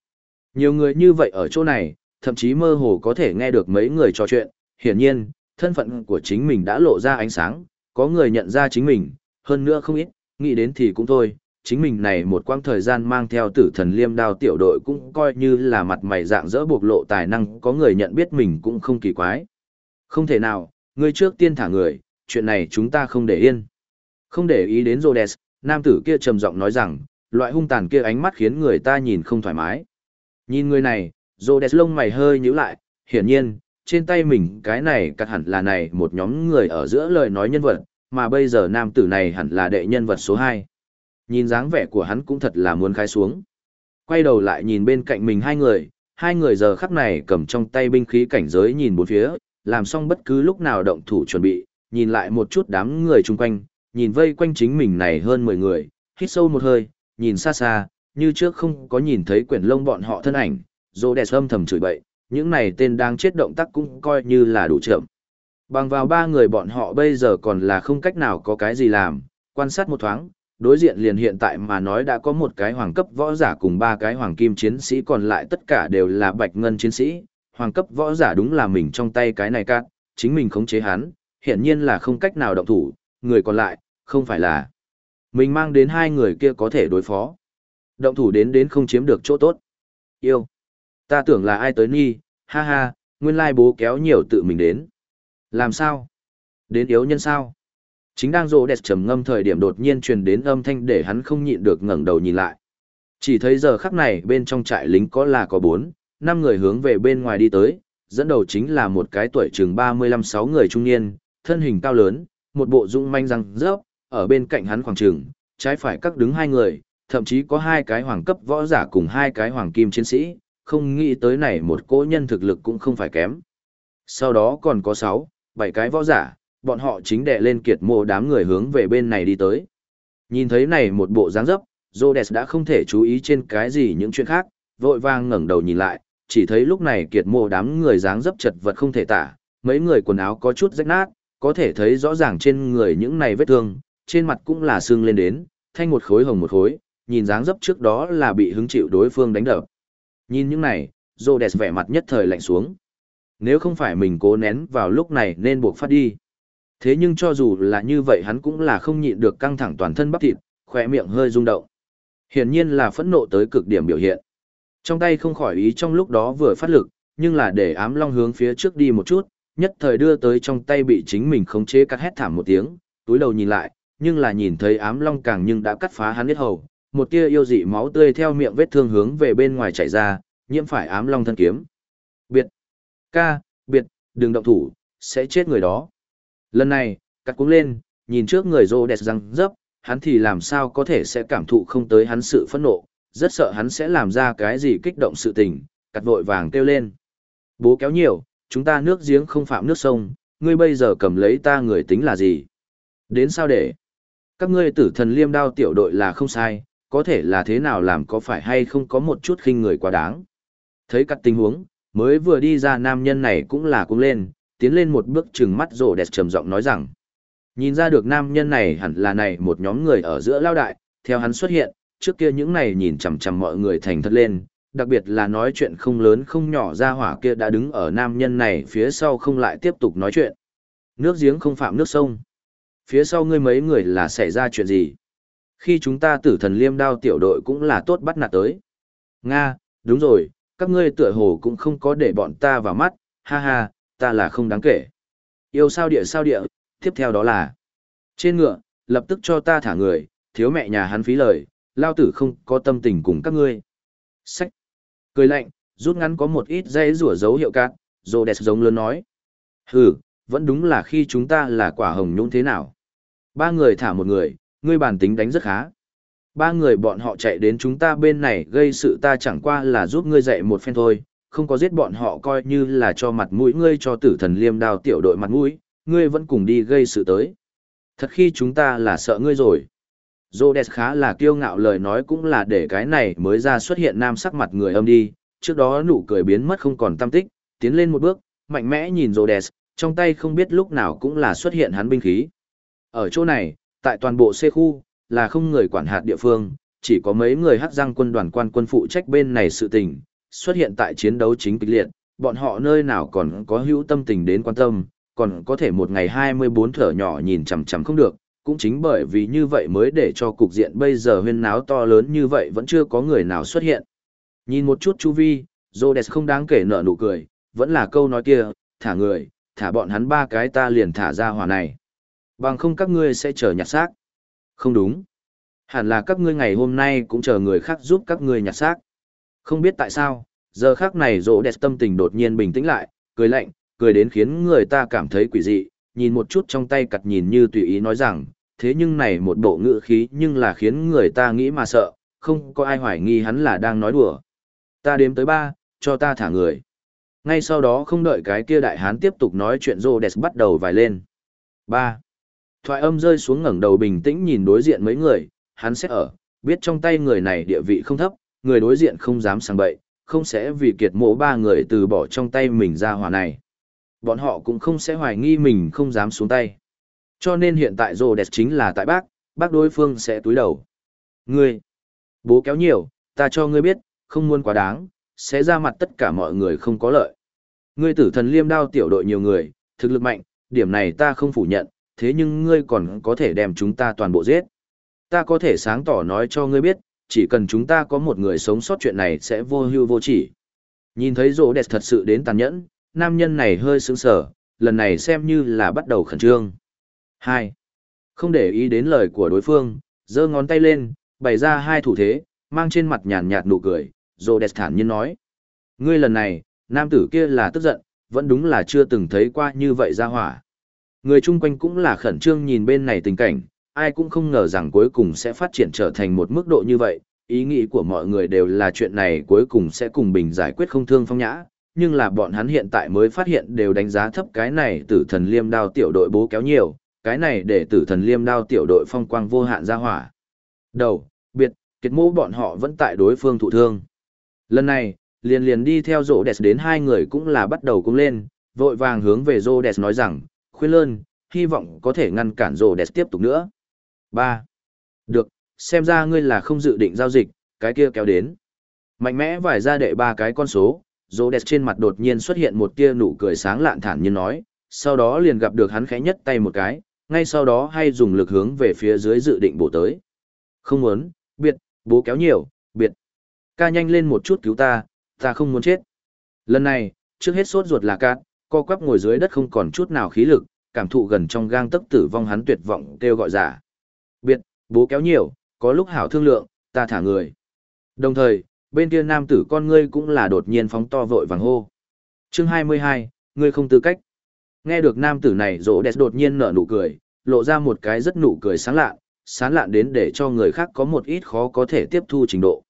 Nhiều người như vậy ở chỗ này, thậm chí mơ hồ có thể nghe được mấy người trò chuyện, hiển nhiên, thân phận của chính mình đã lộ ra ánh sáng, có người nhận ra chính mình, hơn nữa không ít, nghĩ đến thì cũng thôi, chính mình này một quãng thời gian mang theo tử thần liêm đao tiểu đội cũng coi như là mặt mày dạng dỡ bộc lộ tài năng có người nhận biết mình cũng không kỳ quái. Không thể nào, ngươi trước tiên thả người, chuyện này chúng ta không để yên. Không để ý đến Rhodes, nam tử kia trầm giọng nói rằng, loại hung tàn kia ánh mắt khiến người ta nhìn không thoải mái. Nhìn người này, Rhodes lông mày hơi nhíu lại, hiển nhiên, trên tay mình cái này cắt hẳn là này một nhóm người ở giữa lời nói nhân vật, mà bây giờ nam tử này hẳn là đệ nhân vật số 2. Nhìn dáng vẻ của hắn cũng thật là muốn khai xuống. Quay đầu lại nhìn bên cạnh mình hai người, hai người giờ khắc này cầm trong tay binh khí cảnh giới nhìn bốn phía, làm xong bất cứ lúc nào động thủ chuẩn bị, nhìn lại một chút đám người chung quanh, nhìn vây quanh chính mình này hơn 10 người, hít sâu một hơi, nhìn xa xa, như trước không có nhìn thấy quyển lông bọn họ thân ảnh, dô đẹp âm thầm chửi bậy, những này tên đang chết động tác cũng coi như là đủ chậm. Bằng vào ba người bọn họ bây giờ còn là không cách nào có cái gì làm, quan sát một thoáng, đối diện liền hiện tại mà nói đã có một cái hoàng cấp võ giả cùng ba cái hoàng kim chiến sĩ còn lại tất cả đều là bạch ngân chiến sĩ, hoàng cấp võ giả đúng là mình trong tay cái này cát, chính mình khống chế hắn, hiện nhiên là không cách nào động thủ, người còn lại, không phải là mình mang đến hai người kia có thể đối phó. Động thủ đến đến không chiếm được chỗ tốt. Yêu. Ta tưởng là ai tới ni, ha ha, nguyên lai bố kéo nhiều tự mình đến. Làm sao? Đến yếu nhân sao? Chính đang rô đẹp trầm ngâm thời điểm đột nhiên truyền đến âm thanh để hắn không nhịn được ngẩng đầu nhìn lại. Chỉ thấy giờ khắc này bên trong trại lính có là có bốn, năm người hướng về bên ngoài đi tới, dẫn đầu chính là một cái tuổi chừng 35-6 người trung niên, thân hình cao lớn, một bộ dung manh răng rớp, ở bên cạnh hắn khoảng trường, trái phải các đứng hai người, thậm chí có hai cái hoàng cấp võ giả cùng hai cái hoàng kim chiến sĩ, không nghĩ tới này một cỗ nhân thực lực cũng không phải kém. Sau đó còn có sáu bảy cái võ giả, bọn họ chính đè lên kiệt mộ đám người hướng về bên này đi tới. Nhìn thấy này một bộ dáng dấp, Rhodes đã không thể chú ý trên cái gì những chuyện khác, vội vàng ngẩng đầu nhìn lại, chỉ thấy lúc này kiệt mộ đám người dáng dấp chật vật không thể tả, mấy người quần áo có chút rách nát, có thể thấy rõ ràng trên người những này vết thương, trên mặt cũng là sưng lên đến, thanh một khối hồng một khối, nhìn dáng dấp trước đó là bị hứng chịu đối phương đánh đập. Nhìn những này, Rhodes vẻ mặt nhất thời lạnh xuống. Nếu không phải mình cố nén vào lúc này nên buộc phát đi. Thế nhưng cho dù là như vậy hắn cũng là không nhịn được căng thẳng toàn thân bắp thịt, khỏe miệng hơi rung động. Hiển nhiên là phẫn nộ tới cực điểm biểu hiện. Trong tay không khỏi ý trong lúc đó vừa phát lực, nhưng là để ám long hướng phía trước đi một chút, nhất thời đưa tới trong tay bị chính mình khống chế cắt hét thảm một tiếng, túi đầu nhìn lại, nhưng là nhìn thấy ám long càng nhưng đã cắt phá hắn hết hầu, một tia yêu dị máu tươi theo miệng vết thương hướng về bên ngoài chảy ra, nhiễm phải ám long thân kiếm. Biệt! Ca! Biệt! Đừng động thủ, sẽ chết người đó. Lần này, cắt cuống lên, nhìn trước người rô đẹp răng dấp, hắn thì làm sao có thể sẽ cảm thụ không tới hắn sự phẫn nộ, rất sợ hắn sẽ làm ra cái gì kích động sự tình, cắt vội vàng kêu lên. Bố kéo nhiều, chúng ta nước giếng không phạm nước sông, ngươi bây giờ cầm lấy ta người tính là gì? Đến sao để? Các ngươi tử thần liêm đao tiểu đội là không sai, có thể là thế nào làm có phải hay không có một chút khinh người quá đáng. Thấy cắt tình huống, mới vừa đi ra nam nhân này cũng là cũng lên, tiến lên một bước chừng mắt rộ đẹp trầm giọng nói rằng. Nhìn ra được nam nhân này hẳn là này một nhóm người ở giữa lao đại, theo hắn xuất hiện, trước kia những này nhìn chằm chằm mọi người thành thật lên, đặc biệt là nói chuyện không lớn không nhỏ ra hỏa kia đã đứng ở nam nhân này phía sau không lại tiếp tục nói chuyện. Nước giếng không phạm nước sông. Phía sau ngươi mấy người là xảy ra chuyện gì? Khi chúng ta tử thần liêm đao tiểu đội cũng là tốt bắt nạt tới. Nga, đúng rồi, các ngươi tựa hồ cũng không có để bọn ta vào mắt, ha ha, ta là không đáng kể. Yêu sao địa sao địa, tiếp theo đó là trên ngựa, lập tức cho ta thả người, thiếu mẹ nhà hắn phí lời, lao tử không có tâm tình cùng các ngươi. Sách. Cười lạnh, rút ngắn có một ít dây rủa dấu hiệu cát, rồ đẹp giống lớn nói. Hừ, vẫn đúng là khi chúng ta là quả hồng nhũng thế nào. Ba người thả một người, ngươi bản tính đánh rất khá. Ba người bọn họ chạy đến chúng ta bên này gây sự ta chẳng qua là giúp ngươi dạy một phen thôi, không có giết bọn họ coi như là cho mặt mũi ngươi cho tử thần liêm đào tiểu đội mặt mũi, ngươi vẫn cùng đi gây sự tới. Thật khi chúng ta là sợ ngươi rồi. Zodes khá là kiêu ngạo lời nói cũng là để cái này mới ra xuất hiện nam sắc mặt người âm đi, trước đó nụ cười biến mất không còn tâm tích, tiến lên một bước, mạnh mẽ nhìn Zodes, trong tay không biết lúc nào cũng là xuất hiện hắn binh khí. Ở chỗ này, tại toàn bộ C khu, là không người quản hạt địa phương, chỉ có mấy người hắc răng quân đoàn quan quân phụ trách bên này sự tình, xuất hiện tại chiến đấu chính kịch liệt, bọn họ nơi nào còn có hữu tâm tình đến quan tâm, còn có thể một ngày 24 thở nhỏ nhìn chằm chằm không được, cũng chính bởi vì như vậy mới để cho cục diện bây giờ huyên náo to lớn như vậy vẫn chưa có người nào xuất hiện. Nhìn một chút chu vi, Rhodes không đáng kể nở nụ cười, vẫn là câu nói kia, thả người, thả bọn hắn ba cái ta liền thả ra hỏa này. Bằng không các ngươi sẽ chờ nhặt xác. Không đúng. Hẳn là các ngươi ngày hôm nay cũng chờ người khác giúp các ngươi nhặt xác. Không biết tại sao, giờ khác này rỗ đẹp tâm tình đột nhiên bình tĩnh lại, cười lạnh, cười đến khiến người ta cảm thấy quỷ dị, nhìn một chút trong tay cặt nhìn như tùy ý nói rằng, thế nhưng này một bộ ngữ khí nhưng là khiến người ta nghĩ mà sợ, không có ai hoài nghi hắn là đang nói đùa. Ta đếm tới ba, cho ta thả người. Ngay sau đó không đợi cái kia đại hán tiếp tục nói chuyện rô đẹp bắt đầu vài lên. ba Thoại âm rơi xuống ngẩng đầu bình tĩnh nhìn đối diện mấy người, hắn sẽ ở, biết trong tay người này địa vị không thấp, người đối diện không dám sang bậy, không sẽ vì kiệt mộ ba người từ bỏ trong tay mình ra hỏa này. Bọn họ cũng không sẽ hoài nghi mình không dám xuống tay. Cho nên hiện tại rồ đẹp chính là tại bác, bác đối phương sẽ túi đầu. Ngươi, bố kéo nhiều, ta cho ngươi biết, không muốn quá đáng, sẽ ra mặt tất cả mọi người không có lợi. Ngươi tử thần liêm đao tiểu đội nhiều người, thực lực mạnh, điểm này ta không phủ nhận, thế nhưng ngươi còn có thể đem chúng ta toàn bộ giết. Ta có thể sáng tỏ nói cho ngươi biết, chỉ cần chúng ta có một người sống sót chuyện này sẽ vô hưu vô chỉ. Nhìn thấy rỗ đẹp thật sự đến tàn nhẫn, nam nhân này hơi sững sờ, lần này xem như là bắt đầu khẩn trương. 2. Không để ý đến lời của đối phương, giơ ngón tay lên, bày ra hai thủ thế, mang trên mặt nhàn nhạt nụ cười, rỗ đẹp thản nhiên nói. Ngươi lần này, nam tử kia là tức giận, vẫn đúng là chưa từng thấy qua như vậy ra hỏa. Người chung quanh cũng là khẩn trương nhìn bên này tình cảnh, ai cũng không ngờ rằng cuối cùng sẽ phát triển trở thành một mức độ như vậy, ý nghĩ của mọi người đều là chuyện này cuối cùng sẽ cùng bình giải quyết không thương phong nhã, nhưng là bọn hắn hiện tại mới phát hiện đều đánh giá thấp cái này tử thần liêm đao tiểu đội bố kéo nhiều, cái này để tử thần liêm đao tiểu đội phong quang vô hạn ra hỏa. Đầu, biệt, kết mũ bọn họ vẫn tại đối phương thụ thương. Lần này, liền liền đi theo rô đẹp đến hai người cũng là bắt đầu cung lên, vội vàng hướng về rô đẹp nói rằng, khuyên lơn, hy vọng có thể ngăn cản rồ đẹp tiếp tục nữa. 3. Được, xem ra ngươi là không dự định giao dịch, cái kia kéo đến. Mạnh mẽ vải ra đệ ba cái con số, rồ đẹp trên mặt đột nhiên xuất hiện một tia nụ cười sáng lạn thản nhiên nói, sau đó liền gặp được hắn khẽ nhất tay một cái, ngay sau đó hay dùng lực hướng về phía dưới dự định bổ tới. Không muốn, biệt, bố kéo nhiều, biệt. Ca nhanh lên một chút cứu ta, ta không muốn chết. Lần này, trước hết sốt ruột là cạn, co quắp ngồi dưới đất không còn chút nào khí lực, cảm thụ gần trong gang tấc tử vong hắn tuyệt vọng kêu gọi giả. Biệt, bố kéo nhiều, có lúc hảo thương lượng, ta thả người. Đồng thời, bên kia nam tử con ngươi cũng là đột nhiên phóng to vội vàng hô. Chương 22, ngươi không tư cách. Nghe được nam tử này rỗ đẹp đột nhiên nở nụ cười, lộ ra một cái rất nụ cười sáng lạ, sáng lạ đến để cho người khác có một ít khó có thể tiếp thu trình độ.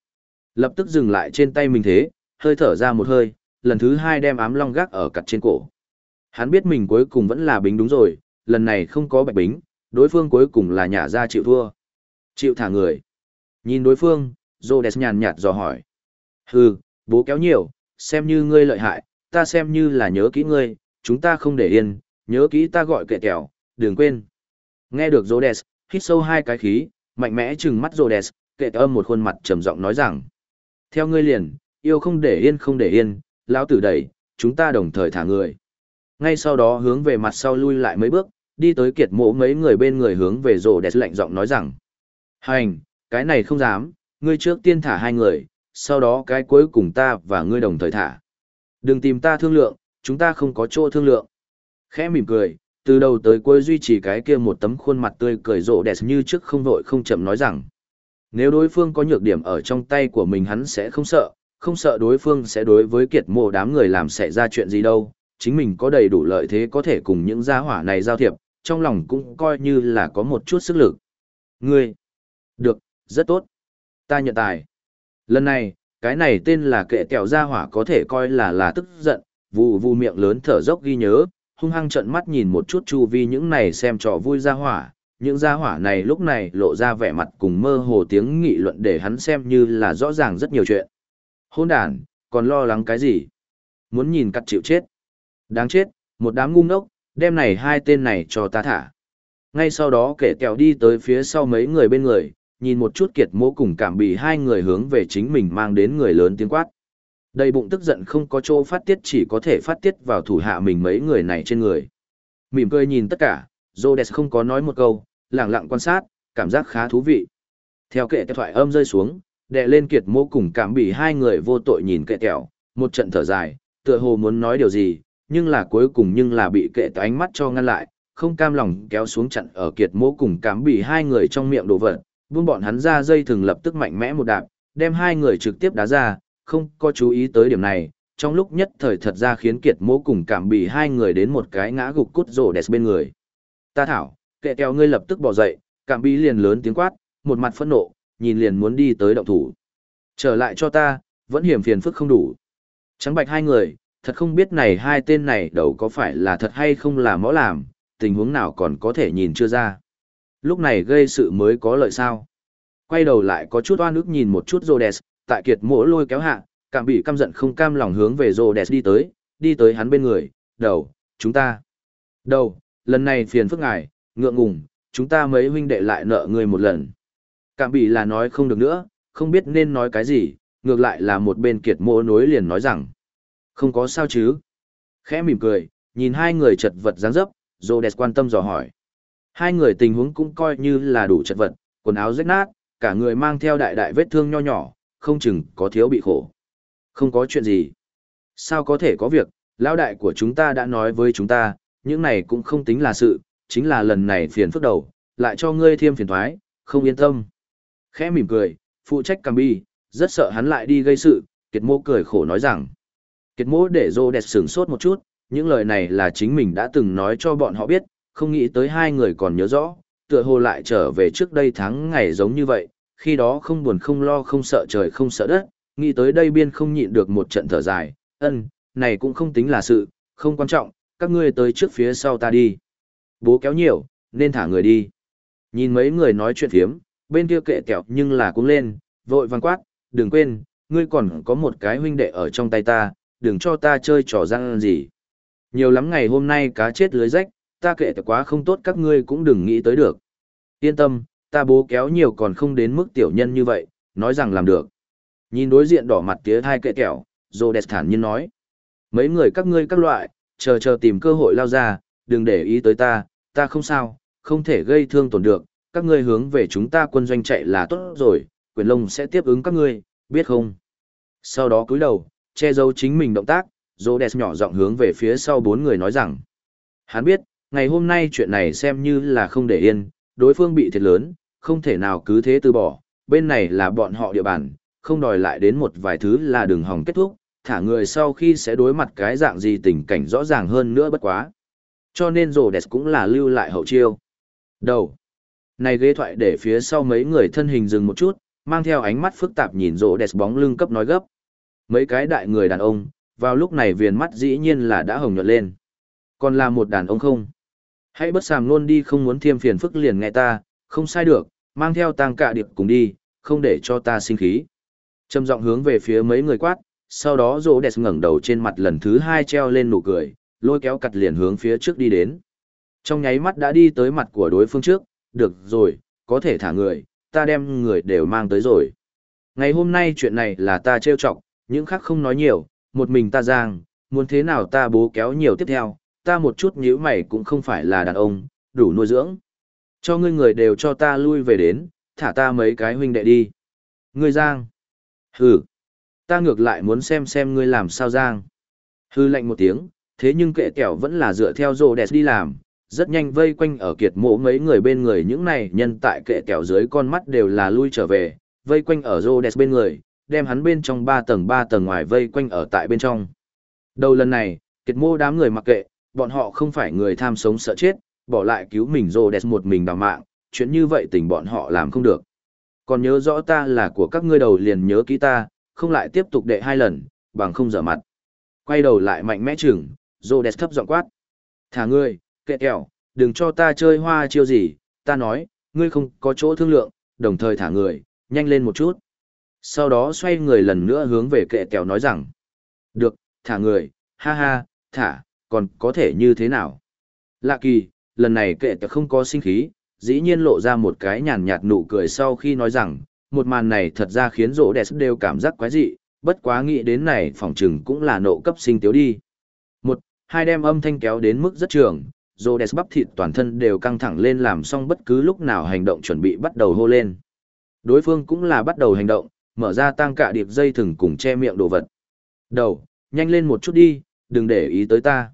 Lập tức dừng lại trên tay mình thế, hơi thở ra một hơi, lần thứ hai đem ám long gác ở cặt trên cổ. Hắn biết mình cuối cùng vẫn là bính đúng rồi, lần này không có bạch bính, đối phương cuối cùng là nhả ra chịu thua. Chịu thả người. Nhìn đối phương, Rhodes nhàn nhạt dò hỏi. Hừ, bố kéo nhiều, xem như ngươi lợi hại, ta xem như là nhớ kỹ ngươi, chúng ta không để yên, nhớ kỹ ta gọi kệ kẹo, đừng quên. Nghe được Rhodes, hít sâu hai cái khí, mạnh mẽ trừng mắt Rhodes, kệ âm một khuôn mặt trầm giọng nói rằng. Theo ngươi liền, yêu không để yên không để yên, lão tử đẩy, chúng ta đồng thời thả người. Ngay sau đó hướng về mặt sau lui lại mấy bước, đi tới kiệt mộ mấy người bên người hướng về rồ đẹp lạnh giọng nói rằng. Hành, cái này không dám, ngươi trước tiên thả hai người, sau đó cái cuối cùng ta và ngươi đồng thời thả. Đừng tìm ta thương lượng, chúng ta không có chỗ thương lượng. Khẽ mỉm cười, từ đầu tới cuối duy trì cái kia một tấm khuôn mặt tươi cười rộ đẹp như trước không vội không chậm nói rằng. Nếu đối phương có nhược điểm ở trong tay của mình hắn sẽ không sợ, không sợ đối phương sẽ đối với kiệt mộ đám người làm xảy ra chuyện gì đâu, chính mình có đầy đủ lợi thế có thể cùng những gia hỏa này giao thiệp, trong lòng cũng coi như là có một chút sức lực. Ngươi, được, rất tốt. Ta nhận tài. Lần này, cái này tên là kệ kẹo gia hỏa có thể coi là là tức giận, vù vù miệng lớn thở dốc ghi nhớ, hung hăng trận mắt nhìn một chút chu vi những này xem trò vui gia hỏa. Những gia hỏa này lúc này lộ ra vẻ mặt cùng mơ hồ tiếng nghị luận để hắn xem như là rõ ràng rất nhiều chuyện. Hôn đàn, còn lo lắng cái gì? Muốn nhìn cắt chịu chết. Đáng chết, một đám ngu ngốc, đem này hai tên này cho ta thả. Ngay sau đó kẻ kẹo đi tới phía sau mấy người bên người, nhìn một chút kiệt mô cùng cảm bị hai người hướng về chính mình mang đến người lớn tiếng quát. Đầy bụng tức giận không có chỗ phát tiết chỉ có thể phát tiết vào thủ hạ mình mấy người này trên người. Mỉm cười nhìn tất cả, Rhodes không có nói một câu, lặng lặng quan sát, cảm giác khá thú vị. Theo kệ thoại âm rơi xuống, đệ lên kiệt mô cùng cảm bị hai người vô tội nhìn kệ kẹo, một trận thở dài, tựa hồ muốn nói điều gì, nhưng là cuối cùng nhưng là bị kệ ánh mắt cho ngăn lại, không cam lòng kéo xuống chặn ở kiệt mô cùng cảm bị hai người trong miệng đồ vật, buông bọn hắn ra dây thường lập tức mạnh mẽ một đạp, đem hai người trực tiếp đá ra, không có chú ý tới điểm này, trong lúc nhất thời thật ra khiến kiệt mô cùng cảm bị hai người đến một cái ngã gục cút rổ đẹp bên người. Ta thảo, kệ kéo ngươi lập tức bỏ dậy, cảm bị liền lớn tiếng quát, một mặt phẫn nộ, nhìn liền muốn đi tới động thủ. Trở lại cho ta, vẫn hiểm phiền phức không đủ. Trắng bạch hai người, thật không biết này hai tên này đầu có phải là thật hay không là mõ làm, tình huống nào còn có thể nhìn chưa ra. Lúc này gây sự mới có lợi sao. Quay đầu lại có chút oan ức nhìn một chút Rhodes, tại kiệt mỗ lôi kéo hạ, cảm bị căm giận không cam lòng hướng về Rhodes đi tới, đi tới hắn bên người, đầu, chúng ta. Đầu, lần này phiền phức ngài, ngượng ngùng, chúng ta mấy huynh đệ lại nợ người một lần. Cảm bị là nói không được nữa, không biết nên nói cái gì, ngược lại là một bên kiệt mô nối liền nói rằng. Không có sao chứ. Khẽ mỉm cười, nhìn hai người chật vật dáng dấp, Rhodes quan tâm dò hỏi. Hai người tình huống cũng coi như là đủ chật vật, quần áo rách nát, cả người mang theo đại đại vết thương nho nhỏ, không chừng có thiếu bị khổ. Không có chuyện gì. Sao có thể có việc, lão đại của chúng ta đã nói với chúng ta, những này cũng không tính là sự, chính là lần này phiền phức đầu, lại cho ngươi thêm phiền thoái, không yên tâm. Khẽ mỉm cười, phụ trách Cam Bi, rất sợ hắn lại đi gây sự, Kiệt Mô cười khổ nói rằng. Kiệt Mô để Rô đẹp sửng sốt một chút, Những lời này là chính mình đã từng nói cho bọn họ biết, không nghĩ tới hai người còn nhớ rõ, tựa hồ lại trở về trước đây tháng ngày giống như vậy, khi đó không buồn không lo không sợ trời không sợ đất, nghĩ tới đây biên không nhịn được một trận thở dài, ân, này cũng không tính là sự, không quan trọng, các ngươi tới trước phía sau ta đi. Bố kéo nhiều, nên thả người đi. Nhìn mấy người nói chuyện phiếm, bên kia kệ kẹo nhưng là cũng lên, vội vàng quát, đừng quên, ngươi còn có một cái huynh đệ ở trong tay ta, đừng cho ta chơi trò răng gì. Nhiều lắm ngày hôm nay cá chết lưới rách, ta kệ quá không tốt các ngươi cũng đừng nghĩ tới được. Yên tâm, ta bố kéo nhiều còn không đến mức tiểu nhân như vậy, nói rằng làm được. Nhìn đối diện đỏ mặt tía hai kệ kẹo, Rô Đẹp thản nhiên nói. Mấy người các ngươi các loại, chờ chờ tìm cơ hội lao ra, đừng để ý tới ta, ta không sao, không thể gây thương tổn được, các ngươi hướng về chúng ta quân doanh chạy là tốt rồi, quyền lông sẽ tiếp ứng các ngươi, biết không? Sau đó cúi đầu, che giấu chính mình động tác, Rhodes nhỏ giọng hướng về phía sau bốn người nói rằng. Hắn biết, ngày hôm nay chuyện này xem như là không để yên, đối phương bị thiệt lớn, không thể nào cứ thế từ bỏ, bên này là bọn họ địa bàn, không đòi lại đến một vài thứ là đường hỏng kết thúc, thả người sau khi sẽ đối mặt cái dạng gì tình cảnh rõ ràng hơn nữa bất quá. Cho nên Rhodes cũng là lưu lại hậu chiêu. Đầu. Này ghế thoại để phía sau mấy người thân hình dừng một chút, mang theo ánh mắt phức tạp nhìn rộ đẹp bóng lưng cấp nói gấp. Mấy cái đại người đàn ông, vào lúc này viền mắt dĩ nhiên là đã hồng nhuận lên. Còn là một đàn ông không? Hãy bất sàm luôn đi không muốn thêm phiền phức liền nghe ta, không sai được, mang theo tang cạ điệp cùng đi, không để cho ta sinh khí. Trầm giọng hướng về phía mấy người quát, sau đó rỗ đẹp ngẩng đầu trên mặt lần thứ hai treo lên nụ cười, lôi kéo cặt liền hướng phía trước đi đến. Trong nháy mắt đã đi tới mặt của đối phương trước, được rồi, có thể thả người, ta đem người đều mang tới rồi. Ngày hôm nay chuyện này là ta trêu chọc, những khác không nói nhiều, một mình ta giang, muốn thế nào ta bố kéo nhiều tiếp theo, ta một chút nhíu mày cũng không phải là đàn ông, đủ nuôi dưỡng. Cho ngươi người đều cho ta lui về đến, thả ta mấy cái huynh đệ đi. Ngươi giang. Hừ. Ta ngược lại muốn xem xem ngươi làm sao giang. Hư lạnh một tiếng, thế nhưng kệ kẻo vẫn là dựa theo rồ đẹp đi làm, rất nhanh vây quanh ở kiệt mộ mấy người bên người những này nhân tại kệ kẹo dưới con mắt đều là lui trở về, vây quanh ở Rhodes bên người, đem hắn bên trong ba tầng ba tầng ngoài vây quanh ở tại bên trong. Đầu lần này, kiệt mô đám người mặc kệ, bọn họ không phải người tham sống sợ chết, bỏ lại cứu mình Rhodes một mình đào mạng, chuyện như vậy tình bọn họ làm không được. Còn nhớ rõ ta là của các ngươi đầu liền nhớ kỹ ta, không lại tiếp tục đệ hai lần, bằng không dở mặt. Quay đầu lại mạnh mẽ chừng, Rhodes thấp giọng quát. Thả ngươi, kệ kẹo, đừng cho ta chơi hoa chiêu gì, ta nói, ngươi không có chỗ thương lượng, đồng thời thả người, nhanh lên một chút. Sau đó xoay người lần nữa hướng về kệ kẹo nói rằng, được, thả người, ha ha, thả, còn có thể như thế nào? Lạ kỳ, lần này kệ kẹo không có sinh khí, dĩ nhiên lộ ra một cái nhàn nhạt nụ cười sau khi nói rằng, một màn này thật ra khiến rỗ đẹp đều cảm giác quái dị, bất quá nghĩ đến này phỏng chừng cũng là nộ cấp sinh tiếu đi. Một, hai đem âm thanh kéo đến mức rất trường, Rhodes bắp thịt toàn thân đều căng thẳng lên làm xong bất cứ lúc nào hành động chuẩn bị bắt đầu hô lên. Đối phương cũng là bắt đầu hành động, mở ra tăng cả điệp dây thừng cùng che miệng đồ vật. Đầu, nhanh lên một chút đi, đừng để ý tới ta.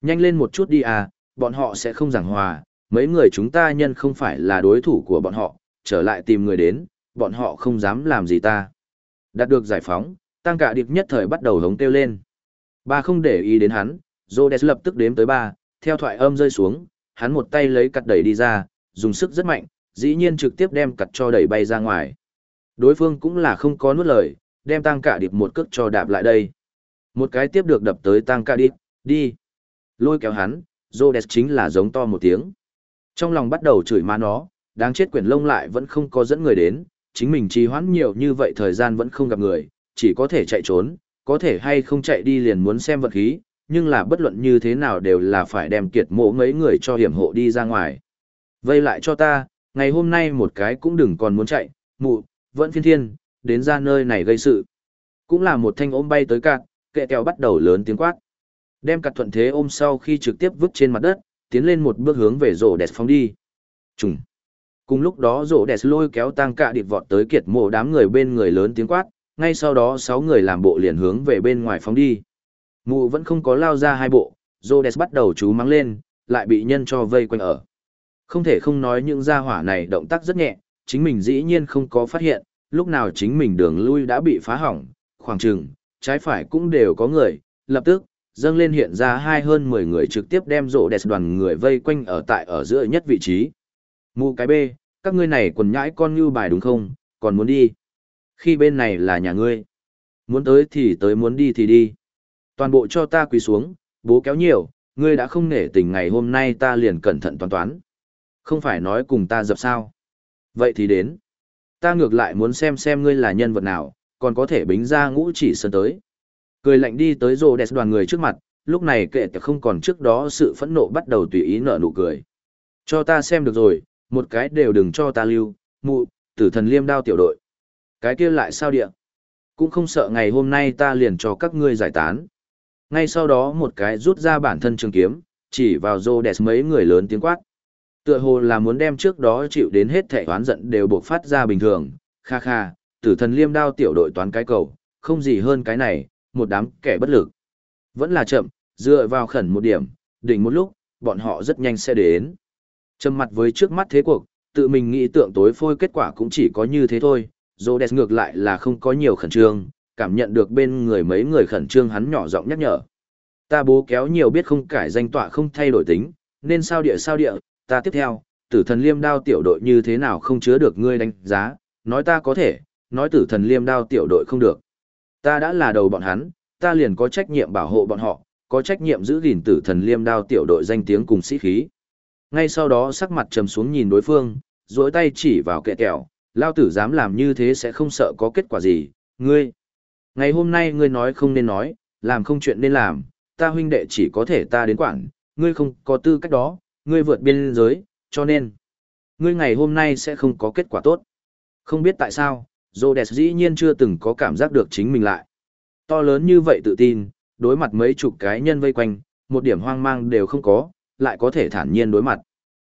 Nhanh lên một chút đi à, bọn họ sẽ không giảng hòa, mấy người chúng ta nhân không phải là đối thủ của bọn họ, trở lại tìm người đến, bọn họ không dám làm gì ta. Đạt được giải phóng, tăng cả điệp nhất thời bắt đầu hống kêu lên. Ba không để ý đến hắn, Rhodes lập tức đếm tới ba, theo thoại âm rơi xuống, hắn một tay lấy cặt đẩy đi ra, dùng sức rất mạnh, dĩ nhiên trực tiếp đem cặt cho đẩy bay ra ngoài. Đối phương cũng là không có nuốt lời, đem tăng cả điệp một cước cho đạp lại đây. Một cái tiếp được đập tới tăng cả điệp, đi. Lôi kéo hắn, Rhodes chính là giống to một tiếng. Trong lòng bắt đầu chửi má nó, đáng chết quyển lông lại vẫn không có dẫn người đến, chính mình trì hoãn nhiều như vậy thời gian vẫn không gặp người, chỉ có thể chạy trốn, có thể hay không chạy đi liền muốn xem vật khí, nhưng là bất luận như thế nào đều là phải đem kiệt mộ mấy người cho hiểm hộ đi ra ngoài. Vây lại cho ta, ngày hôm nay một cái cũng đừng còn muốn chạy, mụ, vẫn phiên thiên, đến ra nơi này gây sự. Cũng là một thanh ôm bay tới cạn, kệ kẹo bắt đầu lớn tiếng quát. Đem cặt thuận thế ôm sau khi trực tiếp vứt trên mặt đất, tiến lên một bước hướng về rổ đẹp phóng đi. Trùng. Cùng lúc đó rổ đẹp lôi kéo tăng cạ điệp vọt tới kiệt mộ đám người bên người lớn tiếng quát, ngay sau đó sáu người làm bộ liền hướng về bên ngoài phóng đi. Mụ vẫn không có lao ra hai bộ, Rhodes bắt đầu chú mắng lên, lại bị nhân cho vây quanh ở. Không thể không nói những gia hỏa này động tác rất nhẹ, chính mình dĩ nhiên không có phát hiện, lúc nào chính mình đường lui đã bị phá hỏng, khoảng chừng, trái phải cũng đều có người, lập tức, dâng lên hiện ra hai hơn 10 người trực tiếp đem rộ đẹp đoàn người vây quanh ở tại ở giữa nhất vị trí. Mù cái B, các ngươi này quần nhãi con như bài đúng không, còn muốn đi. Khi bên này là nhà ngươi. Muốn tới thì tới muốn đi thì đi. Toàn bộ cho ta quỳ xuống, bố kéo nhiều, ngươi đã không nể tình ngày hôm nay ta liền cẩn thận toán toán. Không phải nói cùng ta dập sao. Vậy thì đến. Ta ngược lại muốn xem xem ngươi là nhân vật nào, còn có thể bính ra ngũ chỉ sơn tới. Cười lạnh đi tới rồ đẹp đoàn người trước mặt, lúc này kệ không còn trước đó sự phẫn nộ bắt đầu tùy ý nở nụ cười. Cho ta xem được rồi, một cái đều đừng cho ta lưu, mụ, tử thần liêm đao tiểu đội. Cái kia lại sao địa? Cũng không sợ ngày hôm nay ta liền cho các ngươi giải tán. Ngay sau đó một cái rút ra bản thân trường kiếm, chỉ vào rô đẹp mấy người lớn tiếng quát. Tựa hồ là muốn đem trước đó chịu đến hết thể oán giận đều buộc phát ra bình thường, kha kha, tử thần liêm đao tiểu đội toán cái cầu, không gì hơn cái này, một đám kẻ bất lực. Vẫn là chậm, dựa vào khẩn một điểm, đỉnh một lúc, bọn họ rất nhanh sẽ đến. Trầm mặt với trước mắt thế cuộc, tự mình nghĩ tượng tối phôi kết quả cũng chỉ có như thế thôi, Rhodes ngược lại là không có nhiều khẩn trương, cảm nhận được bên người mấy người khẩn trương hắn nhỏ giọng nhắc nhở. Ta bố kéo nhiều biết không cải danh tọa không thay đổi tính, nên sao địa sao địa, ta tiếp theo, tử thần liêm đao tiểu đội như thế nào không chứa được ngươi đánh giá, nói ta có thể, nói tử thần liêm đao tiểu đội không được. Ta đã là đầu bọn hắn, ta liền có trách nhiệm bảo hộ bọn họ, có trách nhiệm giữ gìn tử thần liêm đao tiểu đội danh tiếng cùng sĩ khí. Ngay sau đó sắc mặt trầm xuống nhìn đối phương, duỗi tay chỉ vào kệ kẹo, lao tử dám làm như thế sẽ không sợ có kết quả gì, ngươi. Ngày hôm nay ngươi nói không nên nói, làm không chuyện nên làm, ta huynh đệ chỉ có thể ta đến quản, ngươi không có tư cách đó, ngươi vượt biên giới, cho nên, ngươi ngày hôm nay sẽ không có kết quả tốt. Không biết tại sao, Rhodes dĩ nhiên chưa từng có cảm giác được chính mình lại. To lớn như vậy tự tin, đối mặt mấy chục cái nhân vây quanh, một điểm hoang mang đều không có, lại có thể thản nhiên đối mặt.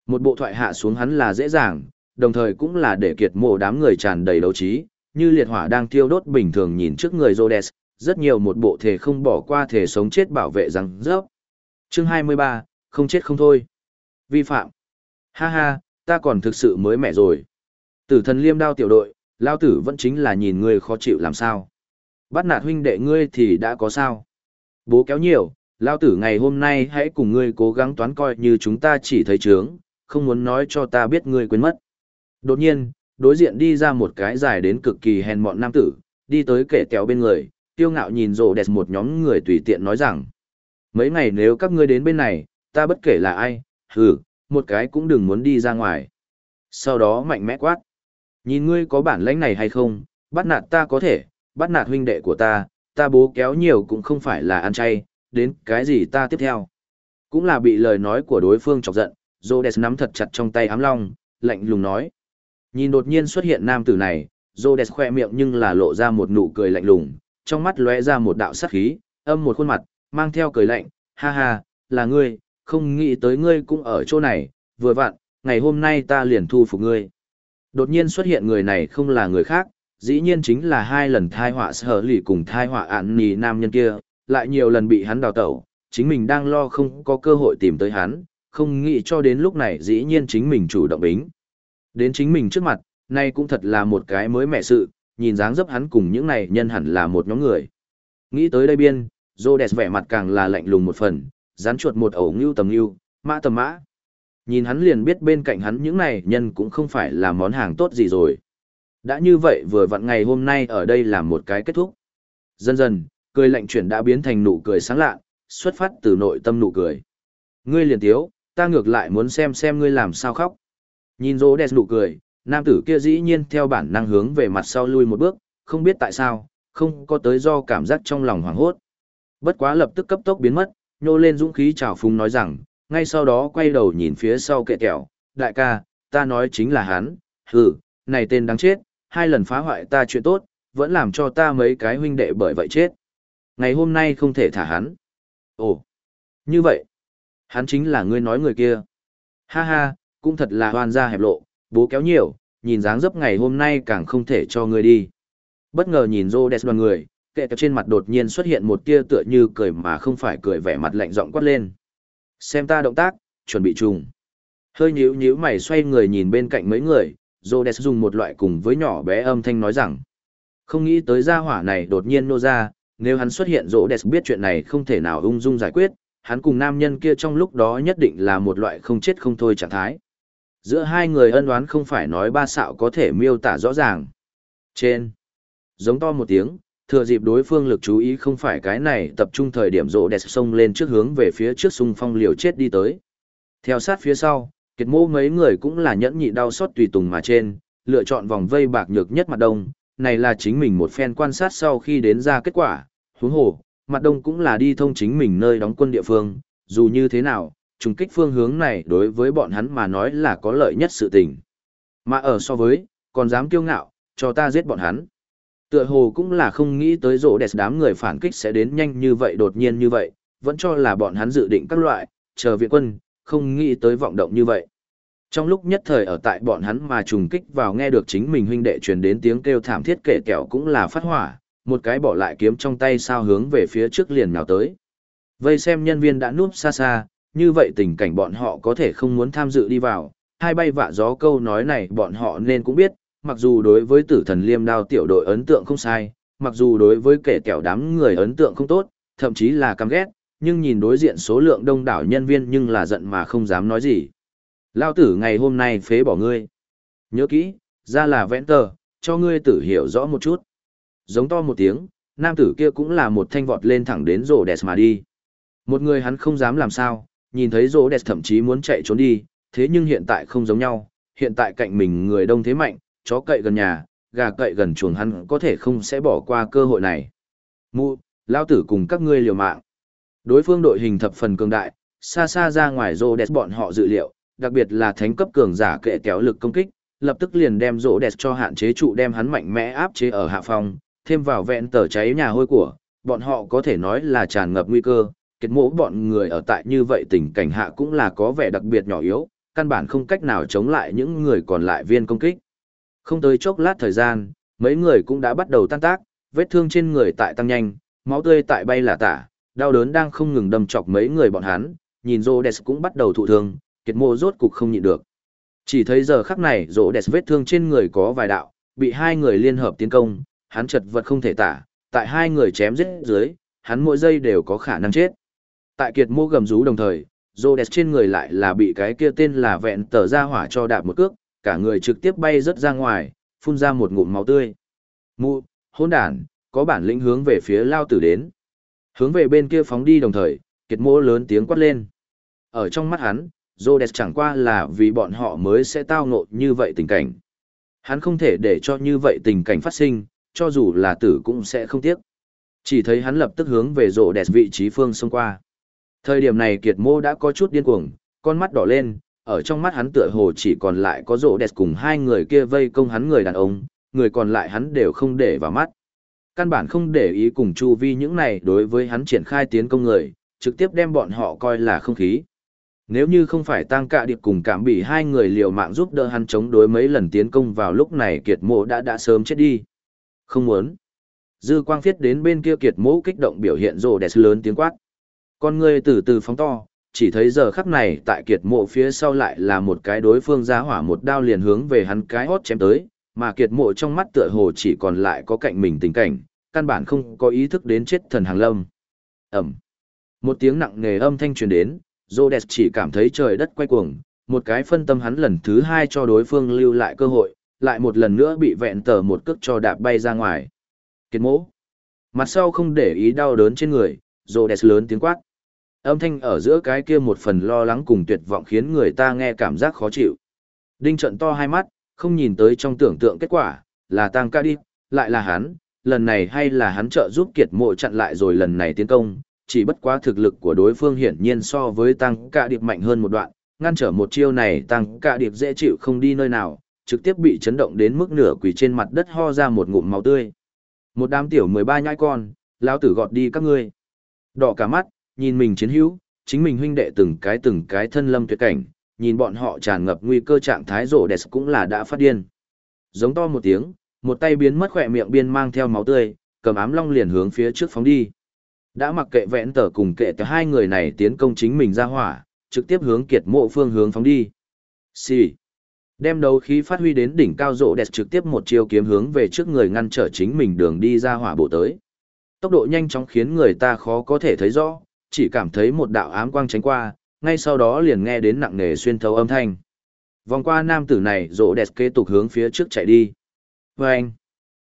Một bộ thoại hạ xuống hắn là dễ dàng, đồng thời cũng là để kiệt mộ đám người tràn đầy đấu trí, như liệt hỏa đang thiêu đốt bình thường nhìn trước người Rhodes, rất nhiều một bộ thể không bỏ qua thể sống chết bảo vệ rằng rớp. Chương 23, không chết không thôi. Vi phạm. Ha ha, ta còn thực sự mới mẻ rồi. Tử thần liêm đao tiểu đội, lao tử vẫn chính là nhìn ngươi khó chịu làm sao. Bắt nạt huynh đệ ngươi thì đã có sao. Bố kéo nhiều, lao tử ngày hôm nay hãy cùng ngươi cố gắng toán coi như chúng ta chỉ thấy trướng, không muốn nói cho ta biết ngươi quên mất. Đột nhiên, đối diện đi ra một cái dài đến cực kỳ hèn mọn nam tử, đi tới kẻ kéo bên người, tiêu ngạo nhìn rồ đẹp một nhóm người tùy tiện nói rằng. Mấy ngày nếu các ngươi đến bên này, ta bất kể là ai, hừ, một cái cũng đừng muốn đi ra ngoài. Sau đó mạnh mẽ quát. Nhìn ngươi có bản lãnh này hay không, bắt nạt ta có thể, bắt nạt huynh đệ của ta, ta bố kéo nhiều cũng không phải là ăn chay, đến cái gì ta tiếp theo. Cũng là bị lời nói của đối phương chọc giận, Rhodes nắm thật chặt trong tay ám long, lạnh lùng nói. Nhìn đột nhiên xuất hiện nam tử này, Rhodes khoe miệng nhưng là lộ ra một nụ cười lạnh lùng, trong mắt lóe ra một đạo sát khí, âm một khuôn mặt, mang theo cười lạnh, ha ha, là ngươi, không nghĩ tới ngươi cũng ở chỗ này, vừa vặn, ngày hôm nay ta liền thu phục ngươi. Đột nhiên xuất hiện người này không là người khác, dĩ nhiên chính là hai lần thai họa sở lì cùng thai họa ạn nì nam nhân kia, lại nhiều lần bị hắn đào tẩu, chính mình đang lo không có cơ hội tìm tới hắn, không nghĩ cho đến lúc này dĩ nhiên chính mình chủ động bính. Đến chính mình trước mặt, nay cũng thật là một cái mới mẻ sự, nhìn dáng dấp hắn cùng những này nhân hẳn là một nhóm người. Nghĩ tới đây biên, Rhodes vẻ mặt càng là lạnh lùng một phần, rắn chuột một ổ ngưu tầm ngưu, mã tầm mã. Nhìn hắn liền biết bên cạnh hắn những này nhân cũng không phải là món hàng tốt gì rồi. Đã như vậy vừa vặn ngày hôm nay ở đây là một cái kết thúc. Dần dần, cười lạnh chuyển đã biến thành nụ cười sáng lạ, xuất phát từ nội tâm nụ cười. Ngươi liền tiếu, ta ngược lại muốn xem xem ngươi làm sao khóc. Nhìn rô đẹp nụ cười, nam tử kia dĩ nhiên theo bản năng hướng về mặt sau lui một bước, không biết tại sao, không có tới do cảm giác trong lòng hoảng hốt. Bất quá lập tức cấp tốc biến mất, nhô lên dũng khí chào phúng nói rằng, ngay sau đó quay đầu nhìn phía sau kệ kẹo, đại ca, ta nói chính là hắn, hừ, này tên đáng chết, hai lần phá hoại ta chuyện tốt, vẫn làm cho ta mấy cái huynh đệ bởi vậy chết. Ngày hôm nay không thể thả hắn. Ồ, như vậy, hắn chính là ngươi nói người kia. Ha ha, cũng thật là hoan gia hẹp lộ, bố kéo nhiều, nhìn dáng dấp ngày hôm nay càng không thể cho ngươi đi. Bất ngờ nhìn rô đẹp đoàn người, kệ trên mặt đột nhiên xuất hiện một tia tựa như cười mà không phải cười vẻ mặt lạnh giọng quát lên. Xem ta động tác, chuẩn bị trùng. Hơi nhíu nhíu mày xoay người nhìn bên cạnh mấy người, Rhodes dùng một loại cùng với nhỏ bé âm thanh nói rằng. Không nghĩ tới gia hỏa này đột nhiên nô ra, nếu hắn xuất hiện rỗ đẹp biết chuyện này không thể nào ung dung giải quyết, hắn cùng nam nhân kia trong lúc đó nhất định là một loại không chết không thôi trạng thái. Giữa hai người ân oán không phải nói ba xạo có thể miêu tả rõ ràng. Trên, giống to một tiếng, thừa dịp đối phương lực chú ý không phải cái này tập trung thời điểm rộ đẹp sông lên trước hướng về phía trước xung phong liều chết đi tới. Theo sát phía sau, kiệt mô mấy người cũng là nhẫn nhị đau xót tùy tùng mà trên, lựa chọn vòng vây bạc nhược nhất mặt đông, này là chính mình một phen quan sát sau khi đến ra kết quả, huống hồ, mặt đông cũng là đi thông chính mình nơi đóng quân địa phương, dù như thế nào, trùng kích phương hướng này đối với bọn hắn mà nói là có lợi nhất sự tình. Mà ở so với, còn dám kiêu ngạo, cho ta giết bọn hắn. Tựa hồ cũng là không nghĩ tới rỗ đẹp đám người phản kích sẽ đến nhanh như vậy đột nhiên như vậy, vẫn cho là bọn hắn dự định các loại, chờ viện quân, không nghĩ tới vọng động như vậy. Trong lúc nhất thời ở tại bọn hắn mà trùng kích vào nghe được chính mình huynh đệ truyền đến tiếng kêu thảm thiết kể kẹo cũng là phát hỏa, một cái bỏ lại kiếm trong tay sao hướng về phía trước liền nào tới. Vây xem nhân viên đã núp xa xa, như vậy tình cảnh bọn họ có thể không muốn tham dự đi vào, hai bay vạ gió câu nói này bọn họ nên cũng biết, mặc dù đối với tử thần liêm đao tiểu đội ấn tượng không sai, mặc dù đối với kẻ kẹo đám người ấn tượng không tốt, thậm chí là căm ghét, nhưng nhìn đối diện số lượng đông đảo nhân viên nhưng là giận mà không dám nói gì. Lao tử ngày hôm nay phế bỏ ngươi. Nhớ kỹ, ra là vẽn tờ, cho ngươi tử hiểu rõ một chút. Giống to một tiếng, nam tử kia cũng là một thanh vọt lên thẳng đến rổ đẹp mà đi. Một người hắn không dám làm sao, nhìn thấy rô đẹp thậm chí muốn chạy trốn đi, thế nhưng hiện tại không giống nhau, hiện tại cạnh mình người đông thế mạnh, chó cậy gần nhà, gà cậy gần chuồng hắn có thể không sẽ bỏ qua cơ hội này. Mụ, lao tử cùng các ngươi liều mạng. Đối phương đội hình thập phần cường đại, xa xa ra ngoài rô đẹp bọn họ dự liệu, đặc biệt là thánh cấp cường giả kệ kéo lực công kích, lập tức liền đem rô đẹp cho hạn chế trụ đem hắn mạnh mẽ áp chế ở hạ phòng, thêm vào vẹn tờ cháy nhà hôi của, bọn họ có thể nói là tràn ngập nguy cơ, kiệt mộ bọn người ở tại như vậy tình cảnh hạ cũng là có vẻ đặc biệt nhỏ yếu, căn bản không cách nào chống lại những người còn lại viên công kích. Không tới chốc lát thời gian, mấy người cũng đã bắt đầu tan tác, vết thương trên người tại tăng nhanh, máu tươi tại bay là tả, đau đớn đang không ngừng đâm chọc mấy người bọn hắn, nhìn Rhodes cũng bắt đầu thụ thương, kiệt mộ rốt cục không nhịn được. Chỉ thấy giờ khắc này Rhodes vết thương trên người có vài đạo, bị hai người liên hợp tiến công, hắn chật vật không thể tả, tại hai người chém giết dưới, hắn mỗi giây đều có khả năng chết. Tại kiệt mô gầm rú đồng thời, Rhodes trên người lại là bị cái kia tên là vẹn tờ ra hỏa cho đạp một cước, cả người trực tiếp bay rất ra ngoài, phun ra một ngụm máu tươi. Mụ, hỗn đản, có bản lĩnh hướng về phía lao tử đến. Hướng về bên kia phóng đi đồng thời, kiệt mô lớn tiếng quát lên. Ở trong mắt hắn, Rhodes chẳng qua là vì bọn họ mới sẽ tao ngộ như vậy tình cảnh. Hắn không thể để cho như vậy tình cảnh phát sinh, cho dù là tử cũng sẽ không tiếc. Chỉ thấy hắn lập tức hướng về Rhodes vị trí phương xông qua. Thời điểm này kiệt mô đã có chút điên cuồng, con mắt đỏ lên, ở trong mắt hắn tựa hồ chỉ còn lại có rộ đẹp cùng hai người kia vây công hắn người đàn ông, người còn lại hắn đều không để vào mắt. Căn bản không để ý cùng chu vi những này đối với hắn triển khai tiến công người, trực tiếp đem bọn họ coi là không khí. Nếu như không phải tăng cạ điệp cùng cảm bị hai người liều mạng giúp đỡ hắn chống đối mấy lần tiến công vào lúc này kiệt mộ đã đã sớm chết đi. Không muốn. Dư quang phiết đến bên kia kiệt mộ kích động biểu hiện rồ đẹp lớn tiếng quát. Con người từ từ phóng to, chỉ thấy giờ khắc này tại kiệt mộ phía sau lại là một cái đối phương giá hỏa một đao liền hướng về hắn cái hót chém tới, mà kiệt mộ trong mắt tựa hồ chỉ còn lại có cạnh mình tình cảnh, căn bản không có ý thức đến chết thần hàng lâm. Ẩm. Một tiếng nặng nề âm thanh truyền đến, Rhodes chỉ cảm thấy trời đất quay cuồng, một cái phân tâm hắn lần thứ hai cho đối phương lưu lại cơ hội, lại một lần nữa bị vẹn tờ một cước cho đạp bay ra ngoài. Kiệt mộ. Mặt sau không để ý đau đớn trên người, Rhodes lớn tiếng quát. Âm thanh ở giữa cái kia một phần lo lắng cùng tuyệt vọng khiến người ta nghe cảm giác khó chịu. Đinh trận to hai mắt, không nhìn tới trong tưởng tượng kết quả, là tăng ca đi, lại là hắn, lần này hay là hắn trợ giúp kiệt mộ chặn lại rồi lần này tiến công, chỉ bất quá thực lực của đối phương hiển nhiên so với tăng ca điệp mạnh hơn một đoạn, ngăn trở một chiêu này tăng ca điệp dễ chịu không đi nơi nào, trực tiếp bị chấn động đến mức nửa quỳ trên mặt đất ho ra một ngụm máu tươi. Một đám tiểu 13 nhai con, lão tử gọt đi các ngươi. Đỏ cả mắt, nhìn mình chiến hữu, chính mình huynh đệ từng cái từng cái thân lâm tuyệt cảnh, nhìn bọn họ tràn ngập nguy cơ trạng thái rổ đẹp cũng là đã phát điên. Giống to một tiếng, một tay biến mất khỏe miệng biên mang theo máu tươi, cầm ám long liền hướng phía trước phóng đi. Đã mặc kệ vẹn tở cùng kệ cả hai người này tiến công chính mình ra hỏa, trực tiếp hướng kiệt mộ phương hướng phóng đi. Xì. Đem đấu khí phát huy đến đỉnh cao rộ đẹp trực tiếp một chiêu kiếm hướng về trước người ngăn trở chính mình đường đi ra hỏa bộ tới. Tốc độ nhanh chóng khiến người ta khó có thể thấy rõ, chỉ cảm thấy một đạo ám quang tránh qua, ngay sau đó liền nghe đến nặng nề xuyên thấu âm thanh. Vòng qua nam tử này, rộ đẹp kế tục hướng phía trước chạy đi. Vâng! anh,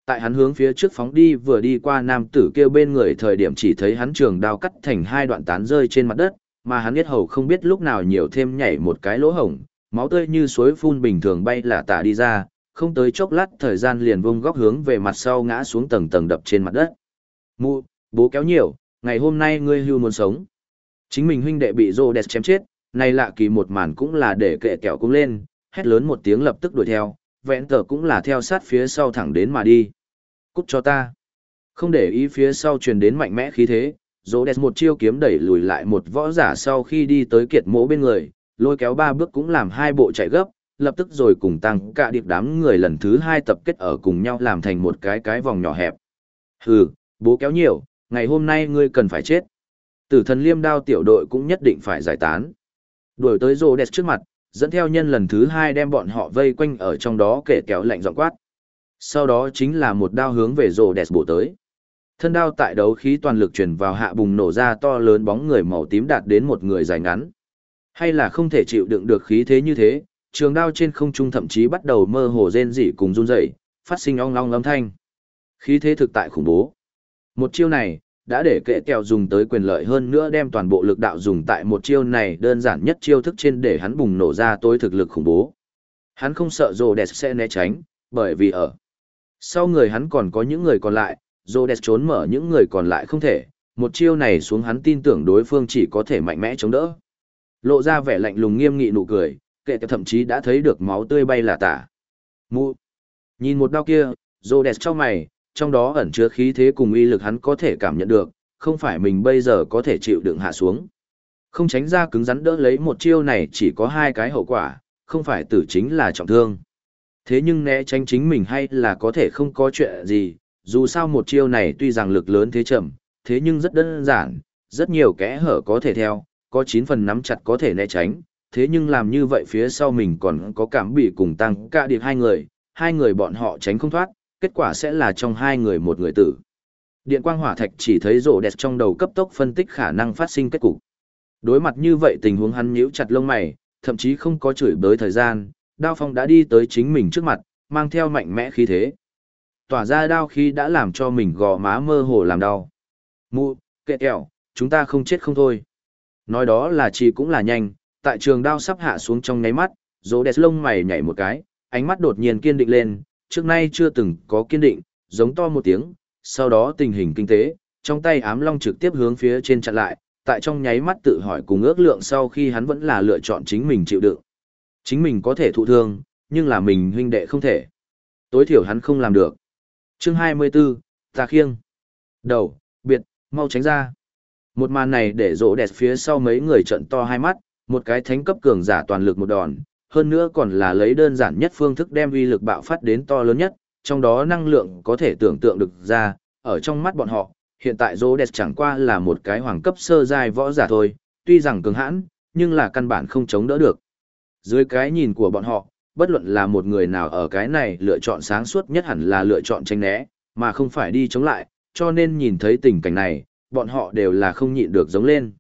tại hắn hướng phía trước phóng đi vừa đi qua nam tử kêu bên người thời điểm chỉ thấy hắn trường đao cắt thành hai đoạn tán rơi trên mặt đất, mà hắn biết hầu không biết lúc nào nhiều thêm nhảy một cái lỗ hổng, máu tươi như suối phun bình thường bay là tả đi ra, không tới chốc lát thời gian liền vung góc hướng về mặt sau ngã xuống tầng tầng đập trên mặt đất. Mụ, bố kéo nhiều, ngày hôm nay ngươi hưu muốn sống. Chính mình huynh đệ bị rô đẹp chém chết, này lạ kỳ một màn cũng là để kệ kẹo cũng lên, hét lớn một tiếng lập tức đuổi theo, vẹn tờ cũng là theo sát phía sau thẳng đến mà đi. Cút cho ta. Không để ý phía sau truyền đến mạnh mẽ khí thế, rô đẹp một chiêu kiếm đẩy lùi lại một võ giả sau khi đi tới kiệt mỗ bên người, lôi kéo ba bước cũng làm hai bộ chạy gấp, lập tức rồi cùng tăng cả điệp đám người lần thứ hai tập kết ở cùng nhau làm thành một cái cái vòng nhỏ hẹp. Hừ, bố kéo nhiều, ngày hôm nay ngươi cần phải chết. Tử thần liêm đao tiểu đội cũng nhất định phải giải tán. Đuổi tới rồ đẹp trước mặt, dẫn theo nhân lần thứ hai đem bọn họ vây quanh ở trong đó kể kéo lạnh giọng quát. Sau đó chính là một đao hướng về rồ đẹp bổ tới. Thân đao tại đấu khí toàn lực truyền vào hạ bùng nổ ra to lớn bóng người màu tím đạt đến một người dài ngắn. Hay là không thể chịu đựng được khí thế như thế, trường đao trên không trung thậm chí bắt đầu mơ hồ rên rỉ cùng run rẩy, phát sinh ong long âm thanh. Khí thế thực tại khủng bố. Một chiêu này, đã để kệ kẹo dùng tới quyền lợi hơn nữa đem toàn bộ lực đạo dùng tại một chiêu này đơn giản nhất chiêu thức trên để hắn bùng nổ ra tối thực lực khủng bố. Hắn không sợ rồ đẹp sẽ né tránh, bởi vì ở sau người hắn còn có những người còn lại, rồ đẹp trốn mở những người còn lại không thể, một chiêu này xuống hắn tin tưởng đối phương chỉ có thể mạnh mẽ chống đỡ. Lộ ra vẻ lạnh lùng nghiêm nghị nụ cười, kệ thậm chí đã thấy được máu tươi bay là tả. Mụ. Nhìn một đau kia, rồ đẹp cho mày, trong đó ẩn chứa khí thế cùng uy lực hắn có thể cảm nhận được, không phải mình bây giờ có thể chịu đựng hạ xuống. Không tránh ra cứng rắn đỡ lấy một chiêu này chỉ có hai cái hậu quả, không phải tử chính là trọng thương. Thế nhưng né tránh chính mình hay là có thể không có chuyện gì, dù sao một chiêu này tuy rằng lực lớn thế chậm, thế nhưng rất đơn giản, rất nhiều kẽ hở có thể theo, có 9 phần nắm chặt có thể né tránh, thế nhưng làm như vậy phía sau mình còn có cảm bị cùng tăng cả điệp hai người, hai người bọn họ tránh không thoát, kết quả sẽ là trong hai người một người tử. Điện quang hỏa thạch chỉ thấy rổ đẹp trong đầu cấp tốc phân tích khả năng phát sinh kết cục. Đối mặt như vậy tình huống hắn nhíu chặt lông mày, thậm chí không có chửi bới thời gian, đao phong đã đi tới chính mình trước mặt, mang theo mạnh mẽ khí thế. Tỏa ra đao khí đã làm cho mình gò má mơ hồ làm đau. Mụ, kệ kẹo, chúng ta không chết không thôi. Nói đó là chỉ cũng là nhanh, tại trường đao sắp hạ xuống trong nháy mắt, rỗ đẹp lông mày nhảy một cái, ánh mắt đột nhiên kiên định lên, trước nay chưa từng có kiên định, giống to một tiếng, sau đó tình hình kinh tế, trong tay ám long trực tiếp hướng phía trên chặn lại, tại trong nháy mắt tự hỏi cùng ước lượng sau khi hắn vẫn là lựa chọn chính mình chịu đựng. Chính mình có thể thụ thương, nhưng là mình huynh đệ không thể. Tối thiểu hắn không làm được. Chương 24, ta khiêng. Đầu, biệt, mau tránh ra. Một màn này để rỗ đẹp phía sau mấy người trận to hai mắt, một cái thánh cấp cường giả toàn lực một đòn, hơn nữa còn là lấy đơn giản nhất phương thức đem uy lực bạo phát đến to lớn nhất, trong đó năng lượng có thể tưởng tượng được ra, ở trong mắt bọn họ, hiện tại Rhodes chẳng qua là một cái hoàng cấp sơ giai võ giả thôi, tuy rằng cường hãn, nhưng là căn bản không chống đỡ được. Dưới cái nhìn của bọn họ, bất luận là một người nào ở cái này lựa chọn sáng suốt nhất hẳn là lựa chọn tranh né, mà không phải đi chống lại, cho nên nhìn thấy tình cảnh này, bọn họ đều là không nhịn được giống lên.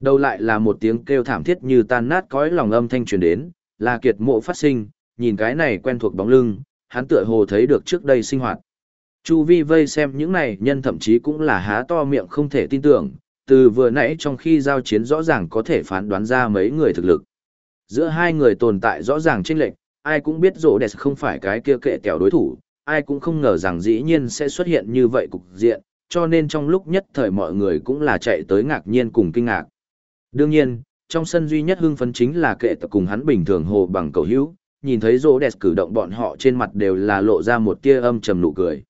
Đầu lại là một tiếng kêu thảm thiết như tan nát cõi lòng âm thanh truyền đến, là kiệt mộ phát sinh, nhìn cái này quen thuộc bóng lưng, hắn tựa hồ thấy được trước đây sinh hoạt. Chu vi vây xem những này nhân thậm chí cũng là há to miệng không thể tin tưởng, từ vừa nãy trong khi giao chiến rõ ràng có thể phán đoán ra mấy người thực lực. Giữa hai người tồn tại rõ ràng chênh lệch, ai cũng biết rỗ đẹp không phải cái kia kệ kẹo đối thủ, ai cũng không ngờ rằng dĩ nhiên sẽ xuất hiện như vậy cục diện, cho nên trong lúc nhất thời mọi người cũng là chạy tới ngạc nhiên cùng kinh ngạc. Đương nhiên, trong sân duy nhất hưng phấn chính là kệ tập cùng hắn bình thường hồ bằng cầu hữu, nhìn thấy rô đẹp cử động bọn họ trên mặt đều là lộ ra một tia âm trầm nụ cười.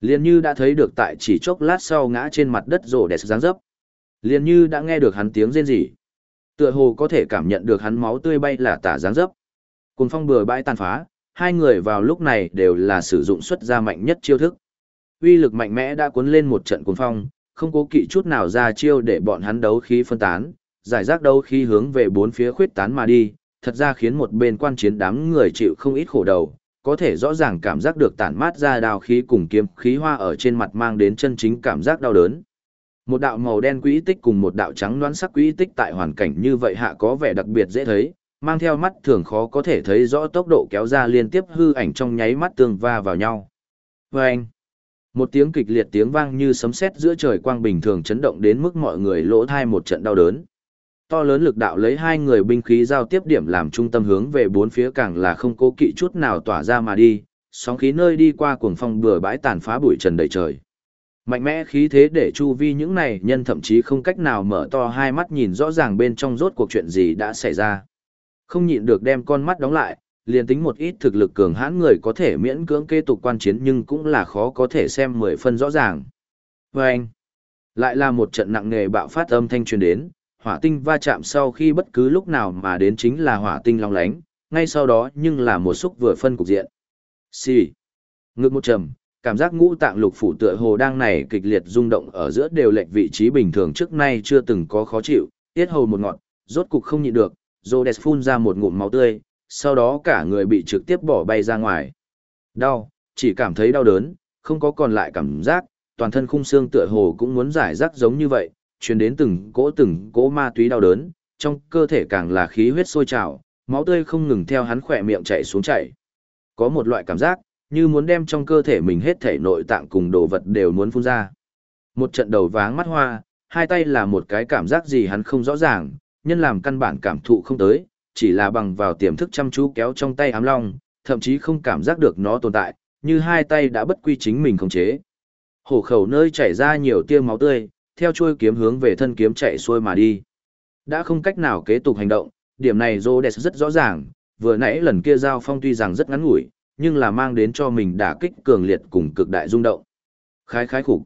Liên như đã thấy được tại chỉ chốc lát sau ngã trên mặt đất rô đẹp dáng dấp. Liên như đã nghe được hắn tiếng rên rỉ. Tựa hồ có thể cảm nhận được hắn máu tươi bay là tả dáng dấp. Cùng phong bừa bãi tàn phá, hai người vào lúc này đều là sử dụng xuất ra mạnh nhất chiêu thức. Uy lực mạnh mẽ đã cuốn lên một trận cuồng phong, không cố kỵ chút nào ra chiêu để bọn hắn đấu khí phân tán, giải rác đâu khi hướng về bốn phía khuyết tán mà đi, thật ra khiến một bên quan chiến đám người chịu không ít khổ đầu, có thể rõ ràng cảm giác được tản mát ra đào khí cùng kiếm khí hoa ở trên mặt mang đến chân chính cảm giác đau đớn. Một đạo màu đen quỹ tích cùng một đạo trắng đoán sắc quỹ tích tại hoàn cảnh như vậy hạ có vẻ đặc biệt dễ thấy, mang theo mắt thường khó có thể thấy rõ tốc độ kéo ra liên tiếp hư ảnh trong nháy mắt tương va vào nhau. Vâng! Một tiếng kịch liệt tiếng vang như sấm sét giữa trời quang bình thường chấn động đến mức mọi người lỗ thai một trận đau đớn. To lớn lực đạo lấy hai người binh khí giao tiếp điểm làm trung tâm hướng về bốn phía càng là không cố kỵ chút nào tỏa ra mà đi, sóng khí nơi đi qua cuồng phong bừa bãi tàn phá bụi trần đầy trời. Mạnh mẽ khí thế để chu vi những này nhân thậm chí không cách nào mở to hai mắt nhìn rõ ràng bên trong rốt cuộc chuyện gì đã xảy ra. Không nhịn được đem con mắt đóng lại, liền tính một ít thực lực cường hãn người có thể miễn cưỡng kế tục quan chiến nhưng cũng là khó có thể xem mười phân rõ ràng. vâng, anh, lại là một trận nặng nề bạo phát âm thanh truyền đến, hỏa tinh va chạm sau khi bất cứ lúc nào mà đến chính là hỏa tinh long lánh, ngay sau đó nhưng là một xúc vừa phân cục diện. Xì. Ngực một trầm, cảm giác ngũ tạng lục phủ tựa hồ đang này kịch liệt rung động ở giữa đều lệch vị trí bình thường trước nay chưa từng có khó chịu, tiết hầu một ngọn, rốt cục không nhịn được, Rhodes phun ra một ngụm máu tươi, sau đó cả người bị trực tiếp bỏ bay ra ngoài. Đau, chỉ cảm thấy đau đớn, không có còn lại cảm giác, toàn thân khung xương tựa hồ cũng muốn giải rác giống như vậy, truyền đến từng cỗ từng cỗ ma túy đau đớn, trong cơ thể càng là khí huyết sôi trào, máu tươi không ngừng theo hắn khỏe miệng chảy xuống chảy. Có một loại cảm giác, như muốn đem trong cơ thể mình hết thể nội tạng cùng đồ vật đều muốn phun ra. Một trận đầu váng mắt hoa, hai tay là một cái cảm giác gì hắn không rõ ràng, nhân làm căn bản cảm thụ không tới, chỉ là bằng vào tiềm thức chăm chú kéo trong tay ám long, thậm chí không cảm giác được nó tồn tại, như hai tay đã bất quy chính mình khống chế. Hổ khẩu nơi chảy ra nhiều tia máu tươi, theo chuôi kiếm hướng về thân kiếm chạy xuôi mà đi. Đã không cách nào kế tục hành động, điểm này Rhodes rất rõ ràng, vừa nãy lần kia giao phong tuy rằng rất ngắn ngủi, nhưng là mang đến cho mình đả kích cường liệt cùng cực đại rung động. Khái khái khủng.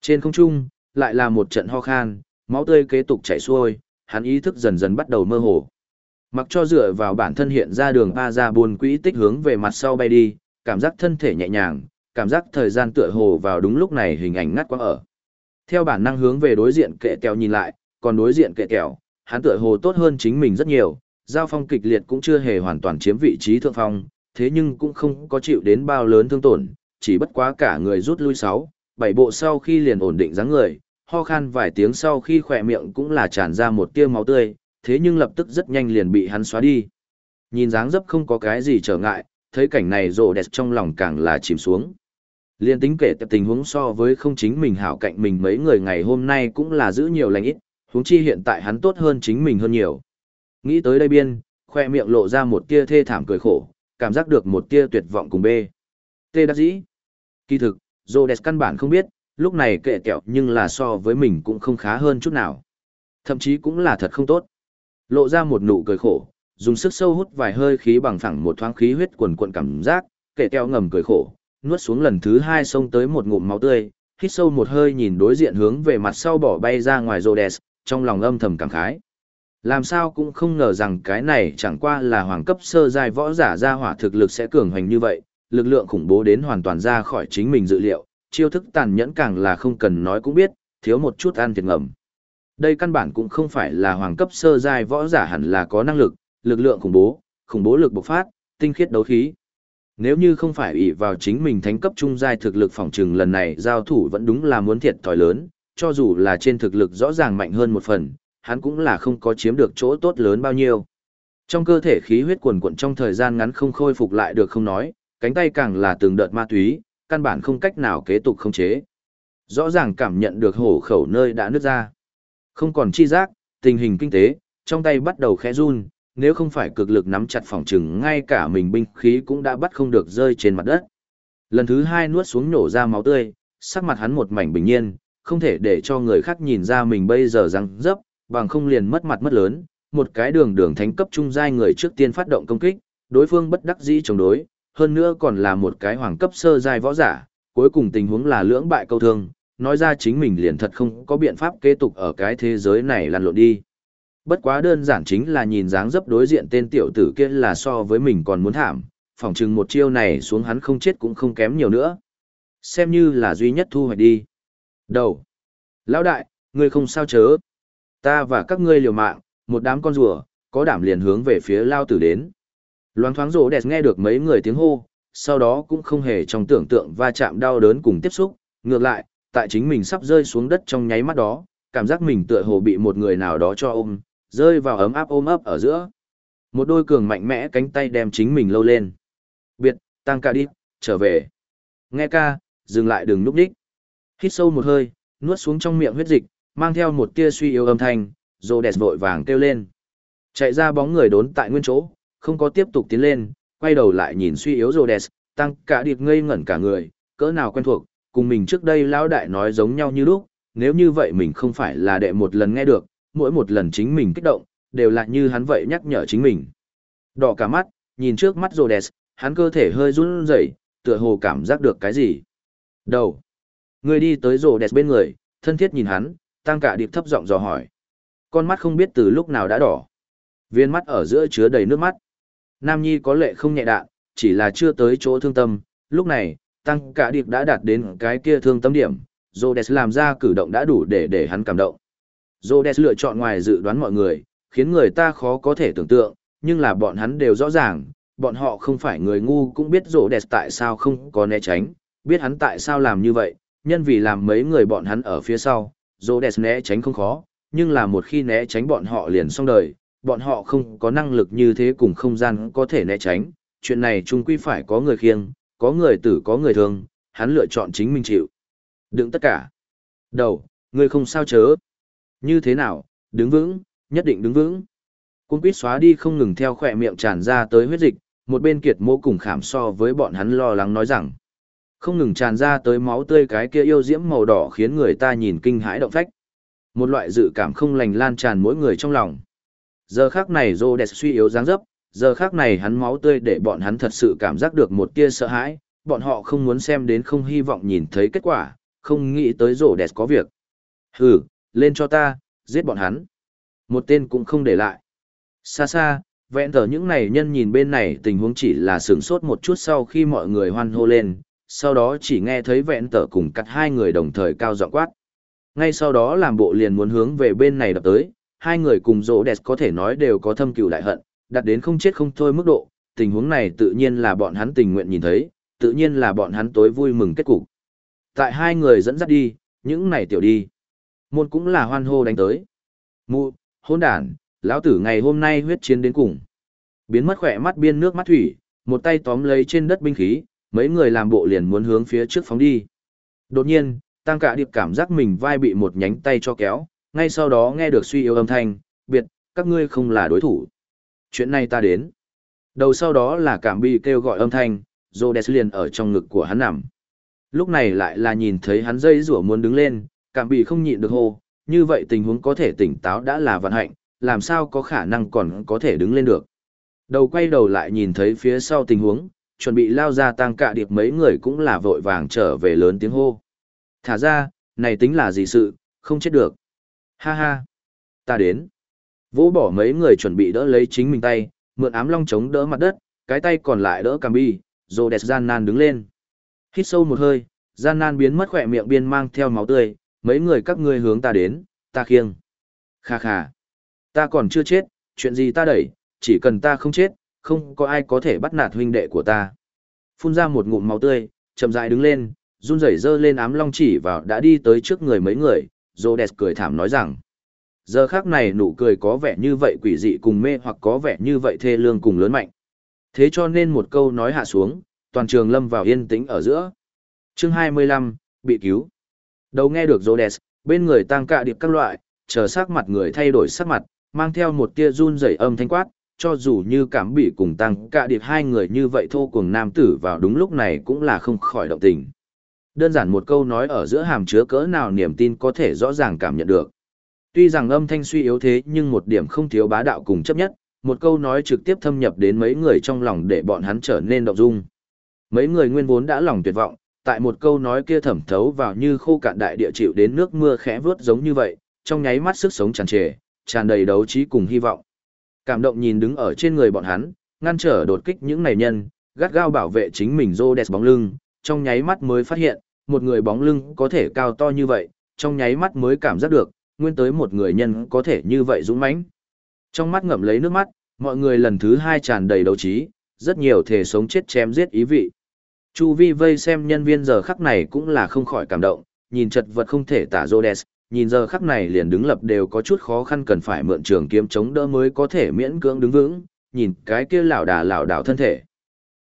Trên không trung, lại là một trận ho khan, máu tươi kế tục chảy xuôi, hắn ý thức dần dần bắt đầu mơ hồ. Mặc cho dựa vào bản thân hiện ra đường ba ra buồn quỹ tích hướng về mặt sau bay đi, cảm giác thân thể nhẹ nhàng, cảm giác thời gian tựa hồ vào đúng lúc này hình ảnh ngắt quãng ở. Theo bản năng hướng về đối diện kệ kèo nhìn lại, còn đối diện kệ kèo, hắn tựa hồ tốt hơn chính mình rất nhiều, giao phong kịch liệt cũng chưa hề hoàn toàn chiếm vị trí thượng phong, thế nhưng cũng không có chịu đến bao lớn thương tổn, chỉ bất quá cả người rút lui sáu, bảy bộ sau khi liền ổn định dáng người, ho khan vài tiếng sau khi khỏe miệng cũng là tràn ra một tia máu tươi, thế nhưng lập tức rất nhanh liền bị hắn xóa đi. Nhìn dáng dấp không có cái gì trở ngại, thấy cảnh này rồ đẹp trong lòng càng là chìm xuống. Liên tính kể tình huống so với không chính mình hảo cạnh mình mấy người ngày hôm nay cũng là giữ nhiều lành ít, huống chi hiện tại hắn tốt hơn chính mình hơn nhiều. Nghĩ tới đây biên, khoe miệng lộ ra một tia thê thảm cười khổ, cảm giác được một tia tuyệt vọng cùng bê. Tê đắc dĩ. Kỳ thực, Rhodes căn bản không biết, lúc này kệ kẹo nhưng là so với mình cũng không khá hơn chút nào. Thậm chí cũng là thật không tốt. Lộ ra một nụ cười khổ, dùng sức sâu hút vài hơi khí bằng phẳng một thoáng khí huyết quần quận cảm giác, kệ kẹo ngầm cười khổ, nuốt xuống lần thứ hai xông tới một ngụm máu tươi, hít sâu một hơi nhìn đối diện hướng về mặt sau bỏ bay ra ngoài Rhodes, trong lòng âm thầm cảm khái. Làm sao cũng không ngờ rằng cái này chẳng qua là hoàng cấp sơ giai võ giả ra hỏa thực lực sẽ cường hành như vậy, lực lượng khủng bố đến hoàn toàn ra khỏi chính mình dự liệu, chiêu thức tàn nhẫn càng là không cần nói cũng biết, thiếu một chút ăn thiệt ngầm. Đây căn bản cũng không phải là hoàng cấp sơ giai võ giả hẳn là có năng lực, lực lượng khủng bố, khủng bố lực bộc phát, tinh khiết đấu khí. Nếu như không phải ỷ vào chính mình thánh cấp trung giai thực lực phòng trừng lần này giao thủ vẫn đúng là muốn thiệt thòi lớn, cho dù là trên thực lực rõ ràng mạnh hơn một phần, hắn cũng là không có chiếm được chỗ tốt lớn bao nhiêu. Trong cơ thể khí huyết quần quận trong thời gian ngắn không khôi phục lại được không nói, cánh tay càng là từng đợt ma túy, căn bản không cách nào kế tục không chế. Rõ ràng cảm nhận được hổ khẩu nơi đã nứt ra. Không còn chi giác, tình hình kinh tế, trong tay bắt đầu khẽ run, nếu không phải cực lực nắm chặt phòng trừng ngay cả mình binh khí cũng đã bắt không được rơi trên mặt đất. Lần thứ hai nuốt xuống nổ ra máu tươi, sắc mặt hắn một mảnh bình nhiên, không thể để cho người khác nhìn ra mình bây giờ răng dấp, bằng không liền mất mặt mất lớn, một cái đường đường thánh cấp trung giai người trước tiên phát động công kích, đối phương bất đắc dĩ chống đối, hơn nữa còn là một cái hoàng cấp sơ giai võ giả, cuối cùng tình huống là lưỡng bại câu thương, nói ra chính mình liền thật không có biện pháp kế tục ở cái thế giới này lăn lộn đi. Bất quá đơn giản chính là nhìn dáng dấp đối diện tên tiểu tử kia là so với mình còn muốn thảm, phỏng chừng một chiêu này xuống hắn không chết cũng không kém nhiều nữa. Xem như là duy nhất thu hoạch đi. Đầu. Lão đại, ngươi không sao chớ. Ta và các ngươi liều mạng, một đám con rùa, có đảm liền hướng về phía lao tử đến. Loáng thoáng rỗ đẹp nghe được mấy người tiếng hô, sau đó cũng không hề trong tưởng tượng va chạm đau đớn cùng tiếp xúc, ngược lại, tại chính mình sắp rơi xuống đất trong nháy mắt đó, cảm giác mình tựa hồ bị một người nào đó cho ôm, rơi vào ấm áp ôm ấp ở giữa. Một đôi cường mạnh mẽ cánh tay đem chính mình lâu lên. Biệt, tăng ca đi, trở về. Nghe ca, dừng lại đừng núp đích. Hít sâu một hơi, nuốt xuống trong miệng huyết dịch, mang theo một tia suy yếu âm thanh, rồ đẹp vội vàng kêu lên. Chạy ra bóng người đốn tại nguyên chỗ, không có tiếp tục tiến lên, quay đầu lại nhìn suy yếu rồ đẹp, tăng cả điệp ngây ngẩn cả người, cỡ nào quen thuộc, cùng mình trước đây lão đại nói giống nhau như lúc, nếu như vậy mình không phải là đệ một lần nghe được, mỗi một lần chính mình kích động, đều là như hắn vậy nhắc nhở chính mình. Đỏ cả mắt, nhìn trước mắt Rhodes, đẹp, hắn cơ thể hơi run rẩy, tựa hồ cảm giác được cái gì. Đầu. Người đi tới Rhodes đẹp bên người, thân thiết nhìn hắn, tăng cả điệp thấp giọng dò hỏi. Con mắt không biết từ lúc nào đã đỏ. Viên mắt ở giữa chứa đầy nước mắt. Nam Nhi có lệ không nhẹ đạn, chỉ là chưa tới chỗ thương tâm. Lúc này, tăng cả điệp đã đạt đến cái kia thương tâm điểm. Rhodes làm ra cử động đã đủ để để hắn cảm động. Rhodes lựa chọn ngoài dự đoán mọi người, khiến người ta khó có thể tưởng tượng, nhưng là bọn hắn đều rõ ràng, bọn họ không phải người ngu cũng biết Rhodes tại sao không có né tránh, biết hắn tại sao làm như vậy, nhân vì làm mấy người bọn hắn ở phía sau, Rhodes né tránh không khó, nhưng là một khi né tránh bọn họ liền xong đời, bọn họ không có năng lực như thế cùng không gian có thể né tránh, chuyện này chung quy phải có người khiêng, có người tử có người thương, hắn lựa chọn chính mình chịu. Đừng tất cả. Đầu, ngươi không sao chớ. Như thế nào, đứng vững, nhất định đứng vững. Cung quýt xóa đi không ngừng theo khỏe miệng tràn ra tới huyết dịch, một bên kiệt mô cùng khảm so với bọn hắn lo lắng nói rằng. Không ngừng tràn ra tới máu tươi cái kia yêu diễm màu đỏ khiến người ta nhìn kinh hãi động phách. Một loại dự cảm không lành lan tràn mỗi người trong lòng. Giờ khác này rô đẹp suy yếu dáng dấp, giờ khác này hắn máu tươi để bọn hắn thật sự cảm giác được một tia sợ hãi, bọn họ không muốn xem đến không hy vọng nhìn thấy kết quả, không nghĩ tới rô đẹp có việc. Hừ, lên cho ta, giết bọn hắn. Một tên cũng không để lại. Xa xa, vẹn tờ những này nhân nhìn bên này tình huống chỉ là sửng sốt một chút sau khi mọi người hoan hô lên, sau đó chỉ nghe thấy vẹn tờ cùng cắt hai người đồng thời cao giọng quát. Ngay sau đó làm bộ liền muốn hướng về bên này đập tới, hai người cùng rỗ đẹp có thể nói đều có thâm cừu đại hận, đặt đến không chết không thôi mức độ, tình huống này tự nhiên là bọn hắn tình nguyện nhìn thấy, tự nhiên là bọn hắn tối vui mừng kết cục. Tại hai người dẫn dắt đi, những này tiểu đi. Môn cũng là hoan hô đánh tới. Mụ, hôn đàn, lão tử ngày hôm nay huyết chiến đến cùng. Biến mất khỏe mắt biên nước mắt thủy, một tay tóm lấy trên đất binh khí, mấy người làm bộ liền muốn hướng phía trước phóng đi. Đột nhiên, tăng cả điệp cảm giác mình vai bị một nhánh tay cho kéo, ngay sau đó nghe được suy yếu âm thanh, biệt, các ngươi không là đối thủ. Chuyện này ta đến. Đầu sau đó là cảm bị kêu gọi âm thanh, Rhodes liền ở trong ngực của hắn nằm. Lúc này lại là nhìn thấy hắn dây rủa muốn đứng lên, cảm bị không nhịn được hô, như vậy tình huống có thể tỉnh táo đã là vận hạnh, làm sao có khả năng còn có thể đứng lên được. Đầu quay đầu lại nhìn thấy phía sau tình huống, chuẩn bị lao ra tăng cạ điệp mấy người cũng là vội vàng trở về lớn tiếng hô. Thả ra, này tính là gì sự, không chết được. Ha ha, ta đến. Vỗ bỏ mấy người chuẩn bị đỡ lấy chính mình tay, mượn ám long chống đỡ mặt đất, cái tay còn lại đỡ cam bi, rồi đẹp gian nan đứng lên. Hít sâu một hơi, gian nan biến mất khỏe miệng biên mang theo máu tươi, mấy người các ngươi hướng ta đến, ta khiêng. Kha kha, ta còn chưa chết, chuyện gì ta đẩy, chỉ cần ta không chết, không có ai có thể bắt nạt huynh đệ của ta. Phun ra một ngụm máu tươi, chậm rãi đứng lên, run rẩy dơ lên ám long chỉ vào đã đi tới trước người mấy người, Rhodes cười thảm nói rằng, giờ khác này nụ cười có vẻ như vậy quỷ dị cùng mê hoặc có vẻ như vậy thê lương cùng lớn mạnh. Thế cho nên một câu nói hạ xuống, toàn trường lâm vào yên tĩnh ở giữa. Chương 25, bị cứu. Đầu nghe được Rhodes, bên người tăng cạ điệp các loại, chờ sắc mặt người thay đổi sắc mặt, mang theo một tia run rẩy âm thanh quát, cho dù như cảm bị cùng tăng cạ điệp hai người như vậy thô cùng nam tử vào đúng lúc này cũng là không khỏi động tình. Đơn giản một câu nói ở giữa hàm chứa cỡ nào niềm tin có thể rõ ràng cảm nhận được. Tuy rằng âm thanh suy yếu thế nhưng một điểm không thiếu bá đạo cùng chấp nhất, một câu nói trực tiếp thâm nhập đến mấy người trong lòng để bọn hắn trở nên động dung. Mấy người nguyên vốn đã lòng tuyệt vọng, tại một câu nói kia thẩm thấu vào như khô cạn đại địa chịu đến nước mưa khẽ vớt giống như vậy, trong nháy mắt sức sống tràn trề, tràn đầy đấu trí cùng hy vọng. Cảm động nhìn đứng ở trên người bọn hắn, ngăn trở đột kích những này nhân, gắt gao bảo vệ chính mình rô đẹp bóng lưng, trong nháy mắt mới phát hiện, một người bóng lưng có thể cao to như vậy, trong nháy mắt mới cảm giác được, nguyên tới một người nhân có thể như vậy dũng mãnh. Trong mắt ngậm lấy nước mắt, mọi người lần thứ hai tràn đầy đấu trí, rất nhiều thể sống chết chém giết ý vị. Chu vi vây xem nhân viên giờ khắc này cũng là không khỏi cảm động, nhìn chật vật không thể tả Rhodes, nhìn giờ khắc này liền đứng lập đều có chút khó khăn cần phải mượn trường kiếm chống đỡ mới có thể miễn cưỡng đứng vững, nhìn cái kia lảo đà lảo đảo thân thể.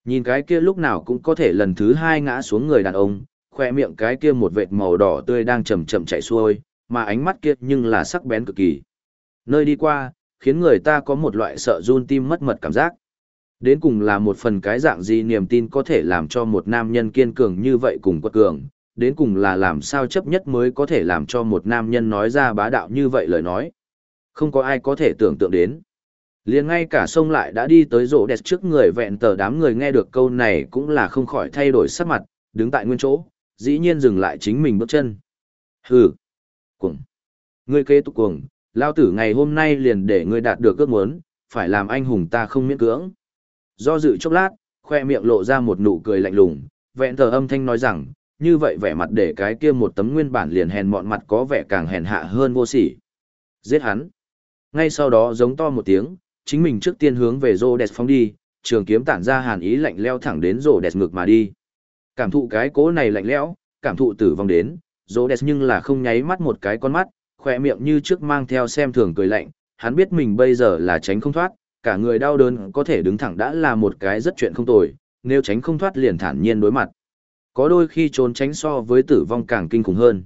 Nhìn cái kia lúc nào cũng có thể lần thứ hai ngã xuống người đàn ông, khoe miệng cái kia một vệt màu đỏ tươi đang chậm chậm chảy xuôi, mà ánh mắt kia nhưng là sắc bén cực kỳ. Nơi đi qua, khiến người ta có một loại sợ run tim mất mật cảm giác. Đến cùng là một phần cái dạng gì niềm tin có thể làm cho một nam nhân kiên cường như vậy cùng quật cường, đến cùng là làm sao chấp nhất mới có thể làm cho một nam nhân nói ra bá đạo như vậy lời nói. Không có ai có thể tưởng tượng đến. liền ngay cả sông lại đã đi tới rổ đẹp trước người vẹn tờ đám người nghe được câu này cũng là không khỏi thay đổi sắc mặt, đứng tại nguyên chỗ, dĩ nhiên dừng lại chính mình bước chân. Hừ, cuồng, ngươi kế tục cuồng, lao tử ngày hôm nay liền để ngươi đạt được ước muốn, phải làm anh hùng ta không miễn cưỡng. Do dự chốc lát, khoe miệng lộ ra một nụ cười lạnh lùng, vẹn tờ âm thanh nói rằng, như vậy vẻ mặt để cái kia một tấm nguyên bản liền hèn mọn mặt có vẻ càng hèn hạ hơn vô sỉ. Giết hắn. Ngay sau đó giống to một tiếng, chính mình trước tiên hướng về rô đẹp phóng đi, trường kiếm tản ra hàn ý lạnh leo thẳng đến rô đẹp ngực mà đi. Cảm thụ cái cố này lạnh lẽo, cảm thụ tử vong đến, rô đẹp nhưng là không nháy mắt một cái con mắt, khỏe miệng như trước mang theo xem thường cười lạnh, hắn biết mình bây giờ là tránh không thoát, cả người đau đớn có thể đứng thẳng đã là một cái rất chuyện không tồi, nếu tránh không thoát liền thản nhiên đối mặt. Có đôi khi trốn tránh so với tử vong càng kinh khủng hơn.